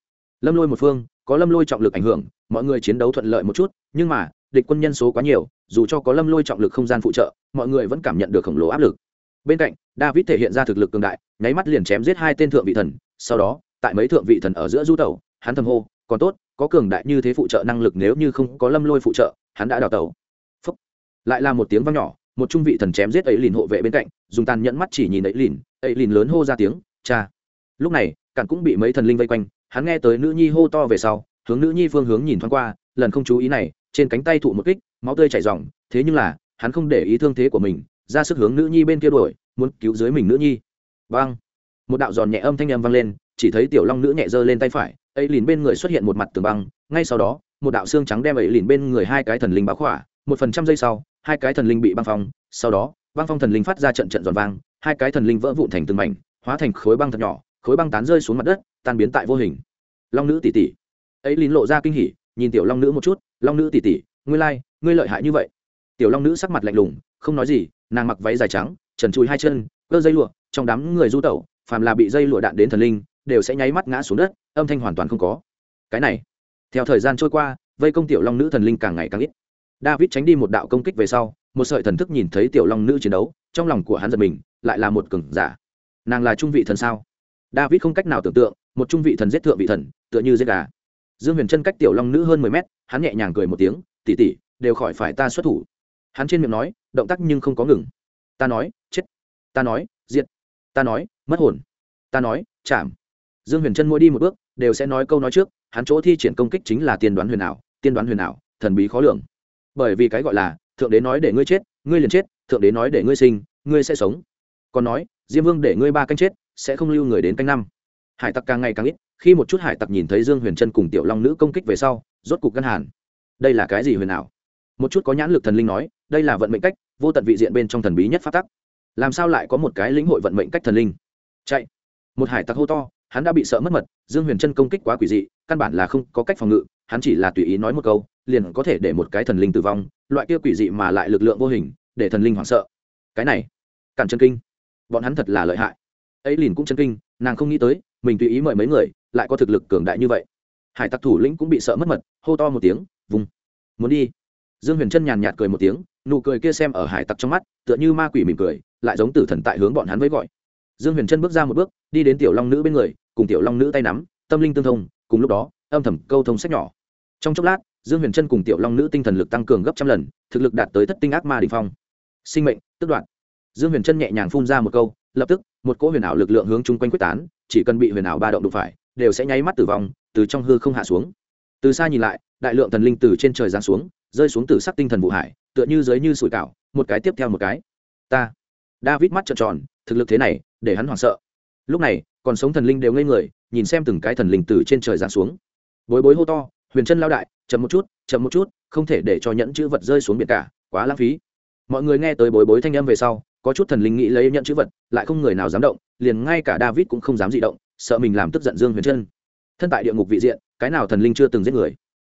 Speaker 1: Lâm lôi một phương, có lâm lôi trọng lực ảnh hưởng, mọi người chiến đấu thuận lợi một chút, nhưng mà, địch quân nhân số quá nhiều, dù cho có lâm lôi trọng lực không gian phụ trợ, mọi người vẫn cảm nhận được khổng lồ áp lực. Bên cạnh, david thể hiện ra thực lực cường đại nháy mắt liền chém giết hai tên thượng vị thần, sau đó, tại mấy thượng vị thần ở giữa du tẩu, hắn thầm hô, còn tốt, có cường đại như thế phụ trợ năng lực nếu như không có lâm lôi phụ trợ, hắn đã đào tẩu. Phúc. lại là một tiếng vang nhỏ, một trung vị thần chém giết ấy lìn hộ vệ bên cạnh, dùng tàn nhẫn mắt chỉ nhìn ấy lìn ấy lìn lớn hô ra tiếng, cha. Lúc này, cản cũng bị mấy thần linh vây quanh, hắn nghe tới nữ nhi hô to về sau, hướng nữ nhi phương hướng nhìn thoáng qua, lần không chú ý này, trên cánh tay thụ một kích, máu tươi chảy r thế nhưng là, hắn không để ý thương thế của mình, ra sức hướng nữ nhi bên kia đuổi, muốn cứu dưới mình nữ nhi vang. Một đạo giòn nhẹ âm thanh âm vang lên chỉ thấy tiểu long nữ nhẹ giơ lên tay phải ấy lìn bên người xuất hiện một mặt tường băng ngay sau đó một đạo xương trắng đem ấy lìn bên người hai cái thần linh báo khỏa một phần trăm giây sau hai cái thần linh bị băng phong sau đó băng phong thần linh phát ra trận trận giòn vang hai cái thần linh vỡ vụn thành từng mảnh hóa thành khối băng thật nhỏ khối băng tán rơi xuống mặt đất tan biến tại vô hình. Long nữ tỷ tỷ. Ấy lìn lộ ra kinh hỉ nhìn tiểu long nữ một chút long nữ tỷ tỷ ngươi lai、like, ngươi lợi hại như vậy. Tiểu long nữ sắc mặt lạnh lùng không nói gì nàng mặc váy dài trắng trần chùi hai chân cơ dây lụa trong đám người du tẩu, phàm là bị dây lụa đạn đến thần linh, đều sẽ nháy mắt ngã xuống đất, âm thanh hoàn toàn không có. Cái này, theo thời gian trôi qua, vây công tiểu long nữ thần linh càng ngày càng ít. David tránh đi một đạo công kích về sau, một sợi thần thức nhìn thấy tiểu long nữ chiến đấu, trong lòng của hắn giật mình, lại là một cường giả. Nàng là trung vị thần sao? David không cách nào tưởng tượng, một trung vị thần giết thượng vị thần, tựa như giết gà. Dương huyền chân cách tiểu long nữ hơn mười mét, hắn nhẹ nhàng cười một tiếng tỉ tỉ đều khỏi phải ta xuất thủ. Hắn trên miệng nói, động tác nhưng không có ngừng. Ta nói, chết. Ta nói, diệt ta nói, mất hồn. Ta nói chạm dương huyền chân mỗi đi một bước, đều sẽ nói câu nói trước, hắn chỗ thi triển công kích chính là tiên đoán huyền ảo, tiên đoán huyền ảo, thần bí khó lường. Bởi vì cái gọi là, thượng đế nói để ngươi chết, ngươi liền chết, thượng đế nói để ngươi sinh, ngươi sẽ sống. Còn nói, diêm vương để ngươi ba canh chết, sẽ không lưu người đến canh năm. Hải tặc càng ngày càng ít, khi một chút hải tặc nhìn thấy dương huyền trân cùng tiểu long nữ công kích về sau, rốt cục ngăn hàn. Đây là cái gì huyền ảo? Một chút có nhãn lực thần linh nói, đây là vận mệnh cách, vô tận vị diện bên trong thần bí nhất phát tắc làm sao lại có một cái lĩnh hội vận mệnh cách thần linh? Chạy. Một hải tặc hô to, hắn đã bị sợ mất mật, dương huyền chân công kích quá quỷ dị, căn bản là không có cách phòng ngự, hắn chỉ là tùy ý nói một câu, liền có thể để một cái thần linh tử vong, loại kia quỷ dị mà lại lực lượng vô hình, để thần linh hoảng sợ. Cái này, cản chân kinh. Bọn hắn thật là lợi hại. Ấy liền cũng chân kinh, nàng không nghĩ tới, mình tùy ý mời mấy người, lại có thực lực cường đại như vậy. Hải tặc thủ lĩnh cũng bị sợ mất mật, hô to một tiếng vùng muốn đi. Dương huyền chân nhàn nhạt cười một tiếng, nụ cười kia xem ở hải tặc trong mắt, tựa như ma quỷ mỉm cười lại giống tử thần tại hướng bọn hắn với gọi. Dương huyền trân bước ra một bước, đi đến tiểu long nữ bên người, cùng tiểu long nữ tay nắm, tâm linh tương thông, cùng lúc đó, âm thầm câu thông sách nhỏ. Trong chốc lát, dương huyền trân cùng tiểu long nữ tinh thần lực tăng cường gấp trăm lần, thực lực đạt tới thất tinh ác ma đình phong. Sinh mệnh, tức đoạn. Dương huyền trân nhẹ nhàng phun ra một câu, lập tức, một cỗ huyền ảo lực lượng hướng chung quanh quyết tán, chỉ cần bị huyền ảo ba động đụng phải, đều sẽ nháy mắt tử vong, từ trong hư không hạ xuống. Từ xa nhìn lại, đại lượng thần linh từ trên trời giáng xuống, rơi xuống từ sắc tinh thần vụ hải, tựa như dưới như sủi cảo, một cái tiếp theo một cái. Ta david mắt trợn tròn, thực lực thế này, để hắn hoảng sợ. Lúc này, còn sống thần linh đều ngây người, nhìn xem từng cái thần linh từ trên trời giáng xuống. Bối bối hô to, huyền chân lao đại, chậm một chút, chậm một chút, không thể để cho nhẫn chữ vật rơi xuống biển cả, quá lãng phí. Mọi người nghe tới bối bối thanh âm về sau, có chút thần linh nghĩ lấy nhẫn chữ vật, lại không người nào dám động, liền ngay cả david cũng không dám dị động, sợ mình làm tức giận dương huyền chân. Thân tại địa ngục vị diện, cái nào thần linh chưa từng giết người?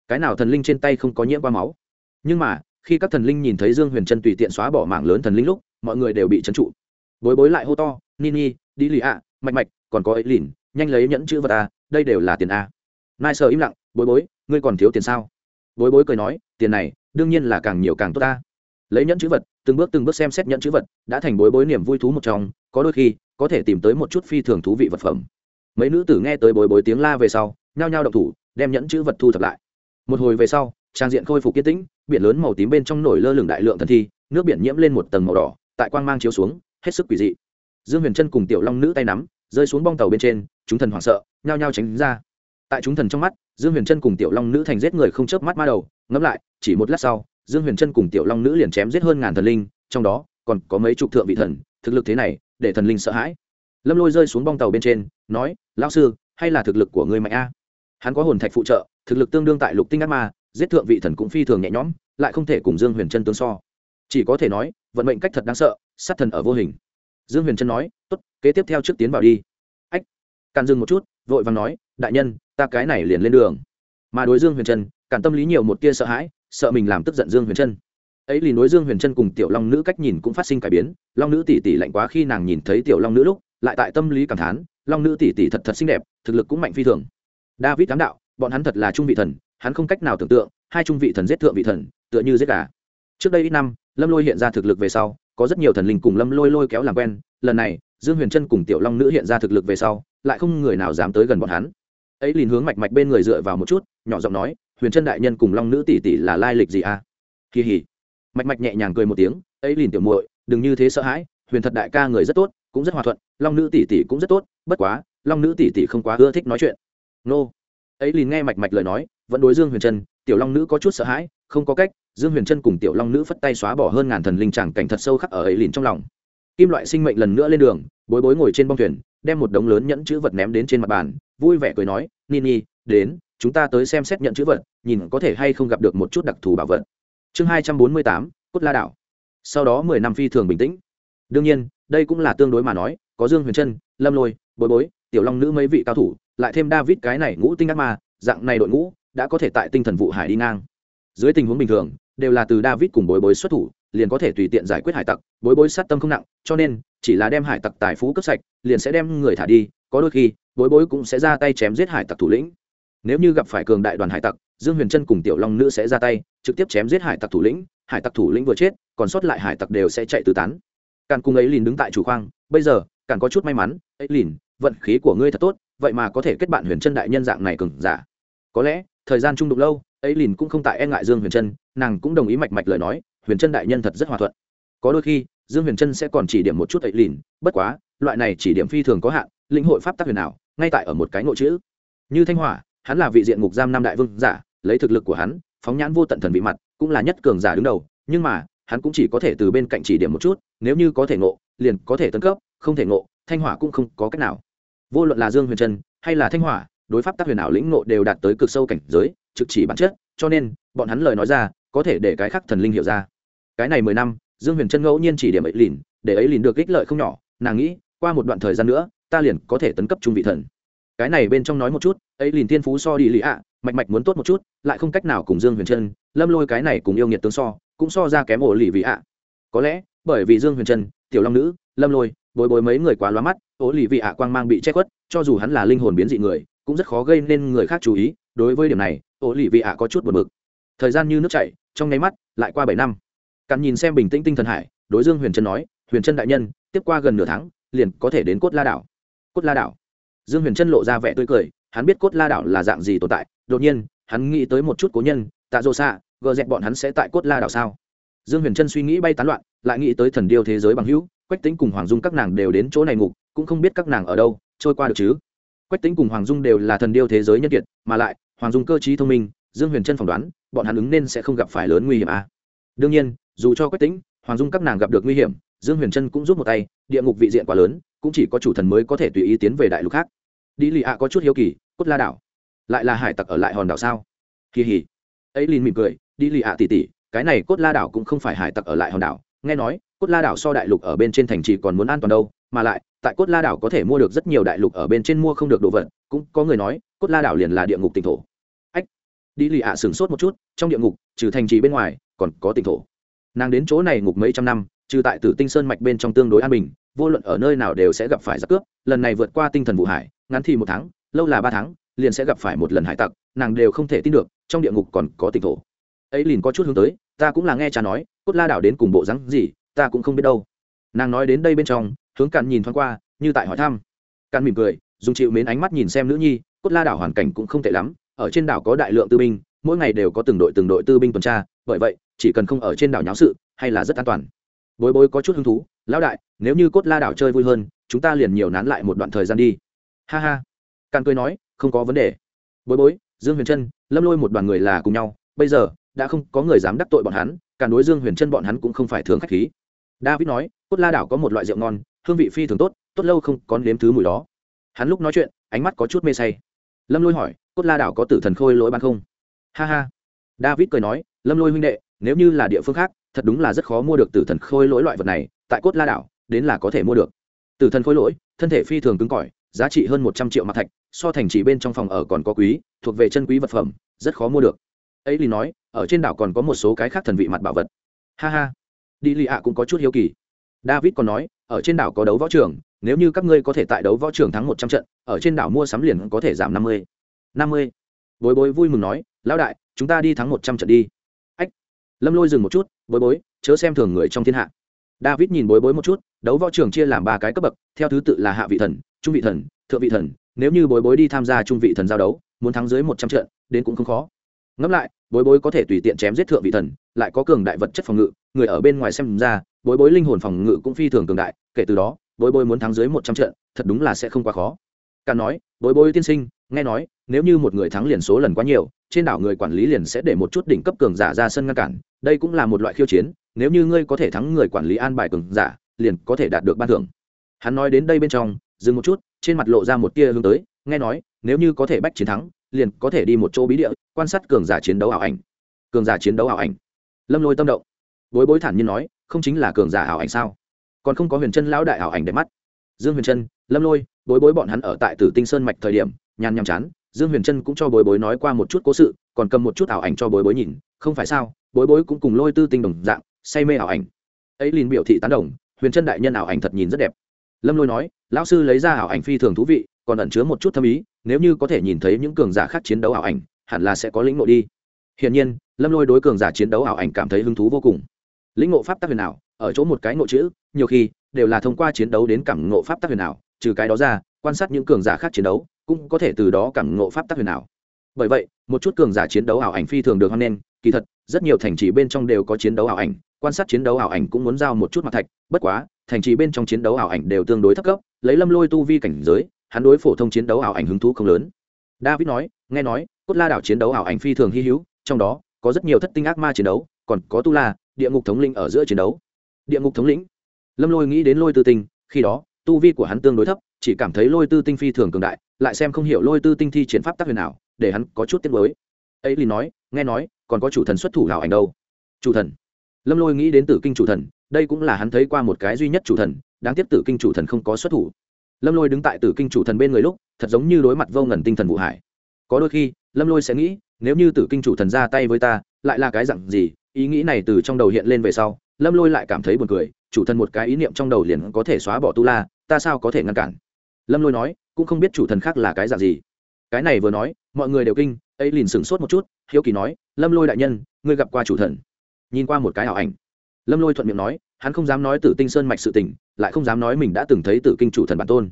Speaker 1: Cái nào thần linh trên tay không có nhiễm qua máu? Nhưng mà, khi các thần linh nhìn thấy dương huyền chân tùy tiện xóa bỏ mạng lớn thần linh lúc mọi người đều bị trấn trụ. Bối bối lại hô to nini đi lì ạ, mạch mạch, còn có ấy lìn, nhanh lấy nhẫn chữ vật a đây đều là tiền a. Nai sợ im lặng, bối bối, ngươi còn thiếu tiền sao? Bối bối cười nói, tiền này, đương nhiên là càng nhiều càng tốt ta. Lấy nhẫn chữ vật, từng bước từng bước xem xét nhẫn chữ vật, đã thành bối bối niềm vui thú một trong, có đôi khi, có thể tìm tới một chút phi thường thú vị vật phẩm. Mấy nữ tử nghe tới bối bối tiếng la về sau, nhao nhao động thủ, đem nhẫn chữ vật thu thập lại. Một hồi về sau, trang diện khôi phục kiên tĩnh, biển lớn màu tím bên trong nổi lơ lửng đại lượng thần thi, nước biển nhiễm lên một tầng màu đỏ tại quang mang chiếu xuống, hết sức quỷ dị. Dương huyền trân cùng tiểu long nữ tay nắm, rơi xuống bong tàu bên trên, chúng thần hoảng sợ, nhao nhao tránh ra. Tại chúng thần trong mắt, dương huyền trân cùng tiểu long nữ thành giết người không chớp mắt ma đầu, ngẫm lại, chỉ một lát sau, dương huyền trân cùng tiểu long nữ liền chém giết hơn ngàn thần linh, trong đó, còn có mấy chục thượng vị thần, thực lực thế này, để thần linh sợ hãi. Lâm lôi rơi xuống bong tàu bên trên, nói, lão sư, hay là thực lực của người mạnh a? Hắn có hồn thạch phụ trợ, thực lực tương đương tại lục tinh ác ma, giết thượng vị thần cũng phi thường nhẹ nhõm, lại không thể cùng dương huyền trân tương so. Chỉ có thể nói vận mệnh cách thật đáng sợ, sát thần ở vô hình. Dương huyền trân nói, tốt, kế tiếp theo trước tiến vào đi. Ách. Càn dừng một chút, vội vàng nói, đại nhân, ta cái này liền lên đường. Mà đối dương huyền trân, cản tâm lý nhiều một tia sợ hãi, sợ mình làm tức giận dương huyền trân. Ấy lì nối dương huyền trân cùng tiểu long nữ cách nhìn cũng phát sinh cải biến, long nữ tỷ tỷ lạnh quá khi nàng nhìn thấy tiểu long nữ lúc, lại tại tâm lý cảm thán, long nữ tỷ tỷ thật thật xinh đẹp, thực lực cũng mạnh phi thường. David ám đạo, bọn hắn thật là trung vị thần, hắn không cách nào tưởng tượng, hai trung vị thần giết thượng vị thần, tựa như giết gà. Trước đây ít năm lâm lôi hiện ra thực lực về sau, có rất nhiều thần linh cùng lâm lôi lôi kéo làm quen. Lần này, dương huyền trân cùng tiểu long nữ hiện ra thực lực về sau, lại không người nào dám tới gần bọn hắn. Ấy liền hướng mạch mạch bên người dựa vào một chút, nhỏ giọng nói, huyền trân đại nhân cùng long nữ tỷ tỷ là lai lịch gì à? Kỳ hỉ. Mạch mạch nhẹ nhàng cười một tiếng, ấy liền tiểu muội, đừng như thế sợ hãi, huyền thật đại ca người rất tốt, cũng rất hòa thuận, long nữ tỷ tỷ cũng rất tốt, bất quá, long nữ tỷ tỷ không quá ưa thích nói chuyện. Nô. Ấy liền nghe mạch mạch lời nói, vẫn đối dương huyền trân tiểu long nữ có chút sợ hãi, không có cách dương huyền trân cùng tiểu long nữ phất tay xóa bỏ hơn ngàn thần linh tràng cảnh thật sâu khắc ở ấy lìn trong lòng. Kim loại sinh mệnh lần nữa lên đường, bối bối ngồi trên bông thuyền, đem một đống lớn nhẫn chữ vật ném đến trên mặt bàn, vui vẻ cười nói nini đến, chúng ta tới xem xét nhận chữ vật, nhìn có thể hay không gặp được một chút đặc thù bảo vật. Chương hai trăm bốn mươi tám, cốt la đảo. Sau đó mười năm phi thường bình tĩnh. Đương nhiên, đây cũng là tương đối mà nói, có dương huyền trân lâm lôi, bối bối, tiểu long nữ mấy vị cao thủ, lại thêm david cái này ngũ tinh ác ma, dạng này đội ngũ, đã có thể tại tinh thần vụ hải đi ngang. Dưới tình huống bình thường đều là từ david cùng bối bối xuất thủ, liền có thể tùy tiện giải quyết hải tặc. Bối bối sát tâm không nặng, cho nên, chỉ là đem hải tặc tài phú cấp sạch, liền sẽ đem người thả đi. Có đôi khi, bối bối cũng sẽ ra tay chém giết hải tặc thủ lĩnh. Nếu như gặp phải cường đại đoàn hải tặc, dương huyền trân cùng tiểu long nữ sẽ ra tay, trực tiếp chém giết hải tặc thủ lĩnh. Hải tặc thủ lĩnh vừa chết, còn sót lại hải tặc đều sẽ chạy tứ tán. Càn cùng ấy liền đứng tại chủ khoang, bây giờ, càn có chút may mắn, ấy liền, vận khí của ngươi thật tốt, vậy mà có thể kết bạn huyền trân đại nhân dạng này cường giả. Có lẽ, thời gian trung đụng lâu ấy lìn cũng không tại e ngại dương huyền trân nàng cũng đồng ý mạch mạch lời nói huyền trân đại nhân thật rất hòa thuận. Có đôi khi dương huyền trân sẽ còn chỉ điểm một chút ấy lìn, bất quá loại này chỉ điểm phi thường có hạn lĩnh hội pháp tác huyền nào ngay tại ở một cái nội chữ. Như thanh hỏa hắn là vị diện ngục giam Nam đại vương giả lấy thực lực của hắn phóng nhãn vô tận thần vị mặt cũng là nhất cường giả đứng đầu nhưng mà hắn cũng chỉ có thể từ bên cạnh chỉ điểm một chút nếu như có thể ngộ liền có thể tấn cấp không thể ngộ thanh hỏa cũng không có cách nào. Vô luận là dương huyền trân hay là thanh hỏa đối pháp tác huyền ảo lĩnh ngộ đều đạt tới cực sâu cảnh giới, trực chỉ bản chất, cho nên, bọn hắn lời nói ra, có thể để cái khác thần linh hiểu ra. Cái này mười năm, dương huyền trân ngẫu nhiên chỉ điểm ấy lìn để ấy lìn được ích lợi không nhỏ, nàng nghĩ, qua một đoạn thời gian nữa, ta liền có thể tấn cấp trung vị thần. Cái này bên trong nói một chút ấy Lìn tiên phú so đi lý ạ, mạch mạch muốn tốt một chút, lại không cách nào cùng dương huyền trân lâm lôi cái này cùng yêu nghiệt tướng so, cũng so ra kém ổ lì vị ạ. Có lẽ, bởi vì dương huyền trân tiểu long nữ, lâm lôi bồi bồi mấy người quá loa mắt, ổ lì vị ạ quang mang bị che khuất, cho dù hắn là linh hồn biến dị người cũng rất khó gây nên người khác chú ý, đối với điểm này, ô lì vị ạ có chút buồn bực. Thời gian như nước chảy, trong nháy mắt, lại qua bảy năm. Cặn nhìn xem bình tĩnh tinh thần hải, đối dương huyền trân nói, huyền trân đại nhân, tiếp qua gần nửa tháng, liền có thể đến cốt la đảo. Cốt la đảo? Dương huyền trân lộ ra vẻ tươi cười, hắn biết cốt la đảo là dạng gì tồn tại, đột nhiên, hắn nghĩ tới một chút cố nhân, tạ dô xạ, gờ dẹp bọn hắn sẽ tại cốt la đảo sao? Dương huyền trân suy nghĩ bay tán loạn, lại nghĩ tới thần điêu thế giới bằng hữu, quách tính cùng hoàng dung các nàng đều đến chỗ này ngục cũng không biết các nàng ở đâu, trôi qua được chứ? Quách tính cùng hoàng dung đều là thần điêu thế giới nhân kiệt, mà lại, hoàng dung cơ t thông minh, dương huyền trân phỏng đoán, bọn hắn ứng nên sẽ không gặp phải lớn nguy hiểm à. đương nhiên, dù cho quách tính hoàng dung các nàng gặp được nguy hiểm, dương huyền trân cũng rút một tay, địa ngục vị diện quá lớn, cũng chỉ có chủ thần mới có thể tùy ý tiến về đại lục khác. Đi lì ạ có chút hiếu kỳ, cốt la đảo, lại là hải tặc ở lại hòn đảo sao? Kỳ hỉ. Ấy lìn mỉm cười, đi lì ạ tỉ tỉ, cái này cốt la đảo cũng không phải hải tặc ở lại hòn đảo. Nghe nói, cốt la đảo so đại lục ở bên trên thành trì còn muốn an toàn đâu mà lại, tại cốt la đảo có thể mua được rất nhiều đại lục ở bên trên mua không được đồ vật, cũng có người nói, cốt la đảo liền là địa ngục tỉnh thổ. Ách đi lì ạ sửng sốt một chút, trong địa ngục, trừ thành trì bên ngoài, còn có tỉnh thổ. Nàng đến chỗ này ngục mấy trăm năm, trừ tại tử tinh sơn mạch bên trong tương đối an bình, vô luận ở nơi nào đều sẽ gặp phải giặc cướp, lần này vượt qua tinh thần vụ hải, ngắn thì một tháng, lâu là ba tháng, liền sẽ gặp phải một lần hải tặc, nàng đều không thể tin được, trong địa ngục còn có tỉnh thổ. Ấy liền có chút hướng tới, ta cũng là nghe cha nói, cốt la đảo đến cùng bộ rắn gì, ta cũng không biết đâu. Nàng nói đến đây bên trong hướng cạn nhìn thoáng qua, như tại hỏi thăm. Cạn mỉm cười, dùng chịu mến ánh mắt nhìn xem nữ nhi, cốt la đảo hoàn cảnh cũng không tệ lắm, ở trên đảo có đại lượng tư binh, mỗi ngày đều có từng đội từng đội tư binh tuần tra, bởi vậy, chỉ cần không ở trên đảo nháo sự, hay là rất an toàn. Bối bối có chút hứng thú, lão đại, nếu như cốt la đảo chơi vui hơn, chúng ta liền nhiều nán lại một đoạn thời gian đi. Ha ha. Càn cười nói, không có vấn đề. Bối bối, dương huyền trân, lâm lôi một đoàn người là cùng nhau, bây giờ, đã không có người dám đắc tội bọn hắn càn đối dương huyền trân bọn hắn cũng không phải thường k h á c h khí. David nói, cốt la đảo có một loại rượu ngon hương vị phi thường tốt tốt lâu không có nếm thứ mùi đó. Hắn lúc nói chuyện, ánh mắt có chút mê say. Lâm lôi hỏi, cốt la đảo có tử thần khôi lỗi ban không? Ha ha. David cười nói, lâm lôi huynh đệ, nếu như là địa phương khác, thật đúng là rất khó mua được tử thần khôi lỗi loại vật này, tại cốt la đảo, đến là có thể mua được. Tử thần khôi lỗi, thân thể phi thường cứng cỏi, giá trị hơn một trăm triệu mặt thạch, so thành chỉ bên trong phòng ở còn có quý, thuộc về chân quý vật phẩm, rất khó mua được. Ấy lì nói, ở trên đảo còn có một số cái khác thần vị mặt bảo vật. Ha ha. Đi lì ạ cũng có chút hiếu kỳ. David còn nói ở trên đảo có đấu võ trường, nếu như các ngươi có thể tại đấu võ trường thắng một trăm trận, ở trên đảo mua sắm liền có thể giảm năm mươi. Năm mươi. Bối bối vui mừng nói, lão đại, chúng ta đi thắng một trăm trận đi. Ách. Lâm lôi dừng một chút, bối bối, chớ xem thường người trong thiên hạ. David nhìn bối bối một chút, đấu võ trường chia làm ba cái cấp bậc, theo thứ tự là hạ vị thần, trung vị thần, thượng vị thần. Nếu như bối bối đi tham gia trung vị thần giao đấu, muốn thắng dưới một trăm trận, đến cũng không khó. Ngẫm lại, bối bối có thể tùy tiện chém giết thượng vị thần, lại có cường đại vật chất phòng ngự người ở bên ngoài xem ra, bối bối linh hồn phòng ngự cũng phi thường cường đại, kể từ đó, bối bối muốn thắng dưới một trăm trận, thật đúng là sẽ không quá khó. Càng nói, bối bối tiên sinh, nghe nói, nếu như một người thắng liền số lần quá nhiều, trên đảo người quản lý liền sẽ để một chút đỉnh cấp cường giả ra sân ngăn cản, đây cũng là một loại khiêu chiến, nếu như ngươi có thể thắng người quản lý an bài cường giả, liền có thể đạt được ban thưởng. Hắn nói đến đây bên trong, dừng một chút, trên mặt lộ ra một tia hướng tới, nghe nói, nếu như có thể bách chiến thắng, liền có thể đi một chỗ bí địa, quan sát cường giả chiến đấu ảo ảnh. Cường giả chiến đấu ảo ảnh. Lâm lôi tâm động bối bối thản nhiên nói, không chính là cường giả ảo ảnh sao? Còn không có huyền chân lão đại ảo ảnh để mắt. Dương huyền chân, lâm lôi, bối bối bọn hắn ở tại tử tinh sơn mạch thời điểm, nhàn nhàm chán, dương huyền chân cũng cho bối bối nói qua một chút cố sự, còn cầm một chút ảo ảnh cho bối bối nhìn, không phải sao, bối bối cũng cùng lôi tư tinh đồng dạng, say mê ảo ảnh. Ấy liền biểu thị tán đồng, huyền chân đại nhân ảo ảnh thật nhìn rất đẹp. Lâm lôi nói, lão sư lấy ra ảo ảnh phi thường thú vị, còn ẩn chứa một chút thâm ý, nếu như có thể nhìn thấy những cường giả khác chiến đấu ảo ảnh, hẳn là sẽ có lĩnh ngộ đi. Hiển nhiên, lâm lôi đối cường giả chiến đấu ảo ảnh cảm thấy hứng thú vô cùng lĩnh ngộ pháp tắc huyền ảo, ở chỗ một cái ngộ chữ, nhiều khi, đều là thông qua chiến đấu đến cảm ngộ pháp tắc huyền ảo, trừ cái đó ra, quan sát những cường giả khác chiến đấu, cũng có thể từ đó cảm ngộ pháp tắc huyền ảo. Bởi vậy, một chút cường giả chiến đấu ảo ảnh phi thường được hoan nghênh, kỳ thật, rất nhiều thành trì bên trong đều có chiến đấu ảo ảnh, quan sát chiến đấu ảo ảnh cũng muốn giao một chút mặt thạch, bất quá, thành trì bên trong chiến đấu ảo ảnh đều tương đối thấp cấp, lấy lâm lôi tu vi cảnh giới, hắn đối phổ thông chiến đấu ảo ảnh hứng thú không lớn. David nói, nghe nói, cốt la đảo chiến đấu ảo ảnh phi thường hy hữu, trong đó, có rất nhiều thất tinh ác ma chiến đấu, còn có tu la địa ngục thống lĩnh ở giữa chiến đấu. Địa ngục thống lĩnh. Lâm lôi nghĩ đến lôi tư tinh, khi đó, tu vi của hắn tương đối thấp, chỉ cảm thấy lôi tư tinh phi thường cường đại, lại xem không hiểu lôi tư tinh thi chiến pháp tác huyền nào để hắn có chút tiếc mới ấy liền nói, nghe nói, còn có chủ thần xuất thủ hảo ảnh đâu. Chủ thần? Lâm lôi nghĩ đến tử kinh chủ thần, đây cũng là hắn thấy qua một cái duy nhất chủ thần, đáng tiếc tử kinh chủ thần không có xuất thủ. Lâm lôi đứng tại tử kinh chủ thần bên người lúc, thật giống như đối mặt vô ngần tinh thần vụ hải. Có đôi khi, lâm lôi sẽ nghĩ, nếu như tử kinh chủ thần ra tay với ta, lại là cái dặn gì ý nghĩ này từ trong đầu hiện lên về sau, lâm lôi lại cảm thấy buồn cười, chủ thần một cái ý niệm trong đầu liền có thể xóa bỏ tu la, ta sao có thể ngăn cản? Lâm lôi nói, cũng không biết chủ thần khác là cái dạng gì. Cái này vừa nói, mọi người đều kinh, ấy liền sửng sốt một chút, hiếu kỳ nói, lâm lôi đại nhân, ngươi gặp qua chủ thần? Nhìn qua một cái ảo ảnh. Lâm lôi thuận miệng nói, hắn không dám nói tử tinh sơn mạch sự tình, lại không dám nói mình đã từng thấy tử kinh chủ thần bản tôn.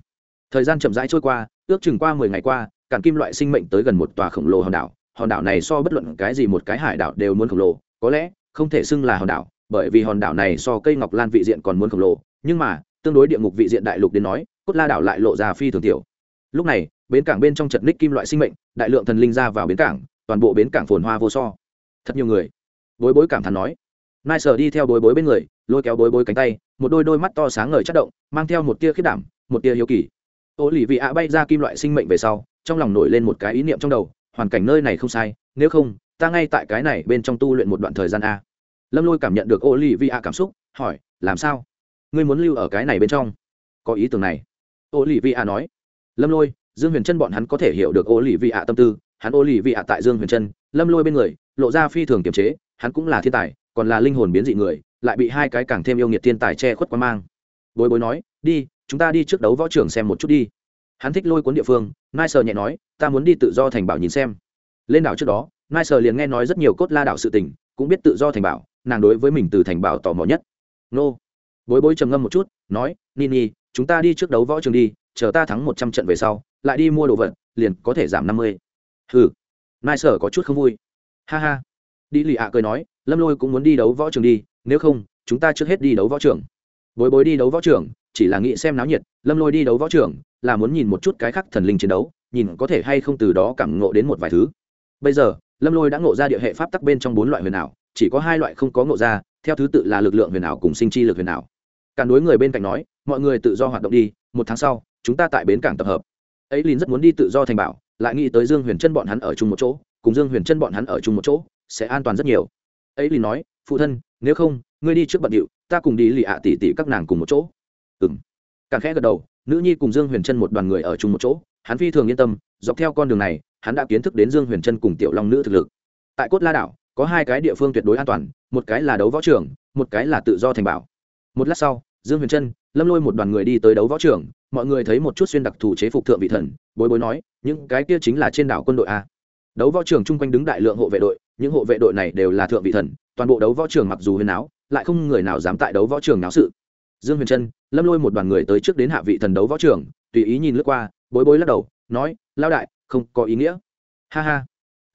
Speaker 1: Thời gian chậm rãi trôi qua, ước chừng qua mười ngày qua, cản kim loại sinh mệnh tới gần một tòa khổng lồ hòn đảo. Hòn đảo này so bất luận cái gì một cái hải đảo đều muốn khổng lồ có lẽ, không thể xưng là hòn đảo, bởi vì hòn đảo này so cây ngọc lan vị diện còn muốn khổng lồ, nhưng mà, tương đối địa ngục vị diện đại lục đến nói, cốt la đảo lại lộ ra phi thường tiểu. Lúc này, bến cảng bên trong chật ních kim loại sinh mệnh, đại lượng thần linh ra vào bến cảng, toàn bộ bến cảng phồn hoa vô so. Thật nhiều người. Bối bối cảm thán nói. Nai sở đi theo bối bối bên người, lôi kéo bối bối cánh tay, một đôi đôi mắt to sáng ngời chất động, mang theo một tia khiết đảm, một tia hiếu kỳ. Ô lì vị ạ bay ra kim loại sinh mệnh về sau, trong lòng nổi lên một cái ý niệm trong đầu, hoàn cảnh nơi này không sai, nếu không ta ngay tại cái này bên trong tu luyện một đoạn thời gian a. Lâm lôi cảm nhận được ô lì Vi A cảm xúc, hỏi, làm sao? Ngươi muốn lưu ở cái này bên trong? Có ý tưởng này. Ô lì Vi A nói. Lâm lôi, dương huyền trân bọn hắn có thể hiểu được ô lì Vi A tâm tư, hắn ô lì Vi A tại dương huyền trân lâm lôi bên người, lộ ra phi thường kiềm chế, hắn cũng là thiên tài, còn là linh hồn biến dị người, lại bị hai cái càng thêm yêu nghiệt thiên tài che khuất quá mang. Bối bối nói, đi, chúng ta đi trước đấu võ trường xem một chút đi. Hắn thích lôi cuốn địa phương, nai sờ nhẹ nói, ta muốn đi tự do thành bảo nhìn xem. Lên đảo trước đó nai sờ liền nghe nói rất nhiều cốt la đảo sự tình, cũng biết tự do thành bảo, nàng đối với mình từ thành bảo tò mò nhất. Nô. Bối bối trầm ngâm một chút, nói nini chúng ta đi trước đấu võ trường đi, chờ ta thắng một trăm trận về sau, lại đi mua đồ vật, liền có thể giảm năm mươi. Ừ nai sở có chút không vui. Ha ha. Đi lì ạ cười nói, lâm lôi cũng muốn đi đấu võ trường đi, nếu không, chúng ta trước hết đi đấu võ trường. Bối bối đi đấu võ trường, chỉ là nghĩ xem náo nhiệt, lâm lôi đi đấu võ trường, là muốn nhìn một chút cái khác thần linh chiến đấu, nhìn có thể hay không từ đó cảm ngộ đến một vài thứ. Bây giờ lâm lôi đã ngộ ra địa hệ pháp tắc bên trong bốn loại huyền ảo, chỉ có hai loại không có ngộ ra, theo thứ tự là lực lượng huyền ảo cùng sinh chi lực huyền ảo. Cản đối người bên cạnh nói, mọi người tự do hoạt động đi, một tháng sau, chúng ta tại bến cảng tập hợp. Ấy lìn rất muốn đi tự do thành bảo, lại nghĩ tới dương huyền chân bọn hắn ở chung một chỗ, cùng dương huyền chân bọn hắn ở chung một chỗ, sẽ an toàn rất nhiều. Ấy lìn nói, phụ thân, nếu không, ngươi đi trước bận điệu, ta cùng đi lì ạ tỉ tỉ các nàng cùng một chỗ. Ừ m càng khẽ gật đầu, nữ nhi cùng dương huyền chân một đoàn người ở chung một chỗ, hắn phi thường yên tâm, dọc theo con đường này hắn đã kiến thức đến dương huyền chân cùng tiểu long nữ thực lực. Tại cốt la đảo, có hai cái địa phương tuyệt đối an toàn, một cái là đấu võ trường, một cái là tự do thành bảo. Một lát sau, dương huyền trân, lâm lôi một đoàn người đi tới đấu võ trường, mọi người thấy một chút xuyên đặc thù chế phục thượng vị thần, bối bối nói, những cái kia chính là trên đảo quân đội a. Đấu võ trường chung quanh đứng đại lượng hộ vệ đội, những hộ vệ đội này đều là thượng vị thần, toàn bộ đấu võ trường mặc dù huyền áo, lại không người nào dám tại đấu võ trường náo sự. Dương huyền trân, lâm lôi một đoàn người tới trước đến hạ vị thần đấu võ trường, tùy ý nhìn lướt qua, bối bối lắc đầu, nói lao đại không có ý nghĩa. Ha ha.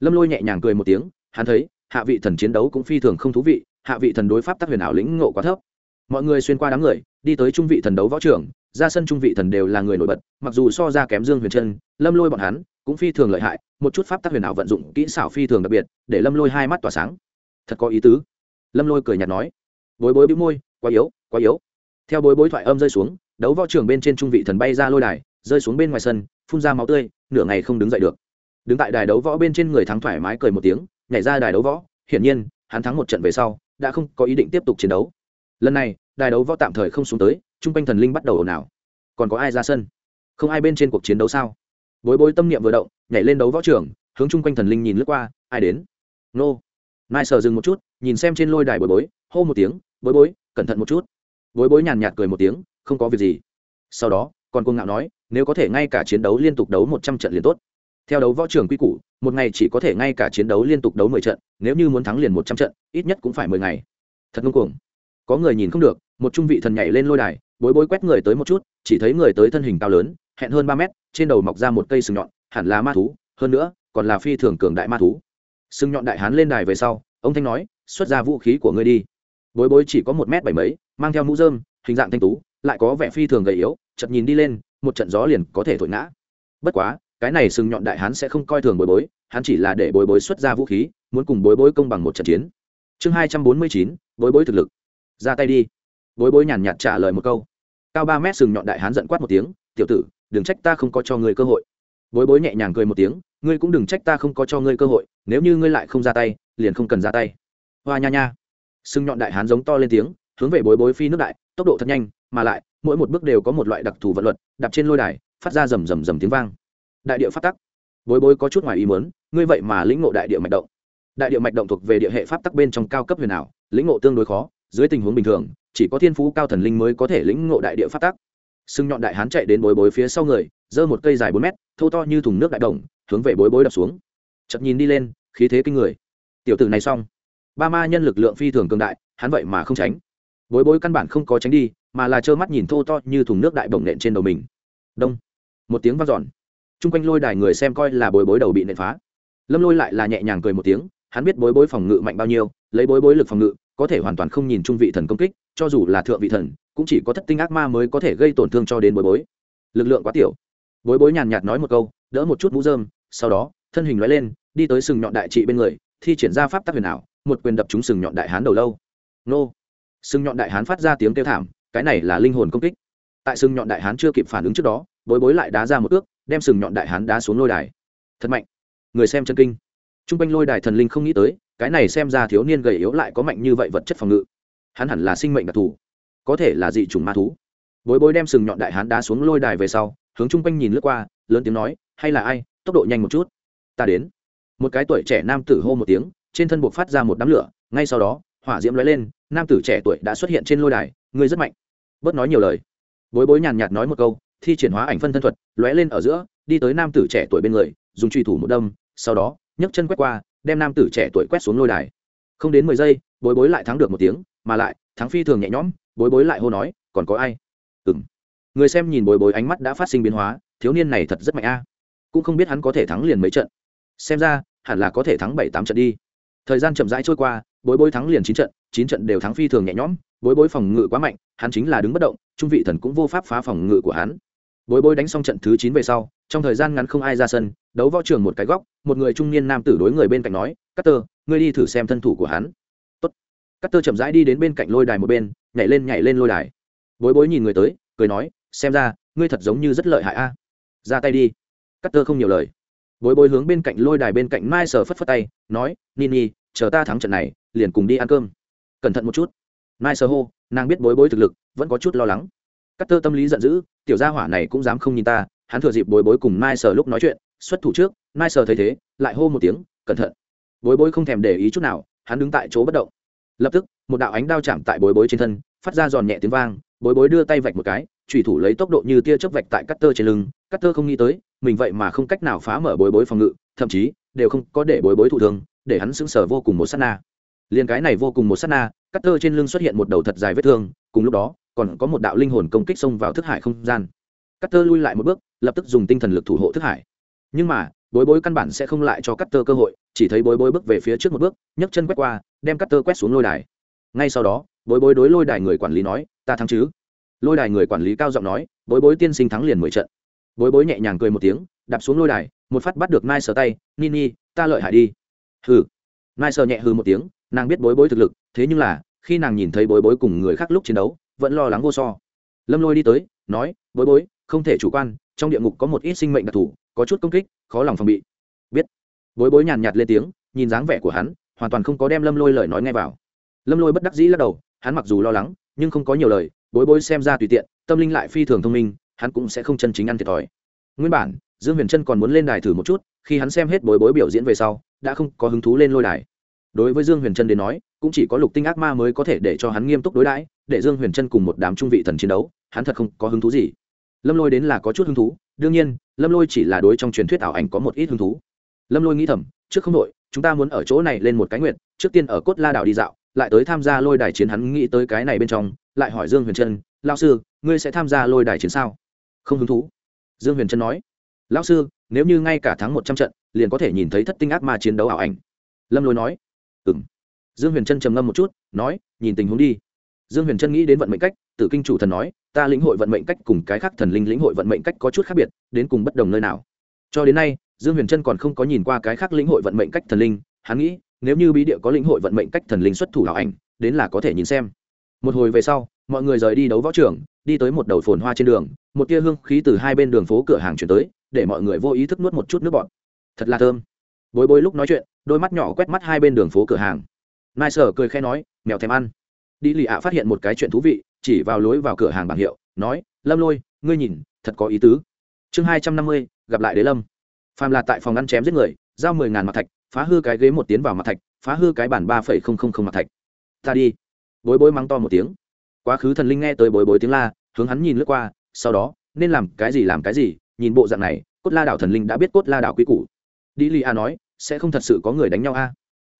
Speaker 1: Lâm lôi nhẹ nhàng cười một tiếng, hắn thấy, hạ vị thần chiến đấu cũng phi thường không thú vị, hạ vị thần đối pháp tác huyền ảo lĩnh ngộ quá thấp. Mọi người xuyên qua đám người, đi tới trung vị thần đấu võ trưởng ra sân trung vị thần đều là người nổi bật, mặc dù so ra kém dương huyền trân, lâm lôi bọn hắn cũng phi thường lợi hại, một chút pháp tác huyền ảo vận dụng kỹ xảo phi thường đặc biệt, để lâm lôi hai mắt tỏa sáng. Thật có ý tứ. Lâm lôi cười nhạt nói, bối bối bĩu môi, quá yếu quá yếu. Theo bối bối thoại âm rơi xuống, đấu võ trưởng bên trên trung vị thần bay ra lôi đài, rơi xuống bên ngoài sân phun ra máu tươi, nửa ngày không đứng dậy được. Đứng tại đài đấu võ bên trên người thắng thoải mái cười một tiếng, nhảy ra đài đấu võ, hiển nhiên, hắn thắng một trận về sau, đã không có ý định tiếp tục chiến đấu. Lần này, đài đấu võ tạm thời không xuống tới chung quanh thần linh bắt đầu ồn ào. Còn có ai ra sân? Không ai bên trên cuộc chiến đấu sao? Bối bối tâm niệm vừa động, nhảy lên đấu võ trường, hướng chung quanh thần linh nhìn lướt qua, ai đến? Nô. Nai sờ dừng một chút, nhìn xem trên lôi đài bối bối, hô một tiếng, bối bối, cẩn thận một chút. Bối bối nhàn nhạt cười một tiếng, không có việc gì. Sau đó còn cuồng ngạo nói, nếu có thể ngay cả chiến đấu liên tục đấu một trăm trận liền tốt. Theo đấu võ trường quy củ, một ngày chỉ có thể ngay cả chiến đấu liên tục đấu mười trận, nếu như muốn thắng liền một trăm trận, ít nhất cũng phải mười ngày. Thật ngông cuồng. Có người nhìn không được, một trung vị thần nhảy lên lôi đài, bối bối quét người tới một chút, chỉ thấy người tới thân hình cao lớn, hẹn hơn ba mét, trên đầu mọc ra một cây sừng nhọn, hẳn là ma thú, hơn nữa, còn là phi thường cường đại ma thú. Sừng nhọn đại hán lên đài về sau, ông thanh nói, xuất ra vũ khí của ngươi đi. Bối bối chỉ có một mét bảy mấy, mang theo mũ dơm hình dạng thanh tú lại có vẻ phi thường gầy yếu chật nhìn đi lên, một trận gió liền có thể thổi ngã. Bất quá, cái này sừng nhọn đại hán sẽ không coi thường bối bối, hắn chỉ là để bối bối xuất ra vũ khí, muốn cùng bối bối công bằng một trận chiến. Chương hai trăm bốn mươi chín, bối bối thực lực. Ra tay đi. Bối bối nhàn nhạt trả lời một câu. Cao ba mét sừng nhọn đại hán giận quát một tiếng, tiểu tử, đừng trách ta không có cho ngươi cơ hội. Bối bối nhẹ nhàng cười một tiếng, ngươi cũng đừng trách ta không có cho ngươi cơ hội, nếu như ngươi lại không ra tay, liền không cần ra tay. Hoa nha nha. Sừng nhọn đại hán giống to lên tiếng, hướng về bối bối phi nước đại, tốc độ thật nhanh mà lại, mỗi một bước đều có một loại đặc thù vận luật, đạp trên lôi đài, phát ra rầm rầm rầm tiếng vang. Đại địa phát tắc. Bối bối có chút ngoài ý muốn, ngươi vậy mà lĩnh ngộ đại địa mạch động. Đại địa mạch động thuộc về địa hệ pháp tắc bên trong cao cấp huyền ảo, lĩnh ngộ tương đối khó, dưới tình huống bình thường, chỉ có thiên phú cao thần linh mới có thể lĩnh ngộ đại địa pháp tắc. Sưng nhọn đại hán chạy đến bối bối phía sau người, giơ một cây dài bốn mét, thô to như thùng nước đại đồng, hướng về bối bối đập xuống. Chậm nhìn đi lên, khí thế kinh người. Tiểu tử này xong. Ba ma nhân lực lượng phi thường cường đại, hắn vậy mà không tránh. Bối bối căn bản không có tránh đi mà là trơ mắt nhìn thô to như thùng nước đại bổng nện trên đầu mình. Đông. Một tiếng vang dọn. Chung quanh lôi đài người xem coi là bối bối đầu bị nện phá. Lâm lôi lại là nhẹ nhàng cười một tiếng, hắn biết bối bối phòng ngự mạnh bao nhiêu, lấy bối bối lực phòng ngự, có thể hoàn toàn không nhìn trung vị thần công kích, cho dù là thượng vị thần, cũng chỉ có thất tinh ác ma mới có thể gây tổn thương cho đến bối bối. Lực lượng quá tiểu. Bối bối nhàn nhạt nói một câu, đỡ một chút mũ dơm sau đó, thân hình loại lên, đi tới sừng nhọn đại trị bên người, thi triển ra pháp tắc huyền ảo, một quyền đập trúng sừng nhọn đại hán đầu lâu. Nô. Sừng nhọn đại hán phát ra tiếng kêu thảm cái này là linh hồn công kích. Tại sừng nhọn đại hán chưa kịp phản ứng trước đó, bối bối lại đá ra một ước, đem sừng nhọn đại hán đá xuống lôi đài. Thật mạnh. Người xem chân kinh. T r u n g quanh lôi đài thần linh không nghĩ tới, cái này xem ra thiếu niên gầy yếu lại có mạnh như vậy vật chất phòng ngự. Hắn hẳn là sinh mệnh đặc thù, có thể là dị chủng ma thú. Bối bối đem sừng nhọn đại hán đá xuống lôi đài về sau, hướng chung quanh nhìn lướt qua, lớn tiếng nói, hay là ai, tốc độ nhanh một chút, ta đến. Một cái tuổi trẻ nam tử hô một tiếng, trên thân buộc phát ra một đám lửa, ngay sau đó hỏa diễm lóe lên, nam tử trẻ tuổi đã xuất hiện trên lôi đài, ngươi rất mạnh. Bớt nói nhiều lời. Bối bối nhàn nhạt nói một câu, thi triển hóa ảnh phân thân thuật, lóe lên ở giữa, đi tới nam tử trẻ tuổi bên người, dùng truy thủ một đâm, sau đó, nhấc chân quét qua, đem nam tử trẻ tuổi quét xuống lôi đài. Không đến mười giây, bối bối lại thắng được một tiếng, mà lại, thắng phi thường nhẹ nhõm, bối bối lại hô nói, còn có ai? Ừ m người xem nhìn bối bối ánh mắt đã phát sinh biến hóa, thiếu niên này thật rất mạnh a. Cũng không biết hắn có thể thắng liền mấy trận. Xem ra, hẳn là có thể thắng bảy tám trận đi. Thời gian chậm rãi trôi qua bối bối thắng liền chín trận chín trận đều thắng phi thường nhẹ nhõm, bối bối phòng ngự quá mạnh, hắn chính là đứng bất động, trung vị thần cũng vô pháp phá phòng ngự của hắn. Bối bối đánh xong trận thứ chín về sau, trong thời gian ngắn không ai ra sân, đấu võ trường một cái góc, một người trung niên nam tử đối người bên cạnh nói cắt tơ ngươi đi thử xem thân thủ của hắn. Tốt. cắt tơ chậm rãi đi đến bên cạnh lôi đài một bên, nhảy lên nhảy lên lôi đài. Bối bối nhìn người tới, cười nói, xem ra, ngươi thật giống như rất lợi hại a. Ra tay đi. Cắt tơ không nhiều lời. Bối bối hướng bên cạnh lôi đài bên cạnh mai sờ phất phất tay, nói, nini chờ ta thắng trận này, liền cùng đi ăn cơm. Cẩn thận một chút. Mai sơ hô, nàng biết bối bối thực lực, vẫn có chút lo lắng. Cắt tơ tâm lý giận dữ, tiểu gia hỏa này cũng dám không nhìn ta. Hắn thừa dịp bối bối cùng mai sơ lúc nói chuyện, xuất thủ trước, mai sơ thấy thế, lại hô một tiếng, cẩn thận. Bối bối không thèm để ý chút nào, hắn đứng tại chỗ bất động. Lập tức, một đạo ánh đao chạm tại bối bối trên thân, phát ra giòn nhẹ tiếng vang, bối bối đưa tay vạch một cái trùy thủ lấy tốc độ như tia chớp vạch tại cắt tơ trên lưng. Cắt tơ không nghĩ tới, mình vậy mà không cách nào phá mở bối bối phòng ngự, thậm chí đều không có để bối bối thụ thương để hắn sững sờ vô cùng một sát na. Liền cái này vô cùng một sát na cắt tơ trên lưng xuất hiện một đầu thật dài vết thương, cùng lúc đó, còn có một đạo linh hồn công kích xông vào thức hải không gian. Cắt tơ lui lại một bước, lập tức dùng tinh thần lực thủ hộ thức hải. Nhưng mà, bối bối căn bản sẽ không lại cho cắt tơ cơ hội, chỉ thấy bối bối bước về phía trước một bước, nhấc chân quét qua, đem cắt tơ quét xuống lôi đài. Ngay sau đó, bối bối đối lôi đài người quản lý nói, ta thắng chứ? Lôi đài người quản lý cao giọng nói, bối bối tiên sinh thắng liền mười trận. Bối bối nhẹ nhàng cười một tiếng, đạp xuống lôi đài, một phát bắt được nai sờ tay, nini, ta lợi hại đi hừ. Nai sờ nhẹ hừ một tiếng, nàng biết bối bối thực lực, thế nhưng là, khi nàng nhìn thấy bối bối cùng người khác lúc chiến đấu, vẫn lo lắng vô so. Lâm lôi đi tới, nói, bối bối, không thể chủ quan, trong địa ngục có một ít sinh mệnh đặc thù, có chút công kích, khó lòng phòng bị. Biết. Bối bối nhàn nhạt lên tiếng, nhìn dáng vẻ của hắn, hoàn toàn không có đem lâm lôi lời nói ngay vào. Lâm lôi bất đắc dĩ lắc đầu, hắn mặc dù lo lắng, nhưng không có nhiều lời, bối bối xem ra tùy tiện, tâm linh lại phi thường thông minh, hắn cũng sẽ không chân chính ăn thiệt thòi. Nguyên bản, dương huyền trân còn muốn lên đài thử một chút, khi hắn xem hết bối bối biểu diễn về sau đã không có hứng thú lên lôi đài. Đối với dương huyền trân đến nói, cũng chỉ có lục tinh ác ma mới có thể để cho hắn nghiêm túc đối đãi, để dương huyền trân cùng một đám trung vị thần chiến đấu, hắn thật không có hứng thú gì. Lâm lôi đến là có chút hứng thú, đương nhiên, lâm lôi chỉ là đối trong truyền thuyết ảo ảnh có một ít hứng thú. Lâm lôi nghĩ thầm, trước không đội chúng ta muốn ở chỗ này lên một cái nguyện trước tiên ở cốt la đảo đi dạo, lại tới tham gia lôi đài chiến hắn nghĩ tới cái này bên trong, lại hỏi dương huyền trân lao sư, ngươi sẽ tham gia lôi đài chiến sao? Không hứng thú. Dương huyền trân nói, lão sư, nếu như ngay cả tháng một trăm trận liền có thể nhìn thấy thất tinh ác ma chiến đấu ảo ảnh. Lâm lôi nói ừ m dương huyền trân trầm ngâm một chút, nói, nhìn tình huống đi. Dương huyền trân nghĩ đến vận mệnh cách tự kinh chủ thần nói, ta lĩnh hội vận mệnh cách cùng cái khác thần linh lĩnh hội vận mệnh cách có chút khác biệt, đến cùng bất đồng nơi nào? Cho đến nay, dương huyền trân còn không có nhìn qua cái khác lĩnh hội vận mệnh cách thần linh, hắn nghĩ, nếu như bí địa có lĩnh hội vận mệnh cách thần linh xuất thủ ảo ảnh, đến là có thể nhìn xem. Một hồi về sau, mọi người rời đi đấu võ trường, đi tới một đầu phồn hoa trên đường, một tia hương khí từ hai bên đường phố cửa hàng chuyển tới, để mọi người vô ý thức nuốt một chút nước bọt thật là thơm. Bối bối lúc nói chuyện, đôi mắt nhỏ quét mắt hai bên đường phố cửa hàng. Nai sở cười khe nói, mèo thèm ăn. Đi lì ạ phát hiện một cái chuyện thú vị, chỉ vào lối vào cửa hàng bảng hiệu, nói, lâm lôi, ngươi nhìn, thật có ý tứ. Chương hai trăm năm mươi, gặp lại đế lâm. Phàm là tại phòng ăn chém giết người, giao mười ngàn mặt thạch, phá hư cái ghế một tiến vào mặt thạch, phá hư cái bản ba phẩy không không không mặt thạch. Ta đi. Bối bối mắng to một tiếng. Quá khứ thần linh nghe tới bối bối tiếng la, hướng hắn nhìn lướt qua, sau đó, nên làm cái gì làm cái gì, nhìn bộ dạng này, cốt la đảo thần linh đã biết cốt la đảo quy củ đi li a nói, sẽ không thật sự có người đánh nhau a?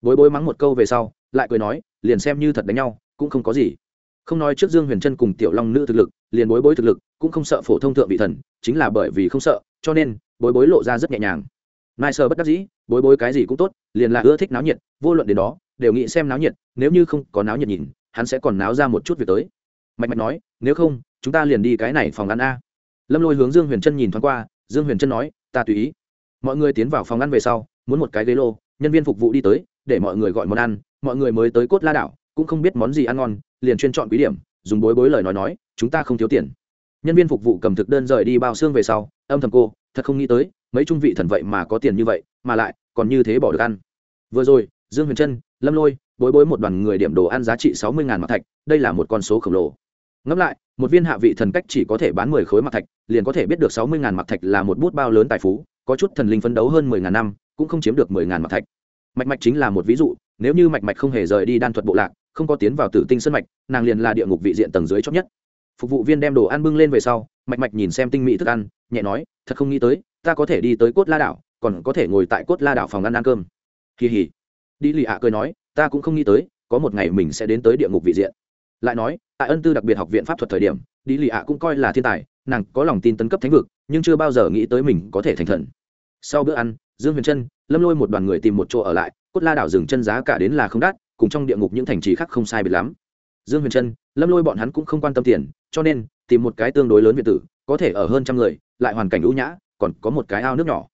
Speaker 1: Bối bối mắng một câu về sau, lại cười nói, liền xem như thật đánh nhau, cũng không có gì. Không nói trước dương huyền trân cùng tiểu long nữ thực lực, liền bối bối thực lực, cũng không sợ phổ thông thượng vị thần, chính là bởi vì không sợ, cho nên, bối bối lộ ra rất nhẹ nhàng. Nai sơ bất đắc dĩ, bối bối cái gì cũng tốt, liền là ưa thích náo nhiệt, vô luận đến đó, đều nghĩ xem náo nhiệt, nếu như không có náo nhiệt nhìn, hắn sẽ còn náo ra một chút việc tới. Mạch mạch nói, nếu không, chúng ta liền đi cái này phòng ăn a. Lâm lôi hướng dương huyền trân nhìn thoáng qua, dương huyền trân nói, ta tùy ý mọi người tiến vào phòng ăn về sau, muốn một cái ghế lô, nhân viên phục vụ đi tới, để mọi người gọi món ăn, mọi người mới tới cốt la đảo, cũng không biết món gì ăn ngon, liền chuyên chọn quý điểm, dùng bối bối lời nói nói, chúng ta không thiếu tiền. Nhân viên phục vụ cầm thực đơn rời đi bao xương về sau, âm thầm cô, thật không nghĩ tới, mấy trung vị thần vậy mà có tiền như vậy, mà lại, còn như thế bỏ được ăn. Vừa rồi, dương huyền trân, lâm lôi, bối bối một đoàn người điểm đồ ăn giá trị sáu mươi ngàn mặt thạch, đây là một con số khổng lồ. Ngẫm lại, một viên hạ vị thần cách chỉ có thể bán mười khối mặt thạch, liền có thể biết được sáu mươi ngàn mặt thạch là một bút bao lớn tài phú có chút thần linh phấn đấu hơn mười ngàn năm, cũng không chiếm được mười ngàn mặt thạch. Mạch mạch chính là một ví dụ, nếu như mạch mạch không hề rời đi đan thuật bộ lạc, không có tiến vào tử tinh sân mạch, nàng liền là địa ngục vị diện tầng dưới chót nhất. Phục vụ viên đem đồ ăn bưng lên về sau, mạch mạch nhìn xem tinh mỹ thức ăn, nhẹ nói, thật không nghĩ tới, ta có thể đi tới cốt la đảo, còn có thể ngồi tại cốt la đảo phòng ăn ăn cơm. Kỳ hỉ. Đi lì ạ cười nói, ta cũng không nghĩ tới, có một ngày mình sẽ đến tới địa ngục vị diện. Lại nói, tại ân tư đặc biệt học viện pháp thuật thời điểm, đi lì ạ cũng coi là thiên tài nàng có lòng tin tấn cấp thánh vực, nhưng chưa bao giờ nghĩ tới mình có thể thành thần. Sau bữa ăn, dương huyền trân, lâm lôi một đoàn người tìm một chỗ ở lại, cốt la đảo dừng chân giá cả đến là không đắt, cùng trong địa ngục những thành trì khác không sai biệt lắm. Dương huyền trân, lâm lôi bọn hắn cũng không quan tâm tiền, cho nên, tìm một cái tương đối lớn việt tử, có thể ở hơn trăm người, lại hoàn cảnh ưu nhã, còn có một cái ao nước nhỏ.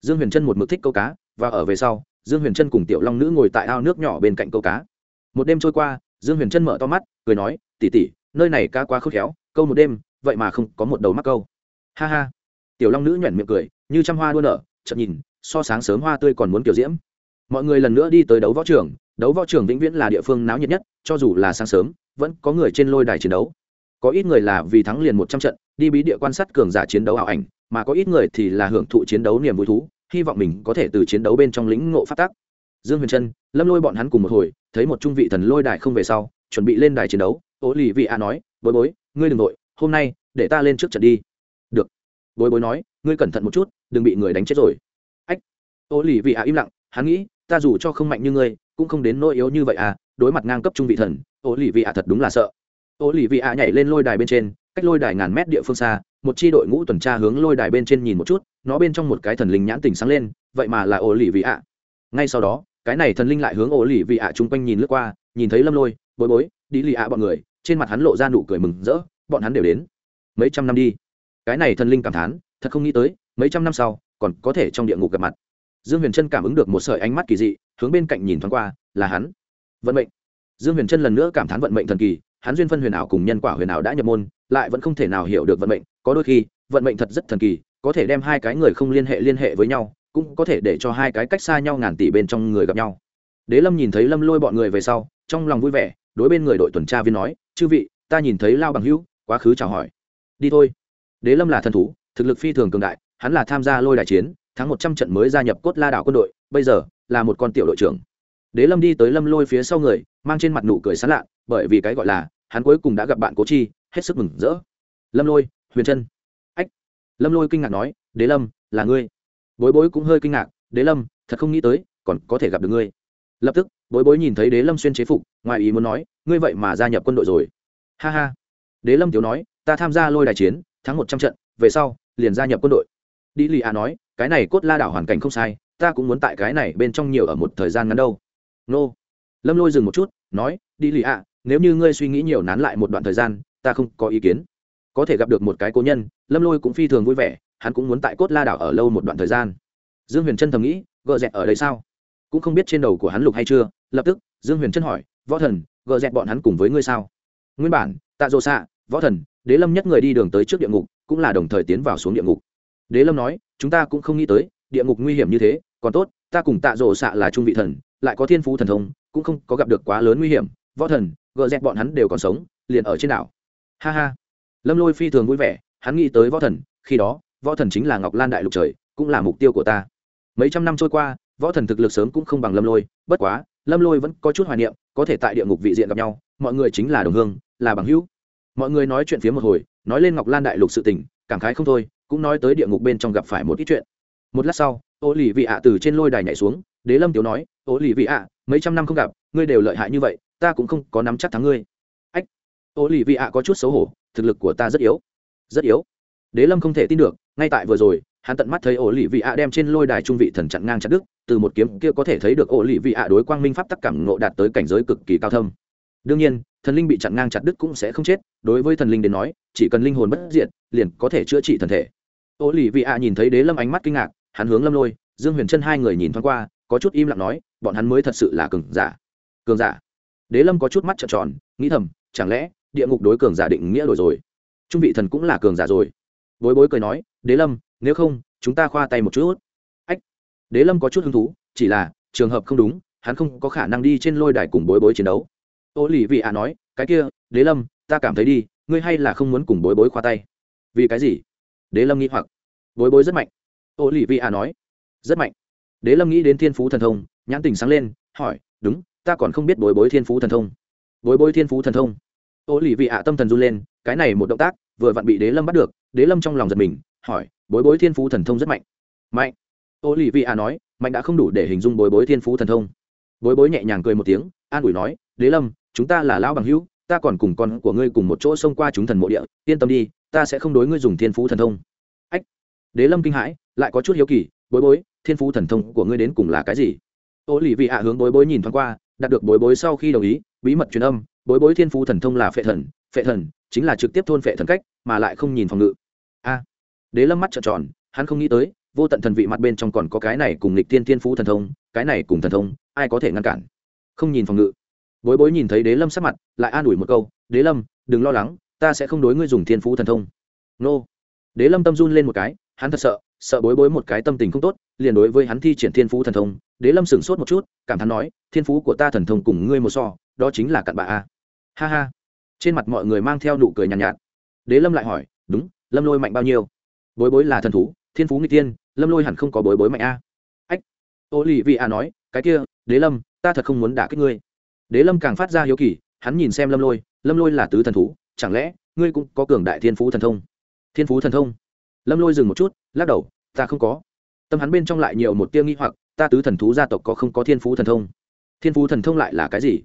Speaker 1: Dương huyền trân một mực thích câu cá, và ở về sau, dương huyền trân cùng tiểu long nữ ngồi tại ao nước nhỏ bên cạnh câu cá. Một đêm trôi qua, dương huyền trân mở to mắt, cười nói tỉ tỉ nơi này cá quá khớp khéo, câu một đêm vậy mà không có một đầu mắc câu. Ha ha. Tiểu long nữ nhoẻn miệng cười, như trăm hoa đua nở chậm nhìn, so sáng sớm hoa tươi còn muốn kiểu diễm. Mọi người lần nữa đi tới đấu võ trường, đấu võ trường vĩnh viễn là địa phương náo nhiệt nhất, cho dù là sáng sớm, vẫn có người trên lôi đài chiến đấu. Có ít người là vì thắng liền một trăm trận, đi bí địa quan sát cường giả chiến đấu ảo ảnh, mà có ít người thì là hưởng thụ chiến đấu niềm vui thú, hy vọng mình có thể từ chiến đấu bên trong lĩnh ngộ phát tác dương huyền trân, lâm lôi bọn hắn cùng một hồi, thấy một trung vị thần lôi đài không về sau, chuẩn bị lên đài chiến đấu ố lì vị a nói, bối bối, ngươi đừng nội hôm nay, để ta lên trước trận đi. Được. Bối bối nói, ngươi cẩn thận một chút, đừng bị người đánh chết rồi. Ách. Ô lì vị ạ im lặng, hắn nghĩ, ta dù cho không mạnh như ngươi, cũng không đến nỗi yếu như vậy à đối mặt ngang cấp trung vị thần ô lì vị ạ thật đúng là sợ. Ô lì vị ạ nhảy lên lôi đài bên trên, cách lôi đài ngàn mét địa phương xa, một chi đội ngũ tuần tra hướng lôi đài bên trên nhìn một chút, nó bên trong một cái thần linh nhãn tình sáng lên, vậy mà là ô lì vị ạ ngay sau đó, cái này thần linh lại hướng ô lì vị ạ chung quanh nhìn lướt qua, nhìn thấy lâm lôi, bối bối đi lì ạ bọn người. Trên mặt hắn lộ ra nụ cười mừng rỡ bọn hắn đều đến. Mấy trăm năm đi. Cái này thần linh cảm thán, thật không nghĩ tới, mấy trăm năm sau, còn có thể trong địa ngục gặp mặt. Dương huyền trân cảm ứng được một sợi ánh mắt kỳ dị, hướng bên cạnh nhìn thoáng qua, là hắn. Vận mệnh. Dương huyền trân lần nữa cảm thán vận mệnh thần kỳ, hắn duyên phân huyền ảo cùng nhân quả huyền ảo đã nhập môn, lại vẫn không thể nào hiểu được vận mệnh. Có đôi khi, vận mệnh thật rất thần kỳ, có thể đem hai cái người không liên hệ liên hệ với nhau, cũng có thể để cho hai cái cách xa nhau ngàn tỷ bên trong người gặp nhau. Đế lâm nhìn thấy lâm lôi bọn người về sau, trong lòng vui vẻ, đối bên người đội tuần tra viên nói, chư vị, ta nhìn thấy lao bằng hữu quá khứ chào hỏi. Đi thôi. Đế lâm là thần thú, thực lực phi thường cường đại, hắn là tham gia lôi đại chiến, thắng một trăm trận mới gia nhập cốt la đảo quân đội, bây giờ là một con tiểu đội trưởng. Đế lâm đi tới lâm lôi phía sau người, mang trên mặt nụ cười sán lạ, bởi vì cái gọi là, hắn cuối cùng đã gặp bạn cố chi, hết sức mừng rỡ. Lâm lôi, huyền trân. Ách. Lâm lôi kinh ngạc nói, đế lâm, là ngươi? Bối bối cũng hơi kinh ngạc, đế lâm, thật không nghĩ tới, còn có thể gặp được ngươi. Lập tức, bối bối nhìn thấy đế lâm xuyên chế phục, ngoài ý muốn nói, ngươi vậy mà gia nhập quân đội rồi. Ha ha đế lâm tiếu nói, ta tham gia lôi đài chiến, thắng một trăm trận, về sau, liền gia nhập quân đội. Đi lì a nói, cái này cốt la đảo hoàn cảnh không sai, ta cũng muốn tại cái này bên trong nhiều ở một thời gian ngắn đâu. Nô. Lâm lôi dừng một chút, nói đi lì a, nếu như ngươi suy nghĩ nhiều nán lại một đoạn thời gian, ta không có ý kiến. Có thể gặp được một cái cố nhân. Lâm lôi cũng phi thường vui vẻ, hắn cũng muốn tại cốt la đảo ở lâu một đoạn thời gian. Dương huyền trân thầm nghĩ gợ dẹt ở đây sao? Cũng không biết trên đầu của hắn lục hay chưa, lập tức, dương huyền trân hỏi, võ thần gợ dẹt bọn hắn cùng với ngươi sao? Nguyên bản, tạ Dô xạ võ thần, đế lâm nhất người đi đường tới trước địa ngục, cũng là đồng thời tiến vào xuống địa ngục. Đế lâm nói, chúng ta cũng không nghĩ tới, địa ngục nguy hiểm như thế, còn tốt, ta cùng tạ rộ xạ là trung vị thần, lại có thiên phú thần thông, cũng không có gặp được quá lớn nguy hiểm. Võ thần, gợ dẹt bọn hắn đều còn sống, liền ở trên đảo. Ha ha. Lâm lôi phi thường vui vẻ, hắn nghĩ tới võ thần, khi đó, võ thần chính là ngọc lan đại lục trời, cũng là mục tiêu của ta. Mấy trăm năm trôi qua, võ thần thực lực sớm cũng không bằng lâm lôi, bất quá, lâm lôi vẫn có chút hoài niệm, có thể tại địa ngục vị diện gặp nhau, mọi người chính là đồng hương, là bằng hữu mọi người nói chuyện phía một hồi, nói lên ngọc lan đại lục sự tình, cảm khái không thôi, cũng nói tới địa ngục bên trong gặp phải một ít chuyện. Một lát sau ô lì vị ạ từ trên lôi đài nhảy xuống, đế lâm tiếu nói ô lì vị ạ mấy trăm năm không gặp, ngươi đều lợi hại như vậy, ta cũng không có nắm chắc thắng ngươi. Ách ô lì vị ạ có chút xấu hổ, thực lực của ta rất yếu. Rất yếu. Đế lâm không thể tin được, ngay tại vừa rồi, hắn tận mắt thấy ổ lì vị ạ đem trên lôi đài trung vị thần chặn ngang chặt đức từ một kiếm kia có thể thấy được ổ lì vị ạ đối quang minh pháp tắc cảm ngộ đạt tới cảnh giới cực kỳ cao thâm đương nhiên, thần linh bị chặn ngang chặt đứt cũng sẽ không chết, đối với thần linh đến nói, chỉ cần linh hồn bất diệt, liền có thể chữa trị thần thể. Ô lì vị ạ nhìn thấy đế lâm ánh mắt kinh ngạc, hắn hướng lâm lôi, dương huyền chân hai người nhìn thoáng qua, có chút im lặng nói, bọn hắn mới thật sự là cường giả. Cường giả? Đế lâm có chút mắt trợn tròn, nghĩ thầm, chẳng lẽ, địa ngục đối cường giả định nghĩa đổi rồi? Trung vị thần cũng là cường giả rồi. Bối bối cười nói, đế lâm, nếu không, chúng ta khoa tay một chút. Ách. Đế lâm có chút hứng thú, chỉ là, trường hợp không đúng, hắn không có khả năng đi trên lôi đài cùng bối bối chiến đấu ô lì vị ạ nói, cái kia, đế lâm, ta cảm thấy đi, ngươi hay là không muốn cùng bối bối khoa tay. Vì cái gì? Đế lâm nghĩ hoặc. Bối bối rất mạnh. Ô lì vị ạ nói. Rất mạnh. Đế lâm nghĩ đến thiên phú thần thông, nhãn tình sáng lên, hỏi, đúng, ta còn không biết bối bối thiên phú thần thông. Bối bối thiên phú thần thông? Ô lì vị ạ tâm thần run lên, cái này một động tác, vừa vặn bị đế lâm bắt được, đế lâm trong lòng giật mình, hỏi, bối bối thiên phú thần thông rất mạnh? Mạnh. Ô lì vị ạ nói, mạnh đã không đủ để hình dung bối bối thiên phú thần thông. Bối bối nhẹ nhàng cười một tiếng, an ủi nói, đế lâm chúng ta là lão bằng hữu, ta còn cùng con của ngươi cùng một chỗ xông qua chúng thần mộ địa, yên tâm đi, ta sẽ không đối ngươi dùng thiên phú thần thông. Ách, đế lâm kinh hãi, lại có chút hiếu kỳ, bối bối, thiên phú thần thông của ngươi đến cùng là cái gì? Ô lì vị hạ hướng bối bối nhìn thoáng qua, đạt được bối bối sau khi đồng ý, bí mật truyền âm, bối bối, thiên phú thần thông là phệ thần phệ thần chính là trực tiếp thôn phệ thần cách, mà lại không nhìn phòng ngự. A, đế lâm mắt trợn tròn, hắn không nghĩ tới, vô tận thần vị mặt bên trong còn có cái này cùng lịch tiên thiên phú thần thông, cái này cùng thần thông, ai có thể ngăn cản? Không nhìn phòng ngự bối bối nhìn thấy đế lâm sắc mặt lại an ủi một câu đế lâm đừng lo lắng ta sẽ không đối ngươi dùng thiên phú thần thông. Nô. Đế lâm tâm run lên một cái hắn thật sợ sợ bối bối một cái tâm tình không tốt liền đối với hắn thi triển thiên phú thần thông đế lâm sửng sốt một chút cảm thán nói thiên phú của ta thần thông cùng ngươi một so đó chính là cặn bà a. Ha ha. Trên mặt mọi người mang theo nụ cười nhàn nhạt, nhạt. Đế lâm lại hỏi đúng lâm lôi mạnh bao nhiêu? Bối bối là thần thú thiên phú nghịch tiên lâm lôi hẳn không có bối bối mạnh a. Ách. Ô lì vị a nói cái kia đế lâm ta thật không muốn đả kích ngươi đế lâm càng phát ra hiếu kỳ, hắn nhìn xem lâm lôi lâm lôi là tứ thần thú, chẳng lẽ ngươi cũng có cường đại thiên phú thần thông? Thiên phú thần thông? Lâm lôi dừng một chút, lắc đầu, ta không có. Tâm hắn bên trong lại nhiều một tia nghi hoặc, ta tứ thần thú gia tộc có không có thiên phú thần thông? Thiên phú thần thông lại là cái gì?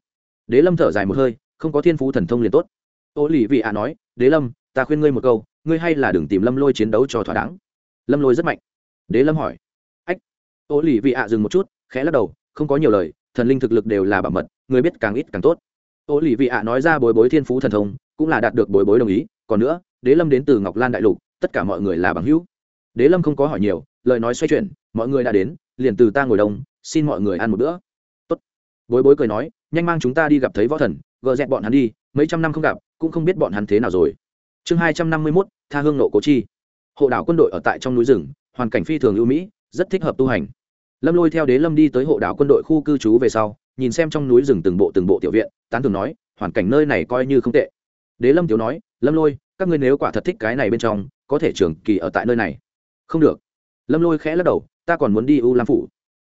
Speaker 1: Đế lâm thở dài một hơi, không có thiên phú thần thông liền tốt. Ô lì vị ạ nói, đế lâm, ta khuyên ngươi một câu, ngươi hay là đừng tìm lâm lôi chiến đấu cho thỏa đáng. Lâm lôi rất mạnh. Đế lâm hỏi. Ách. Ô lì vị ạ dừng một chút, khẽ lắc đầu, không có nhiều lời thần linh thực lực đều là bảo mật, người biết càng ít càng tốt. Ô lì vị ạ nói ra bối bối thiên phú thần thông, cũng là đạt được bối bối đồng ý, còn nữa, đế lâm đến từ ngọc lan đại lục, tất cả mọi người là bằng hữu. Đế lâm không có hỏi nhiều, lời nói xoay chuyển, mọi người đã đến, liền từ ta ngồi đông, xin mọi người ăn một bữa. Tốt. bối bối cười nói, nhanh mang chúng ta đi gặp thấy võ thần, gờ dẹt bọn hắn đi, mấy trăm năm không gặp, cũng không biết bọn hắn thế nào rồi. Chương hai trăm năm mươi mốt, tha hương nộ cố chi. Hộ đảo quân đội ở tại trong núi rừng, hoàn cảnh phi thường ưu mỹ, rất thích hợp tu hành lâm lôi theo đế lâm đi tới hộ đảo quân đội khu cư trú về sau, nhìn xem trong núi rừng từng bộ từng bộ tiểu viện, tán thường nói, hoàn cảnh nơi này coi như không tệ. Đế lâm tiểu nói, lâm lôi, các ngươi nếu quả thật thích cái này bên trong, có thể trường kỳ ở tại nơi này. Không được. Lâm lôi khẽ lắc đầu, ta còn muốn đi u lam phủ.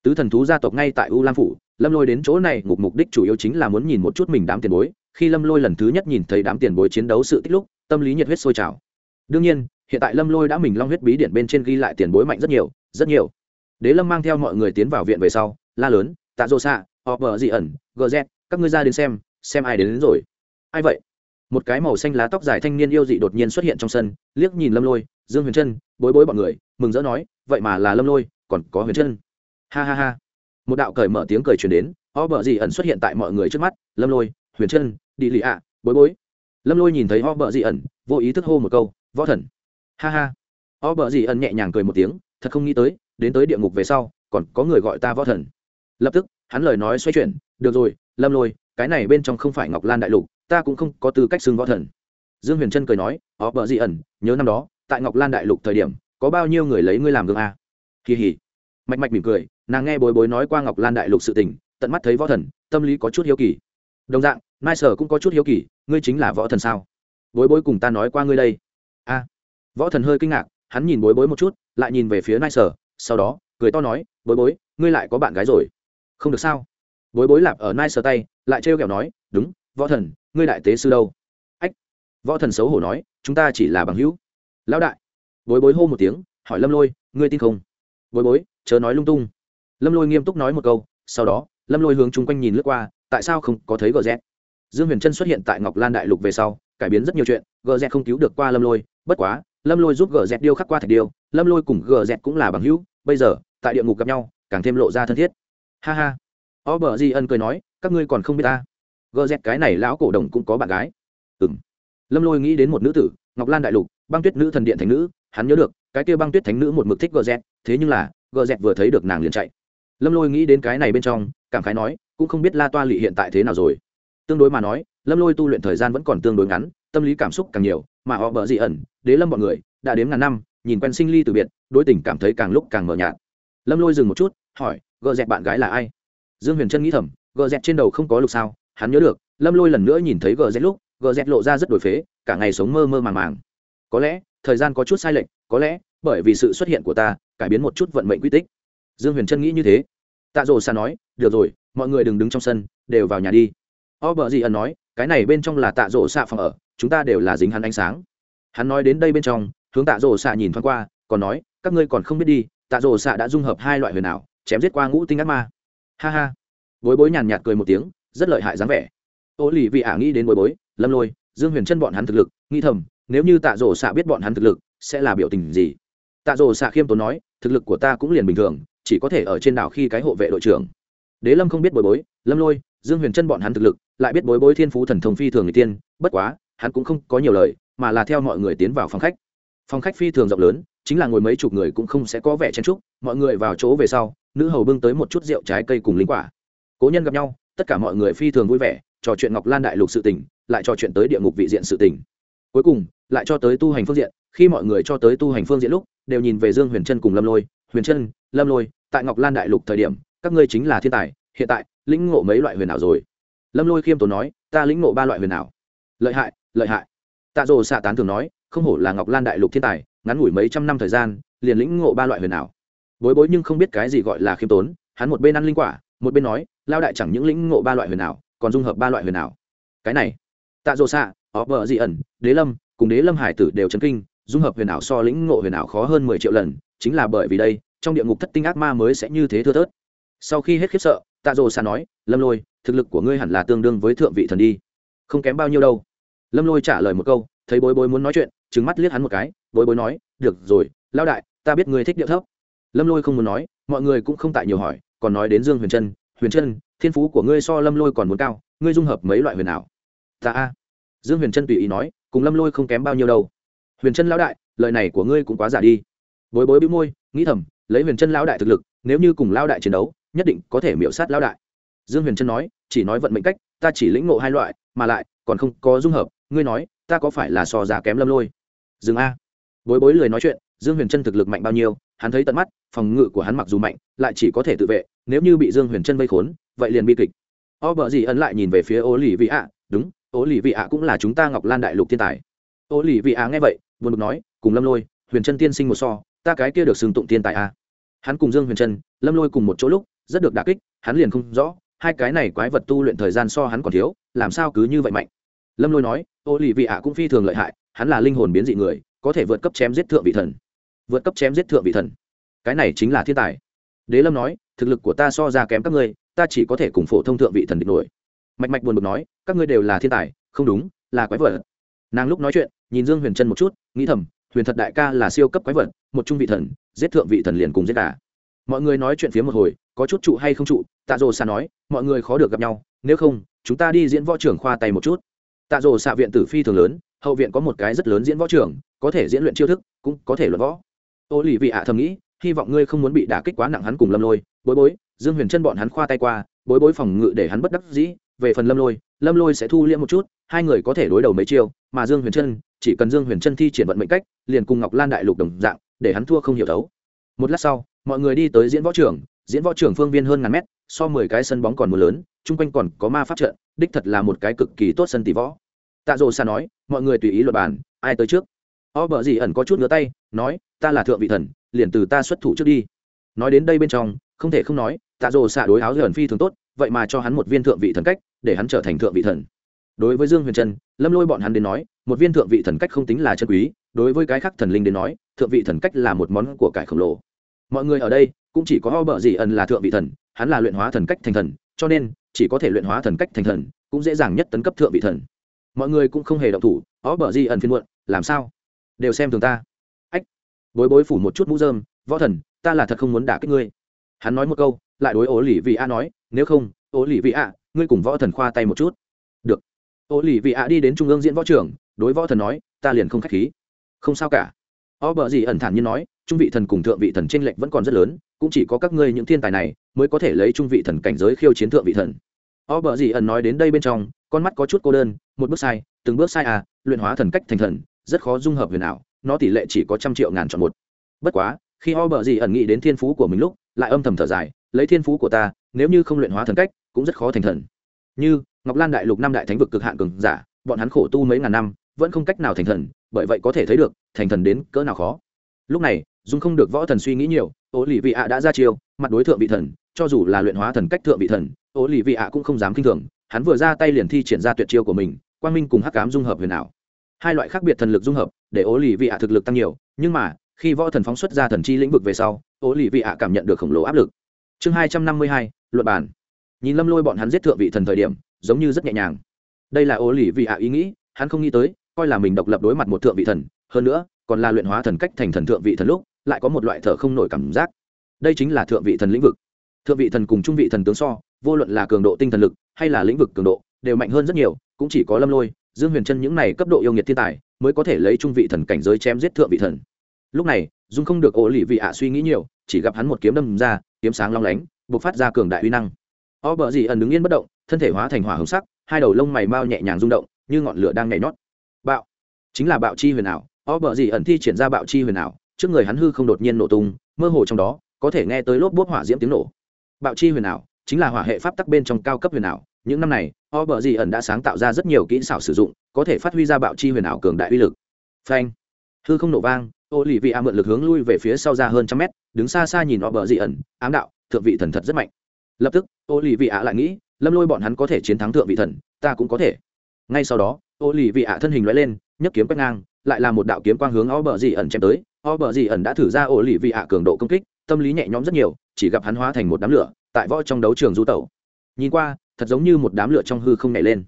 Speaker 1: Tứ thần thú gia tộc ngay tại u lam phủ, lâm lôi đến chỗ này ngục mục đích chủ yếu chính là muốn nhìn một chút mình đám tiền bối. Khi lâm lôi lần thứ nhất nhìn thấy đám tiền bối chiến đấu sự tích lúc, tâm lý nhiệt huyết sôi trào. Đương nhiên, hiện tại lâm lôi đã mình long huyết bí điện bên trên ghi lại tiền bối mạnh rất nhiều rất nhiều đế lâm mang theo mọi người tiến vào viện về sau la lớn tạ dô xạ họ vợ dị ẩn gờ z các ngươi ra đến xem xem ai đến, đến rồi. Ai vậy? Một cái màu xanh lá tóc dài thanh niên yêu dị đột nhiên xuất hiện trong sân liếc nhìn lâm lôi dương huyền trân bối bối bọn người mừng rỡ nói vậy mà là lâm lôi còn có huyền trân. Ha ha ha. Một đạo cởi mở tiếng cười truyền đến ho bờ dị ẩn xuất hiện tại mọi người trước mắt lâm lôi huyền trân đi lì ạ bối bối. Lâm lôi nhìn thấy ho bờ dị ẩn vô ý thức hô một câu võ thần. Ha ha. Ho bờ dị ẩn nhẹ nhàng cười một tiếng thật không nghĩ tới đến tới địa ngục về sau, còn có người gọi ta võ thần. Lập tức, hắn lời nói xoay chuyển, được rồi, lâm lôi, cái này bên trong không phải ngọc lan đại lục, ta cũng không có tư cách xưng võ thần. Dương huyền trân cười nói ó bờ dị ẩn, nhớ năm đó, tại ngọc lan đại lục thời điểm, có bao nhiêu người lấy ngươi làm gương a? Kỳ hỉ mạch mạch mỉm cười, nàng nghe bối bối nói qua ngọc lan đại lục sự tình, tận mắt thấy võ thần, tâm lý có chút hiếu kỳ. Đồng dạng, mai sở cũng có chút hiếu kỳ, ngươi chính là võ thần sao? Bối bối cùng ta nói qua ngươi đây. A. Võ thần hơi kinh ngạc, hắn nhìn bối bối một chút, lại nhìn về phía nai sở sau đó, cười to nói, bối bối, ngươi lại có bạn gái rồi. Không được sao? Bối bối lạp ở nai sờ tay, lại trêu kẹo nói, đúng, võ thần, ngươi đại tế sư đâu? Ách, võ thần xấu hổ nói, chúng ta chỉ là bằng hữu. Lão đại. Bối bối hô một tiếng, hỏi lâm lôi, ngươi tin không? Bối bối, chớ nói lung tung. Lâm lôi nghiêm túc nói một câu, sau đó, lâm lôi hướng chung quanh nhìn lướt qua, tại sao không có thấy gờ rẽ? dương huyền trân xuất hiện tại ngọc lan đại lục về sau, cải biến rất nhiều chuyện gờ rẽ không cứu được qua lâm lôi, bất quá lâm lôi giúp gờ z điêu khắc qua thạch điêu, lâm lôi cùng gờ z cũng là bằng hữu, bây giờ, tại địa ngục gặp nhau, càng thêm lộ ra thân thiết. Ha ha. O bờ di ân cười nói, các ngươi còn không biết ta. Gờ z cái này lão cổ đồng cũng có bạn gái. Ừ m lâm lôi nghĩ đến một nữ tử, ngọc lan đại lục, băng tuyết nữ thần điện thành nữ, hắn nhớ được, cái kia băng tuyết thánh nữ một mực thích gờ z, thế nhưng là gờ z vừa thấy được nàng liền chạy. Lâm lôi nghĩ đến cái này bên trong, cảm khái nói, cũng không biết la toa lị hiện tại thế nào rồi. Tương đối mà nói, lâm lôi tu luyện thời gian vẫn còn tương đối ngắn, tâm lý cảm xúc càng nhiều mà họ bỡ dị ẩn, đế lâm bọn người, đã đến ngàn năm, nhìn quen sinh ly từ biệt, đối tình cảm thấy càng lúc càng mờ nhạt. Lâm lôi dừng một chút, hỏi gợ dẹt bạn gái là ai? Dương huyền trân nghĩ thầm gợ dẹt trên đầu không có lục sao, hắn nhớ được. Lâm lôi lần nữa nhìn thấy gợ dẹt lúc gợ dẹt lộ ra rất đổi phế, cả ngày sống mơ mơ màng màng. Có lẽ, thời gian có chút sai lệch, có lẽ, bởi vì sự xuất hiện của ta, cải biến một chút vận mệnh quy tích. Dương huyền trân nghĩ như thế. Tạ rồ xa nói, được rồi, mọi người đừng đứng trong sân, đều vào nhà đi o bờ gì ẩn nói, cái này bên trong là tạ rỗ xạ phòng ở, chúng ta đều là dính hắn ánh sáng. Hắn nói đến đây bên trong, hướng tạ rỗ xạ nhìn thoáng qua, còn nói, các ngươi còn không biết đi, tạ rỗ xạ đã dung hợp hai loại huyền ảo, chém giết qua ngũ tinh ác ma. Ha ha. Bối bối nhàn nhạt cười một tiếng, rất lợi hại dáng vẻ. Ô lì vị ả nghĩ đến bối bối, lâm lôi, dương huyền chân bọn hắn thực lực, nghĩ thầm, nếu như tạ rỗ xạ biết bọn hắn thực lực, sẽ là biểu tình gì? Tạ rỗ xạ khiêm tốn nói, thực lực của ta cũng liền bình thường, chỉ có thể ở trên đảo khi cái hộ vệ đội trưởng. Đế lâm không biết bối bối, lâm lôi dương huyền chân bọn hắn thực lực, lại biết bối bối thiên phú thần thông phi thường người tiên, bất quá, hắn cũng không có nhiều lời, mà là theo mọi người tiến vào phòng khách. Phòng khách phi thường rộng lớn, chính là ngồi mấy chục người cũng không sẽ có vẻ chen trúc mọi người vào chỗ về sau, nữ hầu bưng tới một chút rượu trái cây cùng linh quả. Cố nhân gặp nhau, tất cả mọi người phi thường vui vẻ, trò chuyện ngọc lan đại lục sự tỉnh lại trò chuyện tới địa ngục vị diện sự tỉnh cuối cùng, lại cho tới tu hành phương diện, khi mọi người cho tới tu hành phương diện lúc, đều nhìn về dương huyền trân cùng lâm lôi. Huyền trân lâm lôi, tại ngọc lan đại lục thời điểm, các ngươi chính là thiên tài, hiện tại lĩnh ngộ mấy loại huyền ảo rồi. Lâm lôi khiêm tốn nói, ta lĩnh ngộ ba loại huyền ảo. Lợi hại lợi hại. Tạ rồ xạ tán thường nói, không hổ là ngọc lan đại lục thiên tài, ngắn ngủi mấy trăm năm thời gian, liền lĩnh ngộ ba loại huyền ảo. Bối bối nhưng không biết cái gì gọi là khiêm tốn, hắn một bên ăn linh quả, một bên nói lao đại chẳng những lĩnh ngộ ba loại huyền ảo, còn dung hợp ba loại huyền ảo. Cái này, tạ rồ xạ ó vợ dị ẩn, đế lâm, cùng đế lâm hải tử đều chấn kinh, dung hợp huyền ảo so lĩnh ngộ huyền ảo khó hơn mười triệu lần, chính là bởi vì đây, trong địa ngục thất tinh ác ma mới sẽ như thế thưa thớt sau khi hết khiếp sợ, tạ rồ xa nói, lâm lôi, thực lực của ngươi hẳn là tương đương với thượng vị thần đi. Không kém bao nhiêu đâu. Lâm lôi trả lời một câu, thấy bối bối muốn nói chuyện trứng mắt liếc hắn một cái, bối bối nói, được rồi lao đại, ta biết ngươi thích điệu thấp. Lâm lôi không muốn nói, mọi người cũng không tại nhiều hỏi, còn nói đến dương huyền trân huyền trân, thiên phú của ngươi so lâm lôi còn muốn cao, ngươi dung hợp mấy loại huyền ảo? Ta a. Dương huyền trân tùy ý nói, cùng lâm lôi không kém bao nhiêu đâu. Huyền trân lão đại, lời này của ngươi cũng quá giả đi. Bối bối bĩu môi, nghĩ thầm, lấy huyền trân lão đại thực lực, nếu như cùng lão đại chiến đấu nhất định có thể miễu sát lão đại. Dương huyền trân nói, chỉ nói vận mệnh cách, ta chỉ lĩnh ngộ hai loại, mà lại, còn không có dung hợp, ngươi nói, ta có phải là so già kém lâm lôi? Dừng a. Bối bối lười nói chuyện, dương huyền trân thực lực mạnh bao nhiêu, hắn thấy tận mắt, phòng ngự của hắn mặc dù mạnh, lại chỉ có thể tự vệ, nếu như bị dương huyền trân vây khốn, vậy liền bi kịch. O bờ gì ấn lại nhìn về phía ô lì vị ạ đúng ô lì vị ạ cũng là chúng ta ngọc lan đại lục thiên tài. Ô lì vị ạ nghe vậy, buồn bực nói, cùng lâm lôi, huyền trân tiên sinh một so, ta cái kia được xưng tụng thiên tài a. Hắn cùng dương huyền trân, lâm lôi cùng một chỗ lúc rất được đả kích, hắn liền không rõ, hai cái này quái vật tu luyện thời gian so hắn còn thiếu, làm sao cứ như vậy mạnh. Lâm lôi nói ô lì vị ạ cũng phi thường lợi hại, hắn là linh hồn biến dị người, có thể vượt cấp chém giết thượng vị thần. Vượt cấp chém giết thượng vị thần. Cái này chính là thiên tài. Đế lâm nói, thực lực của ta so ra kém các ngươi, ta chỉ có thể cùng phổ thông thượng vị thần địch nổi. Mạch mạch buồn bực nói, các ngươi đều là thiên tài, không đúng, là quái vật. Nàng lúc nói chuyện, nhìn dương huyền trân một chút, nghĩ thầm, huyền thật đại ca là siêu cấp quái vật, một trung vị thần, giết thượng vị thần liền cùng giết cả mọi người nói chuyện phía một hồi, có chút trụ hay không trụ, tạ dồ xạ nói, mọi người khó được gặp nhau, nếu không, chúng ta đi diễn võ trưởng khoa tay một chút. Tạ Dồ xạ viện tử phi thường lớn, hậu viện có một cái rất lớn diễn võ trưởng, có thể diễn luyện chiêu thức, cũng có thể luận võ. Ô lì vị ạ thầm nghĩ, hy vọng ngươi không muốn bị đả kích quá nặng hắn cùng lâm lôi. Bối bối, dương huyền chân bọn hắn khoa tay qua, bối bối phòng ngự để hắn bất đắc dĩ. Về phần lâm lôi lâm lôi sẽ thu liễm một chút, hai người có thể đối đầu mấy chiêu, mà dương huyền chân, chỉ cần dương huyền chân thi triển vận mệnh cách, liền cùng ngọc lan đại lục đồng dạng, để hắn thua không hiểu thấu. Một lát sau mọi người đi tới diễn võ trưởng diễn võ trưởng phương viên hơn ngàn mét, so mười cái sân bóng còn mưa lớn, chung quanh còn có ma pháp trận, đích thật là một cái cực kỳ tốt sân tỷ võ. Tạ rồ xa nói, mọi người tùy ý luật bàn, ai tới trước? O bờ gì ẩn có chút ngứa tay, nói, ta là thượng vị thần, liền từ ta xuất thủ trước đi. Nói đến đây bên trong, không thể không nói, tạ rồ xạ đối áo gần phi thường tốt, vậy mà cho hắn một viên thượng vị thần cách, để hắn trở thành thượng vị thần. Đối với dương huyền trân, lâm lôi bọn hắn đến nói, một viên thượng vị thần cách không tính là chân quý, đối với cái khác thần linh đến nói, thượng vị thần cách là một món của cải khổng lồ mọi người ở đây cũng chỉ có ho bợ gì ẩn là thượng vị thần, hắn là luyện hóa thần cách thành thần, cho nên chỉ có thể luyện hóa thần cách thành thần cũng dễ dàng nhất tấn cấp thượng vị thần. Mọi người cũng không hề động thủ ó bờ gì ẩn phiên muộn, làm sao? Đều xem thường ta. Ách, bối bối phủ một chút mũ dơm võ thần, ta là thật không muốn đả kích ngươi. Hắn nói một câu, lại đối ố lì vị a nói, nếu không ố lì vị a, ngươi cùng võ thần khoa tay một chút. Được. Ố lì vị a đi đến trung ương diễn võ trưởng đối võ thần nói, ta liền không k h á c h khí. Không sao cả. O bờ gì ẩn thản như nói trung vị thần cùng thượng vị thần t r ê n lệch vẫn còn rất lớn, cũng chỉ có các ngươi những thiên tài này mới có thể lấy trung vị thần cảnh giới khiêu chiến thượng vị thần. O bờ gì ẩn nói đến đây bên trong, con mắt có chút cô đơn, một bước sai, từng bước sai à luyện hóa thần cách thành thần, rất khó dung hợp huyền ảo, nó tỷ lệ chỉ có trăm triệu ngàn chọn một. Bất quá, khi o bờ gì ẩn nghĩ đến thiên phú của mình lúc, lại âm thầm thở dài, lấy thiên phú của ta, nếu như không luyện hóa thần cách, cũng rất khó thành thần. Như, ngọc lan đại lục năm đại thánh vực cực hạn cường giả, bọn hắn khổ tu mấy ngàn năm, vẫn không cách nào thành thần, bởi vậy có thể thấy được, thành thần đến cỡ nào khó. Lúc này dung không được võ thần suy nghĩ nhiều ô lì vị ạ đã ra chiêu, mặt đối thượng vị thần, cho dù là luyện hóa thần cách thượng vị thần ô lì vị ạ cũng không dám k i n h thường, hắn vừa ra tay liền thi triển ra tuyệt chiêu của mình, quang minh cùng hắc cám dung hợp huyền ảo. Hai loại khác biệt thần lực dung hợp, để ô lì vị ạ thực lực tăng nhiều, nhưng mà, khi võ thần phóng xuất ra thần chi lĩnh vực về sau ô lì vị ạ cảm nhận được khổng lồ áp lực. Chương hai trăm năm mươi hai luật bản nhìn lâm lôi bọn hắn giết thượng vị thần thời điểm, giống như rất nhẹ nhàng. Đây là ô lì vị ạ ý nghĩ, hắn không nghĩ tới, coi là mình độc lập đối mặt một thượng vị thần, hơn nữa, còn là luyện hóa thần cách thành thần thượng vị thần lúc lại có một loại thở không nổi cảm giác. Đây chính là thượng vị thần lĩnh vực. Thượng vị thần cùng trung vị thần tướng so, vô luận là cường độ tinh thần lực hay là lĩnh vực cường độ, đều mạnh hơn rất nhiều, cũng chỉ có lâm lôi, dương huyền chân những này cấp độ yêu nghiệt thiên tài mới có thể lấy trung vị thần cảnh giới chém giết thượng vị thần. Lúc này, dung không được ổ lì vị ạ suy nghĩ nhiều, chỉ gặp hắn một kiếm đâm ra, kiếm sáng long lánh b ộ c phát ra cường đại uy năng. O bờ gì ẩn đứng yên bất động, thân thể hóa thành hỏa hồng sắc, hai đầu lông mày mau nhẹ nhàng rung động, như ngọn lửa đang nhảy nhót. Bạo. Chính là bạo chi huyền ảo o bờ gì ẩn thi triển ra bạo chi huyền ảo trước người hắn hư không đột nhiên nổ tung, mơ hồ trong đó, có thể nghe tới lốp bốt hỏa diễm tiếng nổ. Bạo chi huyền ảo, chính là hỏa hệ pháp tắc bên trong cao cấp huyền ảo. Những năm này, o bờ gì ẩn đã sáng tạo ra rất nhiều kỹ xảo sử dụng, có thể phát huy ra bạo chi huyền ảo cường đại uy lực. Phanh! Hư không nổ vang ô lì vị a mượn lực hướng lui về phía sau ra hơn trăm mét, đứng xa xa nhìn o bờ dị ẩn, ám đạo, thượng vị thần thật rất mạnh. Lập tức ô lì vị a lại nghĩ, lâm lôi bọn hắn có thể chiến thắng thượng vị thần, ta cũng có thể. Ngay sau đó ô lì vị ạ thân hình loại lên, nhấc kiếm quét ngang, lại là một đạo kiếm quang hướng o bờ dị ẩn chém tới o bờ dị ẩn đã thử ra ổ lì vị ạ cường độ công kích, tâm lý nhẹ nhõm rất nhiều, chỉ gặp hắn hóa thành một đám lửa, tại võ trong đấu trường du tẩu. Nhìn qua, thật giống như một đám lửa trong hư không nhảy lên.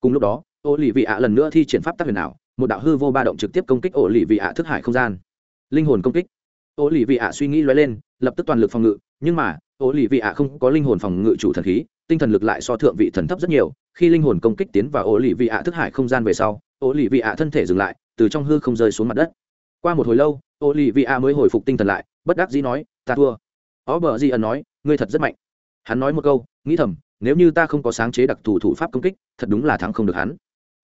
Speaker 1: Cùng lúc đó, ổ lì vị ạ lần nữa thi triển pháp tác huyền ảo, một đạo hư vô ba động trực tiếp công kích ổ lì vị ạ thức hải không gian. Linh hồn công kích. Ổ lì vị ạ suy nghĩ lóe lên, lập tức toàn lực phòng ngự, nhưng mà, ổ lì vị ạ không có linh hồn phòng ngự chủ thần khí, tinh thần lực lại so thượng vị thần thấp rất nhiều. Khi linh hồn công kích tiến vào ổ lì vị ạ thức hải không gian về sau, ổ lì vị ạ thân thể dừng lại, từ trong hư không rơi xuống mặt đất. Qua một hồi lâu ô lì vị a mới hồi phục tinh thần lại, bất đắc dĩ nói, ta thua. Ó bờ di ẩn nói, ngươi thật rất mạnh. Hắn nói một câu, nghĩ thầm, nếu như ta không có sáng chế đặc thù thủ pháp công kích, thật đúng là thắng không được hắn.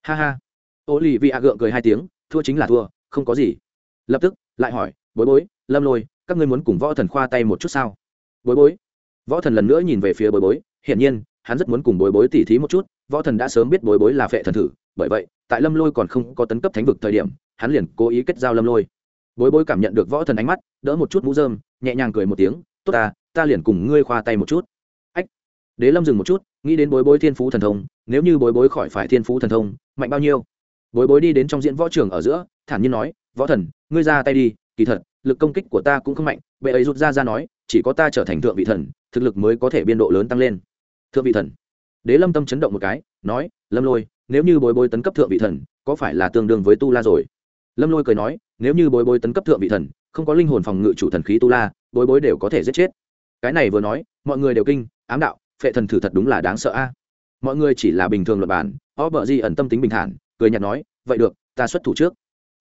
Speaker 1: Ha ha. Ô lì vị a gượng cười hai tiếng, thua chính là thua, không có gì. Lập tức, lại hỏi, bối bối, lâm lôi, các ngươi muốn cùng võ thần khoa tay một chút sao? Bối bối. Võ thần lần nữa nhìn về phía bối bối, hiển nhiên, hắn rất muốn cùng bối bối tỉ thí một chút, võ thần đã sớm biết bối bối là phệ thần thử, bởi vậy, tại lâm lôi còn không có tấn cấp thánh vực thời điểm, hắn liền cố ý kết giao lâm lôi bối bối cảm nhận được võ thần ánh mắt, đỡ một chút mũ dơm nhẹ nhàng cười một tiếng, tốt ta ta liền cùng ngươi khoa tay một chút. Ách. Đế lâm dừng một chút, nghĩ đến bối bối thiên phú thần thông, nếu như bối bối khỏi phải thiên phú thần thông, mạnh bao nhiêu? Bối bối đi đến trong diễn võ trường ở giữa, thản nhiên nói, võ thần, ngươi ra tay đi, kỳ thật, lực công kích của ta cũng không mạnh. Bệ ấy rút ra ra nói, chỉ có ta trở thành thượng vị thần, thực lực mới có thể biên độ lớn tăng lên. Thượng vị thần. Đế lâm tâm chấn động một cái, nói, lâm lôi, nếu như bối bối tấn cấp thượng vị thần, có phải là tương đương với tu la rồi? Lâm lôi cười nói, nếu như bối bối tấn cấp thượng vị thần, không có linh hồn phòng ngự chủ thần khí tu la, bối bối đều có thể giết chết. Cái này vừa nói, mọi người đều kinh, ám đạo, phệ thần thử thật đúng là đáng sợ a. Mọi người chỉ là bình thường luật bản o bờ di ẩn tâm tính bình thản, cười nhạt nói, vậy được, ta xuất thủ trước.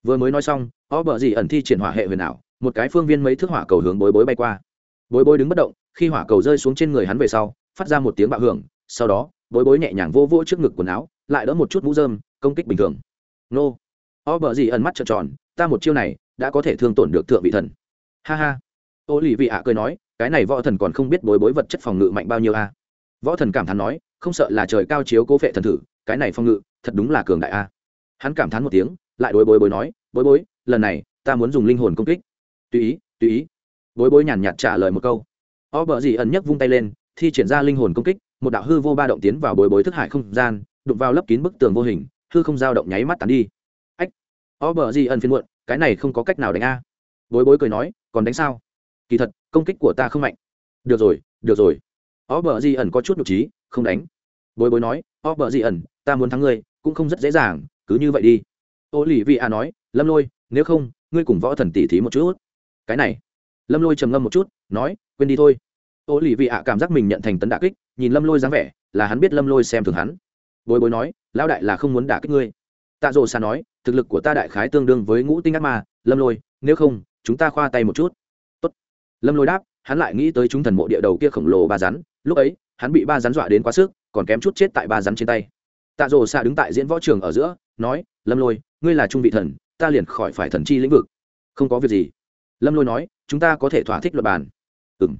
Speaker 1: Vừa mới nói xong o bờ di ẩn thi triển hỏa hệ huyền ảo, một cái phương viên mấy thước hỏa cầu hướng bối bối bay qua. Bối bối đứng bất động, khi hỏa cầu rơi xuống trên người hắn về sau, phát ra một tiếng bạo hưởng, sau đó, bối bối nhẹ nhàng vô vô trước ngực quần áo, lại đỡ một chút mũ dơm công kích bình thường. Nô o bờ gì ẩn mắt trợn tròn, ta một chiêu này đã có thể thương tổn được thượng vị thần. Ha ha. Ô lì vị ạ cười nói, cái này võ thần còn không biết bối bối vật chất phòng ngự mạnh bao nhiêu a. Võ thần cảm thán nói, không sợ là trời cao chiếu cố vệ thần thử, cái này phòng ngự thật đúng là cường đại a. Hắn cảm thán một tiếng, lại đối bối bối nói, bối bối, lần này ta muốn dùng linh hồn công kích. Tùy ý tùy ý. Bối bối nhàn nhạt trả lời một câu. O bờ gì ẩn nhấc vung tay lên, thi triển ra linh hồn công kích, một đạo hư vô ba động tiến vào bối bối thức hải không gian, đụng vào lấp kín bức tường vô hình, hư không dao động nháy mắt tán đi o bờ gì ẩn phiên muộn, cái này không có cách nào đánh a. Bối bối cười nói, còn đánh sao? Kỳ thật, công kích của ta không mạnh. Được rồi được rồi. O bờ gì ẩn có chút nhục trí, không đánh. Bối bối nói o bờ gì ẩn, ta muốn thắng ngươi, cũng không rất dễ dàng, cứ như vậy đi. Ô lì vị a nói, lâm lôi, nếu không, ngươi cùng võ thần tỉ thí một chút. Cái này. Lâm lôi trầm ngâm một chút, nói, quên đi thôi. Ô lì vị ạ cảm giác mình nhận thành tấn đả kích, nhìn lâm lôi dáng vẻ, là hắn biết lâm lôi xem thường hắn. Bối bối nói, lão đại là không muốn đả kích ngươi. Tạ rồ xa nói thực lực của ta đại khái tương đương với ngũ tinh ác ma, lâm lôi, nếu không, chúng ta khoa tay một chút. Tốt. lâm lôi đáp, hắn lại nghĩ tới chúng thần mộ địa đầu kia khổng lồ ba rắn, lúc ấy, hắn bị ba rắn dọa đến quá sức, còn kém chút chết tại ba rắn trên tay. Tạ rồ xa đứng tại diễn võ trường ở giữa, nói, lâm lôi, ngươi là trung vị thần, ta liền khỏi phải thần chi lĩnh vực. Không có việc gì. Lâm lôi nói, chúng ta có thể thỏa thích luật bàn. Ừ m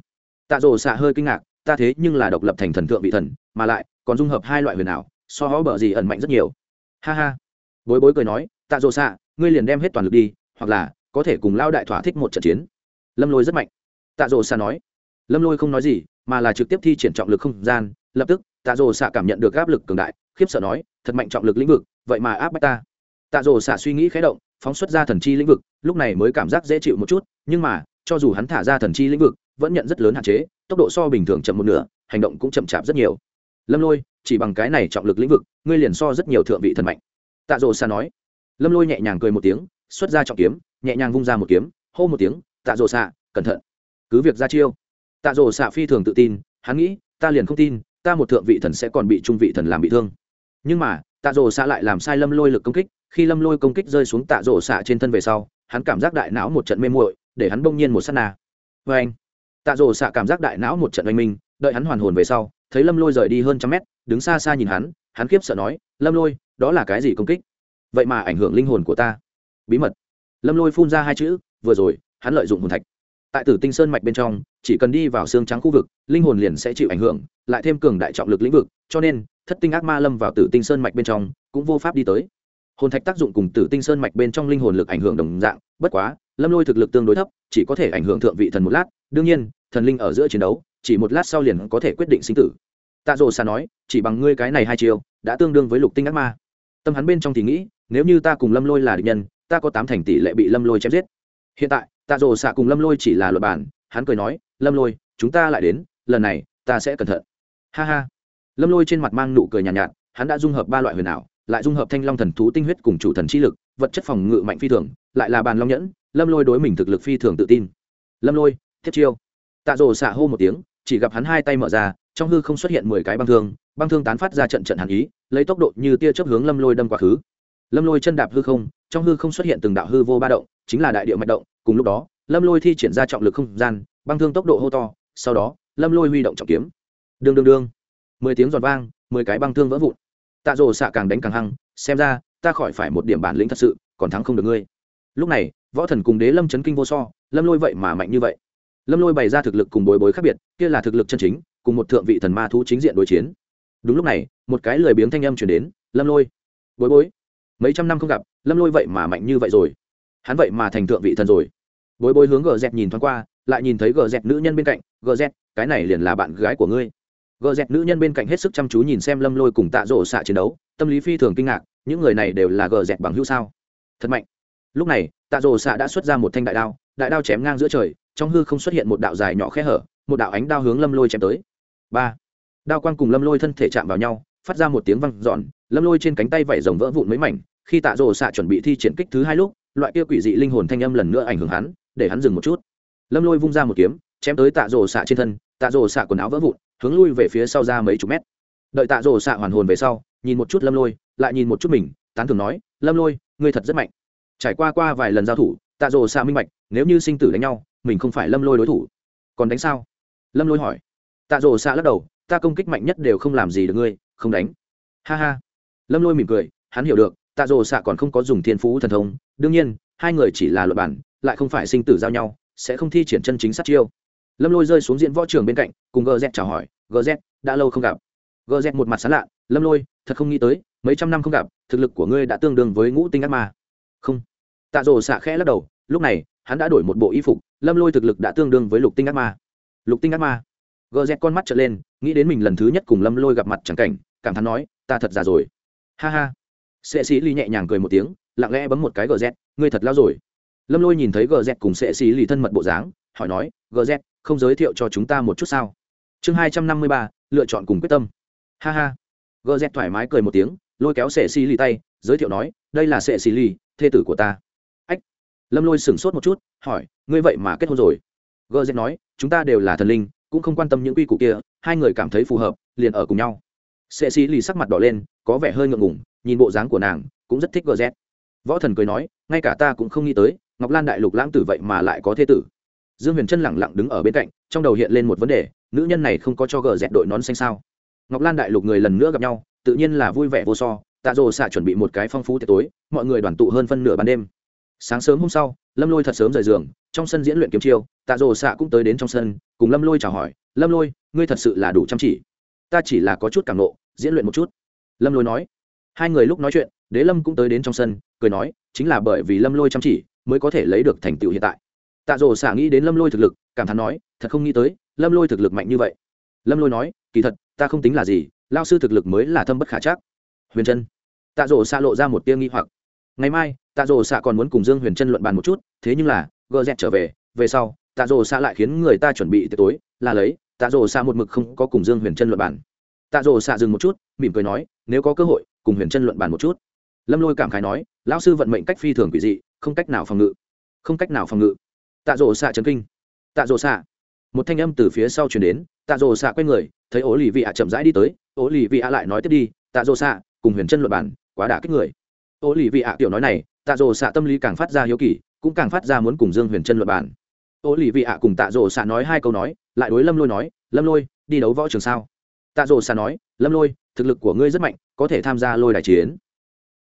Speaker 1: tạ rồ xạ hơi kinh ngạc, ta thế nhưng là độc lập thành thần thượng vị thần, mà lại, còn dung hợp hai loại huyền ảo, so hó bờ gì ẩn mạnh rất nhiều. Ha ha. Bối bối cười nói tạ dỗ xạ ngươi liền đem hết toàn lực đi, hoặc là có thể cùng lao đại thỏa thích một trận chiến. Lâm lôi rất mạnh. Tạ dỗ xạ nói. Lâm lôi không nói gì, mà là trực tiếp thi triển trọng lực không gian, lập tức, tạ dỗ xạ cảm nhận được áp lực cường đại, khiếp sợ nói, thật mạnh trọng lực lĩnh vực, vậy mà áp bách ta. Tạ dỗ xạ suy nghĩ khé động, phóng xuất ra thần chi lĩnh vực, lúc này mới cảm giác dễ chịu một chút, nhưng mà, cho dù hắn thả ra thần chi lĩnh vực, vẫn nhận rất lớn hạn chế, tốc độ so bình thường chậm một nửa, hành động cũng chậm chạp rất nhiều. Lâm lôi, chỉ bằng cái này trọng lực lĩnh vực, ngươi liền so rất nhiều thượng vị thần mạnh. Tạ dỗ xạ nói lâm lôi nhẹ nhàng cười một tiếng, xuất ra trọng kiếm, nhẹ nhàng vung ra một kiếm, hô một tiếng, tạ rồ xạ cẩn thận. Cứ việc ra chiêu. Tạ rồ xạ phi thường tự tin, hắn nghĩ, ta liền không tin, ta một thượng vị thần sẽ còn bị trung vị thần làm bị thương. Nhưng mà, tạ rồ xạ lại làm sai lâm lôi lực công kích, khi lâm lôi công kích rơi xuống tạ rồ xạ trên thân về sau, hắn cảm giác đại não một trận mê muội, để hắn bỗng nhiên một s á t na. Vê anh tạ rồ xạ cảm giác đại não một trận oanh minh, đợi hắn hoàn hồn về sau, thấy lâm lôi rời đi hơn trăm mét, đứng xa xa nhìn hắn hắn khiếp sợ nói, lâm lôi, đó là cái gì công kích? Vậy mà ảnh hưởng linh hồn của ta. Bí mật. Lâm lôi phun ra hai chữ, vừa rồi, hắn lợi dụng hồn thạch. Tại tử tinh sơn mạch bên trong, chỉ cần đi vào xương trắng khu vực, linh hồn liền sẽ chịu ảnh hưởng, lại thêm cường đại trọng lực lĩnh vực, cho nên, thất tinh ác ma lâm vào tử tinh sơn mạch bên trong, cũng vô pháp đi tới. Hồn thạch tác dụng cùng tử tinh sơn mạch bên trong linh hồn lực ảnh hưởng đồng dạng, bất quá, lâm lôi thực lực tương đối thấp, chỉ có thể ảnh hưởng thượng vị thần một lát, đương nhiên, thần linh ở giữa chiến đấu, chỉ một lát sau liền có thể quyết định sinh tử. Tạ rồ xa nói, chỉ bằng ngươi cái này hai chiều đã tương đương với lục tinh ác ma. Tâm hắn bên trong thì nghĩ nếu như ta cùng lâm lôi là địch nhân ta có tám thành tỷ lệ bị lâm lôi chém giết. Hiện tại tạ rồ xạ cùng lâm lôi chỉ là luật bản hắn cười nói lâm lôi chúng ta lại đến lần này ta sẽ cẩn thận. Ha ha. Lâm lôi trên mặt mang nụ cười nhàn nhạt, nhạt hắn đã dung hợp ba loại huyền ảo lại dung hợp thanh long thần thú tinh huyết cùng chủ thần chi lực vật chất phòng ngự mạnh phi thường lại là bàn long nhẫn lâm lôi đối mình thực lực phi thường tự tin. Lâm lôi thiết chiêu. Tạ rồ xạ hô một tiếng chỉ gặp hắn hai tay mở ra trong hư không xuất hiện mười cái băng thương băng thương tán phát ra trận trận hàn ý lấy tốc độ như tia chớp hướng lâm lôi đâm quá khứ lâm lôi chân đạp hư không, trong hư không xuất hiện từng đạo hư vô ba động, chính là đại điệu mạch động, cùng lúc đó, lâm lôi thi triển ra trọng lực không gian, băng thương tốc độ hô to, sau đó, lâm lôi huy động trọng kiếm. Đương đương đương. Mười tiếng giọt vang, mười cái băng thương vỡ vụn. Tạ rồ xạ càng đánh càng hăng, xem ra, ta khỏi phải một điểm bản lĩnh thật sự, còn thắng không được ngươi. Lúc này, võ thần cùng đế lâm chấn kinh vô so, lâm lôi vậy mà mạnh như vậy. Lâm lôi bày ra thực lực cùng bối bối khác biệt, kia là thực lực chân chính, cùng một thượng vị thần ma thú chính diện đối chiến. Đúng lúc này, một cái lười biếng thanh âm chuyển đến, lâm lôi, bối bối mấy trăm năm không gặp, lâm lôi vậy mà mạnh như vậy rồi. Hắn vậy mà thành thượng vị thần rồi. Bối bối hướng gờ dẹt nhìn thoáng qua, lại nhìn thấy gờ dẹt nữ nhân bên cạnh gờ dẹt cái này liền là bạn gái của ngươi. Gờ dẹt nữ nhân bên cạnh hết sức chăm chú nhìn xem lâm lôi cùng tạ rổ xạ chiến đấu, tâm lý phi thường kinh ngạc, những người này đều là gờ dẹt bằng hữu sao? Thật mạnh. Lúc này, tạ rổ xạ đã xuất ra một thanh đại đao đại đao chém ngang giữa trời, trong hư không xuất hiện một đạo dài nhỏ khe hở, một đạo ánh đao hướng lâm lôi chém tới. Ba. Đao quang cùng lâm lôi thân thể chạm vào nhau phát ra một tiếng văng giòn lâm lôi trên cánh tay vẩy rồng vỡ vụn mấy mảnh, khi tạ rồ xạ chuẩn bị thi triển kích thứ hai lúc, loại kia quỷ dị linh hồn thanh âm lần nữa ảnh hưởng hắn, để hắn dừng một chút. Lâm lôi vung ra một kiếm, chém tới tạ rồ xạ trên thân, tạ rồ xạ quần áo vỡ vụn, hướng lui về phía sau ra mấy chục mét. Đợi tạ rồ xạ hoàn hồn về sau, nhìn một chút lâm lôi, lại nhìn một chút mình, tán thường nói, lâm lôi, ngươi thật rất mạnh. Trải qua qua vài lần giao thủ, tạ rồ xạ minh bạch, nếu như sinh tử đánh nhau, mình không phải lâm lôi đối thủ. Còn đánh sao? Lâm lôi hỏi. Tạ rồ xạ lắc đầu ta công kích mạnh nhất đều không làm gì được ngươi, không đánh. Ha ha. Lâm lôi mỉm cười, hắn hiểu được, tạ dồ xạ còn không có dùng thiên phú thần thông, đương nhiên, hai người chỉ là luật bản, lại không phải sinh tử giao nhau, sẽ không thi triển chân chính sát chiêu. Lâm lôi rơi xuống diện võ trường bên cạnh, cùng gz chào hỏi gz đã lâu không gặp. Gz một mặt sán lạ, lâm lôi, thật không nghĩ tới, mấy trăm năm không gặp, thực lực của ngươi đã tương đương với ngũ tinh ác ma. Không. Tạ dồ xạ khẽ lắc đầu, lúc này, hắn đã đổi một bộ y phục, lâm lôi thực lực đã tương đương với lục tinh ác ma. Lục tinh ác ma? Gz con mắt trở lên, nghĩ đến mình lần thứ nhất cùng lâm lôi gặp mặt chẳng cảnh, cảm thán nói, ta thật già rồi. Ha ha. Sệ sĩ ly nhẹ nhàng cười một tiếng, lặng lẽ bấm một cái gz ngươi thật lao rồi. Lâm lôi nhìn thấy gz cùng sệ sĩ ly thân mật bộ dáng, hỏi nói gz không giới thiệu cho chúng ta một chút sao? Chương hai trăm năm mươi ba, lựa chọn cùng quyết tâm. Ha ha. Gz thoải mái cười một tiếng, lôi kéo sệ sĩ ly tay, giới thiệu nói, đây là sệ sĩ ly thê tử của ta. Ách. Lâm lôi sửng sốt một chút, hỏi, ngươi vậy mà kết hôn rồi? Gz nói, chúng ta đều là thần linh cũng không quan tâm những quy củ kia, hai người cảm thấy phù hợp, liền ở cùng nhau. Sệ xì lì sắc mặt đỏ lên, có vẻ hơi ngượng ngùng, nhìn bộ dáng của nàng, cũng rất thích gz võ thần cười nói, ngay cả ta cũng không nghĩ tới, ngọc lan đại lục lãng tử vậy mà lại có thế tử. Dương huyền trân lẳng lặng đứng ở bên cạnh, trong đầu hiện lên một vấn đề, nữ nhân này không có cho gờ dẹt đội nón xanh sao? Ngọc lan đại lục người lần nữa gặp nhau, tự nhiên là vui vẻ vô so, tạ dồ xạ chuẩn bị một cái phong phú tiệc tối, mọi người đoàn tụ hơn phân nửa ban đêm sáng sớm hôm sau, lâm lôi thật sớm rời giường, trong sân diễn luyện kiếm chiêu, tạ rồ xạ cũng tới đến trong sân, cùng lâm lôi chào hỏi, lâm lôi, ngươi thật sự là đủ chăm chỉ. Ta chỉ là có chút cảm nộ, diễn luyện một chút. Lâm lôi nói. Hai người lúc nói chuyện, đế lâm cũng tới đến trong sân, cười nói, chính là bởi vì lâm lôi chăm chỉ, mới có thể lấy được thành tựu hiện tại. Tạ rồ xạ nghĩ đến lâm lôi thực lực, cảm thán nói, thật không nghĩ tới, lâm lôi thực lực mạnh như vậy. Lâm lôi nói, kỳ thật, ta không tính là gì, lao sư thực lực mới là thâm bất khả chắc. Huyền trân. Tạ rồ xạ lộ ra một tia nghi hoặc ngày mai tạ rồ xạ còn muốn cùng dương huyền trân luận bàn một chút thế nhưng là gờ dẹt trở về về sau tạ rồ xạ lại khiến người ta chuẩn bị tiệc tối là lấy tạ rồ xạ một mực không có cùng dương huyền trân luận bàn. Tạ rồ xạ dừng một chút mỉm cười nói nếu có cơ hội cùng huyền trân luận bàn một chút. Lâm lôi cảm khái nói lão sư vận mệnh cách phi thường quỷ dị không cách nào phòng ngự. Không cách nào phòng ngự. Tạ rồ xạ trấn kinh. Tạ rồ xạ một thanh âm từ phía sau chuyển đến tạ rồ xạ quay người thấy ố lì vị ạ chậm rãi đi tới ố lì vị ạ lại nói tiếp đi tạ rồ xạ cùng huyền chân luận bàn, quá đả kích người ô lì vị ạ tiểu nói này, tạ dỗ xạ tâm lý càng phát ra hiếu kỳ, cũng càng phát ra muốn cùng dương huyền chân luật bản ô lì vị ạ cùng tạ dỗ xạ nói hai câu nói, lại đối lâm lôi nói, lâm lôi, đi đấu võ trường sao? Tạ dỗ xạ nói, lâm lôi, thực lực của ngươi rất mạnh, có thể tham gia lôi đại chiến.